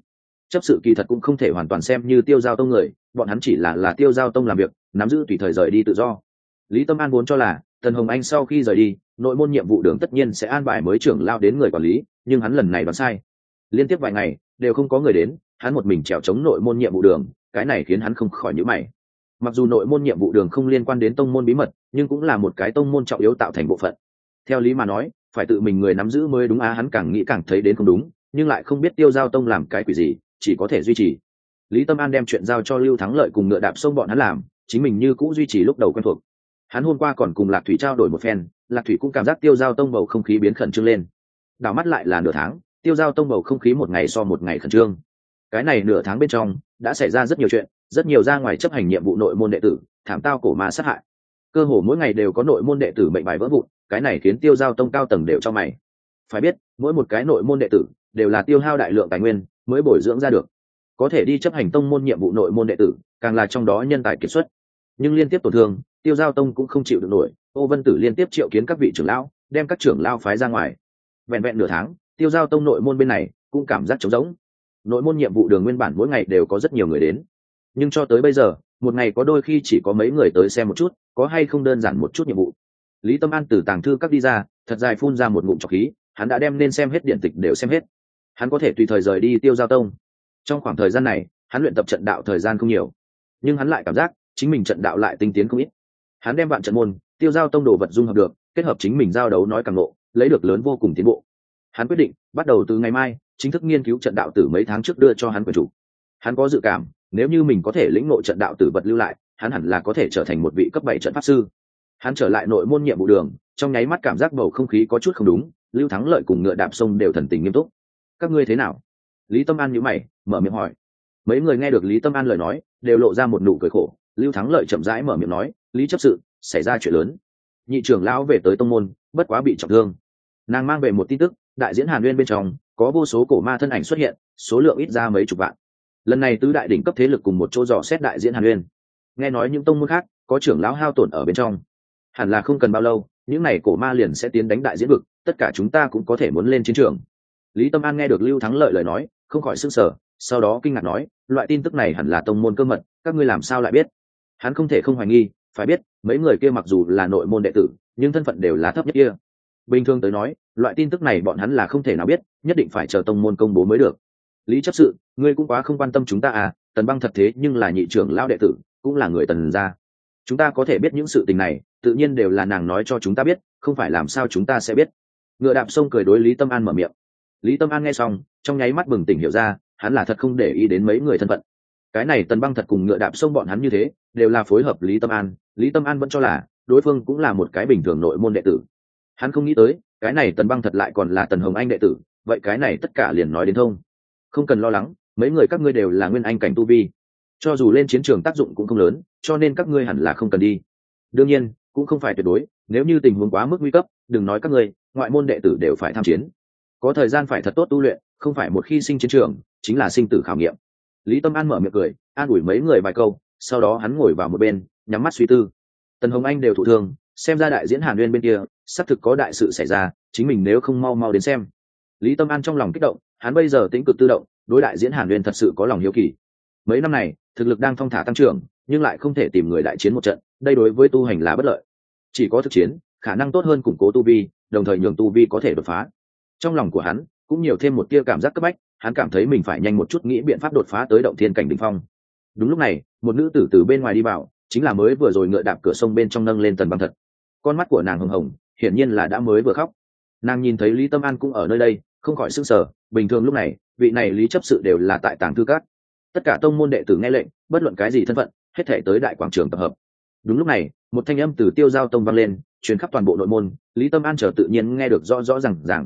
chấp sự kỳ thật cũng không thể hoàn toàn xem như tiêu giao tông người, bọn hắn chỉ là là tiêu giao tông làm việc, nắm giữ tùy thời rời đi tự do. Lý tâm an muốn cho là, tần hồng anh sau khi rời đi, nội môn nhiệm vụ đường tất nhiên sẽ an bài mới trưởng lao đến người quản lý, nhưng hắn lần này đoán sai. Liên tiếp vài ngày, đều không có người đến, hắn một mình trèo chống nội môn nhiệm vụ đường, cái này khiến hắn không khỏi nhữ mày. Mặc dù nội môn nhiệm vụ đường không liên quan đến tông môn bí mật, nhưng cũng là một cái tông môn trọng yếu tạo thành bộ phận. Theo lý mà nói, phải tự mình người nắm giữ mới đúng á, hắn càng nghĩ càng thấy đến không đúng, nhưng lại không biết tiêu giao tông làm cái quỷ gì chỉ có thể duy trì. Lý tâm an đem chuyện giao cho lưu thắng lợi cùng ngựa đạp sông bọn hắn làm, chính mình như cũ duy trì lúc đầu quen thuộc. Hắn hôm qua còn cùng lạc thủy trao đổi một phen, lạc thủy cũng cảm giác tiêu giao tông bầu không khí biến khẩn trương lên. Đảo mắt lại là nửa tháng, tiêu giao tông bầu không khí một ngày so một ngày khẩn trương. Cái này nửa tháng bên trong, đã xảy ra rất nhiều chuyện, rất nhiều ra ngoài chấp hành nhiệm vụ nội môn đệ tử, thảm tao cổ ma sát hại. Cơ hồ mỗi ngày đều có nội môn đệ tử mệnh bài vỡ vụn, cái này khiến tiêu giao tông cao tầng đều cho mày. Phải biết, mỗi một cái nội môn đệ tử đều là tiêu hao đại lượng tài nguyên mới bồi dưỡng ra được. Có thể đi chấp hành tông môn nhiệm vụ nội môn đệ tử, càng là trong đó nhân tài kiệt xuất. Nhưng liên tiếp tổn thương, tiêu giao tông cũng không chịu được nổi ô vân tử liên tiếp triệu kiến các vị trưởng lão, đem các trưởng lao phái ra ngoài. Vẹn vẹn nửa tháng, tiêu giao tông nội môn bên này cũng cảm giác trống rỗng. Nội môn nhiệm vụ đường nguyên bản mỗi ngày đều có rất nhiều người đến. Nhưng cho tới bây giờ, một ngày có đôi khi chỉ có mấy người tới xem một chút, có hay không đơn giản một chút nhiệm vụ. Lý tâm an từ tàng thư các đi ra, thật dài phun ra một ngụm trọc khí, hắn đã đem nên xem hết điện tịch đều xem hết hắn có thể tùy thời rời đi tiêu giao tông. Trong khoảng thời gian này, hắn luyện tập trận đạo thời gian không nhiều, nhưng hắn lại cảm giác chính mình trận đạo lại tinh tiến không ít. Hắn đem vạn trận môn, tiêu giao tông đồ vật dung hợp được, kết hợp chính mình giao đấu nói càng lộ, lấy được lớn vô cùng tiến bộ. Hắn quyết định, bắt đầu từ ngày mai, chính thức nghiên cứu trận đạo tử mấy tháng trước đưa cho hắn quyền chủ. Hắn có dự cảm, nếu như mình có thể lĩnh ngộ trận đạo tử vật lưu lại, hắn hẳn là có thể trở thành một vị cấp bảy trận pháp sư. Hắn trở lại nội môn nhiệm vụ đường, trong nháy mắt cảm giác bầu không khí có chút không đúng, lưu thắng lợi cùng ngựa đạp sông đều thần tình nghiêm túc các ngươi thế nào? Lý tâm an nhữ mày, mở miệng hỏi. Mấy người nghe được lý tâm an lời nói, đều lộ ra một nụ cười khổ. Lưu thắng lợi chậm rãi mở miệng nói, lý chấp sự, xảy ra chuyện lớn. Nhị trưởng lão về tới tông môn, bất quá bị trọng thương. Nàng mang về một tin tức, đại diễn hàn nguyên bên trong, có vô số cổ ma thân ảnh xuất hiện, số lượng ít ra mấy chục vạn. Lần này tứ đại đỉnh cấp thế lực cùng một chỗ dò xét đại diễn hàn nguyên. Nghe nói những tông môn khác, có trưởng lão hao tổn ở bên trong. Hẳn là không cần bao lâu, những n à y cổ ma liền sẽ tiến đánh đại diễn vực, tất cả chúng ta cũng có thể muốn lên chiến trường lý tâm an nghe được lưu thắng lợi lời nói, không khỏi s ư n g sở sau đó kinh ngạc nói, loại tin tức này hẳn là tông môn cơ mật, các ngươi làm sao lại biết? Hắn không thể không hoài nghi, phải biết, mấy người kia mặc dù là nội môn đệ tử, nhưng thân phận đều là thấp nhất kia. Bình thường tới nói, loại tin tức này bọn hắn là không thể nào biết, nhất định phải chờ tông môn công bố mới được. Lý chấp sự, ngươi cũng quá không quan tâm chúng ta à tần băng thật thế nhưng là nhị trưởng lão đệ tử, cũng là người tần gia. Chúng ta có thể biết những sự tình này, tự nhiên đều là nàng nói cho chúng ta biết, không phải làm sao chúng ta sẽ biết. Ngựa đạp sông cười đối lý tâm an mở miệng lý tâm an nghe xong, trong nháy mắt bừng tỉnh hiểu ra, hắn là thật không để ý đến mấy người thân phận. Cái này tần băng thật cùng ngựa đạp sông bọn hắn như thế, đều là phối hợp lý tâm an, lý tâm an vẫn cho là đối phương cũng là một cái bình thường nội môn đệ tử. Hắn không nghĩ tới, cái này tần băng thật lại còn là tần hồng anh đệ tử, vậy cái này tất cả liền nói đến thông. Không cần lo lắng, mấy người các ngươi đều là nguyên anh cảnh tu vi. Cho dù lên chiến trường tác dụng cũng không lớn, cho nên các ngươi hẳn là không cần đi. Đương nhiên, cũng không phải tuyệt đối, nếu như tình huống quá mức nguy cấp, đừng nói các ngươi, ngoại môn đệ tử đều phải tham chiến có thời gian phải thật tốt tu luyện, không phải một khi sinh chiến trường, chính là sinh tử khảo nghiệm. Lý tâm an mở miệng cười, an ủi mấy người vài câu, sau đó hắn ngồi vào một bên, nhắm mắt suy tư. Tần hồng anh đều thụ thương, xem ra đại diễn hàn uyên bên kia, xác thực có đại sự xảy ra, chính mình nếu không mau mau đến xem. Lý tâm an trong lòng kích động, hắn bây giờ tính cực tự động, đối đại diễn hàn uyên thật sự có lòng hiếu kỳ. Mấy năm này, thực lực đang thong thả tăng trưởng, nhưng lại không thể tìm người đại chiến một trận, đây đối với tu hành là bất lợi. Chỉ có thực chiến, khả năng tốt hơn củng cố tu vi, đồng thời nhường tu vi có thể đột phá trong lòng của hắn, cũng nhiều thêm một tia cảm giác cấp bách, hắn cảm thấy mình phải nhanh một chút nghĩ biện pháp đột phá tới động thiên cảnh đ ỉ n h phong. Đúng lúc này, một nữ tử từ bên ngoài đi vào, chính là mới vừa rồi ngựa đạp cửa sông bên trong nâng lên tần băng thật. Con mắt của nàng hồng hồng, hiển nhiên là đã mới vừa khóc. Nàng nhìn thấy lý tâm an cũng ở nơi đây, không khỏi s ư n g sở bình thường lúc này, vị này lý chấp sự đều là tại tàng thư cát tất cả tông môn đệ tử nghe lệnh, bất luận cái gì thân phận, hết thể tới đại quảng trường tập hợp. Đúng lúc này, một thanh âm từ tiêu giao tông vang lên, truyền khắp toàn bộ nội môn, lý tâm an chờ tự nhiên nghe được rõ rõ r à n g rằng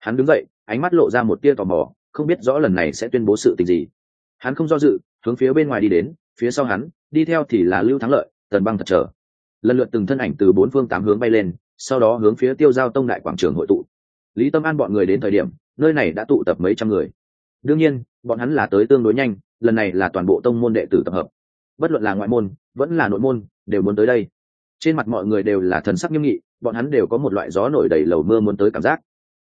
hắn đứng dậy, ánh mắt lộ ra một tia tò mò, không biết rõ lần này sẽ tuyên bố sự tình gì. Hắn không do dự, hướng phía bên ngoài đi đến, phía sau hắn, đi theo thì là lưu thắng lợi, tần băng thật trở lần lượt từng thân ảnh từ bốn phương tám hướng bay lên, sau đó hướng phía tiêu giao tông đại quảng trường hội tụ. Lý tâm an bọn người đến thời điểm, nơi này đã tụ tập mấy trăm người. Đương nhiên, bọn hắn là tới tương đối nhanh, lần này là toàn bộ tông môn đệ tử tập hợp. Bất luận là ngoại môn, vẫn là nội môn, đều muốn tới đây. Trên mặt mọi người đều là thần sắc nghiêm nghị, bọn hắn đều có một loại gió nổi đầy lầu mưa muốn tới cảm giác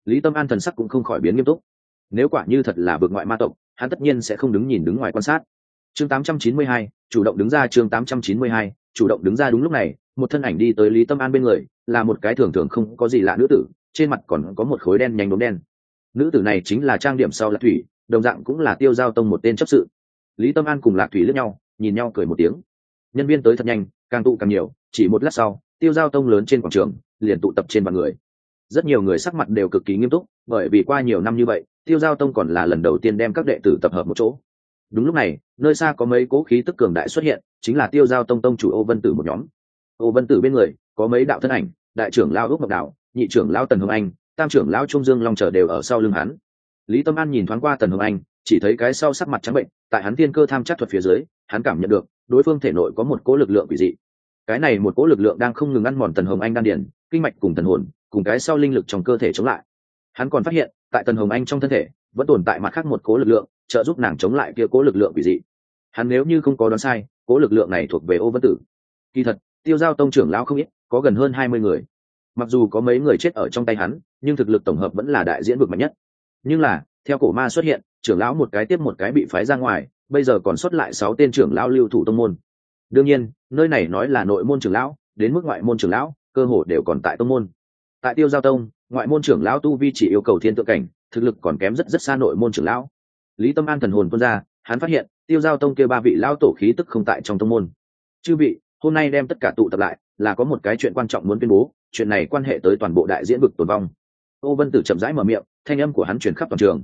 lý tâm an thần sắc cũng không khỏi biến nghiêm túc. Nếu quả như thật là vượt ngoại ma tộc hắn tất nhiên sẽ không đứng nhìn đứng ngoài quan sát. Chương 892, chủ động đứng ra chương 892, chủ động đứng ra đúng lúc này một thân ảnh đi tới lý tâm an bên người là một cái thường thường không có gì lạ nữ tử trên mặt còn có một khối đen nhanh đốm đen. Nữ tử này chính là trang điểm sau lạc thủy đồng dạng cũng là tiêu giao tông một tên chấp sự. Lý tâm an cùng lạc thủy lướt nhau nhìn nhau cười một tiếng. Nhân viên tới thật nhanh càng tụ càng nhiều chỉ một lát sau tiêu giao tông lớn trên quảng trường liền tụ tập trên bàn người rất nhiều người sắc mặt đều cực kỳ nghiêm túc, bởi vì qua nhiều năm như vậy, tiêu giao tông còn là lần đầu tiên đem các đệ tử tập hợp một chỗ. Đúng lúc này, nơi xa có mấy cố khí tức cường đại xuất hiện, chính là tiêu giao tông tông chủ ô vân tử một nhóm. Ô vân tử bên người, có mấy đạo thân ảnh, đại trưởng lao ước ngọc đạo, nhị trưởng lao tần hồng anh, tam trưởng lao trung dương long trở đều ở sau lưng hắn. Lý tâm an nhìn thoáng qua tần hồng anh, chỉ thấy cái sau sắc mặt trắng bệnh, tại hắn tiên cơ tham chắc thuật phía dưới, hắn cảm nhận được, đối phương thể nội có một cố lực lượng quỷ dị. Cái này một cố lực lượng đang không ngừng ăn mòn tần hồng anh đan điển kinh mạch cùng thần hồn cùng cái sau linh lực trong cơ thể chống lại. Hắn còn phát hiện, tại tần hồng anh trong thân thể, vẫn tồn tại mặt khác một cố lực lượng, trợ giúp nàng chống lại kia cố lực lượng quỷ dị. Hắn nếu như không có đoán sai, cố lực lượng này thuộc về ô vân tử. Kỳ thật, tiêu giao tông trưởng lão không ít, có gần hơn hai mươi người. Mặc dù có mấy người chết ở trong tay hắn, nhưng thực lực tổng hợp vẫn là đại diễn vực mạnh nhất. Nhưng là, theo cổ ma xuất hiện, trưởng lão một cái tiếp một cái bị phái ra ngoài, bây giờ còn xuất lại sáu tên trưởng lão lưu thủ tông môn. Đương nhiên, nơi này nói là nội môn trưởng lão, đến mức ngoại môn trưởng lão, cơ hồ đều còn tại tông môn tại tiêu giao tông, ngoại môn trưởng lão tu vi chỉ yêu cầu thiên tượng cảnh, thực lực còn kém rất rất xa nội môn trưởng lão. Lý tâm an thần hồn tuân ra, hắn phát hiện, tiêu giao tông kia ba vị lão tổ khí tức không tại trong tông môn. Chư vị, hôm nay đem tất cả tụ tập lại, là có một cái chuyện quan trọng muốn tuyên bố, chuyện này quan hệ tới toàn bộ đại diễn vực tồn vong. Ô vân tử chậm rãi mở miệng, thanh âm của hắn truyền khắp toàn trường.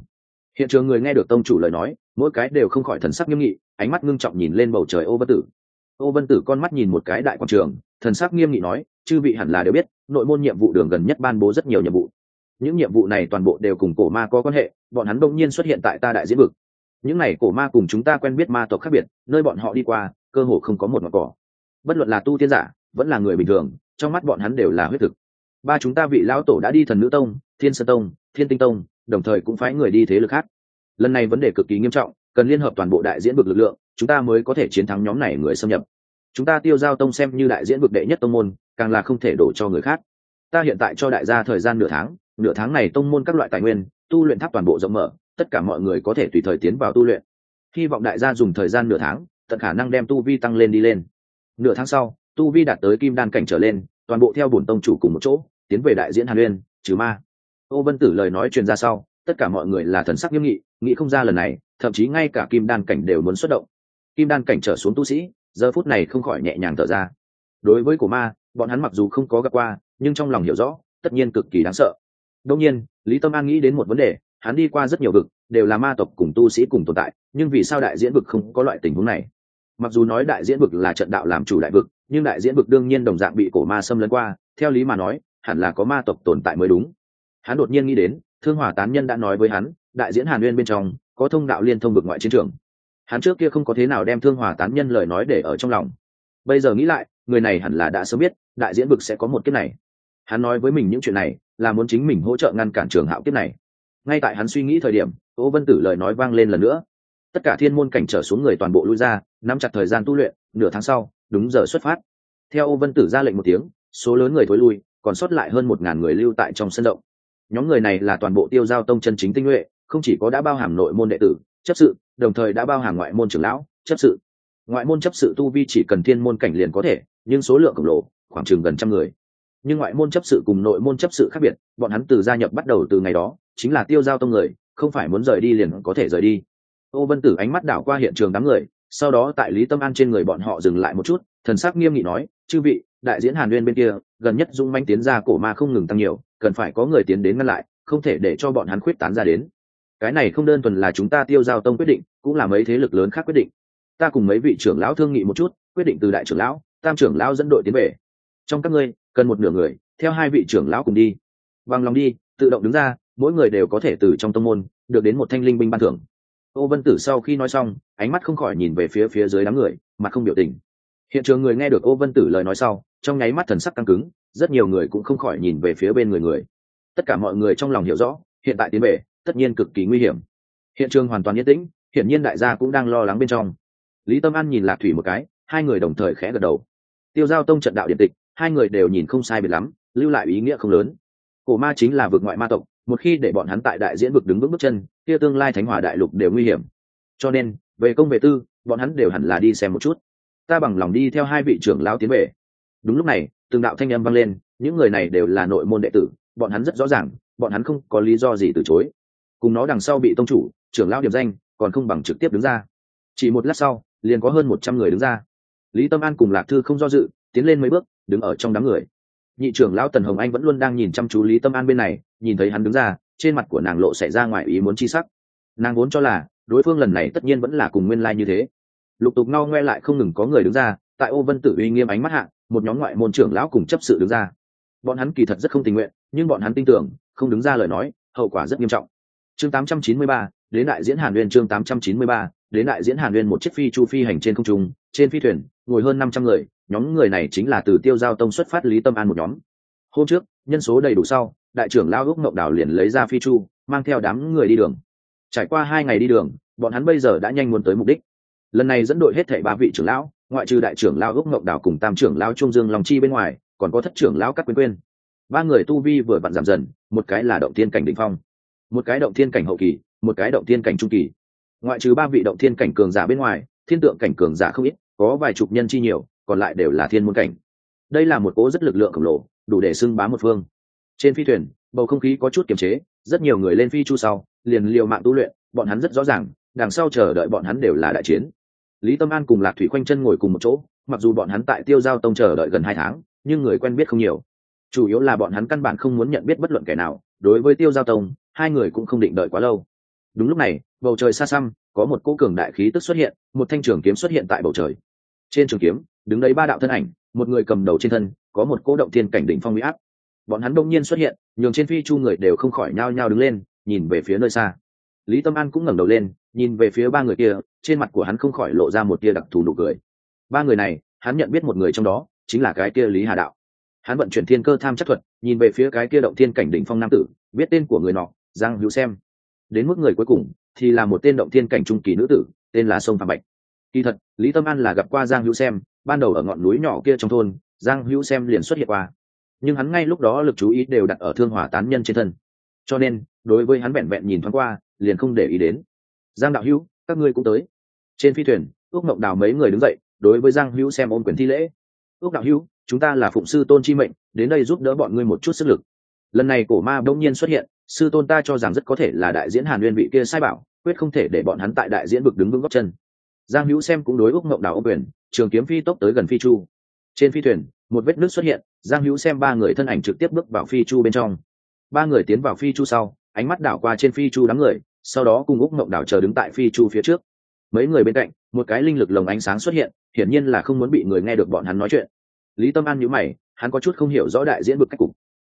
Hiện trường người nghe được tông chủ lời nói, mỗi cái đều không khỏi thần sắc nghiêm nghị, ánh mắt ngưng trọng nhìn lên bầu trời ô vân tử. Ô vân tử con mắt nhìn một cái đại quảng trường, thần sắc nghiêm nghị nói, chư vị hẳn là đều biết nội môn nhiệm vụ đường gần nhất ban bố rất nhiều nhiệm vụ. Những nhiệm vụ này toàn bộ đều cùng cổ ma có quan hệ, bọn hắn đông nhiên xuất hiện tại ta đại diễn vực. Những n à y cổ ma cùng chúng ta quen biết ma tộc khác biệt, nơi bọn họ đi qua, cơ hồ không có một mặt cỏ. Bất luận là tu tiên giả, vẫn là người bình thường, trong mắt bọn hắn đều là huyết thực. Ba chúng ta vị lão tổ đã đi thần nữ tông, thiên sơn tông, thiên tinh tông, đồng thời cũng phái người đi thế lực khác. Lần này vấn đề cực kỳ nghiêm trọng, cần liên hợp toàn bộ đại diễn vực lực lượng, chúng ta mới có thể chiến thắng nhóm này người xâm nhập chúng ta tiêu giao tông xem như đại diễn vực đệ nhất tông môn, càng là không thể đổ cho người khác. Ta hiện tại cho đại gia thời gian nửa tháng nửa tháng này tông môn các loại tài nguyên, tu luyện tháp toàn bộ rộng mở, tất cả mọi người có thể tùy thời tiến vào tu luyện. Hy vọng đại gia dùng thời gian nửa tháng, tận khả năng đem tu vi tăng lên đi lên. Nửa tháng sau, tu vi đạt tới kim đan cảnh trở lên, toàn bộ theo bổn tông chủ cùng một chỗ, tiến về đại diễn hàn uyên trừ ma. Ô vân tử lời nói truyền ra sau, tất cả mọi người là thần sắc nghiêm nghị, nghĩ không ra lần này, thậm chí ngay cả kim đan cảnh đều muốn xuất động. Kim đan cảnh trở xuống tu sĩ giờ phút này không khỏi nhẹ nhàng thở ra. Đối với cổ ma, bọn hắn mặc dù không có gặp qua, nhưng trong lòng hiểu rõ, tất nhiên cực kỳ đáng sợ. Đông nhiên, lý tâm an nghĩ đến một vấn đề, hắn đi qua rất nhiều vực, đều là ma tộc cùng tu sĩ cùng tồn tại, nhưng vì sao đại diễn vực không có loại tình huống này? Mặc dù nói đại diễn vực là trận đạo làm chủ đại vực, nhưng đại diễn vực đương nhiên đồng dạng bị cổ ma xâm lấn qua, theo lý mà nói, hẳn là có ma tộc tồn tại mới đúng. Hắn đột nhiên nghĩ đến, thương hòa tán nhân đã nói với hắn, đại diễn hàn nguyên bên trong, có thông đạo liên thông vực ngoại chiến trường hắn trước kia không có thế nào đem thương hòa tán nhân lời nói để ở trong lòng. Bây giờ nghĩ lại, người này hẳn là đã sớm biết, đại diễn vực sẽ có một kiếp này. Hắn nói với mình những chuyện này, là muốn chính mình hỗ trợ ngăn cản trường hạo kiếp này. Ngay tại hắn suy nghĩ thời điểm ô vân tử lời nói vang lên lần nữa. Tất cả thiên môn cảnh trở xuống người toàn bộ lui ra, nắm chặt thời gian tu luyện, nửa tháng sau, đúng giờ xuất phát. Theo ô vân tử ra lệnh một tiếng, số lớn người thối lui, còn sót lại hơn một ngàn người lưu tại trong sân động. nhóm người này là toàn bộ tiêu giao tông chân chính tinh nhuệ, không chỉ có đã bao hàm nội môn đệ tử, chấp sự đồng thời đã bao hàm ngoại môn trưởng lão, chấp sự. Ngoại môn chấp sự tu vi chỉ cần thiên môn cảnh liền có thể, nhưng số lượng khổng lồ, khoảng chừng gần trăm người. Nhưng ngoại môn chấp sự cùng nội môn chấp sự khác biệt, bọn hắn từ gia nhập bắt đầu từ ngày đó, chính là tiêu giao tông người, không phải muốn rời đi liền có thể rời đi. Ô vân tử ánh mắt đảo qua hiện trường đám người, sau đó tại lý tâm an trên người bọn họ dừng lại một chút, thần sắc nghiêm nghị nói, chư vị, đại diễn hàn nguyên bên kia, gần nhất dung manh tiến ra cổ ma không ngừng tăng nhiều, cần phải có người tiến đến ngăn lại, không thể để cho bọn hắn khuyết tán ra đến cái này không đơn thuần là chúng ta tiêu giao tông quyết định, cũng là mấy thế lực lớn khác quyết định. Ta cùng mấy vị trưởng lão thương nghị một chút, quyết định từ đại trưởng lão, tam trưởng lão dẫn đội tiến về. Trong các ngươi, cần một nửa người, theo hai vị trưởng lão cùng đi. Bằng lòng đi, tự động đứng ra, mỗi người đều có thể từ trong tông môn, được đến một thanh linh binh ban thưởng. Ô vân tử sau khi nói xong, ánh mắt không khỏi nhìn về phía phía dưới đám người mà không biểu tình. Hiện trường người nghe được ô vân tử lời nói sau, trong nháy mắt thần sắc căng cứng, rất nhiều người cũng không khỏi nhìn về phía bên người người. Tất cả mọi người trong lòng hiểu rõ, hiện tại tiến về tất nhiên cực kỳ nguy hiểm. Hiện trường hoàn toàn yên tĩnh, hiển nhiên đại gia cũng đang lo lắng bên trong. Lý tâm an nhìn lạc thủy một cái, hai người đồng thời khẽ gật đầu. Tiêu giao tông trận đạo điện tịch, hai người đều nhìn không sai biệt lắm, lưu lại ý nghĩa không lớn. Cổ ma chính là vực ngoại ma tộc, một khi để bọn hắn tại đại diễn vực đứng vững bước chân, kia tương lai thánh hòa đại lục đều nguy hiểm. Cho nên, về công về tư, bọn hắn đều hẳn là đi xem một chút. Ta bằng lòng đi theo hai vị trưởng lao tiến về. Đúng lúc này, từng đạo thanh âm vang lên, những người này đều là nội môn đệ tử, bọn hắn rất rõ ràng, bọn hắn không có lý do gì từ chối cùng nó đằng sau bị tông chủ, trưởng lao điểm danh, còn không bằng trực tiếp đứng ra. Chỉ một lát sau, liền có hơn một trăm người đứng ra. Lý tâm an cùng lạc thư không do dự, tiến lên mấy bước, đứng ở trong đám người. Nhị trưởng lão tần hồng anh vẫn luôn đang nhìn chăm chú lý tâm an bên này, nhìn thấy hắn đứng ra, trên mặt của nàng lộ xảy ra ngoài ý muốn chi sắc. Nàng vốn cho là, đối phương lần này tất nhiên vẫn là cùng nguyên lai như thế. Lục tục ngao ngoe lại không ngừng có người đứng ra, tại ô vân tử uy nghiêm ánh mắt hạ, một nhóm ngoại môn trưởng lão cùng chấp sự đứng ra. Bọn hắn kỳ thật rất không tình nguyện, nhưng bọn hắn tin tưởng, không đứng ra lời nói, hậu quả rất nghiêm trọng chương 893, đến đại diễn hàn nguyên chương 893, đến đại diễn hàn nguyên một chiếc phi chu phi hành trên không trung trên phi thuyền ngồi hơn năm trăm người nhóm người này chính là từ tiêu giao tông xuất phát lý tâm an một nhóm. Hôm trước nhân số đầy đủ sau đại trưởng lao ước mộng đảo liền lấy ra phi chu mang theo đám người đi đường. Trải qua hai ngày đi đường bọn hắn bây giờ đã nhanh muốn tới mục đích. Lần này dẫn đội hết thảy ba vị trưởng lão ngoại trừ đại trưởng lao ước mộng đảo cùng tam trưởng lao trung dương lòng chi bên ngoài còn có thất trưởng lão cắt quyên quyên. Ba người tu vi vừa vặn giảm dần một cái là động tiên cảnh đ phong một cái động thiên cảnh hậu kỳ, một cái động thiên cảnh trung kỳ. Ngoại trừ ba vị động thiên cảnh cường giả bên ngoài, thiên tượng cảnh cường giả không ít, có vài chục nhân chi nhiều, còn lại đều là thiên môn cảnh. Đây là một cố rất lực lượng khổng lồ, đủ để xưng bá một phương. Trên phi thuyền, bầu không khí có chút kiềm chế, rất nhiều người lên phi chu sau, liền liều mạng tu luyện, bọn hắn rất rõ ràng, đằng sau chờ đợi bọn hắn đều là đại chiến. Lý tâm an cùng lạc thủy khoanh chân ngồi cùng một chỗ, mặc dù bọn hắn tại tiêu giao tông chờ đợi gần hai tháng, nhưng người quen biết không nhiều chủ yếu là bọn hắn căn bản không muốn nhận biết bất luận kẻ nào, đối với tiêu giao tông, hai người cũng không định đợi quá lâu. Đúng lúc này, bầu trời xa xăm, có một cỗ cường đại khí tức xuất hiện, một thanh trường kiếm xuất hiện tại bầu trời. Trên trường kiếm, đứng đấy ba đạo thân ảnh, một người cầm đầu trên thân, có một cỗ động thiên cảnh đỉnh phong huy áp. Bọn hắn đông nhiên xuất hiện, nhường trên phi chu người đều không khỏi nhao nhao đứng lên, nhìn về phía nơi xa. Lý tâm an cũng ngẩng đầu lên, nhìn về phía ba người kia, trên mặt của hắn không khỏi lộ ra một tia đặc thù nụ cười. Ba người này, hắn nhận biết một người trong đó, chính là cái kia lý hà đạo hắn vận chuyển thiên cơ tham chắc thuật, nhìn về phía cái kia động thiên cảnh đỉnh phong nam tử, biết tên của người nọ, giang hữu xem. Đến mức người cuối cùng, thì là một tên động thiên cảnh trung kỳ nữ tử, tên là sông phạm bạch. Kỳ thật, lý tâm an là gặp qua giang hữu xem, ban đầu ở ngọn núi nhỏ kia trong thôn, giang hữu xem liền xuất hiện qua. Nhưng hắn ngay lúc đó lực chú ý đều đặt ở thương hỏa tán nhân trên thân. Cho nên, đối với hắn vẹn vẹn nhìn thoáng qua, liền không để ý đến. Giang đạo hữu, các ngươi cũng tới. Trên phi thuyền, ước mộng đào mấy người đứng dậy, đối với giang hữu xem ôm quyền thi lễ. Ước đạo hữu chúng ta là phụng sư tôn chi mệnh, đến đây giúp đỡ bọn ngươi một chút sức lực. Lần này cổ ma đông nhiên xuất hiện, sư tôn ta cho rằng rất có thể là đại diễn hàn nguyên vị kia sai bảo, quyết không thể để bọn hắn tại đại diễn vực đứng vững góc chân. Giang hữu xem cũng đối úc mộng đảo ô quyền, trường kiếm phi tốc tới gần phi chu. Trên phi thuyền, một vết nước xuất hiện, giang hữu xem ba người thân ảnh trực tiếp bước vào phi chu bên trong. Ba người tiến vào phi chu sau, ánh mắt đảo qua trên phi chu đám người, sau đó cùng úc mộng đảo chờ đứng tại phi chu phía trước. Mấy người bên cạnh, một cái linh lực lồng ánh sáng xuất hiện, hiển nhiên là không muốn bị người nghe được bọn hắn nói chuyện lý tâm an nhữ mày, hắn có chút không hiểu rõ đại diễn vực cách cục.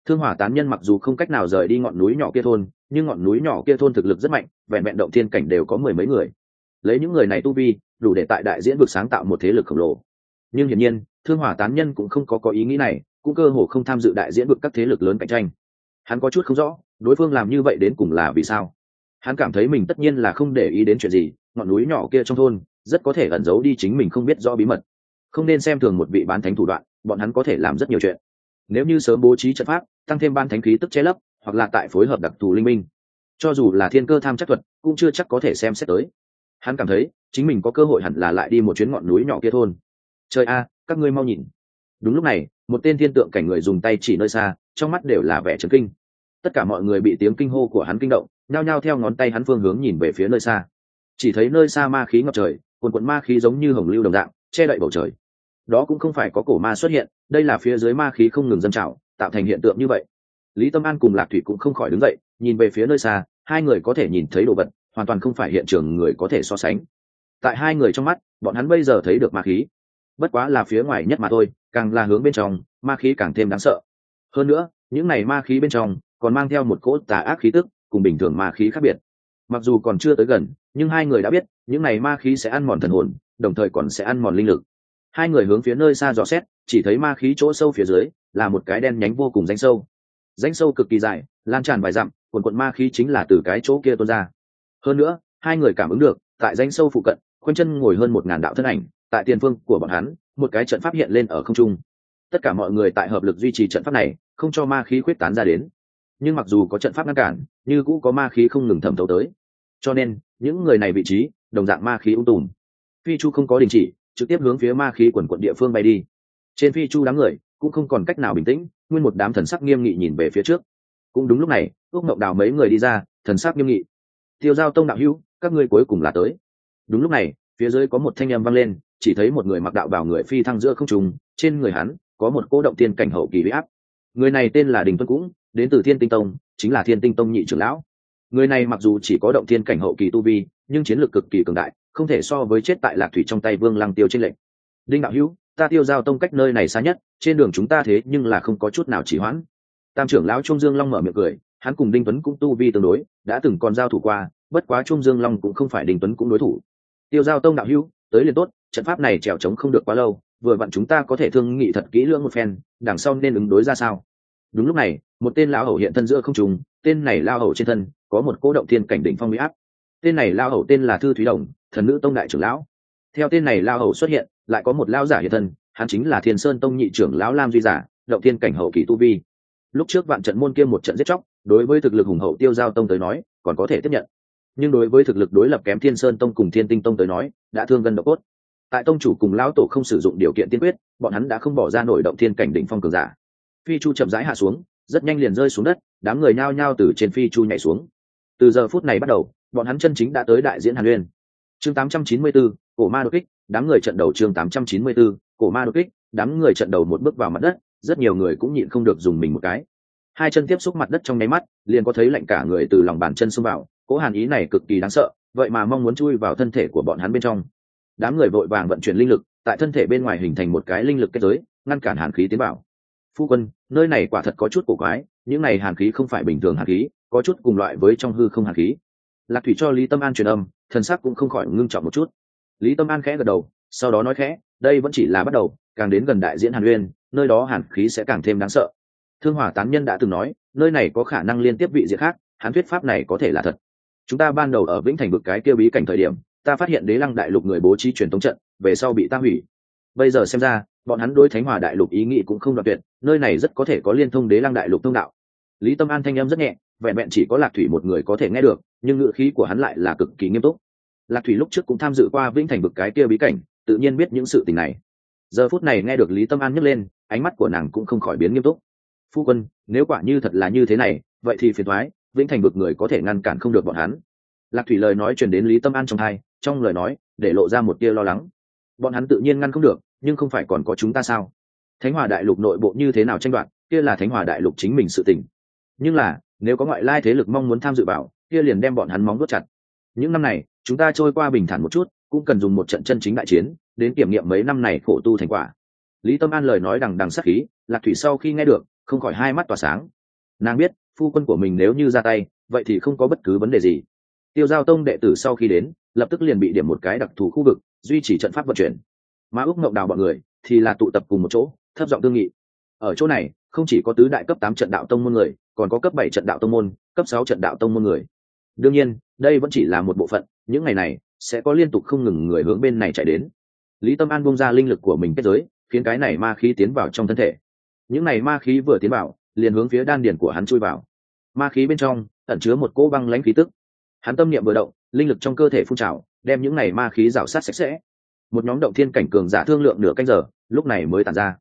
Thương hỏa tán nhân mặc dù không cách nào rời đi ngọn núi nhỏ kia thôn, nhưng ngọn núi nhỏ kia thôn thực lực rất mạnh, vẹn vẹn động thiên cảnh đều có mười mấy người. Lấy những người này tu vi, đủ để tại đại diễn vực sáng tạo một thế lực khổng lồ. Nhưng hiển nhiên, thương hỏa tán nhân cũng không có có ý nghĩ này, cũng cơ hồ không tham dự đại diễn vực các thế lực lớn cạnh tranh. Hắn có chút không rõ, đối phương làm như vậy đến cùng là vì sao. Hắn cảm thấy mình tất nhiên là không để ý đến chuyện gì, ngọn núi nhỏ kia trong thôn rất có thể ẩn giấu đi chính mình không biết rõ bí mật. Không nên xem thường một vị bán thánh thủ đoạn bọn hắn có thể làm rất nhiều chuyện. Nếu như sớm bố trí trận pháp, tăng thêm ban thánh khí tức che lấp, hoặc là tại phối hợp đặc thù linh minh. Cho dù là thiên cơ tham chắc thuật, cũng chưa chắc có thể xem xét tới. Hắn cảm thấy, chính mình có cơ hội hẳn là lại đi một chuyến ngọn núi nhỏ kia thôn. Trời a, các ngươi mau nhìn. Đúng lúc này, một tên thiên tượng cảnh người dùng tay chỉ nơi xa, trong mắt đều là vẻ trấn kinh. Tất cả mọi người bị tiếng kinh hô của hắn kinh động, nhao nhao theo ngón tay hắn phương hướng nhìn về phía nơi xa. Chỉ thấy nơi xa ma khí ngập trời, quần quận ma khí giống như hồng lưu đồng dạng, che đậy bầu trời đó cũng không phải có cổ ma xuất hiện, đây là phía dưới ma khí không ngừng dâng trào, tạo thành hiện tượng như vậy. Lý tâm an cùng lạc thủy cũng không khỏi đứng dậy, nhìn về phía nơi xa, hai người có thể nhìn thấy đồ vật, hoàn toàn không phải hiện trường người có thể so sánh. Tại hai người trong mắt, bọn hắn bây giờ thấy được ma khí. Bất quá là phía ngoài nhất mà thôi, càng là hướng bên trong, ma khí càng thêm đáng sợ. Hơn nữa, những này ma khí bên trong còn mang theo một cỗ tà ác khí tức, cùng bình thường ma khí khác biệt. Mặc dù còn chưa tới gần, nhưng hai người đã biết, những này ma khí sẽ ăn mòn thần hồn, đồng thời còn sẽ ăn mòn linh lực hai người hướng phía nơi xa dò xét, chỉ thấy ma khí chỗ sâu phía dưới là một cái đen nhánh vô cùng danh sâu. Danh sâu cực kỳ dài, lan tràn vài dặm, quần quận ma khí chính là từ cái chỗ kia tuôn ra. Hơn nữa, hai người cảm ứng được, tại danh sâu phụ cận, khoanh chân ngồi hơn một ngàn đạo thân ảnh, tại tiền phương của bọn hắn, một cái trận pháp hiện lên ở không trung. Tất cả mọi người tại hợp lực duy trì trận pháp này, không cho ma khí khuyết tán ra đến. Nhưng mặc dù có trận pháp ngăn cản, như cũng có ma khí không ngừng thẩm thấu tới. Cho nên, những người này vị trí, đồng dạng ma khí ung tùm. Phi chu không có đình chỉ trực tiếp hướng phía ma khí quần quận địa phương bay đi. Trên phi chu đám người cũng không còn cách nào bình tĩnh, nguyên một đám thần sắc nghiêm nghị nhìn về phía trước. Cũng đúng lúc này, ước mộng đào mấy người đi ra, thần sắc nghiêm nghị. Tiêu giao tông đạo hữu, các ngươi cuối cùng là tới. Đúng lúc này, phía dưới có một thanh âm vang lên, chỉ thấy một người mặc đạo bảo người phi thăng giữa không trùng trên người hắn có một cô động tiên cảnh hậu kỳ bị áp. Người này tên là đình tuân cũng, đến từ thiên tinh tông, chính là thiên tinh tông nhị trưởng lão. Người này mặc dù chỉ có động tiên cảnh hậu kỳ tu vi, nhưng chiến lược cực kỳ cường đại không thể so với chết tại lạc thủy trong tay vương lăng tiêu trên lệnh đinh đạo hữu, ta tiêu giao tông cách nơi này xa nhất, trên đường chúng ta thế nhưng là không có chút nào chỉ hoãn. Tam trưởng lão trung dương long mở miệng cười, hắn cùng đinh tuấn cũng tu vi tương đối, đã từng còn giao thủ qua, bất quá trung dương long cũng không phải đinh tuấn cũng đối thủ. Tiêu giao tông đạo hữu, tới liền tốt, trận pháp này trèo trống không được quá lâu, vừa vặn chúng ta có thể thương nghị thật kỹ lưỡng một phen, đằng sau nên ứng đối ra sao? Đúng lúc này, một tên lão hầu hiện thân giữa không trùng tên này lao hầu trên thân, có một cố động thiên cảnh đỉnh phong huy áp. Tên này lao hầu tên là thư thúy đồng thần nữ tông đại trưởng lão. Theo tên này lao hầu xuất hiện, lại có một lao giả hiện thân, hắn chính là thiên sơn tông nhị trưởng lão lam duy giả, động thiên cảnh hậu kỳ tu vi. Lúc trước vạn trận môn kiêm một trận giết chóc, đối với thực lực hùng hậu tiêu giao tông tới nói, còn có thể tiếp nhận. Nhưng đối với thực lực đối lập kém thiên sơn tông cùng thiên tinh tông tới nói, đã thương gần độ cốt. Tại tông chủ cùng lão tổ không sử dụng điều kiện tiên quyết, bọn hắn đã không bỏ ra nổi động thiên cảnh đỉnh phong cường giả. Phi chu chậm rãi hạ xuống, rất nhanh liền rơi xuống đất, đám người nhao nhao từ trên phi chu nhảy xuống. Từ giờ phút này bắt đầu, bọn hắn chân chính đã tới đại diễn hàn uyên chương 894, cổ ma đột kích đám người trận đầu chương 894, cổ ma đột kích đám người trận đầu một bước vào mặt đất rất nhiều người cũng nhịn không được dùng mình một cái. Hai chân tiếp xúc mặt đất trong nháy mắt liền có thấy lạnh cả người từ lòng bàn chân xông vào cố hàn ý này cực kỳ đáng sợ vậy mà mong muốn chui vào thân thể của bọn hắn bên trong. Đám người vội vàng vận chuyển linh lực tại thân thể bên ngoài hình thành một cái linh lực kết giới ngăn cản hàn khí tiến vào. Phu quân nơi này quả thật có chút cổ quái những này hàn khí không phải bình thường hàn khí có chút cùng loại với trong hư không hàn khí. Lạc thủy cho lý tâm an truyền âm thần sắc cũng không khỏi ngưng trọng một chút. Lý tâm an khẽ gật đầu, sau đó nói khẽ, đây vẫn chỉ là bắt đầu, càng đến gần đại diễn hàn uyên, nơi đó hàn khí sẽ càng thêm đáng sợ. Thương hỏa tán nhân đã từng nói, nơi này có khả năng liên tiếp vị diệt khác, hắn thuyết pháp này có thể là thật. Chúng ta ban đầu ở vĩnh thành vực cái kia bí cảnh thời điểm, ta phát hiện đế lăng đại lục người bố trí truyền thống trận, về sau bị ta hủy. Bây giờ xem ra, bọn hắn đối thánh hòa đại lục ý nghĩ cũng không đoạt tuyệt, nơi này rất có thể có liên thông đế lăng đại lục thông đạo. Lý tâm an thanh em rất nhẹ, vẹn vẹn chỉ có lạc thủy một người có thể nghe được nhưng ngữ khí của hắn lại là cực kỳ nghiêm túc. Lạc thủy lúc trước cũng tham dự qua vĩnh thành vực cái kia bí cảnh, tự nhiên biết những sự tình này. Giờ phút này nghe được lý tâm an nhấc lên, ánh mắt của nàng cũng không khỏi biến nghiêm túc. Phu quân, nếu quả như thật là như thế này, vậy thì phiền thoái vĩnh thành vực người có thể ngăn cản không được bọn hắn. Lạc thủy lời nói truyền đến lý tâm an trong hai, trong lời nói, để lộ ra một tia lo lắng. Bọn hắn tự nhiên ngăn không được, nhưng không phải còn có chúng ta sao? Thánh hòa đại lục nội bộ như thế nào tranh đoạt, kia là thánh hòa đại lục chính mình sự tình. Nhưng là, nếu có ngoại lai thế lực mong muốn tham dự vào kia liền đem bọn hắn móng đốt chặt. Những năm này, chúng ta trôi qua bình thản một chút, cũng cần dùng một trận chân chính đại chiến, đến kiểm nghiệm mấy năm này khổ tu thành quả. Lý tâm an lời nói đằng đằng sắc khí, lạc thủy sau khi nghe được, không khỏi hai mắt tỏa sáng. Nàng biết, phu quân của mình nếu như ra tay, vậy thì không có bất cứ vấn đề gì. Tiêu giao tông đệ tử sau khi đến, lập tức liền bị điểm một cái đặc thù khu vực, duy trì trận pháp vận chuyển. Mà úc ngộng đào bọn người, thì là tụ tập cùng một chỗ, thấp giọng tương nghị. Ở chỗ này, không chỉ có tứ đại cấp tám trận đạo tông môn người, còn có cấp bảy trận đạo tông môn, cấp sáu trận đạo tông môn người đương nhiên, đây vẫn chỉ là một bộ phận, những ngày này sẽ có liên tục không ngừng người hướng bên này chạy đến. Lý tâm an bung ra linh lực của mình kết giới, khiến cái này ma khí tiến vào trong thân thể. Những này ma khí vừa tiến vào, liền hướng phía đan điển của hắn chui vào. Ma khí bên trong ẩn chứa một cỗ băng lãnh khí tức. Hắn tâm niệm vừa động, linh lực trong cơ thể phun trào, đem những này ma khí rào sát sạch sẽ. Một nhóm động thiên cảnh cường giả thương lượng nửa canh giờ, lúc này mới tàn ra.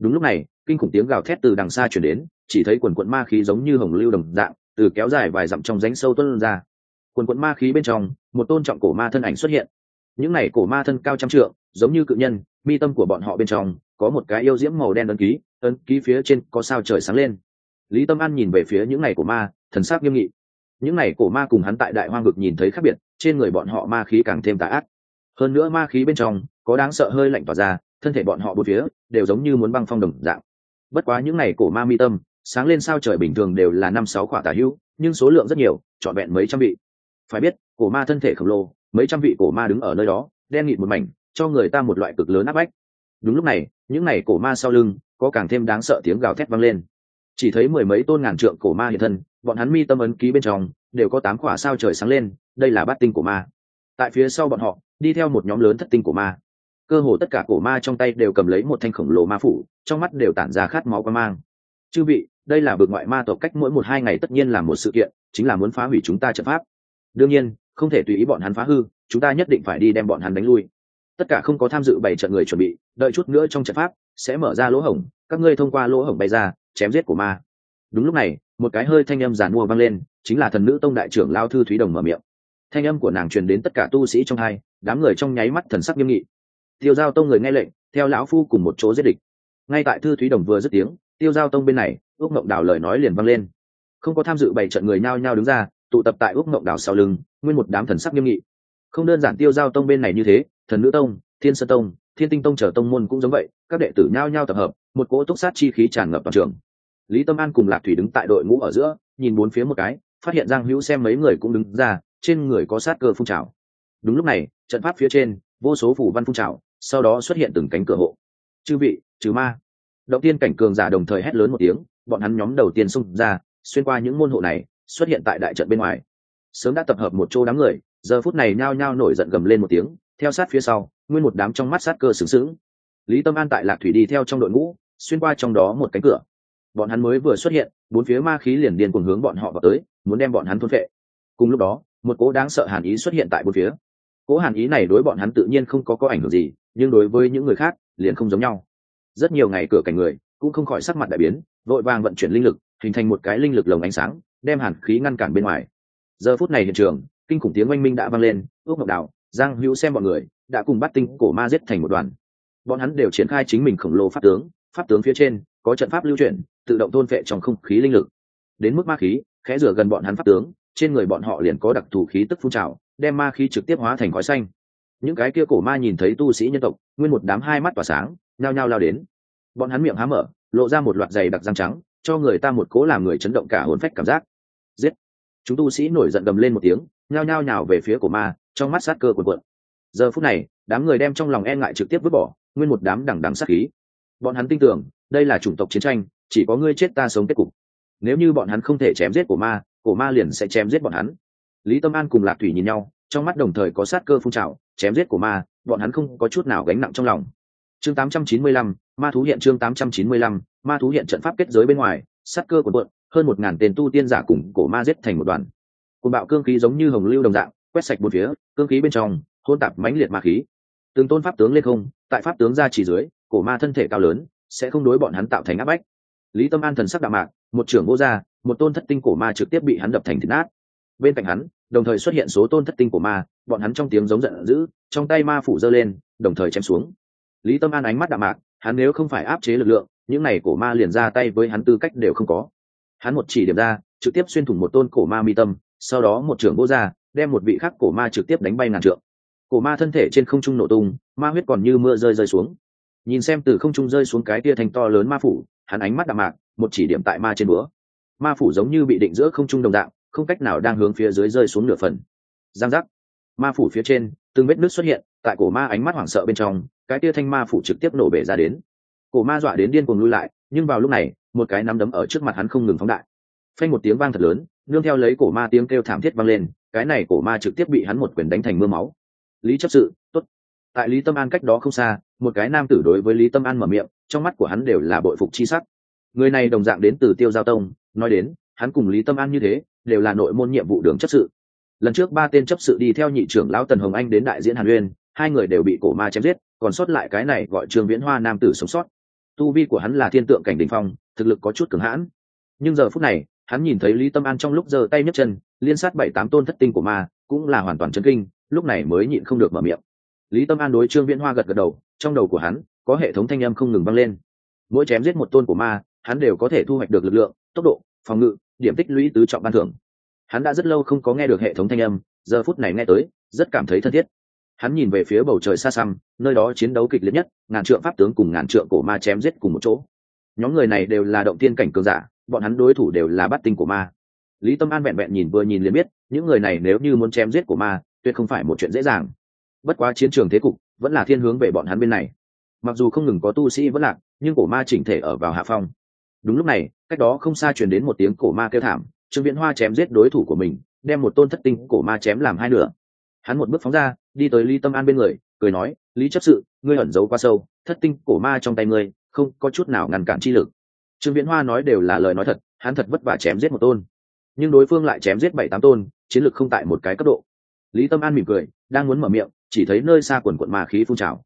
Đúng lúc này, kinh khủng tiếng gào thét từ đằng xa chuyển đến, chỉ thấy quần quận ma khí giống như hồng lưu đồng dạng từ kéo dài vài dặm trong ránh sâu tuân ra. Quần quận ma khí bên trong, một tôn trọng cổ ma thân ảnh xuất hiện. Những này cổ ma thân cao trăm trượng, giống như cự nhân, mi tâm của bọn họ bên trong, có một cái yêu diễm màu đen ấn ký ấn ký phía trên có sao trời sáng lên. Lý tâm an nhìn về phía những này cổ ma, thần sắc nghiêm nghị. Những này cổ ma cùng hắn tại đại hoang vực nhìn thấy khác biệt, trên người bọn họ ma khí càng thêm tà ác. Hơn nữa ma khí bên trong, có đáng sợ hơi lạnh tỏa ra, thân thể bọn họ bốn phía, đều giống như muốn băng phong đồng dạng. Bất quá những này cổ ma mi tâm sáng lên sao trời bình thường đều là năm sáu quả tà hữu, nhưng số lượng rất nhiều, trọn vẹn mấy trăm vị. Phải biết, cổ ma thân thể khổng lồ, mấy trăm vị cổ ma đứng ở nơi đó, đen nghịt một mảnh, cho người ta một loại cực lớn áp bách. Đúng lúc này, những này cổ ma sau lưng, có càng thêm đáng sợ tiếng gào thét vang lên. Chỉ thấy mười mấy tôn ngàn trượng cổ ma hiện thân, bọn hắn mi tâm ấn ký bên trong, đều có tám quả sao trời sáng lên, đây là bát tinh cổ ma. Tại phía sau bọn họ, đi theo một nhóm lớn thất tinh cổ ma. Cơ hồ tất cả cổ ma trong tay đều cầm lấy một thanh khổng lồ ma phủ, trong mắt đều tản ra khát máu qua mang chư vị, đây là vực ngoại ma tộc cách mỗi một hai ngày tất nhiên là một sự kiện, chính là muốn phá hủy chúng ta trận pháp. Đương nhiên, không thể tùy ý bọn hắn phá hư, chúng ta nhất định phải đi đem bọn hắn đánh lui. Tất cả không có tham dự bảy trận người chuẩn bị, đợi chút nữa trong trận pháp sẽ mở ra lỗ hổng, các ngươi thông qua lỗ hổng bay ra, chém giết của ma. Đúng lúc này, một cái hơi thanh âm giàn mua vang lên, chính là thần nữ tông đại trưởng lao thư thúy đồng mở miệng. Thanh âm của nàng truyền đến tất cả tu sĩ trong hai, đám người trong nháy mắt thần sắc nghiêm nghị. Tiêu giao tông người nghe lệnh, theo lão phu cùng một chỗ giết địch. Ngay tại thư thúy đồng vừa dứt tiếng tiêu giao tông bên này, ước mộng đảo lời nói liền vang lên. Không có tham dự bảy trận người nhao nhao đứng ra, tụ tập tại ước mộng đảo sau lưng, nguyên một đám thần sắc nghiêm nghị. Không đơn giản tiêu giao tông bên này như thế, thần nữ tông, thiên sơn tông, thiên tinh tông trở tông môn cũng giống vậy, các đệ tử nhao nhao tập hợp, một cỗ túc sát chi khí tràn ngập toàn trường. Lý tâm an cùng lạc thủy đứng tại đội ngũ ở giữa, nhìn bốn phía một cái, phát hiện giang hữu xem mấy người cũng đứng ra, trên người có sát cơ phun trào. Đúng lúc này, trận pháp phía trên, vô số phủ văn phun trào, sau đó xuất hiện từng cánh cửa hộ. Chư vị, trừ ma động tiên cảnh cường giả đồng thời hét lớn một tiếng, bọn hắn nhóm đầu tiên xung ra, xuyên qua những môn hộ này, xuất hiện tại đại trận bên ngoài. Sớm đã tập hợp một chỗ đám người, giờ phút này nhao nhao nổi giận gầm lên một tiếng, theo sát phía sau, nguyên một đám trong mắt sát cơ sướng sướng lý tâm an tại lạc thủy đi theo trong đội ngũ, xuyên qua trong đó một cánh cửa. Bọn hắn mới vừa xuất hiện, bốn phía ma khí liền điên cùng hướng bọn họ vào tới, muốn đem bọn hắn thôn vệ cùng lúc đó, một cố đáng sợ hàn ý xuất hiện tại bốn phía. Cố hàn ý này đối bọn hắn tự nhiên không có có ảnh hưởng gì, nhưng đối với những người khác, liền không giống nhau rất nhiều ngày cửa cảnh người cũng không khỏi sắc mặt đại biến, vội vàng vận chuyển linh lực, hình thành một cái linh lực lồng ánh sáng, đem hàn khí ngăn cản bên ngoài. Giờ phút này hiện trường, kinh khủng tiếng oanh minh đã vang lên, ước ngọc đạo giang hữu xem bọn người, đã cùng bắt tinh cổ ma giết thành một đoàn. Bọn hắn đều triển khai chính mình khổng lồ pháp tướng pháp tướng phía trên, có trận pháp lưu chuyển, tự động thôn vệ trong không khí linh lực. Đến mức ma khí, khẽ rửa gần bọn hắn pháp tướng, trên người bọn họ liền có đặc thù khí tức phun trào, đem ma khí trực tiếp hóa thành khói xanh. Những cái kia cổ ma nhìn thấy tu sĩ nhân tộc, nguyên một đám hai mắt tỏa sáng nhao nhao lao đến. Bọn hắn miệng há mở, lộ ra một loạt giày đặc răng trắng, cho người ta một cố làm người chấn động cả hồn phách cảm giác. Giết! Chúng tu sĩ nổi giận gầm lên một tiếng, nhao nhao nhào về phía cổ ma, trong mắt sát cơ cuồn cuộn. Giờ phút này, đám người đem trong lòng e ngại trực tiếp vứt bỏ, nguyên một đám đằng đằng sát khí. Bọn hắn tin tưởng, đây là chủng tộc chiến tranh, chỉ có ngươi chết ta sống kết cục. Nếu như bọn hắn không thể chém giết cổ ma cổ ma liền sẽ chém giết bọn hắn. Lý tâm an cùng lạc thủy nhìn nhau, trong mắt đồng thời có sát cơ phun trào, chém giết cổ ma, bọn hắn không có chút nào gánh nặng trong lòng chương 895, ma thú hiện chương 895, ma thú hiện trận pháp kết giới bên ngoài sát cơ của quận, hơn một ngàn tên tu tiên giả cùng cổ ma giết thành một đoàn. Cùng bạo cương khí giống như hồng lưu đồng dạng quét sạch bốn phía cương khí bên trong hôn tạp mãnh liệt ma khí. Từng tôn pháp tướng lên không tại pháp tướng ra chỉ dưới cổ ma thân thể cao lớn sẽ không đối bọn hắn tạo thành áp bách. Lý tâm an thần sắc đạm mạc một trưởng vô gia một tôn thất tinh cổ ma trực tiếp bị hắn đập thành thịt nát. Bên cạnh hắn đồng thời xuất hiện số tôn thất tinh cổ ma bọn hắn trong tiếng giống giận dữ trong tay ma phủ giơ lên đồng thời chém xuống lý tâm an ánh mắt đạm mạc hắn nếu không phải áp chế lực lượng những này cổ ma liền ra tay với hắn tư cách đều không có. Hắn một chỉ điểm ra trực tiếp xuyên thủng một tôn cổ ma mi tâm sau đó một trưởng vô ra, đem một vị khắc cổ ma trực tiếp đánh bay ngàn trượng. Cổ ma thân thể trên không trung nổ tung ma huyết còn như mưa rơi rơi xuống. Nhìn xem từ không trung rơi xuống cái tia thành to lớn ma phủ hắn ánh mắt đạm mạc một chỉ điểm tại ma trên búa ma phủ giống như bị định giữa không trung đồng đạo không cách nào đang hướng phía dưới rơi xuống nửa phần. Giang giác. Ma phủ phía trên từng vết nước xuất hiện tại cổ ma ánh mắt hoảng sợ bên trong, cái tia thanh ma phủ trực tiếp nổ bể ra đến. Cổ ma dọa đến điên cuồng lui lại, nhưng vào lúc này, một cái nắm đấm ở trước mặt hắn không ngừng phóng đại. Phanh một tiếng vang thật lớn, nương theo lấy cổ ma tiếng kêu thảm thiết vang lên, cái này cổ ma trực tiếp bị hắn một quyền đánh thành mưa máu. Lý chấp sự, tốt. Tại lý tâm an cách đó không xa, một cái nam tử đối với lý tâm an mở miệng, trong mắt của hắn đều là bội phục chi sắc. Người này đồng dạng đến từ tiêu giao tông, nói đến, hắn cùng lý tâm an như thế, đều là nội môn nhiệm vụ đường chấp sự. Lần trước ba tên chấp sự đi theo nhị trưởng lão tần hồng anh đến đại diễn hàn uyên hai người đều bị cổ ma chém giết, còn sót lại cái này gọi trương viễn hoa nam tử sống sót. Tu vi của hắn là thiên tượng cảnh đình phong, thực lực có chút cường hãn. Nhưng giờ phút này, hắn nhìn thấy lý tâm an trong lúc giơ tay nhấc chân, liên sát bảy tám tôn thất tinh của ma, cũng là hoàn toàn chân kinh, lúc này mới nhịn không được mở miệng. Lý tâm an đối trương viễn hoa gật gật đầu, trong đầu của hắn, có hệ thống thanh âm không ngừng vang lên. Mỗi chém giết một tôn của ma, hắn đều có thể thu hoạch được lực lượng, tốc độ, phòng ngự, điểm tích lũy tứ trọng ban thưởng. Hắn đã rất lâu không có nghe được hệ thống thanh âm, giờ phút này nghe tới, rất cảm thấy thân thiết hắn nhìn về phía bầu trời xa xăm, nơi đó chiến đấu kịch liệt nhất, ngàn trượng pháp tướng cùng ngàn trượng cổ ma chém giết cùng một chỗ. Nhóm người này đều là động tiên cảnh cường giả, bọn hắn đối thủ đều là bắt tinh của ma. Lý tâm an vẹn vẹn nhìn vừa nhìn liền biết, những người này nếu như muốn chém giết của ma, tuyệt không phải một chuyện dễ dàng. Bất quá chiến trường thế cục vẫn là thiên hướng về bọn hắn bên này. Mặc dù không ngừng có tu sĩ vẫn lạc, nhưng cổ ma chỉnh thể ở vào hạ phong. Đúng lúc này, cách đó không xa truyền đến một tiếng cổ ma kêu thảm, trương viễn hoa chém giết đối thủ của mình, đem một tôn thất tinh cổ ma chém làm hai nửa hắn một bước phóng ra, đi tới lý tâm an bên người, cười nói, lý chấp sự, ngươi ẩn giấu quá sâu, thất tinh cổ ma trong tay ngươi, không có chút nào ngăn cản chi lực. Trương viễn hoa nói đều là lời nói thật, hắn thật vất vả chém giết một tôn. Nhưng đối phương lại chém giết bảy tám tôn, chiến lược không tại một cái cấp độ. Lý tâm an mỉm cười, đang muốn mở miệng, chỉ thấy nơi xa quần quận ma khí phun trào.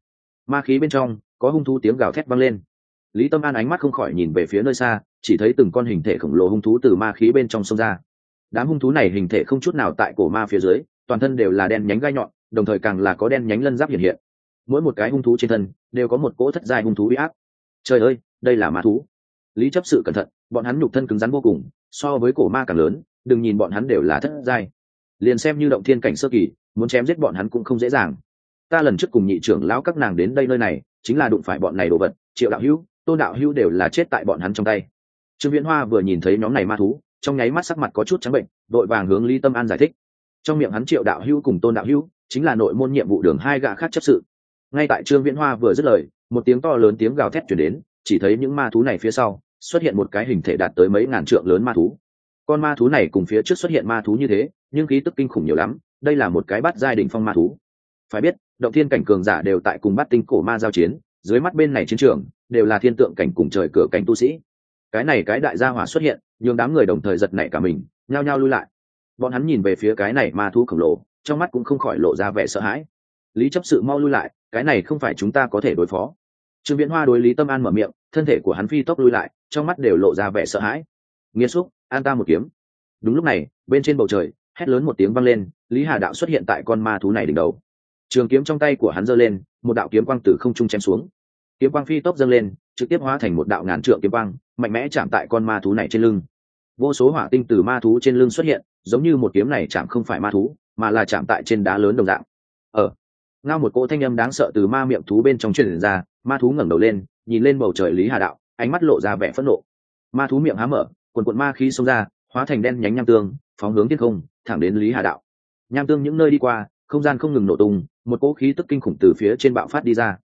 Ma khí bên trong, có hung thú tiếng gào thét vang lên. Lý tâm an ánh mắt không khỏi nhìn về phía nơi xa, chỉ thấy từng con hình thể khổng lồ hung thú từ ma khí bên trong sông ra. Đám hung thú này hình thể không chút nào tại cổ ma phía dưới toàn thân đều là đen nhánh gai nhọn, đồng thời càng là có đen nhánh lân giáp hiện hiện. Mỗi một cái hung thú trên thân đều có một cỗ thất giai hung thú uy áp. Trời ơi, đây là ma thú. Lý chấp sự cẩn thận, bọn hắn nhục thân cứng rắn vô cùng, so với cổ ma càng lớn, đừng nhìn bọn hắn đều là thất giai. Liền xem như động thiên cảnh sơ kỳ, muốn chém giết bọn hắn cũng không dễ dàng. Ta lần trước cùng nhị trưởng lão các nàng đến đây nơi này, chính là đụng phải bọn này đồ vật, triệu đạo hữu, tôn đạo hữu đều là chết tại bọn hắn trong tay. Trương viễn hoa vừa nhìn thấy nhóm này ma thú, trong nháy mắt sắc mặt có chút trắng bệnh đội vàng hướng lý tâm an giải thích trong miệng hắn triệu đạo hữu cùng tôn đạo hữu, chính là nội môn nhiệm vụ đường hai gã khác chấp sự. Ngay tại trương viễn hoa vừa dứt lời, một tiếng to lớn tiếng gào thét chuyển đến, chỉ thấy những ma thú này phía sau, xuất hiện một cái hình thể đạt tới mấy ngàn trượng lớn ma thú. Con ma thú này cùng phía trước xuất hiện ma thú như thế, nhưng khí tức kinh khủng nhiều lắm, đây là một cái bắt giai đình phong ma thú. Phải biết, động thiên cảnh cường giả đều tại cùng bắt tinh cổ ma giao chiến, dưới mắt bên này chiến trường, đều là thiên tượng cảnh cùng trời cửa cảnh tu sĩ. Cái này cái đại gia hỏa xuất hiện, nhường đám người đồng thời giật nảy cả mình, nhao nhao lui lại bọn hắn nhìn về phía cái này ma thú khổng lồ, trong mắt cũng không khỏi lộ ra vẻ sợ hãi. Lý chấp sự mau lui lại, cái này không phải chúng ta có thể đối phó. Trương viễn hoa đối lý tâm an mở miệng, thân thể của hắn phi tốc lui lại, trong mắt đều lộ ra vẻ sợ hãi. Nghiêm xúc, an ta một kiếm. Đúng lúc này, bên trên bầu trời, hét lớn một tiếng vang lên, lý hà đạo xuất hiện tại con ma thú này đỉnh đầu. Trường kiếm trong tay của hắn giơ lên, một đạo kiếm quang từ không trung chém xuống. Kiếm quang phi tốc dâng lên, trực tiếp hóa thành một đạo ngàn trượng kiếm quang, mạnh mẽ chạm tại con ma thú này trên lưng vô số hỏa tinh từ ma thú trên lưng xuất hiện, giống như một kiếm này chạm không phải ma thú, mà là chạm tại trên đá lớn đồng dạng. Ở ờ. ngao một cỗ thanh âm đáng sợ từ ma miệng thú bên trong truyền ra, ma thú ngẩng đầu lên, nhìn lên bầu trời lý hà đạo, ánh mắt lộ ra vẻ phẫn nộ. Ma thú miệng há mở, quần quận ma khí xông ra, hóa thành đen nhánh nham tương, phóng hướng thiên không, thẳng đến lý hà đạo. Nham tương những nơi đi qua, không gian không ngừng nổ tung, một cỗ khí tức kinh khủng từ phía trên bạo phát đi ra.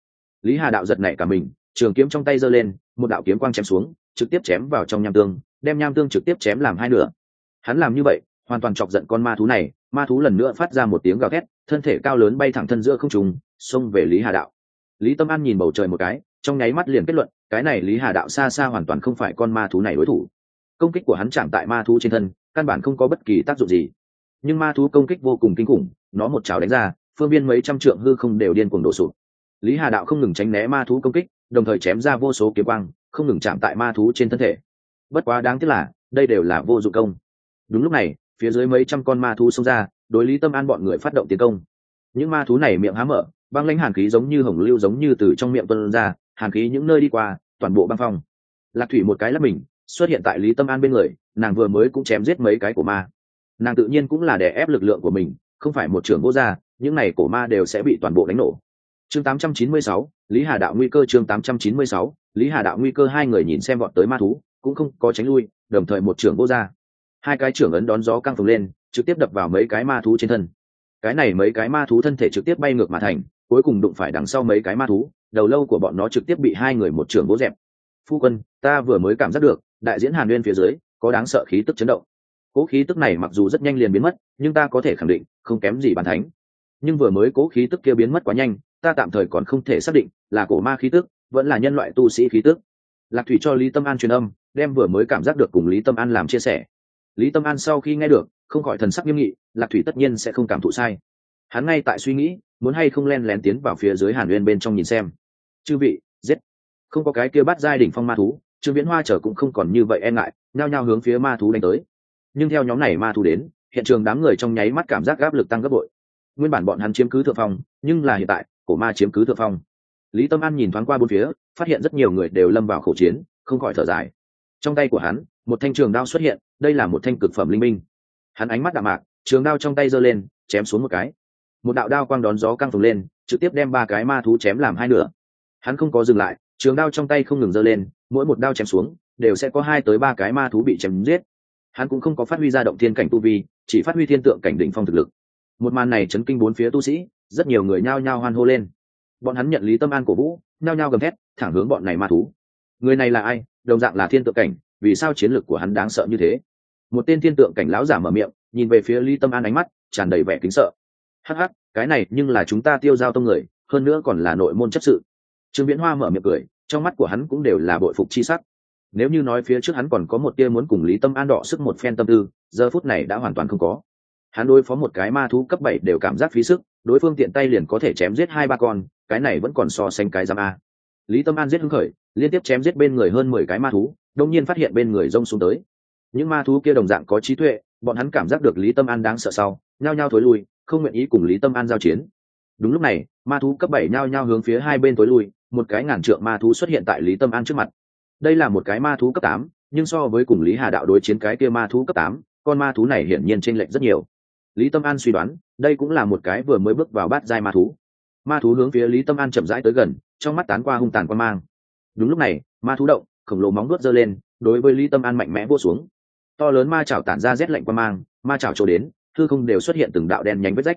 Lý hà đạo giật nảy cả mình, trường kiếm trong tay giơ lên, một đạo kiếm quang chém xuống, trực tiếp chém vào trong nham tương đem nham tương trực tiếp chém làm hai nửa. Hắn làm như vậy, hoàn toàn chọc giận con ma thú này, ma thú lần nữa phát ra một tiếng gào thét, thân thể cao lớn bay thẳng thân giữa không trùng xông về lý hà đạo. Lý tâm an nhìn bầu trời một cái, trong nháy mắt liền kết luận, cái này lý hà đạo xa xa hoàn toàn không phải con ma thú này đối thủ. Công kích của hắn chạm tại ma thú trên thân, căn bản không có bất kỳ tác dụng gì. Nhưng ma thú công kích vô cùng kinh khủng, nó một chảo đánh ra, phương viên mấy trăm trượng hư không đều điên cuồng đổ sụp. Lý hà đạo không ngừng tránh né ma thú công kích, đồng thời chém ra vô số kiếm quang, không ngừng chạm tại ma thú trên thân thể bất quá đáng tiếc là đây đều là vô dụng công. Đúng lúc này phía dưới mấy trăm con ma thú xông ra đối lý tâm an bọn người phát động tiến công. Những ma thú này miệng há mở băng lãnh hàn khí giống như hồng lưu giống như từ trong miệng tuân ra hàn khí những nơi đi qua toàn bộ băng phong. Lạc thủy một cái lắp mình xuất hiện tại lý tâm an bên người nàng vừa mới cũng chém giết mấy cái của ma. Nàng tự nhiên cũng là để ép lực lượng của mình không phải một trưởng vô gia những này cổ ma đều sẽ bị toàn bộ đánh nổ. Chương 896, lý hà đạo nguy cơ chương 896, lý hà đạo nguy cơ hai người nhìn xem bọn tới ma thú cũng không có tránh lui, đồng thời một trưởng vô gia. Hai cái trưởng ấn đón gió căng phồng lên, trực tiếp đập vào mấy cái ma thú trên thân. Cái này mấy cái ma thú thân thể trực tiếp bay ngược mà thành, cuối cùng đụng phải đằng sau mấy cái ma thú, đầu lâu của bọn nó trực tiếp bị hai người một trưởng vỗ dẹp. Phu quân, ta vừa mới cảm giác được, đại diễn hàn nguyên phía dưới, có đáng sợ khí tức chấn động. Cố khí tức này mặc dù rất nhanh liền biến mất, nhưng ta có thể khẳng định, không kém gì bàn thánh. Nhưng vừa mới cố khí tức kia biến mất quá nhanh, ta tạm thời còn không thể xác định là cổ ma khí tức, vẫn là nhân loại tu sĩ khí tức. Lạc thủy cho lý tâm an truyền âm đem vừa mới cảm giác được cùng lý tâm an làm chia sẻ. Lý tâm an sau khi nghe được, không khỏi thần sắc nghiêm nghị, lạc thủy tất nhiên sẽ không cảm thụ sai. Hắn ngay tại suy nghĩ, muốn hay không len lén tiến vào phía dưới hàn uyên bên trong nhìn xem. Chư vị, giết. Không có cái kia bắt giai đỉnh phong ma thú, trương viễn hoa trở cũng không còn như vậy e ngại, nhao nhao hướng phía ma thú đánh tới. Nhưng theo nhóm này ma thú đến, hiện trường đám người trong nháy mắt cảm giác áp lực tăng gấp bội. Nguyên bản bọn hắn chiếm cứ thượng phong, nhưng là hiện tại, cổ ma chiếm cứ thượng phong. Lý tâm an nhìn thoáng qua bốn phía, phát hiện rất nhiều người đều lâm vào khẩu chiến, không khỏi thở dài trong tay của hắn, một thanh trường đao xuất hiện, đây là một thanh cực phẩm linh minh hắn ánh mắt đạm mạc, trường đao trong tay giơ lên, chém xuống một cái. Một đạo đao quang đón gió căng phồng lên, trực tiếp đem ba cái ma thú chém làm hai nửa. Hắn không có dừng lại, trường đao trong tay không ngừng giơ lên, mỗi một đao chém xuống, đều sẽ có hai tới ba cái ma thú bị chém giết. Hắn cũng không có phát huy ra động thiên cảnh tu vi, chỉ phát huy thiên tượng cảnh đỉnh phong thực lực. Một màn này chấn kinh bốn phía tu sĩ, rất nhiều người nhao nhao hoan hô lên. Bọn hắn nhận lý tâm an cổ vũ, nhao nhao gầm thét, thẳng hướng bọn này ma thú. Người này là ai? Đồng dạng là thiên tượng cảnh, vì sao chiến lược của hắn đáng sợ như thế? Một tên thiên tượng cảnh lão giả mở miệng, nhìn về phía lý tâm an ánh mắt, tràn đầy vẻ kính sợ. Hắc hắc, cái này nhưng là chúng ta tiêu giao tông người, hơn nữa còn là nội môn chấp sự. Trương viễn hoa mở miệng cười, trong mắt của hắn cũng đều là bội phục chi sắc. Nếu như nói phía trước hắn còn có một tia muốn cùng lý tâm an đọ sức một phen tâm tư, giờ phút này đã hoàn toàn không có. Hắn đối phó một cái ma thú cấp bảy đều cảm giác phí sức, đối phương tiện tay liền có thể chém giết hai ba con, cái này vẫn còn so sánh cái giam a lý tâm an giết hưng khởi, liên tiếp chém giết bên người hơn mười cái ma thú, đông nhiên phát hiện bên người rông xuống tới. Những ma thú kia đồng dạng có trí tuệ, bọn hắn cảm giác được lý tâm an đáng sợ sau, nhao nhao thối lui, không nguyện ý cùng lý tâm an giao chiến. Đúng lúc này, ma thú cấp bảy nhao nhao hướng phía hai bên tối lui, một cái ngàn trượng ma thú xuất hiện tại lý tâm an trước mặt. Đây là một cái ma thú cấp tám, nhưng so với cùng lý hà đạo đối chiến cái kia ma thú cấp tám, con ma thú này hiển nhiên t r ê n lệch rất nhiều. Lý tâm an suy đoán, đây cũng là một cái vừa mới bước vào bát giai ma thú. Ma thú hướng phía lý tâm an chậm rãi tới gần trong mắt tán qua hung tàn quan mang. Đúng lúc này, ma thú động, khổng lồ móng đuốt giơ lên, đối với lý tâm an mạnh mẽ vô xuống. To lớn ma chảo tản ra rét lạnh quan mang, ma chảo trổ đến thư không đều xuất hiện từng đạo đen nhánh vết rách.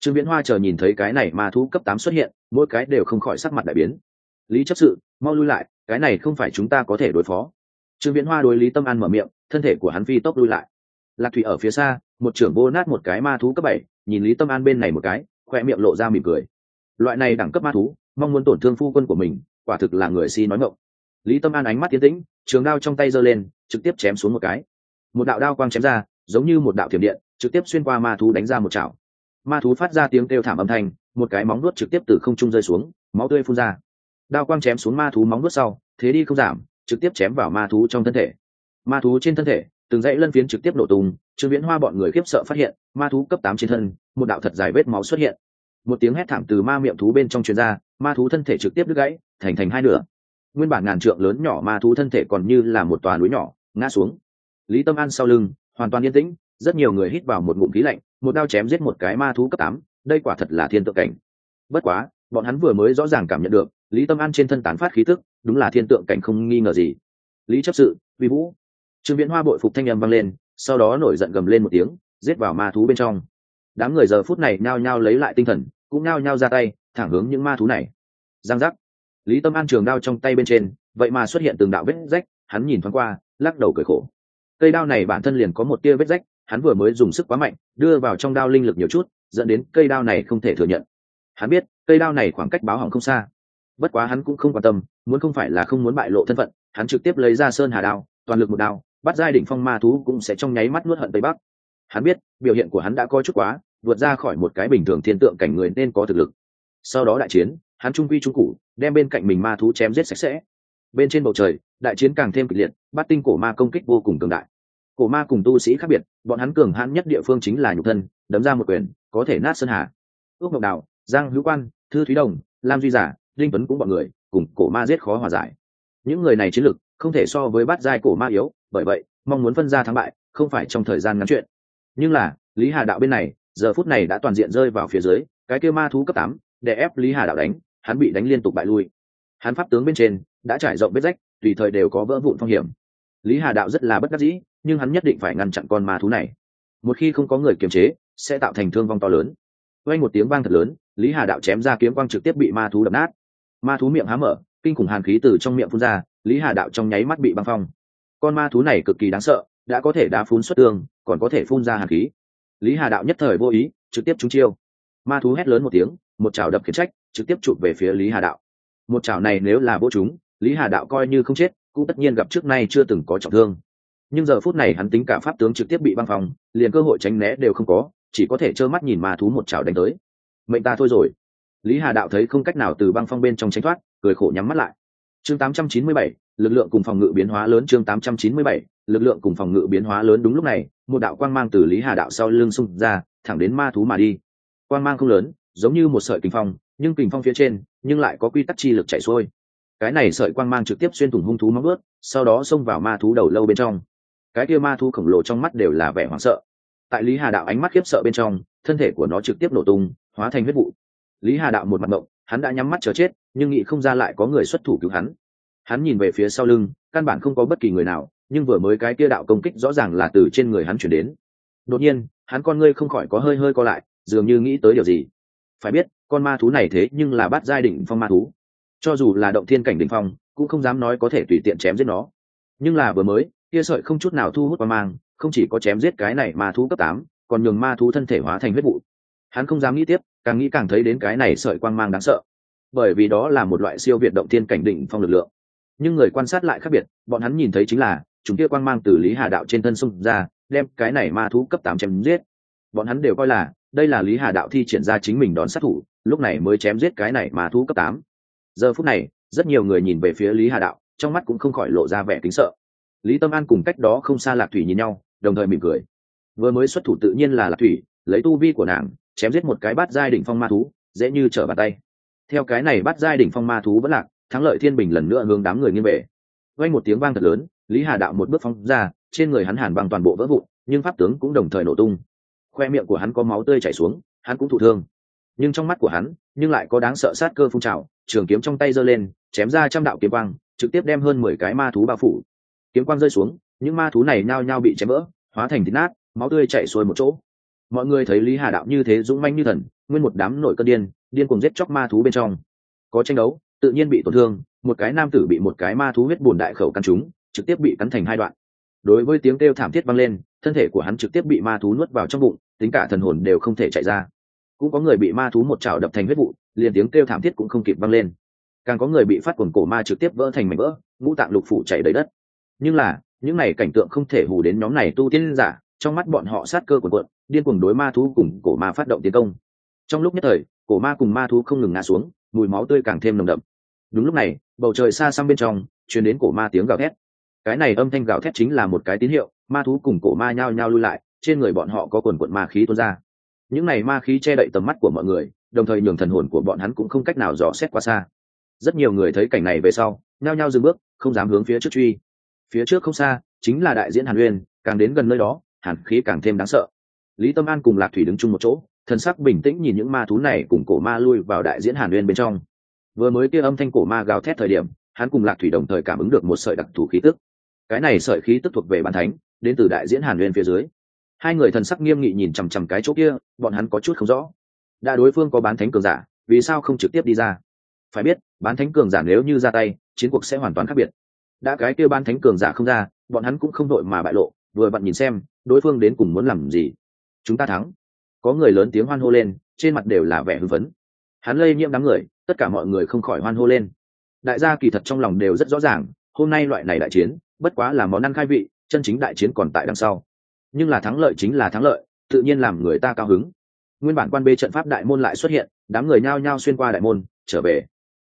Trương viễn hoa chờ nhìn thấy cái này ma thú cấp tám xuất hiện, mỗi cái đều không khỏi sắc mặt đại biến. Lý chấp sự, mau lui lại, cái này không phải chúng ta có thể đối phó. Trương viễn hoa đối lý tâm an mở miệng, thân thể của hắn phi tốc lui lại. Lạc thủy ở phía xa, một trưởng vô nát một cái ma thú cấp bảy, nhìn lý tâm an bên này một cái, khoe miệng lộ ra mỉm cười loại này đẳng cấp ma thú, mong muốn tổn thương phu quân của mình, quả thực là người si nói ngộng lý tâm an ánh mắt tiến tĩnh, trường đao trong tay giơ lên, trực tiếp chém xuống một cái. Một đạo đao quang chém ra, giống như một đạo thiểm điện, trực tiếp xuyên qua ma thú đánh ra một chảo. Ma thú phát ra tiếng kêu thảm âm thanh, một cái móng nuốt trực tiếp từ không trung rơi xuống, máu tươi phun ra. Đao quang chém xuống ma thú móng nuốt sau, thế đi không giảm, trực tiếp chém vào ma thú trong thân thể. Ma thú trên thân thể, từng dãy lân phiến trực tiếp nổ tung, trương viễn hoa bọn người khiếp sợ phát hiện, ma thú cấp tám trên thân, một đạo thật dài vết máu xuất hiện một tiếng hét thảm từ ma miệng thú bên trong truyền ra, ma thú thân thể trực tiếp đứt gãy, thành thành hai nửa. Nguyên bản ngàn trượng lớn nhỏ ma thú thân thể còn như là một tòa núi nhỏ, ngã xuống. Lý tâm an sau lưng, hoàn toàn yên tĩnh, rất nhiều người hít vào một ngụm khí lạnh, một đao chém giết một cái ma thú cấp tám, đây quả thật là thiên tượng cảnh. Bất quá, bọn hắn vừa mới rõ ràng cảm nhận được, lý tâm an trên thân tán phát khí tức, đúng là thiên tượng cảnh không nghi ngờ gì. Lý chấp sự vi vũ. Trương viễn hoa bội phục thanh â m vang lên, sau đó nổi giận gầm lên một tiếng, giết vào ma thú bên trong đám người giờ phút này nhao nhao lấy lại tinh thần, cũng nhao nhao ra tay, thẳng hướng những ma thú này. Giang giác. Lý tâm an trường đao trong tay bên trên, vậy mà xuất hiện từng đạo vết rách, hắn nhìn thoáng qua, lắc đầu cười khổ. Cây đao này bản thân liền có một tia vết rách, hắn vừa mới dùng sức quá mạnh, đưa vào trong đao linh lực nhiều chút, dẫn đến cây đao này không thể thừa nhận. Hắn biết, cây đao này khoảng cách báo hỏng không xa. Bất quá hắn cũng không quan tâm, muốn không phải là không muốn bại lộ thân phận, hắn trực tiếp lấy ra sơn hà đao, toàn lực một đao, bắt giai đỉnh phong ma thú cũng sẽ trong nháy mắt nuốt hận tây bắc. Hắn biết, biểu hiện của hắn đã coi chút quá vượt ra khỏi một cái bình thường thiên tượng cảnh người nên có thực lực. Sau đó đại chiến, hắn trung quy trung cụ đem bên cạnh mình ma thú chém giết sạch sẽ. Bên trên bầu trời, đại chiến càng thêm kịch liệt, bắt tinh cổ ma công kích vô cùng cường đại. Cổ ma cùng tu sĩ khác biệt, bọn hắn cường hãn nhất địa phương chính là nhục thân, đấm ra một quyền, có thể nát sơn hà. Ước Ngọc đạo, giang hữu quan, thư thúy đồng, lam duy giả, linh tuấn cũng bọn người, cùng cổ ma giết khó hòa giải. Những người này chiến lực, không thể so với bát giai cổ ma yếu, bởi vậy, mong muốn phân ra thắng bại, không phải trong thời gian ngắn chuyện. Nhưng là, lý hà đạo bên này giờ phút này đã toàn diện rơi vào phía dưới, cái kêu ma thú cấp tám, để ép lý hà đạo đánh, hắn bị đánh liên tục bại lui. Hắn pháp tướng bên trên đã trải rộng vết rách, tùy thời đều có vỡ vụn phong hiểm. Lý hà đạo rất là bất đắc dĩ, nhưng hắn nhất định phải ngăn chặn con ma thú này. Một khi không có người kiềm chế, sẽ tạo thành thương vong to lớn. Quay một tiếng vang thật lớn, lý hà đạo chém ra kiếm quang trực tiếp bị ma thú đập nát. Ma thú miệng há mở, kinh khủng hàn khí từ trong miệng phun ra, lý hà đạo trong nháy mắt bị băng phong. Con ma thú này cực kỳ đáng sợ, đã có thể đá phun xuất tương còn có thể phun ra hàn khí lý hà đạo nhất thời vô ý trực tiếp trúng chiêu. Ma thú hét lớn một tiếng một chảo đập khiển trách trực tiếp chụp về phía lý hà đạo. Một chảo này nếu là vô chúng lý hà đạo coi như không chết cũng tất nhiên gặp trước nay chưa từng có trọng thương. Nhưng giờ phút này hắn tính cả pháp tướng trực tiếp bị băng phòng liền cơ hội tránh né đều không có chỉ có thể trơ mắt nhìn ma thú một chảo đánh tới. Mệnh ta thôi rồi. Lý hà đạo thấy không cách nào từ băng phong bên trong tránh thoát cười khổ nhắm mắt lại. Chương 897, lực lượng cùng phòng ngự biến hóa lớn chương 897, lực lượng cùng phòng ngự biến hóa lớn đúng lúc này một đạo quang mang từ lý hà đạo sau lưng xung ra, thẳng đến ma thú mà đi. Quang mang không lớn, giống như một sợi kình phong, nhưng kình phong phía trên, nhưng lại có quy tắc chi lực chạy xuôi. Cái này sợi quang mang trực tiếp xuyên thủng hung thú móng ướt sau đó xông vào ma thú đầu lâu bên trong. Cái kia ma thú khổng lồ trong mắt đều là vẻ hoảng sợ. Tại lý hà đạo ánh mắt khiếp sợ bên trong, thân thể của nó trực tiếp nổ tung, hóa thành huyết vụ. Lý hà đạo một mặt mộng, hắn đã nhắm mắt chờ chết, nhưng nghĩ không ra lại có người xuất thủ cứu hắn. Hắn nhìn về phía sau lưng, căn bản không có bất kỳ người nào nhưng vừa mới cái kia đạo công kích rõ ràng là từ trên người hắn chuyển đến. Đột nhiên, hắn con ngươi không khỏi có hơi hơi co lại, dường như nghĩ tới điều gì. Phải biết, con ma thú này thế nhưng là bắt giai đỉnh phong ma thú. Cho dù là động thiên cảnh đỉnh phong, cũng không dám nói có thể tùy tiện chém giết nó. Nhưng là vừa mới, kia sợi không chút nào thu hút qua mang, không chỉ có chém giết cái này ma thú cấp tám, còn nhường ma thú thân thể hóa thành huyết vụ. Hắn không dám nghĩ tiếp, càng nghĩ càng thấy đến cái này sợi quang mang đáng sợ. Bởi vì đó là một loại siêu việt động thiên cảnh đỉnh phong lực lượng. Nhưng người quan sát lại khác biệt, bọn hắn nhìn thấy chính là chúng kia quang mang từ lý hà đạo trên thân xung ra, đem cái này ma thú cấp tám chém giết. Bọn hắn đều coi là, đây là lý hà đạo thi triển ra chính mình đón sát thủ, lúc này mới chém giết cái này ma thú cấp tám. Giờ phút này, rất nhiều người nhìn về phía lý hà đạo, trong mắt cũng không khỏi lộ ra vẻ kính sợ. Lý tâm an cùng cách đó không xa lạc thủy nhìn nhau, đồng thời mỉm cười. Vừa mới xuất thủ tự nhiên là lạc thủy, lấy tu vi của nàng, chém giết một cái bát giai đỉnh phong ma thú, dễ như trở bàn tay. Theo cái này bát giai đỉnh phong ma thú vẫn lạc, thắng lợi thiên bình lần nữa hướng đám người nghiêng về. Quanh một tiếng vang thật lớn lý hà đạo một bước phóng ra, trên người hắn hàn bằng toàn bộ vỡ vụn, nhưng pháp tướng cũng đồng thời nổ tung. Khoe miệng của hắn có máu tươi chảy xuống, hắn cũng thụ thương. Nhưng trong mắt của hắn, nhưng lại có đáng sợ sát cơ phun trào, trường kiếm trong tay giơ lên, chém ra trăm đạo kiếm quang, trực tiếp đem hơn mười cái ma thú bao phủ. Kiếm quang rơi xuống, những ma thú này nhao nhao bị chém vỡ, hóa thành thịt nát, máu tươi chảy xuôi một chỗ. Mọi người thấy lý hà đạo như thế dũng manh như thần, nguyên một đám nổi cơn điên điên cùng giết chóc ma thú bên trong. Có tranh đấu, tự nhiên bị tổn thương, một cái nam tử bị một cái ma thú huyết bùn đại khẩu căn trúng trực tiếp bị cắn thành hai đoạn. Đối với tiếng kêu thảm thiết vang lên, thân thể của hắn trực tiếp bị ma thú nuốt vào trong bụng, tính cả thần hồn đều không thể chạy ra. Cũng có người bị ma thú một chảo đập thành huyết vụ, liền tiếng kêu thảm thiết cũng không kịp vang lên. Càng có người bị phát quần cổ ma trực tiếp vỡ thành mảnh vỡ, ngũ tạng lục phủ chảy đầy đất. Nhưng là, những này cảnh tượng không thể hù đến nhóm này tu tiên giả, trong mắt bọn họ sát cơ của quận điên cuồng đối ma thú cùng cổ ma phát động tiến công. Trong lúc nhất thời, cổ ma cùng ma thú không ngừng ngã xuống, mùi máu tươi càng thêm nồng đậm. Đúng lúc này, bầu trời xa xăm bên trong, truyền đến cổ ma tiếng gào thét cái này âm thanh gào thét chính là một cái tín hiệu, ma thú cùng cổ ma nhao nhao lui lại, trên người bọn họ có quần quận ma khí tuôn ra. Những này ma khí che đậy tầm mắt của mọi người, đồng thời nhường thần hồn của bọn hắn cũng không cách nào dò xét qua xa. Rất nhiều người thấy cảnh này về sau, nhao nhao dừng bước, không dám hướng phía trước truy. Phía trước không xa, chính là đại diễn hàn uyên, càng đến gần nơi đó, hàn khí càng thêm đáng sợ. Lý tâm an cùng lạc thủy đứng chung một chỗ, thần sắc bình tĩnh nhìn những ma thú này cùng cổ ma lui vào đại diễn hàn uyên bên trong. Vừa mới kia âm thanh cổ ma gào thét thời điểm, hắn cùng lạc thủy đồng thời cảm ứng được một sợi đặc thù khí tức cái này sợi khí tức thuộc về bàn thánh, đến từ đại diễn hàn uyên phía dưới. Hai người thần sắc nghiêm nghị nhìn chằm chằm cái chỗ kia, bọn hắn có chút không rõ. Đã đối phương có bán thánh cường giả, vì sao không trực tiếp đi ra? Phải biết, bán thánh cường giả nếu như ra tay, chiến cuộc sẽ hoàn toàn khác biệt. Đã cái kia bán thánh cường giả không ra, bọn hắn cũng không đội mà bại lộ, vừa vặn nhìn xem, đối phương đến cùng muốn làm gì. Chúng ta thắng. Có người lớn tiếng hoan hô lên, trên mặt đều là vẻ hưng phấn. Hắn lây nhiễm đám người, tất cả mọi người không khỏi hoan hô lên. Đại gia kỳ thật trong lòng đều rất rõ ràng hôm nay loại này đại chiến, bất quá là món ăn khai vị, chân chính đại chiến còn tại đằng sau. Nhưng là thắng lợi chính là thắng lợi, tự nhiên làm người ta cao hứng. Nguyên bản quan bê trận pháp đại môn lại xuất hiện, đám người nhao nhao xuyên qua đại môn, trở về.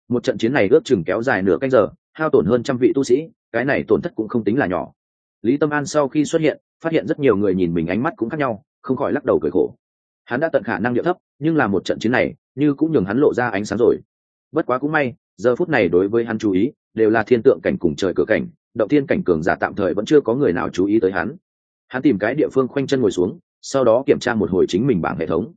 Một trận chiến này ước chừng kéo dài nửa canh giờ, hao tổn hơn trăm vị tu sĩ, cái này tổn thất cũng không tính là nhỏ. Lý tâm an sau khi xuất hiện, phát hiện rất nhiều người nhìn mình ánh mắt cũng khác nhau, không khỏi lắc đầu cười khổ. Hắn đã tận khả năng điệu thấp, nhưng là một trận chiến này, như cũng nhường hắn lộ ra ánh sáng rồi. Bất quá cũng may, giờ phút này đối với hắn chú ý đều là thiên tượng cảnh cùng trời cửa cảnh động thiên cảnh cường giả tạm thời vẫn chưa có người nào chú ý tới hắn. Hắn tìm cái địa phương khoanh chân ngồi xuống sau đó kiểm tra một hồi chính mình bảng hệ thống.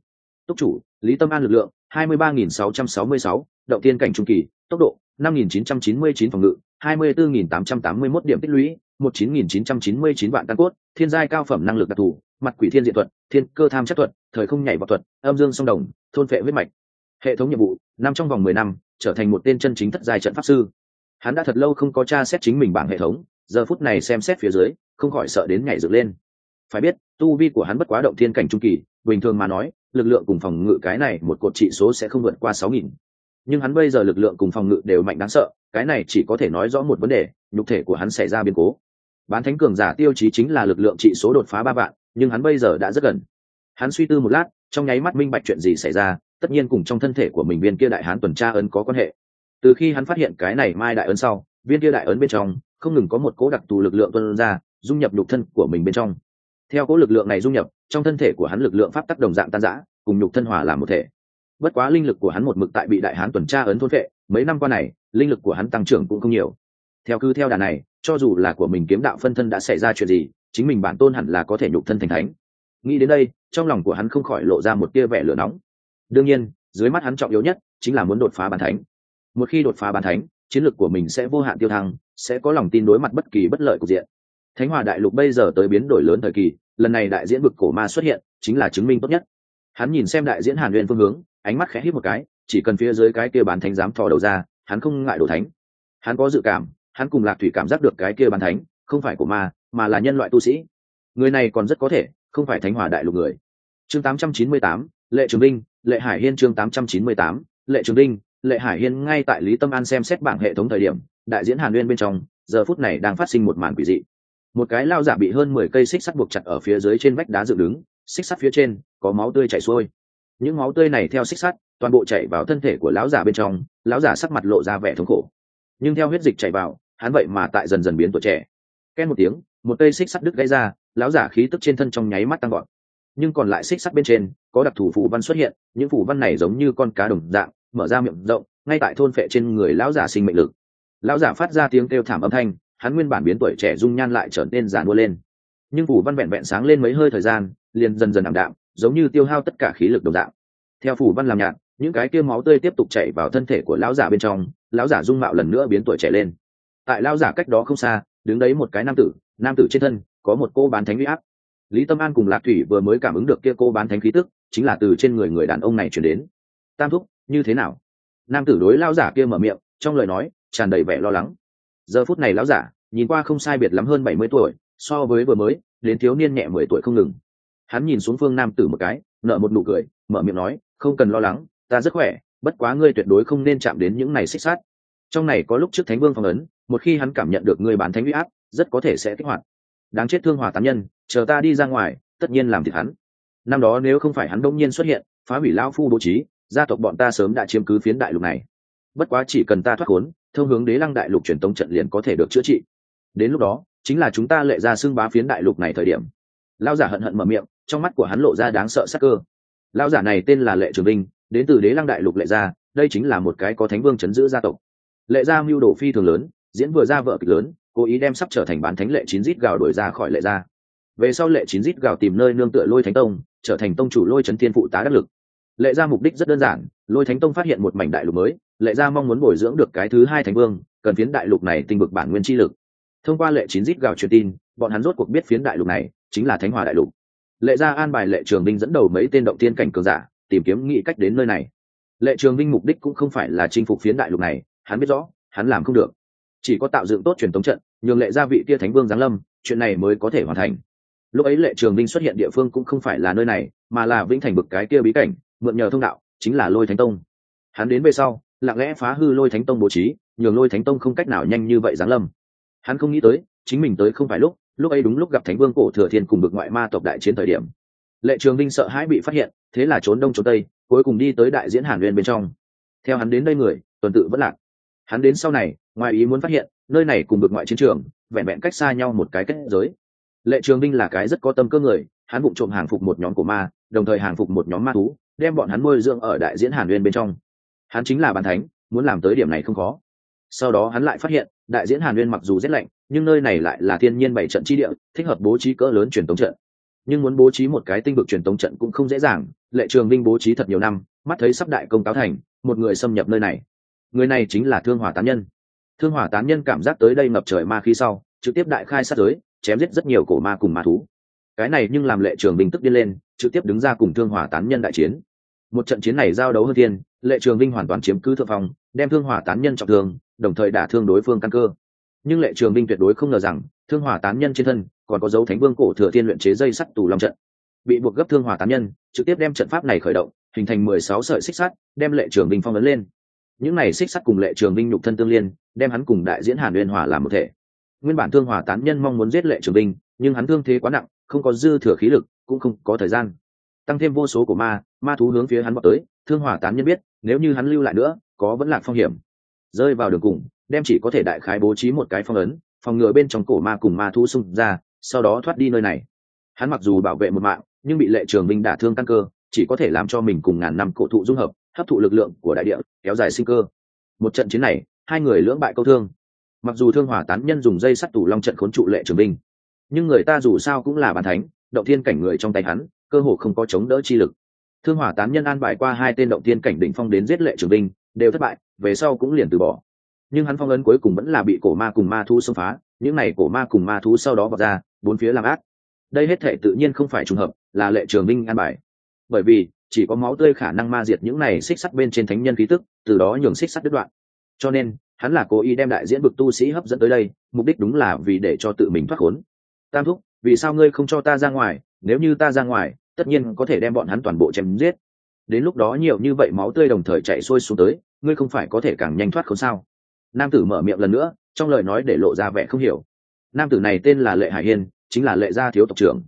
Túc chủ lý tâm an lực lượng 23.666, động thiên cảnh trung kỳ tốc độ 5.999 phòng ngự 24.881 điểm tích lũy 19.999 vạn căn cốt thiên giai cao phẩm năng lực đặc thù mặt quỷ thiên diện thuật thiên cơ tham chất thuật thời không nhảy vào thuật âm dương song đồng thôn phệ huyết mạch. Hệ thống nhiệm vụ năm trong vòng mười năm trở thành một tên chân chính thất giai trận pháp sư hắn đã thật lâu không có tra xét chính mình bảng hệ thống, giờ phút này xem xét phía dưới, không khỏi sợ đến nhảy dựng lên. Phải biết, tu vi của hắn bất quá động thiên cảnh trung kỳ, bình thường mà nói, lực lượng cùng phòng ngự cái này một cột trị số sẽ không vượt qua sáu nghìn. Nhưng hắn bây giờ lực lượng cùng phòng ngự đều mạnh đáng sợ, cái này chỉ có thể nói rõ một vấn đề, nhục thể của hắn xảy ra biến cố. Bán thánh cường giả tiêu chí chính là lực lượng trị số đột phá ba vạn, nhưng hắn bây giờ đã rất gần. Hắn suy tư một lát, trong nháy mắt minh bạch chuyện gì xảy ra, tất nhiên cùng trong thân thể của mình viên kia đại hán tuần tra ấn có quan hệ từ khi hắn phát hiện cái này mai đại ấn sau, viên kia đại ấn bên trong không ngừng có một cố đặc thù lực lượng tuân ra, dung nhập nhục thân của mình bên trong. Theo cố lực lượng này dung nhập, trong thân thể của hắn lực lượng pháp tắc đồng dạng tan giã cùng nhục thân hòa làm một thể. Bất quá linh lực của hắn một mực tại bị đại hán tuần tra ấn thôn vệ mấy năm qua này, linh lực của hắn tăng trưởng cũng không nhiều. Theo cứ theo đà này, cho dù là của mình kiếm đạo phân thân đã xảy ra chuyện gì, chính mình bản tôn hẳn là có thể nhục thân thành thánh. Nghĩ đến đây, trong lòng của hắn không khỏi lộ ra một tia vẻ lửa nóng. Đương nhiên, dưới mắt hắn trọng yếu nhất chính là muốn đột phá bàn thánh một khi đột phá bàn thánh chiến lược của mình sẽ vô hạn tiêu thăng sẽ có lòng tin đối mặt bất kỳ bất lợi cục diện. Thánh hòa đại lục bây giờ tới biến đổi lớn thời kỳ lần này đại diễn vực cổ ma xuất hiện chính là chứng minh tốt nhất. Hắn nhìn xem đại diễn hàn luyện phương hướng ánh mắt khẽ hít một cái chỉ cần phía dưới cái kia bán thánh dám thò đầu ra hắn không ngại đổ thánh. Hắn có dự cảm hắn cùng lạc thủy cảm giác được cái kia bán thánh không phải của ma mà là nhân loại tu sĩ. Người này còn rất có thể không phải thánh hòa đại lục người. Chương 898, lệ trường binh lệ hải hiên chương 898, lệ trường binh lệ hải hiên ngay tại lý tâm an xem xét bảng hệ thống thời điểm, đại diễn hàn nguyên bên trong, giờ phút này đang phát sinh một màn quỷ dị. Một cái lao giả bị hơn mười cây xích sắt buộc chặt ở phía dưới trên vách đá dựng đứng, xích sắt phía trên, có máu tươi chảy xuôi. Những máu tươi này theo xích sắt, toàn bộ chảy vào thân thể của lão giả bên trong, lão giả sắc mặt lộ ra vẻ thống khổ. Nhưng theo huyết dịch chảy vào, hắn vậy mà tại dần dần biến tuổi trẻ. Ken một tiếng, một cây xích sắt đứt gãy ra, lão giả khí tức trên thân trong nháy mắt tăng gọn nhưng còn lại xích sắt bên trên, có đặc thù phù văn xuất hiện, những phù văn này giống như con cá đồng dạng mở ra miệng rộng, ngay tại thôn phệ trên người lão giả sinh mệnh lực. Lão giả phát ra tiếng kêu thảm âm thanh, hắn nguyên bản biến tuổi trẻ dung nhan lại trở nên già nua lên. Nhưng phủ văn vẹn vẹn sáng lên mấy hơi thời gian, liền dần dần ảm đạm, giống như tiêu hao tất cả khí lực đồng dạng. Theo phủ văn làm nhạt, những cái kia máu tươi tiếp tục chảy vào thân thể của lão giả bên trong, lão giả dung mạo lần nữa biến tuổi trẻ lên. Tại lão giả cách đó không xa, đứng đấy một cái nam tử nam tử trên thân, có một cô bán thánh huy áp. Lý tâm an cùng lạc thủy vừa mới cảm ứng được kia cô bán thánh khí tức, chính là từ trên người người đàn ông này chuyển đến. Tam thúc như thế nào? Nam tử đối lão giả kia mở miệng, trong lời nói, tràn đầy vẻ lo lắng. Giờ phút này lão giả, nhìn qua không sai biệt lắm hơn bảy mươi tuổi, so với vừa mới, đến thiếu niên nhẹ mười tuổi không ngừng. Hắn nhìn xuống phương nam tử một cái nợ một nụ cười, mở miệng nói, không cần lo lắng, ta rất khỏe, bất quá ngươi tuyệt đối không nên chạm đến những này xích sát trong này có lúc trước thánh vương phong ấn, một khi hắn cảm nhận được người bán thánh huy áp, rất có thể sẽ kích hoạt. Đáng chết thương hòa tám nhân, chờ ta đi ra ngoài, tất nhiên làm thiệt hắn. Năm đó nếu không phải hắn đông nhiên xuất hiện, phá hủy lao phu bố trí gia tộc bọn ta sớm đã chiếm cứ phiến đại lục này. Bất quá chỉ cần ta thoát khốn, thông hướng đế lăng đại lục truyền tống trận liền có thể được chữa trị. Đến lúc đó, chính là chúng ta lệ ra xưng bá phiến đại lục này thời điểm. Lao giả hận hận mở miệng, trong mắt của hắn lộ ra đáng sợ sắc cơ. Lao giả này tên là lệ trường binh đến từ đế lăng đại lục lệ gia đây chính là một cái có thánh vương chấn giữ gia tộc. Lệ gia mưu đồ phi thường lớn, diễn vừa ra vợ kịch lớn, cố ý đem sắp trở thành bán thánh lệ chín rít gào đổi ra khỏi lệ gia. Về sau lệ chín rít gào tìm nơi nương tựa lôi thánh tông, trở thành tông chủ lôi trấn thiên phụ tá đắc lực lệ gia mục đích rất đơn giản, lôi thánh tông phát hiện một mảnh đại lục mới, lệ gia mong muốn bồi dưỡng được cái thứ hai thánh vương, cần phiến đại lục này tinh bực bản nguyên chi lực. Thông qua lệ chín dít gào truyền tin, bọn hắn rốt cuộc biết phiến đại lục này chính là thánh hòa đại lục. Lệ gia an bài lệ trường binh dẫn đầu mấy tên động tiên cảnh cường giả, tìm kiếm nghị cách đến nơi này. Lệ trường binh mục đích cũng không phải là chinh phục phiến đại lục này, hắn biết rõ, hắn làm không được. Chỉ có tạo dựng tốt truyền thống trận, nhường lệ gia vị kia thánh vương giáng lâm, chuyện này mới có thể hoàn thành. Lúc ấy lệ trường binh xuất hiện địa phương cũng không phải là nơi này, mà là vĩnh thành bực cái kia bí cảnh mượn nhờ thông đạo, chính là lôi thánh tông. Hắn đến về sau, lặng lẽ phá hư lôi thánh tông bố trí, nhường lôi thánh tông không cách nào nhanh như vậy giáng lâm. Hắn không nghĩ tới, chính mình tới không phải lúc lúc ấy đúng lúc gặp thánh vương cổ thừa thiên cùng bực ngoại ma tộc đại chiến thời điểm. Lệ trường binh sợ hãi bị phát hiện, thế là trốn đông trốn tây, cuối cùng đi tới đại diễn hàn nguyên bên trong. Theo hắn đến đây người, tuần tự vẫn lạc. Hắn đến sau này, ngoài ý muốn phát hiện, nơi này cùng bực ngoại chiến trường, vẹn vẹn cách xa nhau một cái kết giới. Lệ trường binh là cái rất có tâm cơ người, hắn bụng trộm hàng phục một nhóm của ma, đồng thời hàng phục một nhóm ma thú đem bọn hắn nuôi dưỡng ở đại diễn hàn uyên bên trong. Hắn chính là bàn thánh, muốn làm tới điểm này không khó. Sau đó hắn lại phát hiện, đại diễn hàn uyên mặc dù rét lạnh, nhưng nơi này lại là thiên nhiên bảy trận chi địa, thích hợp bố trí cỡ lớn truyền tống trận. Nhưng muốn bố trí một cái tinh vực truyền tống trận cũng không dễ dàng, lệ trường minh bố trí thật nhiều năm, mắt thấy sắp đại công cáo thành, một người xâm nhập nơi này. Người này chính là thương hỏa tán nhân. Thương hỏa tán nhân cảm giác tới đây ngập trời ma khí sau, trực tiếp đại khai sát giới, chém giết rất nhiều cổ ma cùng ma thú cái này nhưng làm lệ trường binh tức điên lên, trực tiếp đứng ra cùng thương hỏa tán nhân đại chiến. Một trận chiến này giao đấu hơn thiên, lệ trường vinh hoàn toàn chiếm cứ thượng phong, đem thương hỏa tán nhân trọng thương, đồng thời đả thương đối phương căn cơ. Nhưng lệ trường vinh tuyệt đối không ngờ rằng, thương hỏa tán nhân trên thân còn có dấu thánh vương cổ thừa thiên luyện chế dây sắt tù long trận. Bị buộc gấp thương hỏa tán nhân, trực tiếp đem trận pháp này khởi động, hình thành mười sáu sợi xích sắt, đem lệ trường vinh phong ấn lên. Những này xích sắt cùng lệ trường binh nhục thân tương liên, đem hắn cùng đại diễn hàn uyên hòa làm một thể. Nguyên bản thương hỏa tán nhân mong muốn giết lệ trường binh, nhưng hắn thương thế quá nặng không có dư thừa khí lực, cũng không có thời gian. Tăng thêm vô số của ma ma thú hướng phía hắn vào tới, thương hỏa tán nhân biết, nếu như hắn lưu lại nữa, có vẫn lạc phong hiểm. Rơi vào đường cùng, đem chỉ có thể đại khái bố trí một cái phong ấn, phòng ngừa bên trong cổ ma cùng ma thú xung ra, sau đó thoát đi nơi này. Hắn mặc dù bảo vệ một mạng, nhưng bị lệ trường minh đả thương căn cơ, chỉ có thể làm cho mình cùng ngàn năm cổ thụ dung hợp, hấp thụ lực lượng của đại địa, kéo dài sinh cơ. Một trận chiến này, hai người lưỡng bại câu thương. Mặc dù thương hỏa tán nhân dùng dây sắt tủ long trận khốn trụ lệ trường minh nhưng người ta dù sao cũng là bàn thánh, động thiên cảnh người trong tay hắn, cơ hồ không có chống đỡ chi lực. Thương hỏa tán nhân an bài qua hai tên động thiên cảnh đỉnh phong đến giết lệ trường binh, đều thất bại, về sau cũng liền từ bỏ. Nhưng hắn phong ấn cuối cùng vẫn là bị cổ ma cùng ma thu xông phá, những này cổ ma cùng ma thú sau đó vọt ra, bốn phía làm ác. Đây hết thể tự nhiên không phải trùng hợp, là lệ trường minh an bài. Bởi vì, chỉ có máu tươi khả năng ma diệt những này xích sắt bên trên thánh nhân khí tức, từ đó nhường xích sắt đứt đoạn. Cho nên, hắn là cố ý đem đại diễn bực tu sĩ hấp dẫn tới đây, mục đích đúng là vì để cho tự mình thoát khốn tam thúc, vì sao ngươi không cho ta ra ngoài? Nếu như ta ra ngoài, tất nhiên có thể đem bọn hắn toàn bộ chém giết. Đến lúc đó nhiều như vậy máu tươi đồng thời chạy xuôi xuống tới, ngươi không phải có thể càng nhanh thoát không sao? Nam tử mở miệng lần nữa, trong lời nói để lộ ra vẻ không hiểu. Nam tử này tên là lệ hải hiên, chính là lệ gia thiếu tộc trưởng.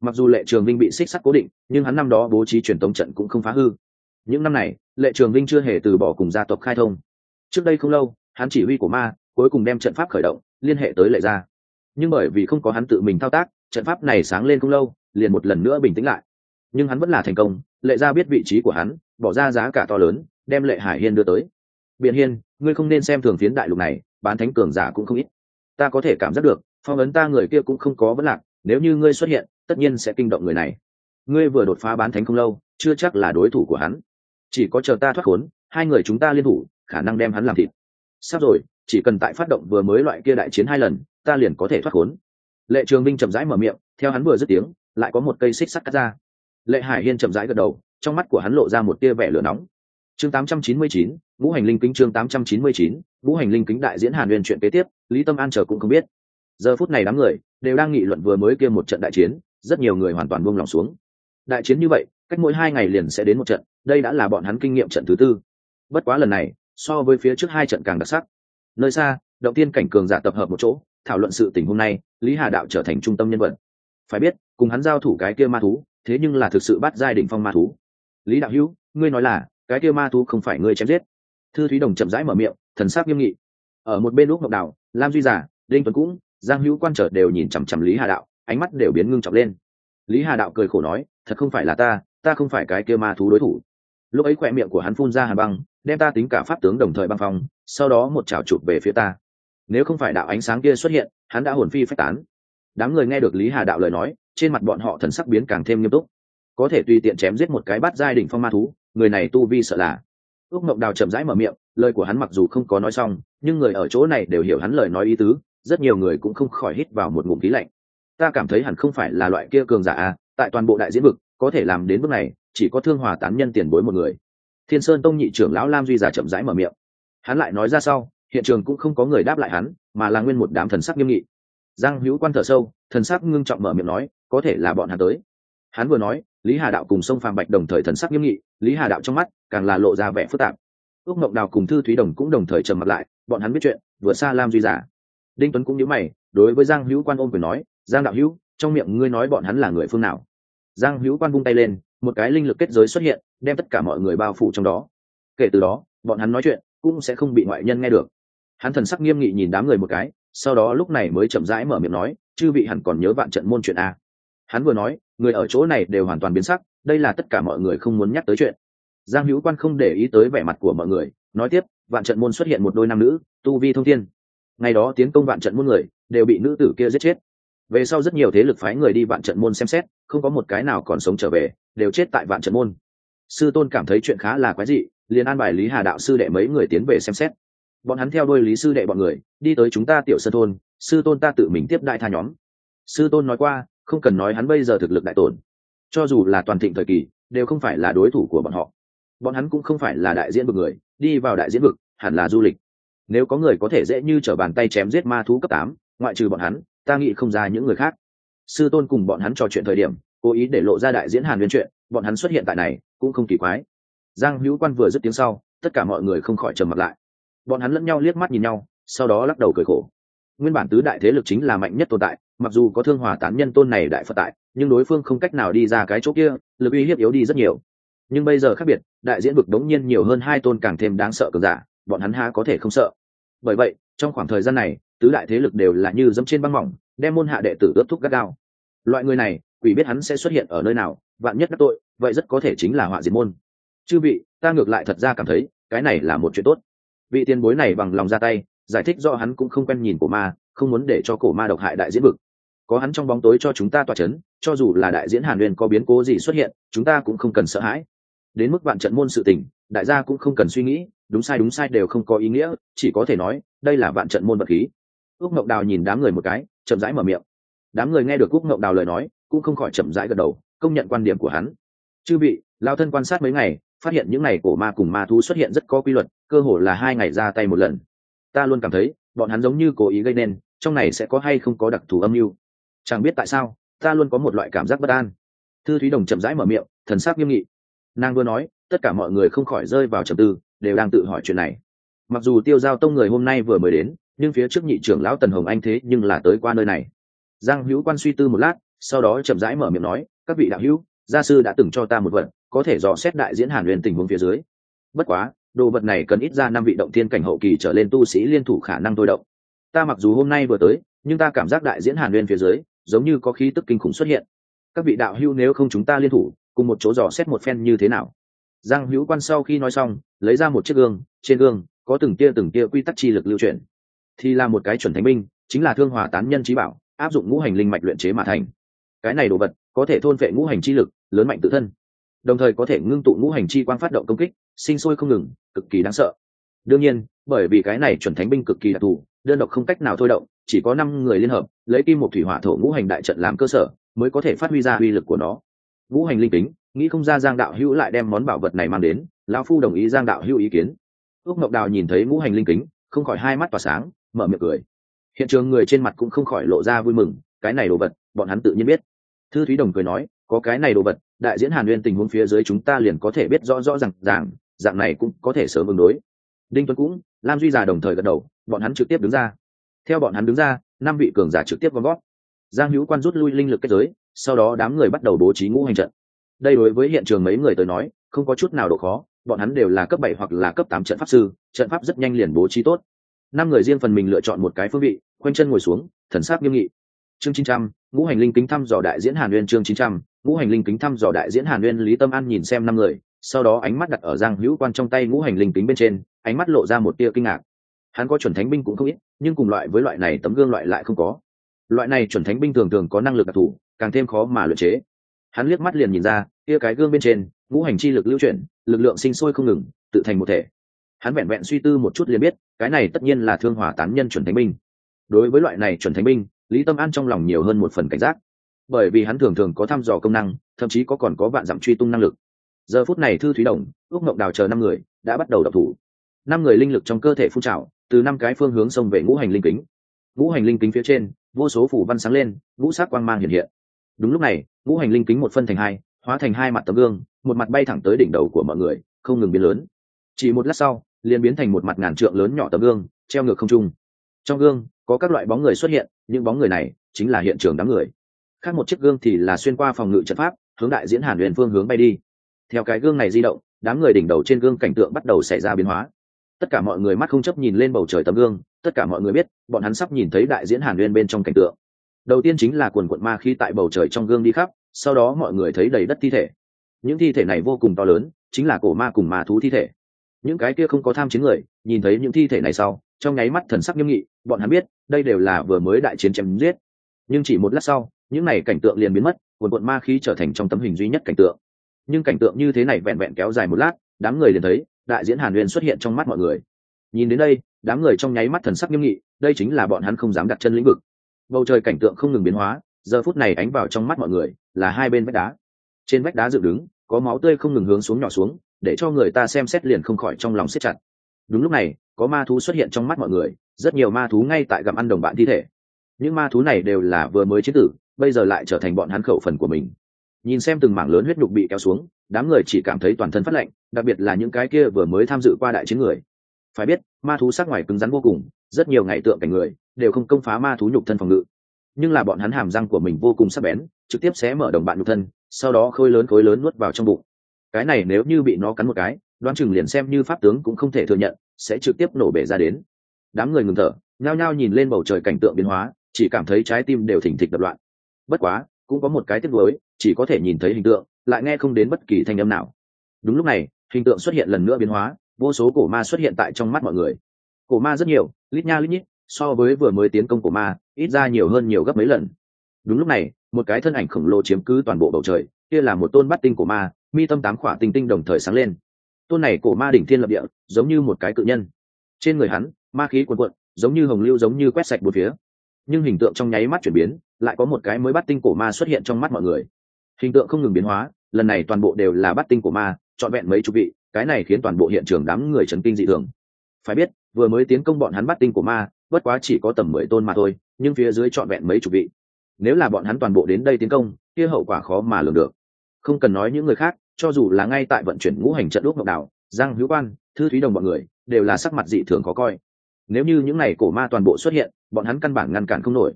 Mặc dù lệ trường vinh bị xích sắt cố định, nhưng hắn năm đó bố trí truyền tống trận cũng không phá hư. Những năm này, lệ trường vinh chưa hề từ bỏ cùng gia tộc khai thông. Trước đây không lâu, hắn chỉ huy của ma, cuối cùng đem trận pháp khởi động, liên hệ tới lệ gia nhưng bởi vì không có hắn tự mình thao tác, trận pháp này sáng lên không lâu, liền một lần nữa bình tĩnh lại. Nhưng hắn vẫn là thành công, lệ gia biết vị trí của hắn, bỏ ra giá cả to lớn, đem lệ hải hiên đưa tới. Biện hiên, ngươi không nên xem thường phiến đại lục này, bán thánh cường giả cũng không ít. Ta có thể cảm giác được, phong ấn ta người kia cũng không có vấn lạc, nếu như ngươi xuất hiện, tất nhiên sẽ kinh động người này. Ngươi vừa đột phá bán thánh không lâu, chưa chắc là đối thủ của hắn. Chỉ có chờ ta thoát khốn, hai người chúng ta liên thủ, khả năng đem hắn làm thịt. Sắp rồi, chỉ cần tại phát động vừa mới loại kia đại chiến hai lần ta liền có thể thoát khốn. Lệ trường minh chậm rãi mở miệng theo hắn vừa dứt tiếng lại có một cây xích sắt cắt ra. Lệ hải hiên chậm rãi gật đầu trong mắt của hắn lộ ra một tia vẻ lửa nóng. Chương 899, ngũ hành linh kính chương 899, ngũ hành linh kính đại diễn hàn huyền chuyện kế tiếp lý tâm an chờ cũng không biết. Giờ phút này đám người đều đang nghị luận vừa mới kia một trận đại chiến rất nhiều người hoàn toàn buông lòng xuống. Đại chiến như vậy cách mỗi hai ngày liền sẽ đến một trận đây đã là bọn hắn kinh nghiệm trận thứ tư. Bất quá lần này so với phía trước hai trận càng đặc sắc. Nơi xa động tiên cảnh cường giả tập hợp một chỗ thảo luận sự tình hôm nay, lý hà đạo trở thành trung tâm nhân vật. Phải biết, cùng hắn giao thủ cái kia ma thú, thế nhưng là thực sự bắt giai đỉnh phong ma thú. Lý đạo hữu, ngươi nói là, cái kia ma thú không phải ngươi chém giết. Thư thúy đồng chậm rãi mở miệng, thần sắc nghiêm nghị. Ở một bên lúc ngọc đảo lam duy giả đinh tuấn cũng, giang hữu quan trở đều nhìn chằm chằm lý hà đạo, ánh mắt đều biến ngưng trọng lên. Lý hà đạo cười khổ nói, thật không phải là ta ta không phải cái kia ma thú đối thủ. Lúc ấy khỏe miệng của hắn phun ra hà băng, đem ta tính cả pháp tướng đồng thời băng phong, sau đó một chảo chụp về phía ta nếu không phải đạo ánh sáng kia xuất hiện, hắn đã hồn phi phách tán. Đám người nghe được lý hà đạo lời nói, trên mặt bọn họ thần sắc biến càng thêm nghiêm túc. Có thể tùy tiện chém giết một cái bắt giai đỉnh phong ma thú, người này tu vi sợ là. Ước mộng đào chậm rãi mở miệng, lời của hắn mặc dù không có nói xong, nhưng người ở chỗ này đều hiểu hắn lời nói ý tứ, rất nhiều người cũng không khỏi hít vào một ngụm khí lạnh. Ta cảm thấy hẳn không phải là loại kia cường giả à tại toàn bộ đại diễn vực, có thể làm đến bước này, chỉ có thương hòa tán nhân tiền bối một người. Thiên sơn tông nhị trưởng lão lam duy giả chậm rãi mở miệng. Hắn lại nói ra sau hiện trường cũng không có người đáp lại hắn, mà là nguyên một đám thần sắc nghiêm nghị. Giang hữu quan thở sâu, thần sắc ngưng trọng mở miệng nói, có thể là bọn hắn tới. Hắn vừa nói, lý hà đạo cùng sông phàm bạch đồng thời thần sắc nghiêm nghị, lý hà đạo trong mắt càng là lộ ra vẻ phức tạp. Ước mộng đào cùng thư thúy đồng cũng đồng thời trầm mặt lại, bọn hắn biết chuyện, vừa xa lam duy giả. Đinh tuấn cũng nhớ mày, đối với giang hữu quan ôm quyền nói, giang đạo hữu, trong miệng ngươi nói bọn hắn là người phương nào? Giang hữu quan vung tay lên, một cái linh lực kết giới xuất hiện, đem tất cả mọi người bao phủ trong đó. Kể từ đó, bọn hắn nói chuyện cũng sẽ không bị ngoại nhân nghe được hắn thần sắc nghiêm nghị nhìn đám người một cái, sau đó lúc này mới chậm rãi mở miệng nói, chư vị hẳn còn nhớ vạn trận môn chuyện a hắn vừa nói, người ở chỗ này đều hoàn toàn biến sắc, đây là tất cả mọi người không muốn nhắc tới chuyện. Giang hữu quan không để ý tới vẻ mặt của mọi người, nói tiếp, vạn trận môn xuất hiện một đôi nam nữ, tu vi thông thiên. Ngày đó tiến công vạn trận môn người, đều bị nữ tử kia giết chết. Về sau rất nhiều thế lực phái người đi vạn trận môn xem xét, không có một cái nào còn sống trở về, đều chết tại vạn trận môn. Sư tôn cảm thấy chuyện khá là quái dị, liền an bài lý hà đạo sư đệ mấy người tiến về xem xét bọn hắn theo đôi lý sư đệ bọn người, đi tới chúng ta tiểu sơ thôn, sư tôn ta tự mình tiếp đại tha nhóm. Sư tôn nói qua, không cần nói hắn bây giờ thực lực đại tổn. Cho dù là toàn thịnh thời kỳ, đều không phải là đối thủ của bọn họ. Bọn hắn cũng không phải là đại diễn vực người, đi vào đại diễn vực, hẳn là du lịch. Nếu có người có thể dễ như t r ở bàn tay chém giết ma thú cấp tám, ngoại trừ bọn hắn, ta nghĩ không ra những người khác. Sư tôn cùng bọn hắn trò chuyện thời điểm, cố ý để lộ ra đại diễn hàn liên chuyện, bọn hắn xuất hiện tại này, cũng không kỳ quái. Giang hữu quan vừa dứt tiếng sau, tất cả mọi người không khỏi trầm mặt lại bọn hắn lẫn nhau liếc mắt nhìn nhau, sau đó lắc đầu cười khổ. Nguyên bản tứ đại thế lực chính là mạnh nhất tồn tại, mặc dù có thương hòa tán nhân tôn này đại phật tại, nhưng đối phương không cách nào đi ra cái chỗ kia, lực uy hiếp yếu đi rất nhiều. Nhưng bây giờ khác biệt, đại diễn vực đống nhiên nhiều hơn hai tôn càng thêm đáng sợ cường giả, bọn hắn ha có thể không sợ. Bởi vậy, trong khoảng thời gian này, tứ đại thế lực đều là như dẫm trên băng mỏng, đem môn hạ đệ tử ướp thúc gắt gao. Loại người này, quỷ biết hắn sẽ xuất hiện ở nơi nào, vạn nhất các tội, vậy rất có thể chính là họa diệt môn. Chư vị, ta ngược lại thật ra cảm thấy, cái này là một chuyện tốt vị tiền bối này bằng lòng ra tay, giải thích do hắn cũng không quen nhìn cổ ma, không muốn để cho cổ ma độc hại đại diễn vực. Có hắn trong bóng tối cho chúng ta tỏa c h ấ n cho dù là đại diễn hàn huyền có biến cố gì xuất hiện, chúng ta cũng không cần sợ hãi. Đến mức vạn trận môn sự tình, đại gia cũng không cần suy nghĩ, đúng sai đúng sai đều không có ý nghĩa, chỉ có thể nói, đây là vạn trận môn vật khí. Ước mộng đào nhìn đám người một cái, chậm rãi mở miệng. Đám người nghe được ước mộng đào lời nói, cũng không khỏi chậm rãi gật đầu, công nhận quan điểm của hắn. Chư vị, lao thân quan sát mấy ngày phát hiện những ngày cổ ma cùng ma thú xuất hiện rất có quy luật, cơ hồ là hai ngày ra tay một lần. Ta luôn cảm thấy, bọn hắn giống như cố ý gây nên, trong này sẽ có hay không có đặc thù âm mưu. Chẳng biết tại sao, ta luôn có một loại cảm giác bất an. Thư thúy đồng chậm rãi mở miệng, thần sắc nghiêm nghị. Nàng vừa nói, tất cả mọi người không khỏi rơi vào trầm tư, đều đang tự hỏi chuyện này. Mặc dù tiêu giao tông người hôm nay vừa mới đến, nhưng phía trước nhị trưởng lão tần hồng anh thế nhưng là tới qua nơi này. Giang hữu quan suy tư một lát, sau đó chậm rãi mở miệng nói, các vị đạo hữu gia sư đã từng cho ta một vật có thể dò xét đại diễn hàn huyền tình huống phía dưới. Bất quá đồ vật này cần ít ra năm vị động thiên cảnh hậu kỳ trở lên tu sĩ liên thủ khả năng thôi động. Ta mặc dù hôm nay vừa tới nhưng ta cảm giác đại diễn hàn huyền phía dưới giống như có khí tức kinh khủng xuất hiện. Các vị đạo hữu nếu không chúng ta liên thủ cùng một chỗ dò xét một phen như thế nào? Giang hữu quan sau khi nói xong lấy ra một chiếc gương trên gương có từng tia từng tia quy tắc chi lực lưu truyền. thì là một cái chuẩn thánh minh, chính là thương hòa tán nhân trí bảo áp dụng ngũ hành linh mạch luyện chế mà thành. Cái này đồ vật có thể thôn vệ ngũ hành chi lực lớn mạnh tự thân. Đồng thời có thể ngưng tụ ngũ hành chi quang phát động công kích, sinh sôi không ngừng, cực kỳ đáng sợ. Đương nhiên, bởi vì cái này chuẩn thánh binh cực kỳ đặc thù, đơn độc không cách nào thôi động, chỉ có năm người liên hợp, lấy kim một thủy hỏa thổ ngũ hành đại trận làm cơ sở, mới có thể phát huy ra uy lực của nó. Ngũ hành linh tính nghĩ không ra giang đạo hữu lại đem món bảo vật này mang đến, lão phu đồng ý giang đạo hữu ý kiến. Ước ngọc đào nhìn thấy ngũ hành linh kính, không khỏi hai mắt tỏa sáng, mở miệng cười. Hiện trường người trên mặt cũng không khỏi lộ ra vui mừng, cái này đồ vật, bọn hắn tự nhiên biết. Thư thúy đồng cười nói có cái này đồ vật, đại diễn hàn nguyên tình huống phía dưới chúng ta liền có thể biết rõ rõ r à n g ràng, dạng này cũng có thể sớm ứng đối. Đinh tuấn cũng, lam duy già đồng thời gật đầu, bọn hắn trực tiếp đứng ra. Theo bọn hắn đứng ra, năm vị cường giả trực tiếp gom gót giang hữu quan rút lui linh lực kết giới, sau đó đám người bắt đầu bố trí ngũ hành trận. Đây đối với hiện trường mấy người tới nói, không có chút nào độ khó, bọn hắn đều là cấp bảy hoặc là cấp tám trận pháp sư, trận pháp rất nhanh liền bố trí tốt. Năm người riêng phần mình lựa chọn một cái phương vị, khoanh chân ngồi xuống, thần sát nghiêm nghị. Chương chín trăm, ngũ hành linh kính thăm dò đại diễn hàn nguyên chương chín trăm ngũ hành linh kính thăm dò đại diễn hàn nguyên lý tâm an nhìn xem năm người, sau đó ánh mắt đặt ở giang hữu quan trong tay ngũ hành linh kính bên trên, ánh mắt lộ ra một tia kinh ngạc. Hắn có chuẩn thánh binh cũng không ít, nhưng cùng loại với loại này tấm gương loại lại không có. Loại này chuẩn thánh binh thường thường có năng lực đặc thù, càng thêm khó mà luyện chế. Hắn liếc mắt liền nhìn ra tia cái gương bên trên, ngũ hành chi lực lưu chuyển, lực lượng sinh sôi không ngừng, tự thành một thể. Hắn vẹn vẹn suy tư một chút liền biết, cái này tất nhiên là thương hỏa tán nhân chuẩn thánh binh. Đối với loại này chuẩn thánh binh, lý tâm an trong lòng nhiều hơn một phần cảnh giác bởi vì hắn thường thường có thăm dò công năng, thậm chí có còn có vạn dặm truy tung năng lực. Giờ phút này thư thúy đồng, ước mộng đào chờ năm người, đã bắt đầu đập thủ. Năm người linh lực trong cơ thể phun trào, từ năm cái phương hướng xông về ngũ hành linh kính. Ngũ hành linh kính phía trên, vô số phủ văn sáng lên, ngũ sắc quang mang hiện hiện. Đúng lúc này, ngũ hành linh kính một phân thành hai, hóa thành hai mặt tấm gương, một mặt bay thẳng tới đỉnh đầu của mọi người, không ngừng biến lớn. Chỉ một lát sau, liền biến thành một mặt ngàn trượng lớn nhỏ tấm gương, treo ngược không trung. Trong gương, có các loại bóng người xuất hiện, những bóng người này chính là hiện trường đám người khác một chiếc gương thì là xuyên qua phòng ngự trận pháp, hướng đại diễn hàn huyền phương hướng bay đi. Theo cái gương này di động, đám người đỉnh đầu trên gương cảnh tượng bắt đầu xảy ra biến hóa. Tất cả mọi người mắt không chấp nhìn lên bầu trời tấm gương, tất cả mọi người biết, bọn hắn sắp nhìn thấy đại diễn hàn huyền bên trong cảnh tượng. Đầu tiên chính là quần quận ma khi tại bầu trời trong gương đi khắp, sau đó mọi người thấy đầy đất thi thể. Những thi thể này vô cùng to lớn, chính là cổ ma cùng ma thú thi thể. Những cái kia không có tham chiến người, nhìn thấy những thi thể này sau, trong nháy mắt thần sắc nghiêm nghị, bọn hắn biết, đây đều là vừa mới đại chiến chém giết. Nhưng chỉ một lát sau những này cảnh tượng liền biến mất, quần quận ma khí trở thành trong tấm hình duy nhất cảnh tượng. Nhưng cảnh tượng như thế này vẹn vẹn kéo dài một lát, đám người liền thấy, đại diễn hàn huyền xuất hiện trong mắt mọi người. Nhìn đến đây, đám người trong nháy mắt thần sắc nghiêm nghị, đây chính là bọn hắn không dám đặt chân lĩnh vực. Bầu trời cảnh tượng không ngừng biến hóa, giờ phút này ánh vào trong mắt mọi người, là hai bên vách đá. Trên vách đá dựng đứng, có máu tươi không ngừng hướng xuống nhỏ xuống, để cho người ta xem xét liền không khỏi trong lòng siết chặt. Đúng lúc này, có ma thú xuất hiện trong mắt mọi người, rất nhiều ma thú ngay tại gặm ăn đồng bạn thi thể. Những ma thú này đều là vừa mới chế tử bây giờ lại trở thành bọn hắn khẩu phần của mình. Nhìn xem từng mảng lớn huyết nhục bị kéo xuống, đám người chỉ cảm thấy toàn thân phát lạnh, đặc biệt là những cái kia vừa mới tham dự qua đại chiến người. Phải biết, ma thú sắc ngoài cứng rắn vô cùng, rất nhiều ngày tượng cảnh người đều không công phá ma thú nhục thân phòng ngự. Nhưng là bọn hắn hàm răng của mình vô cùng sắc bén, trực tiếp xé mở đồng bạn nhục thân, sau đó khối lớn khối lớn nuốt vào trong bụng. Cái này nếu như bị nó cắn một cái, đoán chừng liền xem như pháp tướng cũng không thể thừa nhận, sẽ trực tiếp nổ bể ra đến. Đám người ngừng thở, nhao nhao nhìn lên bầu trời cảnh tượng biến hóa, chỉ cảm thấy trái tim đều thỉnh thịch đập loạn bất quá, cũng có một cái tiếc nuối, chỉ có thể nhìn thấy hình tượng, lại nghe không đến bất kỳ thanh âm nào. Đúng lúc này, hình tượng xuất hiện lần nữa biến hóa, vô số cổ ma xuất hiện tại trong mắt mọi người. Cổ ma rất nhiều, lít nha lít nhít, so với vừa mới tiến công cổ ma, ít ra nhiều hơn nhiều gấp mấy lần. Đúng lúc này, một cái thân ảnh khổng lồ chiếm cứ toàn bộ bầu trời, kia là một tôn bắt tinh cổ ma, mi tâm tám khỏa tinh tinh đồng thời sáng lên. Tôn này cổ ma đỉnh thiên lập địa, giống như một cái cự nhân. Trên người hắn, ma khí cuồn cuộn, giống như hồng lưu giống như quét sạch một phía nhưng hình tượng trong nháy mắt chuyển biến, lại có một cái mới bắt tinh cổ ma xuất hiện trong mắt mọi người. Hình tượng không ngừng biến hóa, lần này toàn bộ đều là bắt tinh cổ ma, trọn vẹn mấy chục vị, cái này khiến toàn bộ hiện trường đám người trấn kinh dị thường. Phải biết, vừa mới tiến công bọn hắn bắt tinh cổ ma, bất quá chỉ có tầm mười tôn mà thôi, nhưng phía dưới trọn vẹn mấy chục vị. Nếu là bọn hắn toàn bộ đến đây tiến công, kia hậu quả khó mà lường được. Không cần nói những người khác, cho dù là ngay tại vận chuyển ngũ hành trận đúc ngọc đảo, giang hữu quan, thư thúy đồng bọn người, đều là sắc mặt dị thường khó coi nếu như những này cổ ma toàn bộ xuất hiện, bọn hắn căn bản ngăn cản không nổi.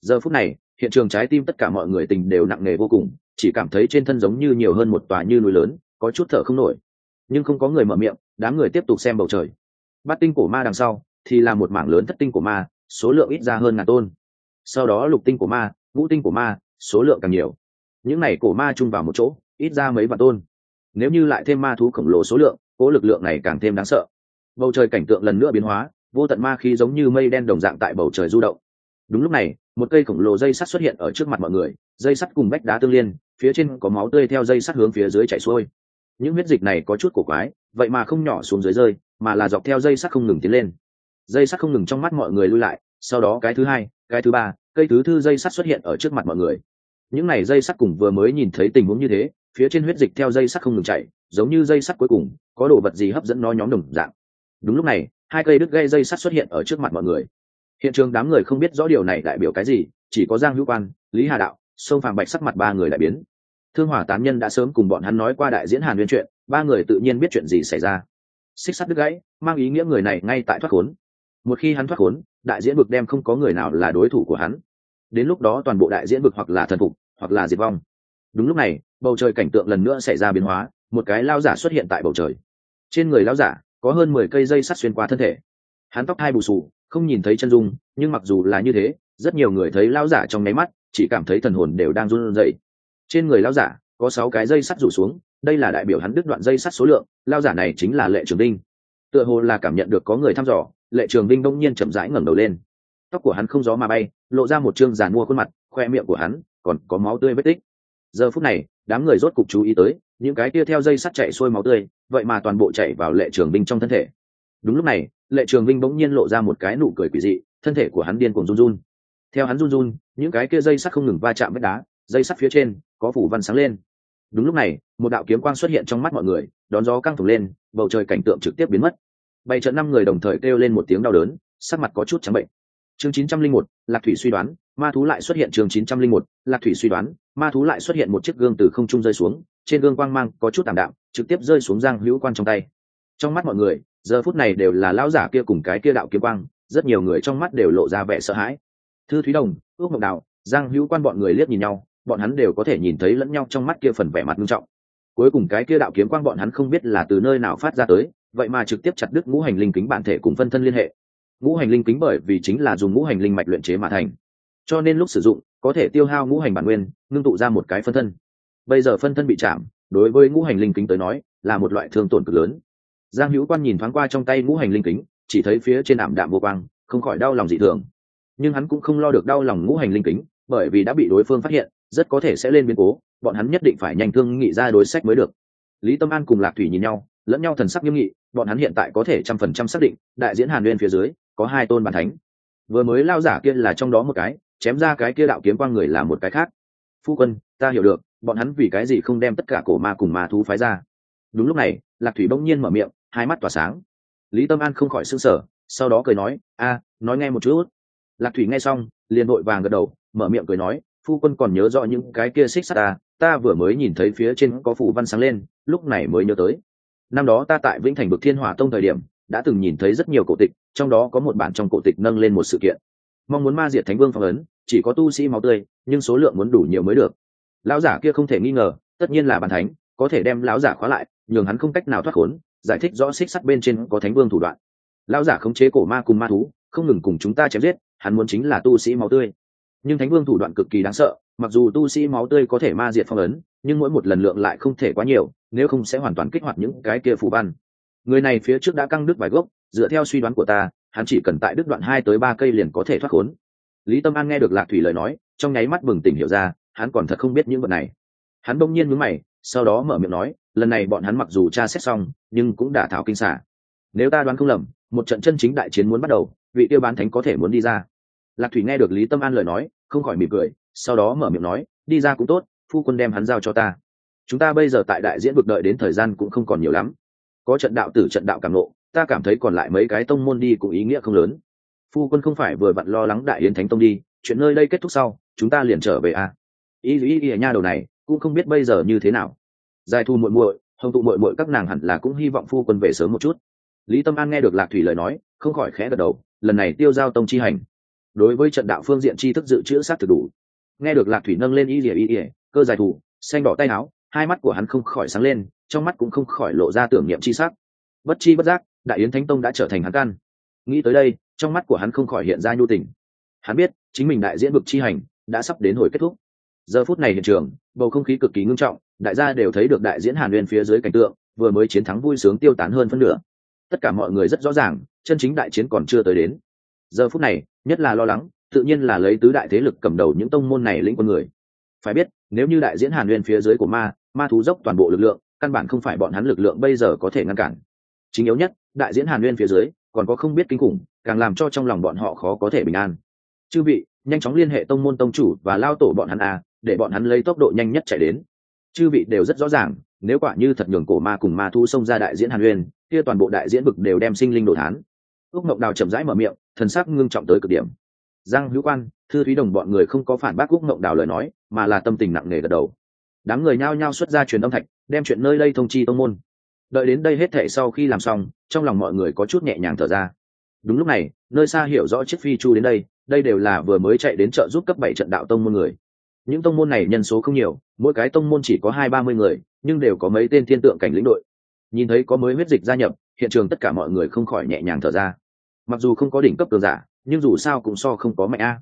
Giờ phút này, hiện trường trái tim tất cả mọi người tình đều nặng nề vô cùng, chỉ cảm thấy trên thân giống như nhiều hơn một tòa như núi lớn, có chút thở không nổi. Nhưng không có người mở miệng, đám người tiếp tục xem bầu trời. Bát tinh cổ ma đằng sau, thì là một mảng lớn thất tinh của ma, số lượng ít ra hơn ngàn tôn. Sau đó lục tinh của ma, ngũ tinh của ma, số lượng càng nhiều. Những này cổ ma chung vào một chỗ, ít ra mấy vạn tôn. Nếu như lại thêm ma thú khổng lồ số lượng, cố lực lượng này càng thêm đáng sợ. Bầu trời cảnh tượng lần nữa biến hóa vô tận ma khí giống như mây đen đồng dạng tại bầu trời du động. Đúng lúc này, một cây khổng lồ dây sắt xuất hiện ở trước mặt mọi người, dây sắt cùng bách đá tương liên, phía trên có máu tươi theo dây sắt hướng phía dưới chảy xuôi. Những huyết dịch này có chút cổ quái, vậy mà không nhỏ xuống dưới rơi, mà là dọc theo dây sắt không ngừng tiến lên. Dây sắt không ngừng trong mắt mọi người lui lại, sau đó cái thứ hai, cái thứ ba, cây thứ thư dây sắt xuất hiện ở trước mặt mọi người. Những này dây sắt cùng vừa mới nhìn thấy tình huống như thế, phía trên huyết dịch theo dây sắt không ngừng chạy giống như dây sắt cuối cùng, có đồ vật gì hấp dẫn nó nhóm đồng dạng. Đúng lúc này hai cây đứt gây dây sắt xuất hiện ở trước mặt mọi người. Hiện trường đám người không biết rõ điều này đại biểu cái gì, chỉ có giang hữu quan, lý hà đạo, sông phàm bạch sắc mặt ba người đại biến. Thương hỏa tán nhân đã sớm cùng bọn hắn nói qua đại diễn hàn nguyên chuyện, ba người tự nhiên biết chuyện gì xảy ra. Xích sắt đứt gãy, mang ý nghĩa người này ngay tại thoát khốn. Một khi hắn thoát khốn, đại diễn vực đem không có người nào là đối thủ của hắn. Đến lúc đó toàn bộ đại diễn vực hoặc là thần phục, hoặc là diệt vong. Đúng lúc này, bầu trời cảnh tượng lần nữa xảy ra biến hóa, một cái lao giả xuất hiện tại bầu trời. Trên người lao giả có hơn mười cây dây sắt xuyên qua thân thể. Hắn tóc hai bù sù không nhìn thấy chân dung, nhưng mặc dù là như thế, rất nhiều người thấy lao giả trong nháy mắt, chỉ cảm thấy thần hồn đều đang run rẩy. Trên người lao giả, có sáu cái dây sắt rủ xuống, đây là đại biểu hắn đứt đoạn dây sắt số lượng lao giả này chính là lệ trường đinh tựa hồ là cảm nhận được có người thăm dò, lệ trường Đinh đông nhiên chậm rãi ngẩng đầu lên. Tóc của hắn không gió mà bay, lộ ra một chương giàn mua khuôn mặt, khoe miệng của hắn còn có máu tươi vết tích. Giờ phút này đám người rốt cục chú ý tới, những cái kia theo dây sắt chạy xuôi máu tươi, vậy mà toàn bộ chạy vào lệ trường binh trong thân thể. Đúng lúc này, lệ trường binh bỗng nhiên lộ ra một cái nụ cười quỷ dị, thân thể của hắn điên cuồng run run. Theo hắn run run, những cái kia dây sắt không ngừng va chạm với đá, dây sắt phía trên có phủ văn sáng lên. Đúng lúc này, một đạo kiếm quang xuất hiện trong mắt mọi người, đón gió căng thẳng lên, bầu trời cảnh tượng trực tiếp biến mất. Bảy trận năm người đồng thời kêu lên một tiếng đau đớn, sắc mặt có chút trắng bệnh chương chín trăm linh một, lạc thủy suy đoán, ma thú lại xuất hiện chương chín trăm linh một, lạc thủy suy đoán, ma thú lại xuất hiện một chiếc gương từ không trung rơi xuống, trên gương quang mang có chút tạm đạm, trực tiếp rơi xuống giang hữu quan trong tay. Trong mắt mọi người, giờ phút này đều là lão giả kia cùng cái kia đạo kiếm quang, rất nhiều người trong mắt đều lộ ra vẻ sợ hãi. Thư thúy đồng, ước mộng đạo, giang hữu quan bọn người liếc nhìn nhau, bọn hắn đều có thể nhìn thấy lẫn nhau trong mắt kia phần vẻ mặt nghiêm trọng. Cuối cùng cái kia đạo kiếm quang bọn hắn không biết là từ nơi nào phát ra tới, vậy mà trực tiếp chặt đứt ngũ hành linh kính bản thể cùng phân thân liên hệ ngũ hành linh kính bởi vì chính là dùng ngũ hành linh mạch luyện chế mà thành. Cho nên lúc sử dụng, có thể tiêu hao ngũ hành bản nguyên, ngưng tụ ra một cái phân thân. Bây giờ phân thân bị chạm, đối với ngũ hành linh kính tới nói, là một loại thương tổn cực lớn. Giang hữu quan nhìn thoáng qua trong tay ngũ hành linh kính, chỉ thấy phía trên ảm đạm vô quang, không khỏi đau lòng dị thường. Nhưng hắn cũng không lo được đau lòng ngũ hành linh kính, bởi vì đã bị đối phương phát hiện, rất có thể sẽ lên biến cố, bọn hắn nhất định phải nhanh thương nghị ra đối sách mới được. Lý tâm an cùng lạc thủy nhìn nhau, lẫn nhau thần sắc nghiêm nghị, bọn hắn hiện tại có thể trăm phần trăm xác định, đại diễn hàn nguyên phía dưới có hai tôn bản thánh. Vừa mới lao giả kia là trong đó một cái, chém ra cái kia đạo kiếm quang người là một cái khác. Phu quân, ta hiểu được, bọn hắn vì cái gì không đem tất cả cổ ma cùng ma thú phái ra? Đúng lúc này, lạc thủy bỗng nhiên mở miệng, hai mắt tỏa sáng. Lý tâm an không khỏi s ư n g sở sau đó cười nói, a, nói nghe một chút. Lạc thủy nghe xong, liền vội vàng gật đầu, mở miệng cười nói, phu quân còn nhớ rõ những cái kia xích sắt ta ta vừa mới nhìn thấy phía trên có phủ văn sáng lên, lúc này mới nhớ tới. Năm đó ta tại vĩnh thành bực thiên hỏa tông thời điểm đã từng nhìn thấy rất nhiều cổ tịch, trong đó có một bản trong cổ tịch nâng lên một sự kiện. Mong muốn ma diệt thánh vương phong ấn, chỉ có tu sĩ máu tươi, nhưng số lượng muốn đủ nhiều mới được. Lão giả kia không thể nghi ngờ, tất nhiên là bàn thánh, có thể đem lão giả khóa lại, nhường hắn không cách nào thoát khốn, giải thích rõ xích sắt bên trên có thánh vương thủ đoạn. Lão giả khống chế cổ ma cùng ma thú, không ngừng cùng chúng ta chém giết, hắn muốn chính là tu sĩ máu tươi. Nhưng thánh vương thủ đoạn cực kỳ đáng sợ, mặc dù tu sĩ máu tươi có thể ma diệt phong ấn, nhưng mỗi một lần lượng lại không thể quá nhiều, nếu không sẽ hoàn toàn kích hoạt những cái kia phù văn người này phía trước đã căng đứt vài gốc, dựa theo suy đoán của ta, hắn chỉ cần tại đứt đoạn hai tới ba cây liền có thể thoát khốn. Lý tâm an nghe được lạc thủy lời nói, trong nháy mắt bừng tỉnh hiểu ra, hắn còn thật không biết những vật này. Hắn bỗng nhiên mướn mày, sau đó mở miệng nói, lần này bọn hắn mặc dù tra xét xong, nhưng cũng đã thảo kinh xả. Nếu ta đoán không lầm, một trận chân chính đại chiến muốn bắt đầu, vị tiêu bán thánh có thể muốn đi ra. Lạc thủy nghe được lý tâm an lời nói, không khỏi mỉm cười, sau đó mở miệng nói, đi ra cũng tốt, phu quân đem hắn giao cho ta. Chúng ta bây giờ tại đại diễn vực đợi đến thời gian cũng không còn nhiều lắm có trận đạo tử trận đạo cảm nộ, ta cảm thấy còn lại mấy cái tông môn đi cũng ý nghĩa không lớn. Phu quân không phải vừa vặn lo lắng đại yến thánh tông đi, chuyện nơi đây kết thúc sau, chúng ta liền trở về a à. ý ý ý à nha đầu này, cũng không biết bây giờ như thế nào. Giải thu muội muội, hồng tụ muội muội các nàng hẳn là cũng hy vọng phu quân về sớm một chút. Lý tâm an nghe được lạc thủy lời nói, không khỏi khẽ gật đầu, lần này tiêu giao tông chi hành. Đối với trận đạo phương diện tri thức dự trữ sát thực đủ. Nghe được lạc thủy nâng lên y ỉa y ỉa cơ dài thủ xanh đỏ tay áo, hai mắt của hắn không khỏi sáng lên trong mắt cũng không khỏi lộ ra tưởng niệm chi sắc. Bất chi bất giác, đại yến thánh tông đã trở thành hắn căn. Nghĩ tới đây, trong mắt của hắn không khỏi hiện ra nhu tình. Hắn biết, chính mình đại diễn vực chi hành đã sắp đến hồi kết thúc. Giờ phút này hiện trường, bầu không khí cực kỳ ngưng trọng, đại gia đều thấy được đại diễn hàn nguyên phía dưới cảnh tượng, vừa mới chiến thắng vui sướng tiêu tán hơn phân nửa. Tất cả mọi người rất rõ ràng, chân chính đại chiến còn chưa tới đến. Giờ phút này, nhất là lo lắng, tự nhiên là lấy tứ đại thế lực cầm đầu những tông môn này lĩnh quân người. Phải biết, nếu như đại diễn hàn nguyên phía dưới của ma ma thú dốc toàn bộ lực lượng căn bản không phải bọn hắn lực lượng bây giờ có thể ngăn cản. Chính yếu nhất, đại diễn hàn nguyên phía dưới, còn có không biết kinh khủng, càng làm cho trong lòng bọn họ khó có thể bình an. Chư vị, nhanh chóng liên hệ tông môn tông chủ và lao tổ bọn hắn a, để bọn hắn lấy tốc độ nhanh nhất chạy đến. Chư vị đều rất rõ ràng, nếu quả như thật nhường cổ ma cùng ma thu xông ra đại diễn hàn nguyên, kia toàn bộ đại diễn vực đều đem sinh linh đồ thán. Ước mộng đào chậm rãi mở miệng, thần sắc ngưng trọng tới cực điểm. Giang hữu quan, thư thúy đồng bọn người không có phản bác ước mộng đào lời nói, mà là tâm tình nặng nề gật đầu đám người nhao nhao xuất ra truyền âm thạch, đem chuyện nơi đây thông chi tông môn. Đợi đến đây hết thệ sau khi làm xong, trong lòng mọi người có chút nhẹ nhàng thở ra. Đúng lúc này, nơi xa hiểu rõ chiếc phi chu đến đây đây đều là vừa mới chạy đến chợ giúp cấp bảy trận đạo tông môn người. Những tông môn này nhân số không nhiều, mỗi cái tông môn chỉ có hai ba mươi người, nhưng đều có mấy tên thiên tượng cảnh lĩnh đội. Nhìn thấy có mới huyết dịch gia nhập, hiện trường tất cả mọi người không khỏi nhẹ nhàng thở ra. Mặc dù không có đỉnh cấp cường giả, nhưng dù sao cũng so không có mạnh a.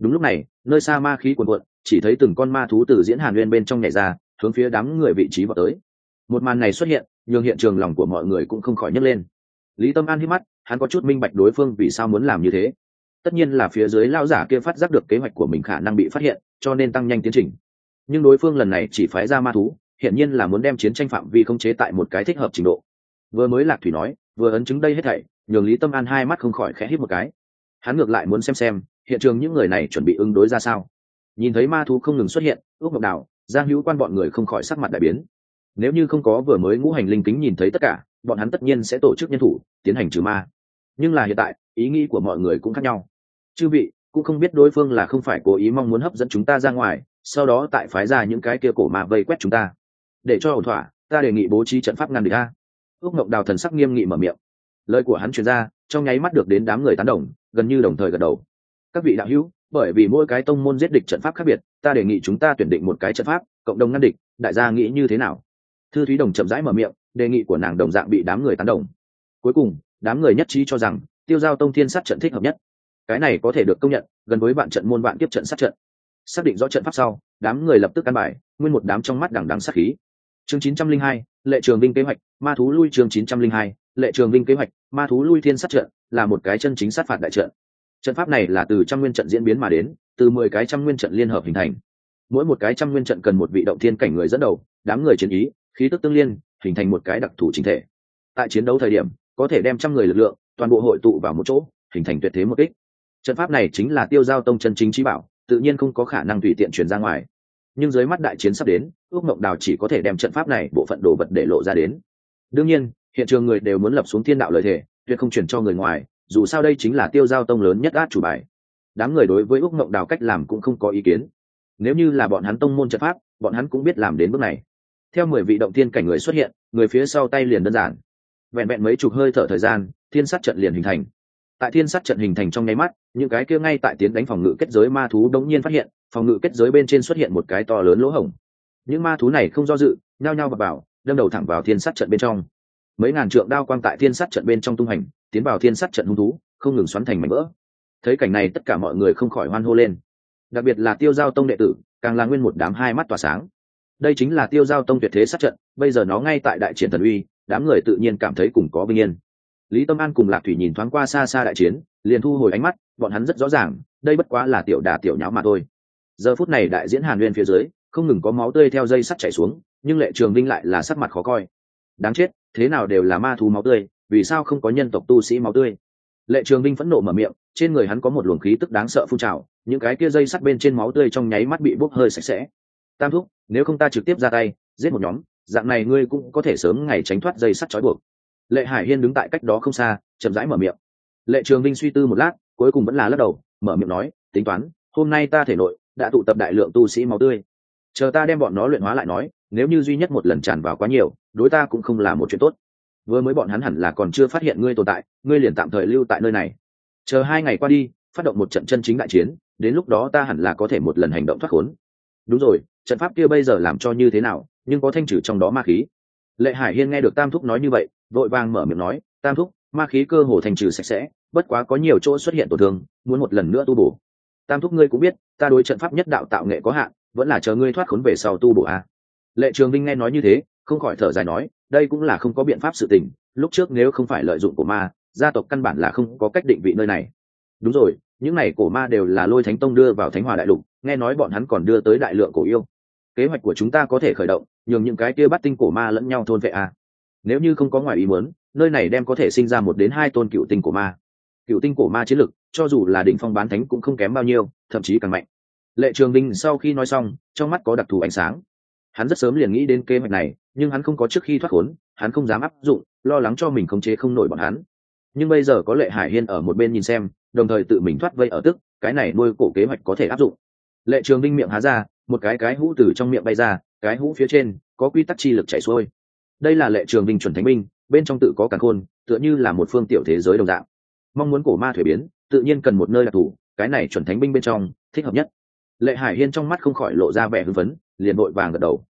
Đúng lúc này, nơi xa ma khí cuồn cuộn chỉ thấy từng con ma thú từ diễn hàn nguyên bên trong nhảy ra, hướng phía đám người vị trí vào tới. Một màn này xuất hiện, nhường hiện trường lòng của mọi người cũng không khỏi nhấc lên. Lý tâm an hít mắt, hắn có chút minh bạch đối phương vì sao muốn làm như thế. Tất nhiên là phía dưới lao giả kia phát giác được kế hoạch của mình khả năng bị phát hiện, cho nên tăng nhanh tiến trình. Nhưng đối phương lần này chỉ phái ra ma thú hiện nhiên là muốn đem chiến tranh phạm vi không chế tại một cái thích hợp trình độ. Vừa mới lạc thủy nói, vừa ấn chứng đây hết thảy, nhường lý tâm an hai mắt không khỏi khẽ hít một cái. Hắn ngược lại muốn xem xem, hiện trường những người này chuẩn bị ứng đối ra sao nhìn thấy ma thú không ngừng xuất hiện, ước mộng đạo giang hữu quan bọn người không khỏi sắc mặt đại biến. Nếu như không có vừa mới ngũ hành linh kính nhìn thấy tất cả, bọn hắn tất nhiên sẽ tổ chức nhân thủ, tiến hành trừ ma. Nhưng là hiện tại, ý nghĩ của mọi người cũng khác nhau. Chư vị, cũng không biết đối phương là không phải cố ý mong muốn hấp dẫn chúng ta ra ngoài, sau đó tại phái ra những cái kia cổ mà vây quét chúng ta. Để cho ổn thỏa, ta đề nghị bố trí trận pháp ngăn địch a. Ước mộng đào thần sắc nghiêm nghị mở miệng. Lời của hắn truyền ra, trong nháy mắt được đến đám người tán đồng, gần như đồng thời gật đầu. Các vị đạo hữu bởi vì mỗi cái tông môn giết địch trận pháp khác biệt ta đề nghị chúng ta tuyển định một cái trận pháp cộng đồng ngăn địch đại gia nghĩ như thế nào? Thư thúy đồng chậm rãi mở miệng đề nghị của nàng đồng dạng bị đám người tán đồng. Cuối cùng đám người nhất trí cho rằng tiêu giao tông thiên sát trận thích hợp nhất. Cái này có thể được công nhận gần với bạn trận môn bạn tiếp trận sát trận. Xác định rõ trận pháp sau đám người lập tức căn bài nguyên một đám trong mắt đằng đằng sát khí. Chương 902, lệ trường vinh kế hoạch ma thú lui chương 902, lệ trường vinh kế hoạch ma thú lui thiên sát trận là một cái chân chính sát phạt đại trận trận pháp này là từ trăm nguyên trận diễn biến mà đến, từ mười cái trăm nguyên trận liên hợp hình thành. Mỗi một cái trăm nguyên trận cần một vị động thiên cảnh người dẫn đầu, đám người chiến ý, khí tức tương liên, hình thành một cái đặc thù chính thể. Tại chiến đấu thời điểm, có thể đem trăm người lực lượng, toàn bộ hội tụ vào một chỗ, hình thành tuyệt thế một kích. Trận pháp này chính là tiêu giao tông chân chính trí bảo, tự nhiên không có khả năng tùy tiện truyền ra ngoài. Nhưng dưới mắt đại chiến sắp đến, ước mộng đào chỉ có thể đem trận pháp này, bộ phận đồ vật để lộ ra đến. Đương nhiên, hiện trường người đều muốn lập xuống thiên đạo lợi thể tuyệt không chuyển cho người ngoài dù sao đây chính là tiêu giao tông lớn nhất át chủ bài. Đám người đối với ước mộng đào cách làm cũng không có ý kiến. Nếu như là bọn hắn tông môn trận pháp, bọn hắn cũng biết làm đến bước này. Theo mười vị động tiên cảnh người xuất hiện, người phía sau tay liền đơn giản. Vẹn vẹn mấy chục hơi thở thời gian, thiên sát trận liền hình thành. Tại thiên sát trận hình thành trong nháy mắt, những cái kia ngay tại tiến đánh phòng ngự kết giới ma thú đống nhiên phát hiện, phòng ngự kết giới bên trên xuất hiện một cái to lớn lỗ hổng. Những ma thú này không do dự, nhao nhao và bảo đâm đầu thẳng vào thiên sát trận bên trong. Mấy ngàn trượng đao quang tại thiên sát trận bên trong tung hành tiến vào thiên sát trận hung thú, không ngừng xoắn thành mảnh vỡ. Thấy cảnh này, tất cả mọi người không khỏi hoan hô lên. Đặc biệt là tiêu giao tông đệ tử, càng là nguyên một đám hai mắt tỏa sáng. Đây chính là tiêu giao tông tuyệt thế sát trận, bây giờ nó ngay tại đại triển thần uy, đám người tự nhiên cảm thấy cùng có bình yên. Lý tâm an cùng lạc thủy nhìn thoáng qua xa xa đại chiến, liền thu hồi ánh mắt, bọn hắn rất rõ ràng, đây bất quá là tiểu đà tiểu nháo mà thôi. Giờ phút này đại diễn hàn nguyên phía dưới, không ngừng có máu tươi theo dây sắt chảy xuống, nhưng lệ trường vinh lại là sắc mặt khó coi. Đáng chết, thế nào đều là ma thú máu tươi vì sao không có nhân tộc tu sĩ máu tươi? Lệ trường binh phẫn nộ mở miệng, trên người hắn có một luồng khí tức đáng sợ phun trào, những cái kia dây sắt bên trên máu tươi trong nháy mắt bị bốc hơi sạch sẽ. Tam thúc, nếu không ta trực tiếp ra tay, giết một nhóm, dạng này ngươi cũng có thể sớm ngày tránh thoát dây sắt trói buộc. Lệ hải hiên đứng tại cách đó không xa, chậm rãi mở miệng. Lệ trường binh suy tư một lát, cuối cùng vẫn là lắc đầu, mở miệng nói, tính toán, hôm nay ta thể nội đã tụ tập đại lượng tu sĩ máu tươi. Chờ ta đem bọn nó luyện hóa lại nói, nếu như duy nhất một lần tràn vào quá nhiều, đối ta cũng không là một chuyện tốt vừa mới bọn hắn hẳn là còn chưa phát hiện ngươi tồn tại, ngươi liền tạm thời lưu tại nơi này. Chờ hai ngày qua đi, phát động một trận chân chính đại chiến, đến lúc đó ta hẳn là có thể một lần hành động thoát khốn. Đúng rồi, trận pháp kia bây giờ làm cho như thế nào, nhưng có thanh trừ trong đó ma khí. Lệ hải hiên nghe được tam thúc nói như vậy, vội vàng mở miệng nói, tam thúc, ma khí cơ hồ thanh trừ sạch sẽ, bất quá có nhiều chỗ xuất hiện tổn thương, muốn một lần nữa tu bổ. Tam thúc ngươi cũng biết, ta đối trận pháp nhất đạo tạo nghệ có hạn, vẫn là chờ ngươi thoát khốn về sau tu bổ a. Lệ trường vinh nghe nói như thế, không khỏi thở dài nói đây cũng là không có biện pháp sự tình, lúc trước nếu không phải lợi dụng của ma, gia tộc căn bản là không có cách định vị nơi này. Đúng rồi, những này cổ ma đều là lôi thánh tông đưa vào thánh hòa đại lục, nghe nói bọn hắn còn đưa tới đại lượng cổ yêu. Kế hoạch của chúng ta có thể khởi động, nhường những cái kia bắt tinh cổ ma lẫn nhau thôn vệ a nếu như không có ngoài ý muốn, nơi này đem có thể sinh ra một đến hai tôn cựu tinh cổ ma. Cựu tinh cổ ma chiến lực, cho dù là đỉnh phong bán thánh cũng không kém bao nhiêu, thậm chí càng mạnh. Lệ trường đình sau khi nói xong, trong mắt có đặc thù ánh sáng hắn rất sớm liền nghĩ đến kế hoạch này nhưng hắn không có trước khi thoát khốn hắn không dám áp dụng lo lắng cho mình khống chế không nổi bọn hắn. Nhưng bây giờ có lệ hải hiên ở một bên nhìn xem đồng thời tự mình thoát vây ở tức cái này nuôi cổ kế hoạch có thể áp dụng. Lệ trường vinh miệng há ra một cái cái hũ từ trong miệng bay ra cái hũ phía trên có quy tắc chi lực chảy xuôi. Đây là lệ trường vinh chuẩn thánh Minh, bên trong tự có cả khôn tựa như là một phương tiểu thế giới đồng dạng. Mong muốn cổ ma thuế biến tự nhiên cần một nơi đặc thù cái này chuẩn thánh binh bên trong thích hợp nhất lệ hải hiên trong mắt không khỏi lộ ra vẻ hưng phấn, liền vội vàng gật đầu.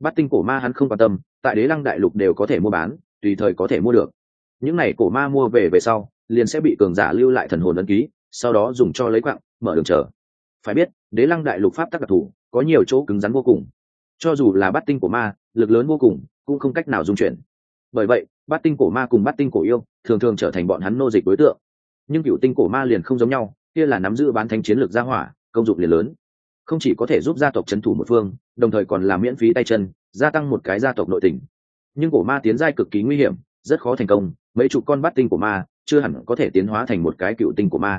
Bắt tinh cổ ma hắn không quan tâm, tại đế lăng đại lục đều có thể mua bán, tùy thời có thể mua được. Những này cổ ma mua về về sau, liền sẽ bị cường giả lưu lại thần hồn ấn ký, sau đó dùng cho lấy quặng mở đường chờ phải biết, đế lăng đại lục pháp tắc đặc thù, có nhiều chỗ cứng rắn vô cùng. Cho dù là bắt tinh cổ ma, lực lớn vô cùng, cũng không cách nào dung chuyển. Bởi vậy bắt tinh cổ ma cùng bắt tinh cổ yêu thường thường trở thành bọn hắn nô dịch đối tượng. Nhưng cựu tinh cổ ma liền không giống nhau, kia là nắm giữ bán thánh chiến lược gia hỏa, công dụng liền lớn không chỉ có thể giúp gia tộc c h ấ n thủ một phương, đồng thời còn làm miễn phí tay chân, gia tăng một cái gia tộc nội tình. Nhưng cổ ma tiến giai cực kỳ nguy hiểm, rất khó thành công, mấy chục con bát tinh của ma, chưa hẳn có thể tiến hóa thành một cái cựu tinh của ma.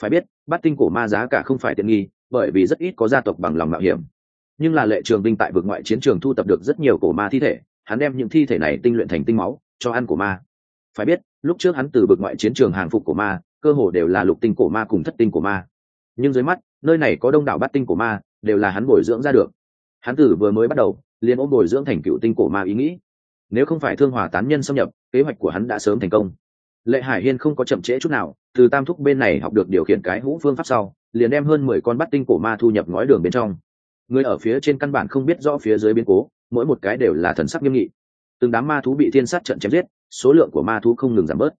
Phải biết, bát tinh cổ ma giá cả không phải tiện nghi, bởi vì rất ít có gia tộc bằng lòng mạo hiểm. Nhưng là lệ trường binh tại vực ngoại chiến trường thu tập được rất nhiều cổ ma thi thể, hắn đem những thi thể này tinh luyện thành tinh máu, cho ăn cổ ma. Phải biết, lúc trước hắn từ vực ngoại chiến trường hàng phục cổ ma, cơ hồ đều là lục tinh cổ ma cùng thất tinh cổ ma. Nhưng dưới mắt nơi này có đông đảo bát tinh cổ ma, đều là hắn bồi dưỡng ra được. Hắn tử vừa mới bắt đầu, liền ôm bồi dưỡng thành cựu tinh cổ ma ý nghĩ. Nếu không phải thương hòa tán nhân xâm nhập, kế hoạch của hắn đã sớm thành công. Lệ hải hiên không có chậm trễ chút nào, từ tam thúc bên này học được điều khiển cái hũ phương pháp sau, liền đem hơn mười con bắt tinh cổ ma thu nhập ngói đường bên trong. Người ở phía trên căn bản không biết rõ phía dưới biến cố, mỗi một cái đều là thần sắc nghiêm nghị. Từng đám ma thú bị thiên sát trận chém giết, số lượng của ma thú không ngừng giảm bớt.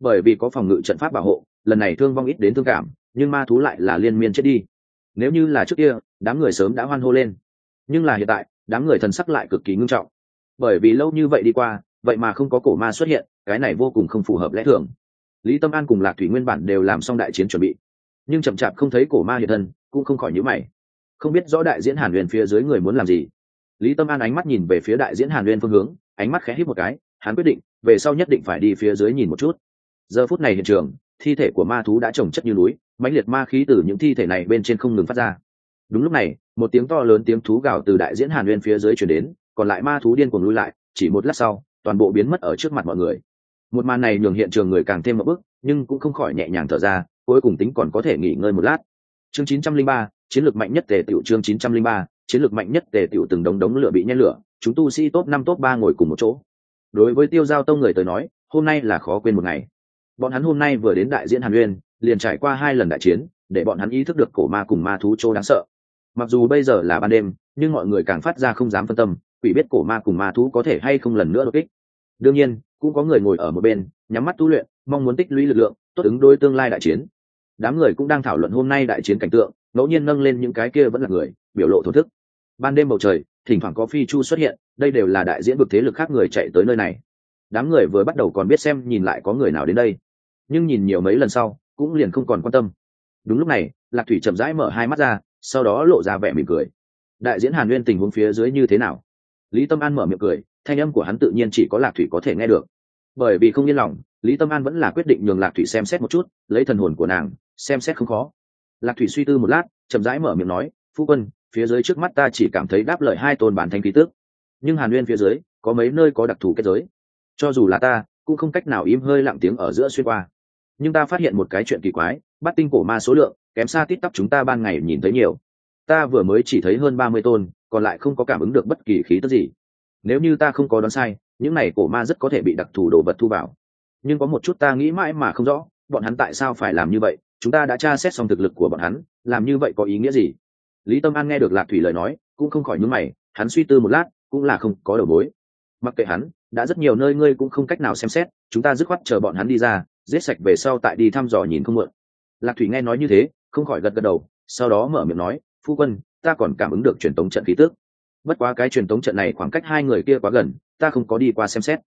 Bởi vì có phòng ngự trận pháp bảo hộ lần này thương vong ít đến thương cảm, nhưng ma thú lại là liên miên chết đi. Nếu như là trước kia, đám người sớm đã hoan hô lên. Nhưng là hiện tại, đám người thần sắc lại cực kỳ ngưng trọng. Bởi vì lâu như vậy đi qua, vậy mà không có cổ ma xuất hiện, cái này vô cùng không phù hợp lẽ thường. Lý tâm an cùng lạc thủy nguyên bản đều làm xong đại chiến chuẩn bị. Nhưng chậm chạp không thấy cổ ma hiện thân, cũng không khỏi nhữ mày. Không biết rõ đại diễn hàn huyền phía dưới người muốn làm gì. Lý tâm an ánh mắt nhìn về phía đại diễn hàn huyền phương hướng, ánh mắt khẽ hít một cái, hắn quyết định, về sau nhất định phải đi phía dưới nhìn một chút. Giờ phút này hiện trường thi thể của ma thú đã trồng chất như núi mãnh liệt ma khí từ những thi thể này bên trên không ngừng phát ra. Đúng lúc này một tiếng to lớn tiếng thú gào từ đại diễn hàn nguyên phía dưới chuyển đến còn lại ma thú điên cuồng lui lại chỉ một lát sau toàn bộ biến mất ở trước mặt mọi người. Một màn này nhường hiện trường người càng thêm một bước nhưng cũng không khỏi nhẹ nhàng thở ra cuối cùng tính còn có thể nghỉ ngơi một lát. Chương 903, chiến lược mạnh nhất tề tiểu chương chín trăm linh ba chiến lược mạnh nhất tề tiểu từng đống đống lửa bị nhen lửa chúng tu sĩ tốt năm top ba ngồi cùng một chỗ. Đối với tiêu giao tông người tới nói hôm nay là khó quên một ngày bọn hắn hôm nay vừa đến đại diễn hàn uyên liền trải qua hai lần đại chiến, để bọn hắn ý thức được cổ ma cùng ma thú chỗ đáng sợ. Mặc dù bây giờ là ban đêm, nhưng mọi người càng phát ra không dám phân tâm, quỷ biết cổ ma cùng ma thú có thể hay không lần nữa đột kích. Đương nhiên, cũng có người ngồi ở một bên, nhắm mắt tu luyện, mong muốn tích lũy lực lượng, tốt ứng đối tương lai đại chiến. Đám người cũng đang thảo luận hôm nay đại chiến cảnh tượng, ngẫu nhiên nâng lên những cái kia vẫn là người, biểu lộ thổ thức. Ban đêm bầu trời, thỉnh thoảng có phi chu xuất hiện, đây đều là đại diễn vực thế lực khác người chạy tới nơi này. Đám người vừa bắt đầu còn biết xem nhìn lại có người nào đến đây nhưng nhìn nhiều mấy lần sau, cũng liền không còn quan tâm. Đúng lúc này, lạc thủy chậm rãi mở hai mắt ra, sau đó lộ ra vẻ mỉm cười. Đại diễn hàn nguyên tình huống phía dưới như thế nào? Lý tâm an mở miệng cười, thanh âm của hắn tự nhiên chỉ có lạc thủy có thể nghe được. Bởi vì không yên lòng, lý tâm an vẫn là quyết định nhường lạc thủy xem xét một chút, lấy thần hồn của nàng, xem xét không khó. Lạc thủy suy tư một lát, chậm rãi mở miệng nói, phu quân, phía dưới trước mắt ta chỉ cảm thấy đáp lời hai tôn bản thanh khí tước nhưng hàn nguyên phía dưới, có mấy nơi có đặc thù kết giới. Cho dù là ta, cũng không cách nào im hơi lặng tiếng ở giữa xuyên qua nhưng ta phát hiện một cái chuyện kỳ quái, bắt tinh cổ ma số lượng, kém xa tít tắp chúng ta ban ngày nhìn thấy nhiều. Ta vừa mới chỉ thấy hơn ba mươi tôn, còn lại không có cảm ứng được bất kỳ khí tức gì. Nếu như ta không có đoán sai, những này cổ ma rất có thể bị đặc thù đồ vật thu vào. Nhưng có một chút ta nghĩ mãi mà không rõ, bọn hắn tại sao phải làm như vậy? Chúng ta đã tra xét xong thực lực của bọn hắn, làm như vậy có ý nghĩa gì? Lý tâm an nghe được lạc thủy lời nói, cũng không khỏi nhúng mày, hắn suy tư một lát, cũng là không có đầu mối. Mặc kệ hắn, đã rất nhiều nơi ngươi cũng không cách nào xem xét, chúng ta dứt khoát chờ bọn hắn đi ra giết sạch về sau tại đi thăm dò nhìn không mượn. Lạc thủy nghe nói như thế, không khỏi gật gật đầu, sau đó mở miệng nói, phu quân, ta còn cảm ứng được truyền tống trận khí tước bất quá cái truyền tống trận này khoảng cách hai người kia quá gần, ta không có đi qua xem xét.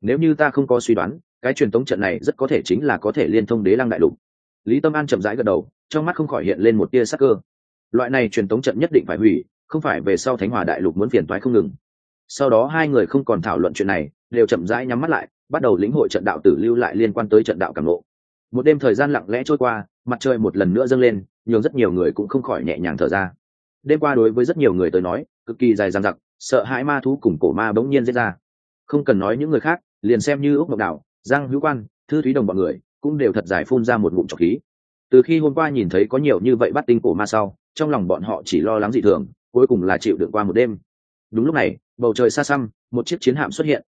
Nếu như ta không có suy đoán, cái truyền tống trận này rất có thể chính là có thể liên thông đế lăng đại lục. Lý tâm an chậm rãi gật đầu, trong mắt không khỏi hiện lên một tia sắc cơ. Loại này truyền tống trận nhất định phải hủy, không phải về sau thánh hòa đại lục muốn phiền toái không ngừng. Sau đó hai người không còn thảo luận chuyện này, đều chậm rãi nhắm mắt lại bắt đầu lĩnh hội trận đạo tử lưu lại liên quan tới trận đạo cảm lộ một đêm thời gian lặng lẽ trôi qua, mặt trời một lần nữa dâng lên, nhường rất nhiều người cũng không khỏi nhẹ nhàng thở ra. Đêm qua đối với rất nhiều người tới nói, cực kỳ dài dằng dặc, sợ hãi ma thú cùng cổ ma bỗng nhiên diễn ra. Không cần nói những người khác, liền xem như úc ngọc đạo giang hữu quan, thư thúy đồng bọn người, cũng đều thật giải phun ra một ngụm trọc khí. Từ khi hôm qua nhìn thấy có nhiều như vậy bắt tinh cổ ma sau, trong lòng bọn họ chỉ lo lắng dị thường, cuối cùng là chịu đựng qua một đêm. Đúng lúc này, bầu trời xa xăm, một chiếc chiến hạm xuất hiện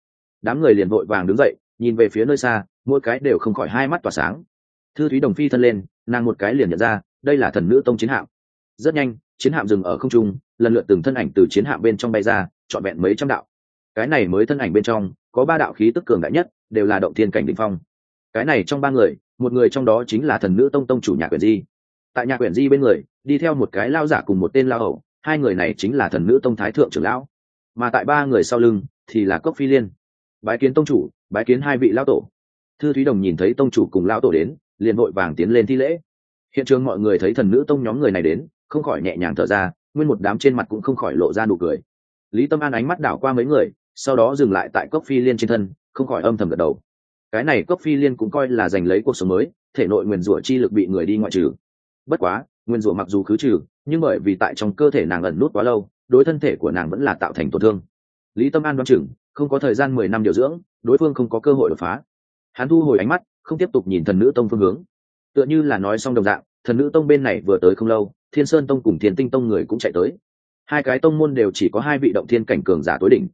đám người liền vội vàng đứng dậy, nhìn về phía nơi xa, mỗi cái đều không khỏi hai mắt tỏa sáng. Thư thúy đồng phi thân lên, nàng một cái liền nhận ra, đây là thần nữ tông chiến hạm. Rất nhanh, chiến hạm dừng ở không trung, lần lượt từng thân ảnh từ chiến hạm bên trong bay ra, trọn vẹn mấy trăm đạo. Cái này mới thân ảnh bên trong, có ba đạo khí tức cường đại nhất, đều là động thiên cảnh đỉnh phong. Cái này trong ba người, một người trong đó chính là thần nữ tông tông chủ nhà quyển di. Tại nhà quyển di bên người, đi theo một cái lao giả cùng một tên lao hậu hai người này chính là thần nữ tông thái thượng trưởng lão. Mà tại ba người sau lưng, thì là cốc phi liên bái kiến tông chủ, bái kiến hai vị lao tổ. Thư thúy đồng nhìn thấy tông chủ cùng lao tổ đến, liền vội vàng tiến lên thi lễ. Hiện trường mọi người thấy thần nữ tông nhóm người này đến, không khỏi nhẹ nhàng thở ra, nguyên một đám trên mặt cũng không khỏi lộ ra nụ cười. Lý tâm an ánh mắt đảo qua mấy người, sau đó dừng lại tại cốc phi liên trên thân, không khỏi âm thầm gật đầu. Cái này cốc phi liên cũng coi là giành lấy cuộc sống mới, thể nội nguyền rủa chi lực bị người đi ngoại trừ. Bất quá, nguyên rủa mặc dù khứ trừ, nhưng bởi vì tại trong cơ thể nàng ẩn nút quá lâu, đối thân thể của nàng vẫn là tạo thành tổn thương. Lý tâm an đoán chừng không có thời gian mười năm điều dưỡng, đối phương không có cơ hội đột phá. Hắn thu hồi ánh mắt, không tiếp tục nhìn thần nữ tông phương hướng. Tựa như là nói xong đồng dạng, thần nữ tông bên này vừa tới không lâu, thiên sơn tông cùng thiên tinh tông người cũng chạy tới. Hai cái tông môn đều chỉ có hai vị động thiên cảnh cường giả tối đỉnh.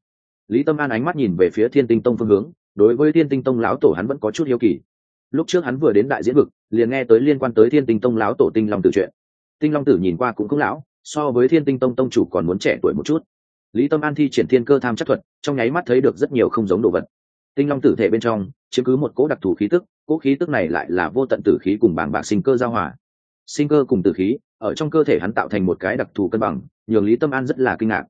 Lý tâm an ánh mắt nhìn về phía thiên tinh tông phương hướng, đối với thiên tinh tông lão tổ hắn vẫn có chút hiếu kỳ. Lúc trước hắn vừa đến đại diễn vực, liền nghe tới liên quan tới thiên tinh tông lão tổ tinh long tử chuyện. Tinh long tử nhìn qua cũng không lão, so với thiên tinh tông tông chủ còn muốn trẻ tuổi một chút lý tâm an thi triển thiên cơ tham chắc thuật, trong nháy mắt thấy được rất nhiều không giống đồ vật. Tinh long tử thể bên trong chứng cứ một cỗ đặc thù khí tức, cỗ khí tức này lại là vô tận tử khí cùng bảng bạc sinh cơ giao hòa. Sinh cơ cùng tử khí, ở trong cơ thể hắn tạo thành một cái đặc thù cân bằng, nhường lý tâm an rất là kinh ngạc.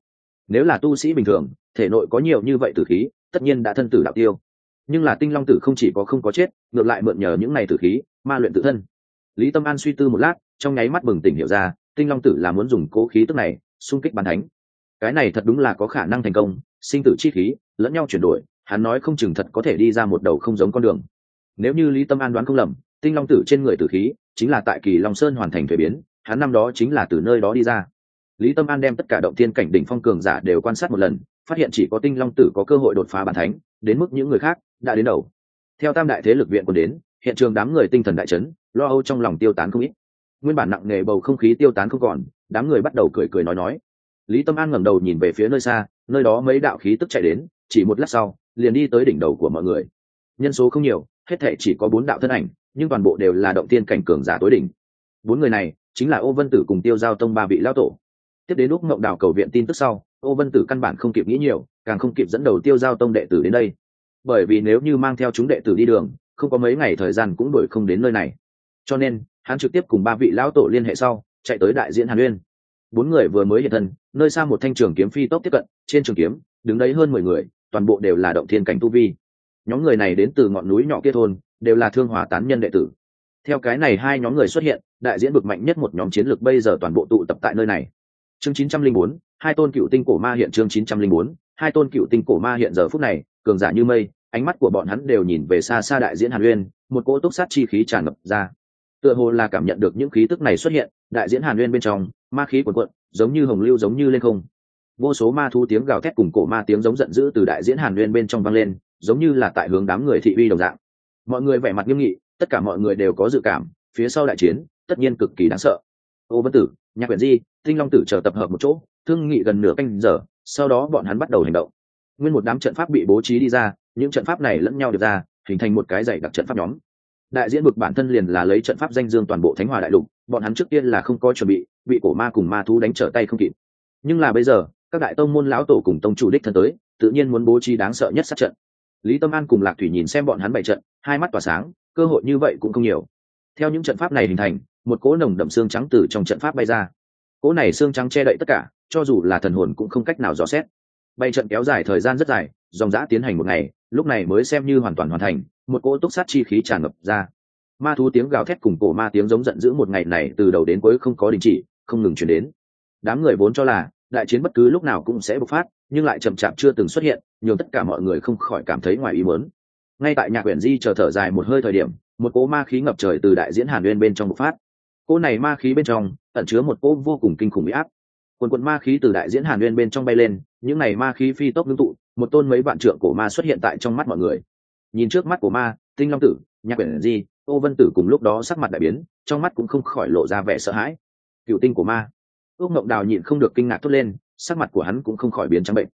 Nếu là tu sĩ bình thường, thể nội có nhiều như vậy tử khí, tất nhiên đã thân tử đạo tiêu. Nhưng là tinh long tử không chỉ có không có chết, ngược lại mượn nhờ những này tử khí, ma luyện tự thân. Lý tâm an suy tư một lát, trong nháy mắt bừng tỉnh hiểu ra, tinh long tử là muốn dùng cố khí tức này, xung kích bàn thánh cái này thật đúng là có khả năng thành công, sinh tử chi khí, lẫn nhau chuyển đổi, hắn nói không chừng thật có thể đi ra một đầu không giống con đường. Nếu như lý tâm an đoán không lầm, tinh long tử trên người tử khí chính là tại kỳ long sơn hoàn thành thuế biến, hắn năm đó chính là từ nơi đó đi ra. Lý tâm an đem tất cả động thiên cảnh đỉnh phong cường giả đều quan sát một lần, phát hiện chỉ có tinh long tử có cơ hội đột phá bản thánh, đến mức những người khác đã đến đầu. Theo tam đại thế lực viện còn đến, hiện trường đám người tinh thần đại chấn, lo âu trong lòng tiêu tán không ít. Nguyên bản nặng nề bầu không khí tiêu tán không còn, đám người bắt đầu cười cười nói nói lý tâm an ngẩng đầu nhìn về phía nơi xa, nơi đó mấy đạo khí tức chạy đến, chỉ một lát sau, liền đi tới đỉnh đầu của mọi người. Nhân số không nhiều, hết thể chỉ có bốn đạo thân ảnh, nhưng toàn bộ đều là động tiên cảnh cường giả tối đỉnh. Bốn người này, chính là ô vân tử cùng tiêu giao tông ba vị lao tổ. Tiếp đến lúc mộng đào cầu viện tin tức sau, ô vân tử căn bản không kịp nghĩ nhiều, càng không kịp dẫn đầu tiêu giao tông đệ tử đến đây. Bởi vì nếu như mang theo chúng đệ tử đi đường, không có mấy ngày thời gian cũng đổi không đến nơi này. Cho nên, hắn trực tiếp cùng ba vị lão tổ liên hệ sau, chạy tới đại diễn hàn uyên bốn người vừa mới hiện thân, nơi xa một thanh trường kiếm phi tốc tiếp cận, trên trường kiếm, đứng đấy hơn mười người, toàn bộ đều là động thiên cảnh tu vi. Nhóm người này đến từ ngọn núi nhỏ kia thôn, đều là thương hỏa tán nhân đệ tử. Theo cái này hai nhóm người xuất hiện, đại diễn bực mạnh nhất một nhóm chiến lược bây giờ toàn bộ tụ tập tại nơi này. Chương chín trăm linh bốn, hai tôn cựu tinh cổ ma hiện chương chín trăm linh bốn, hai tôn cựu tinh cổ ma hiện giờ phút này, cường giả như mây, ánh mắt của bọn hắn đều nhìn về xa xa đại diễn hàn uyên, một cỗ túc sát chi khí tràn ngập ra. Tựa hồ là cảm nhận được những khí tức này xuất hiện, đại diễn hàn uyên bên trong ma khí quần quận giống như hồng lưu giống như lên không. Vô số ma thu tiếng gào thét cùng cổ ma tiếng giống giận dữ từ đại diễn hàn nguyên bên trong vang lên, giống như là tại hướng đám người thị uy đồng dạng. Mọi người vẻ mặt nghiêm nghị, tất cả mọi người đều có dự cảm, phía sau đại chiến, tất nhiên cực kỳ đáng sợ. Ô vân tử, nhạc quyển di, tinh long tử chờ tập hợp một chỗ, thương nghị gần nửa canh giờ, sau đó bọn hắn bắt đầu hành động. Nguyên một đám trận pháp bị bố trí đi ra, những trận pháp này lẫn nhau được ra, hình thành một cái dày đặc trận pháp nhóm. Đại diễn bực bản thân liền là lấy trận pháp danh dương toàn bộ thánh hòa đại lục, bọn hắn trước tiên là không có chuẩn bị bị cổ ma cùng ma thú đánh trở tay không kịp. Nhưng là bây giờ, các đại tông môn lão tổ cùng tông chủ đích thân tới, tự nhiên muốn bố trí đáng sợ nhất sát trận. Lý tâm an cùng lạc thủy nhìn xem bọn hắn bày trận, hai mắt tỏa sáng, cơ hội như vậy cũng không nhiều. Theo những trận pháp này hình thành, một cỗ nồng đậm xương trắng từ trong trận pháp bay ra. Cỗ này xương trắng che đậy tất cả, cho dù là thần hồn cũng không cách nào dò xét. Bay trận kéo dài thời gian rất dài, dòng giã tiến hành một ngày, lúc này mới xem như hoàn toàn hoàn thành, một cỗ túc sát chi khí tràn ngập ra. Ma thú tiếng gào thét cùng cổ ma tiếng giống giận dữ một ngày này từ đầu đến cuối không có đình chỉ không ngừng chuyển đến. Đám người vốn cho là đại chiến bất cứ lúc nào cũng sẽ bộc phát, nhưng lại chậm chạp chưa từng xuất hiện, nhường tất cả mọi người không khỏi cảm thấy ngoài ý muốn. Ngay tại nhạc quyển di chờ thở dài một hơi thời điểm, một cỗ ma khí ngập trời từ đại diễn hàn uyên bên trong bộc phát. Cỗ này ma khí bên trong ẩn chứa một cỗ vô cùng kinh khủng bị áp. Quần quần ma khí từ đại diễn hàn uyên bên trong bay lên, những này ma khí phi tốc ngưng tụ, một tôn mấy vạn trượng cổ ma xuất hiện tại trong mắt mọi người. Nhìn trước mắt của ma, tinh long tử, nhạc quyển di ô vân tử cùng lúc đó sắc mặt đại biến, trong mắt cũng không khỏi lộ ra vẻ sợ hãi cựu tinh của ma. Ước mộng đào nhịn không được kinh ngạc thốt lên, sắc mặt của hắn cũng không khỏi biến trắng bệnh.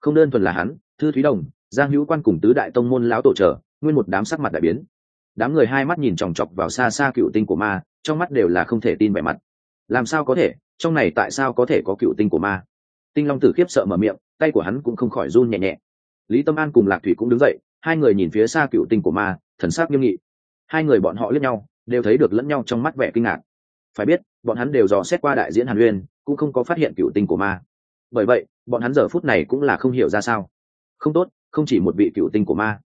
Không đơn thuần là hắn, thư thúy đồng, giang hữu quan cùng tứ đại tông môn lão tổ trở nguyên một đám sắc mặt đại biến. Đám người hai mắt nhìn chòng chọc vào xa xa cựu tinh của ma, trong mắt đều là không thể tin vẻ mặt. Làm sao có thể? Trong này tại sao có thể có cựu tinh của ma? Tinh long tử khiếp sợ mở miệng, tay của hắn cũng không khỏi run nhẹ nhẹ. Lý tâm an cùng lạc thủy cũng đứng dậy, hai người nhìn phía xa cựu tinh của ma, thần sắc nghiêm nghị. Hai người bọn họ lướt nhau, đều thấy được lẫn nhau trong mắt vẻ kinh ngạc phải biết, bọn hắn đều dò xét qua đại diễn hàn uyên, cũng không có phát hiện cựu tinh của ma. Bởi vậy, bọn hắn giờ phút này cũng là không hiểu ra sao. Không tốt, không chỉ một vị cựu tinh của ma.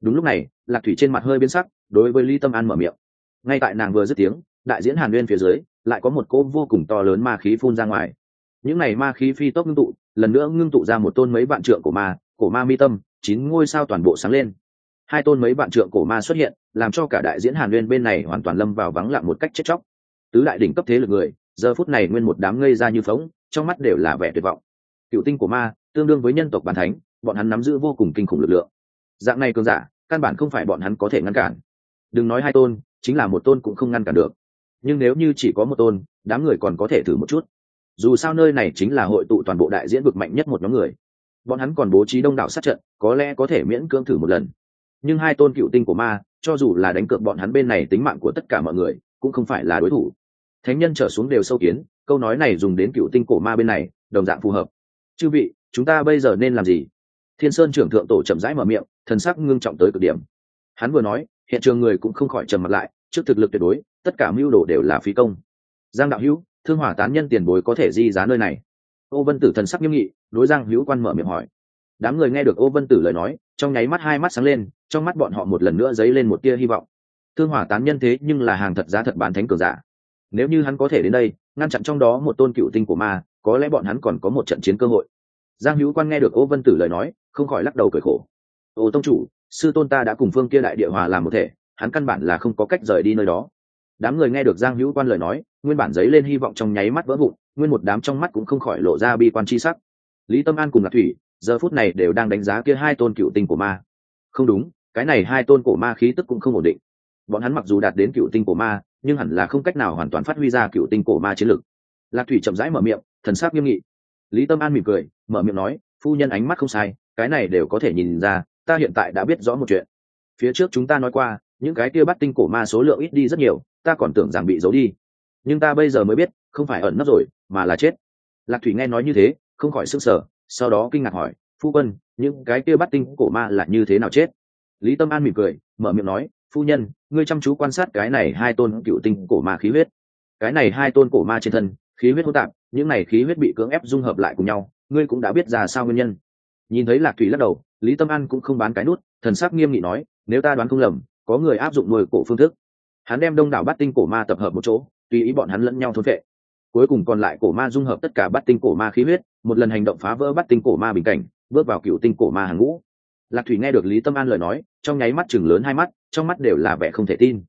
Đúng lúc này, lạc thủy trên mặt hơi biến sắc, đối với lý tâm an mở miệng. Ngay tại nàng vừa dứt tiếng, đại diễn hàn uyên phía dưới, lại có một cỗ vô cùng to lớn ma khí phun ra ngoài. Những này ma khí phi tốc ngưng tụ, lần nữa ngưng tụ ra một tôn mấy vạn trượng của ma, cổ ma mi tâm, chín ngôi sao toàn bộ sáng lên. Hai tôn mấy vạn trượng cổ ma xuất hiện, làm cho cả đại diễn hàn uyên bên này hoàn toàn lâm vào vắng lặng một cách chết chóc tứ đại đỉnh cấp thế lực người, giờ phút này nguyên một đám ngây ra như phóng, trong mắt đều là vẻ tuyệt vọng. Cựu tinh của ma, tương đương với nhân tộc bản thánh, bọn hắn nắm giữ vô cùng kinh khủng lực lượng. Dạng này cường giả, căn bản không phải bọn hắn có thể ngăn cản. Đừng nói hai tôn, chính là một tôn cũng không ngăn cản được. Nhưng nếu như chỉ có một tôn, đám người còn có thể thử một chút. Dù sao nơi này chính là hội tụ toàn bộ đại diễn vực mạnh nhất một nhóm người. Bọn hắn còn bố trí đông đảo sát trận, có lẽ có thể miễn cưỡng thử một lần. Nhưng hai tôn cựu tinh của ma, cho dù là đánh cược bọn hắn bên này tính mạng của tất cả mọi người, cũng không phải là đối thủ thánh nhân trở xuống đều sâu kiến, câu nói này dùng đến cựu tinh cổ ma bên này, đồng dạng phù hợp. Chư vị, chúng ta bây giờ nên làm gì? Thiên sơn trưởng thượng tổ chậm rãi mở miệng, thần sắc ngưng trọng tới cực điểm. Hắn vừa nói, hiện trường người cũng không khỏi trầm mặt lại, trước thực lực tuyệt đối, tất cả mưu đồ đều là phí công. Giang đạo hữu, thương hỏa tán nhân tiền bối có thể di giá nơi này. Ô vân tử thần sắc nghiêm nghị, đối giang hữu quan mở miệng hỏi. Đám người nghe được ô vân tử lời nói, trong nháy mắt hai mắt sáng lên, trong mắt bọn họ một lần nữa dấy lên một tia hy vọng. Thương hỏa tán nhân thế nhưng là hàng thật giá thật bán thánh cường giả nếu như hắn có thể đến đây, ngăn chặn trong đó một tôn cựu tinh của ma, có lẽ bọn hắn còn có một trận chiến cơ hội. Giang hữu quan nghe được ô vân tử lời nói, không khỏi lắc đầu cười khổ. Ô tông chủ, sư tôn ta đã cùng phương kia đại địa hòa làm một thể, hắn căn bản là không có cách rời đi nơi đó. Đám người nghe được giang hữu quan lời nói, nguyên bản giấy lên hy vọng trong nháy mắt vỡ vụn, nguyên một đám trong mắt cũng không khỏi lộ ra bi quan chi sắc. Lý tâm an cùng lạc thủy, giờ phút này đều đang đánh giá kia hai tôn cựu tinh của ma. Không đúng, cái này hai tôn cổ ma khí tức cũng không ổn định. Bọn hắn mặc dù đạt đến cựu tinh của ma nhưng hẳn là không cách nào hoàn toàn phát huy ra cựu tinh cổ ma chiến lực. Lạc thủy chậm rãi mở miệng, thần sắc nghiêm nghị. Lý tâm an mỉm cười, mở miệng nói, phu nhân ánh mắt không sai, cái này đều có thể nhìn ra, ta hiện tại đã biết rõ một chuyện. Phía trước chúng ta nói qua, những cái kia bắt tinh cổ ma số lượng ít đi rất nhiều, ta còn tưởng rằng bị giấu đi. Nhưng ta bây giờ mới biết, không phải ẩn nấp rồi, mà là chết. Lạc thủy nghe nói như thế, không khỏi s ư n g sở sau đó kinh ngạc hỏi, phu quân, những cái kia bắt tinh cổ ma là như thế nào chết? Lý tâm an mỉm cười, mở miệng nói phu nhân, ngươi chăm chú quan sát cái này hai tôn cựu tinh cổ ma khí huyết. Cái này hai tôn cổ ma trên thân, khí huyết hỗn tạp, những này khí huyết bị cưỡng ép dung hợp lại cùng nhau, ngươi cũng đã biết ra sao nguyên nhân. Nhìn thấy lạc thủy lắc đầu, lý tâm an cũng không bán cái nút, thần sắc nghiêm nghị nói, nếu ta đoán không lầm, có người áp dụng nuôi cổ phương thức. Hắn đem đông đảo bát tinh cổ ma tập hợp một chỗ, tùy ý bọn hắn lẫn nhau thôn vệ. Cuối cùng còn lại cổ ma dung hợp tất cả bát tinh cổ ma khí huyết, một lần hành động phá vỡ bát tinh cổ ma bình cảnh, bước vào cựu tinh cổ ma hàng ngũ lạc thủy nghe được lý tâm an lời nói, trong nháy mắt chừng lớn hai mắt, trong mắt đều là vẻ không thể tin.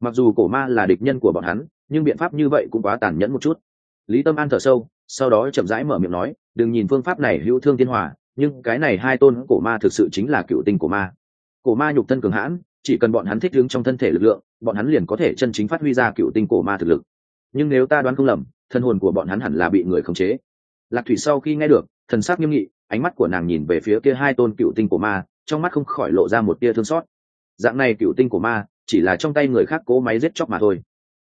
Mặc dù cổ ma là địch nhân của bọn hắn, nhưng biện pháp như vậy cũng quá tàn nhẫn một chút. Lý tâm an thở sâu, sau đó chậm rãi mở miệng nói, đừng nhìn phương pháp này hữu thương thiên hòa, nhưng cái này hai tôn cổ ma thực sự chính là cựu tinh cổ ma. Cổ ma nhục thân cường hãn, chỉ cần bọn hắn thích ứng trong thân thể lực lượng, bọn hắn liền có thể chân chính phát huy ra cựu tinh cổ ma thực lực. Nhưng nếu ta đoán không lầm, thân hồn của bọn hắn hẳn là bị người khống chế. Lạc thủy sau khi nghe được, thần sắc nghiêm nghị ánh mắt của nàng nhìn về phía kia hai tôn cựu tinh của ma, trong mắt không khỏi lộ ra một tia thương xót. Dạng này cựu tinh của ma, chỉ là trong tay người khác cố máy giết chóc mà thôi.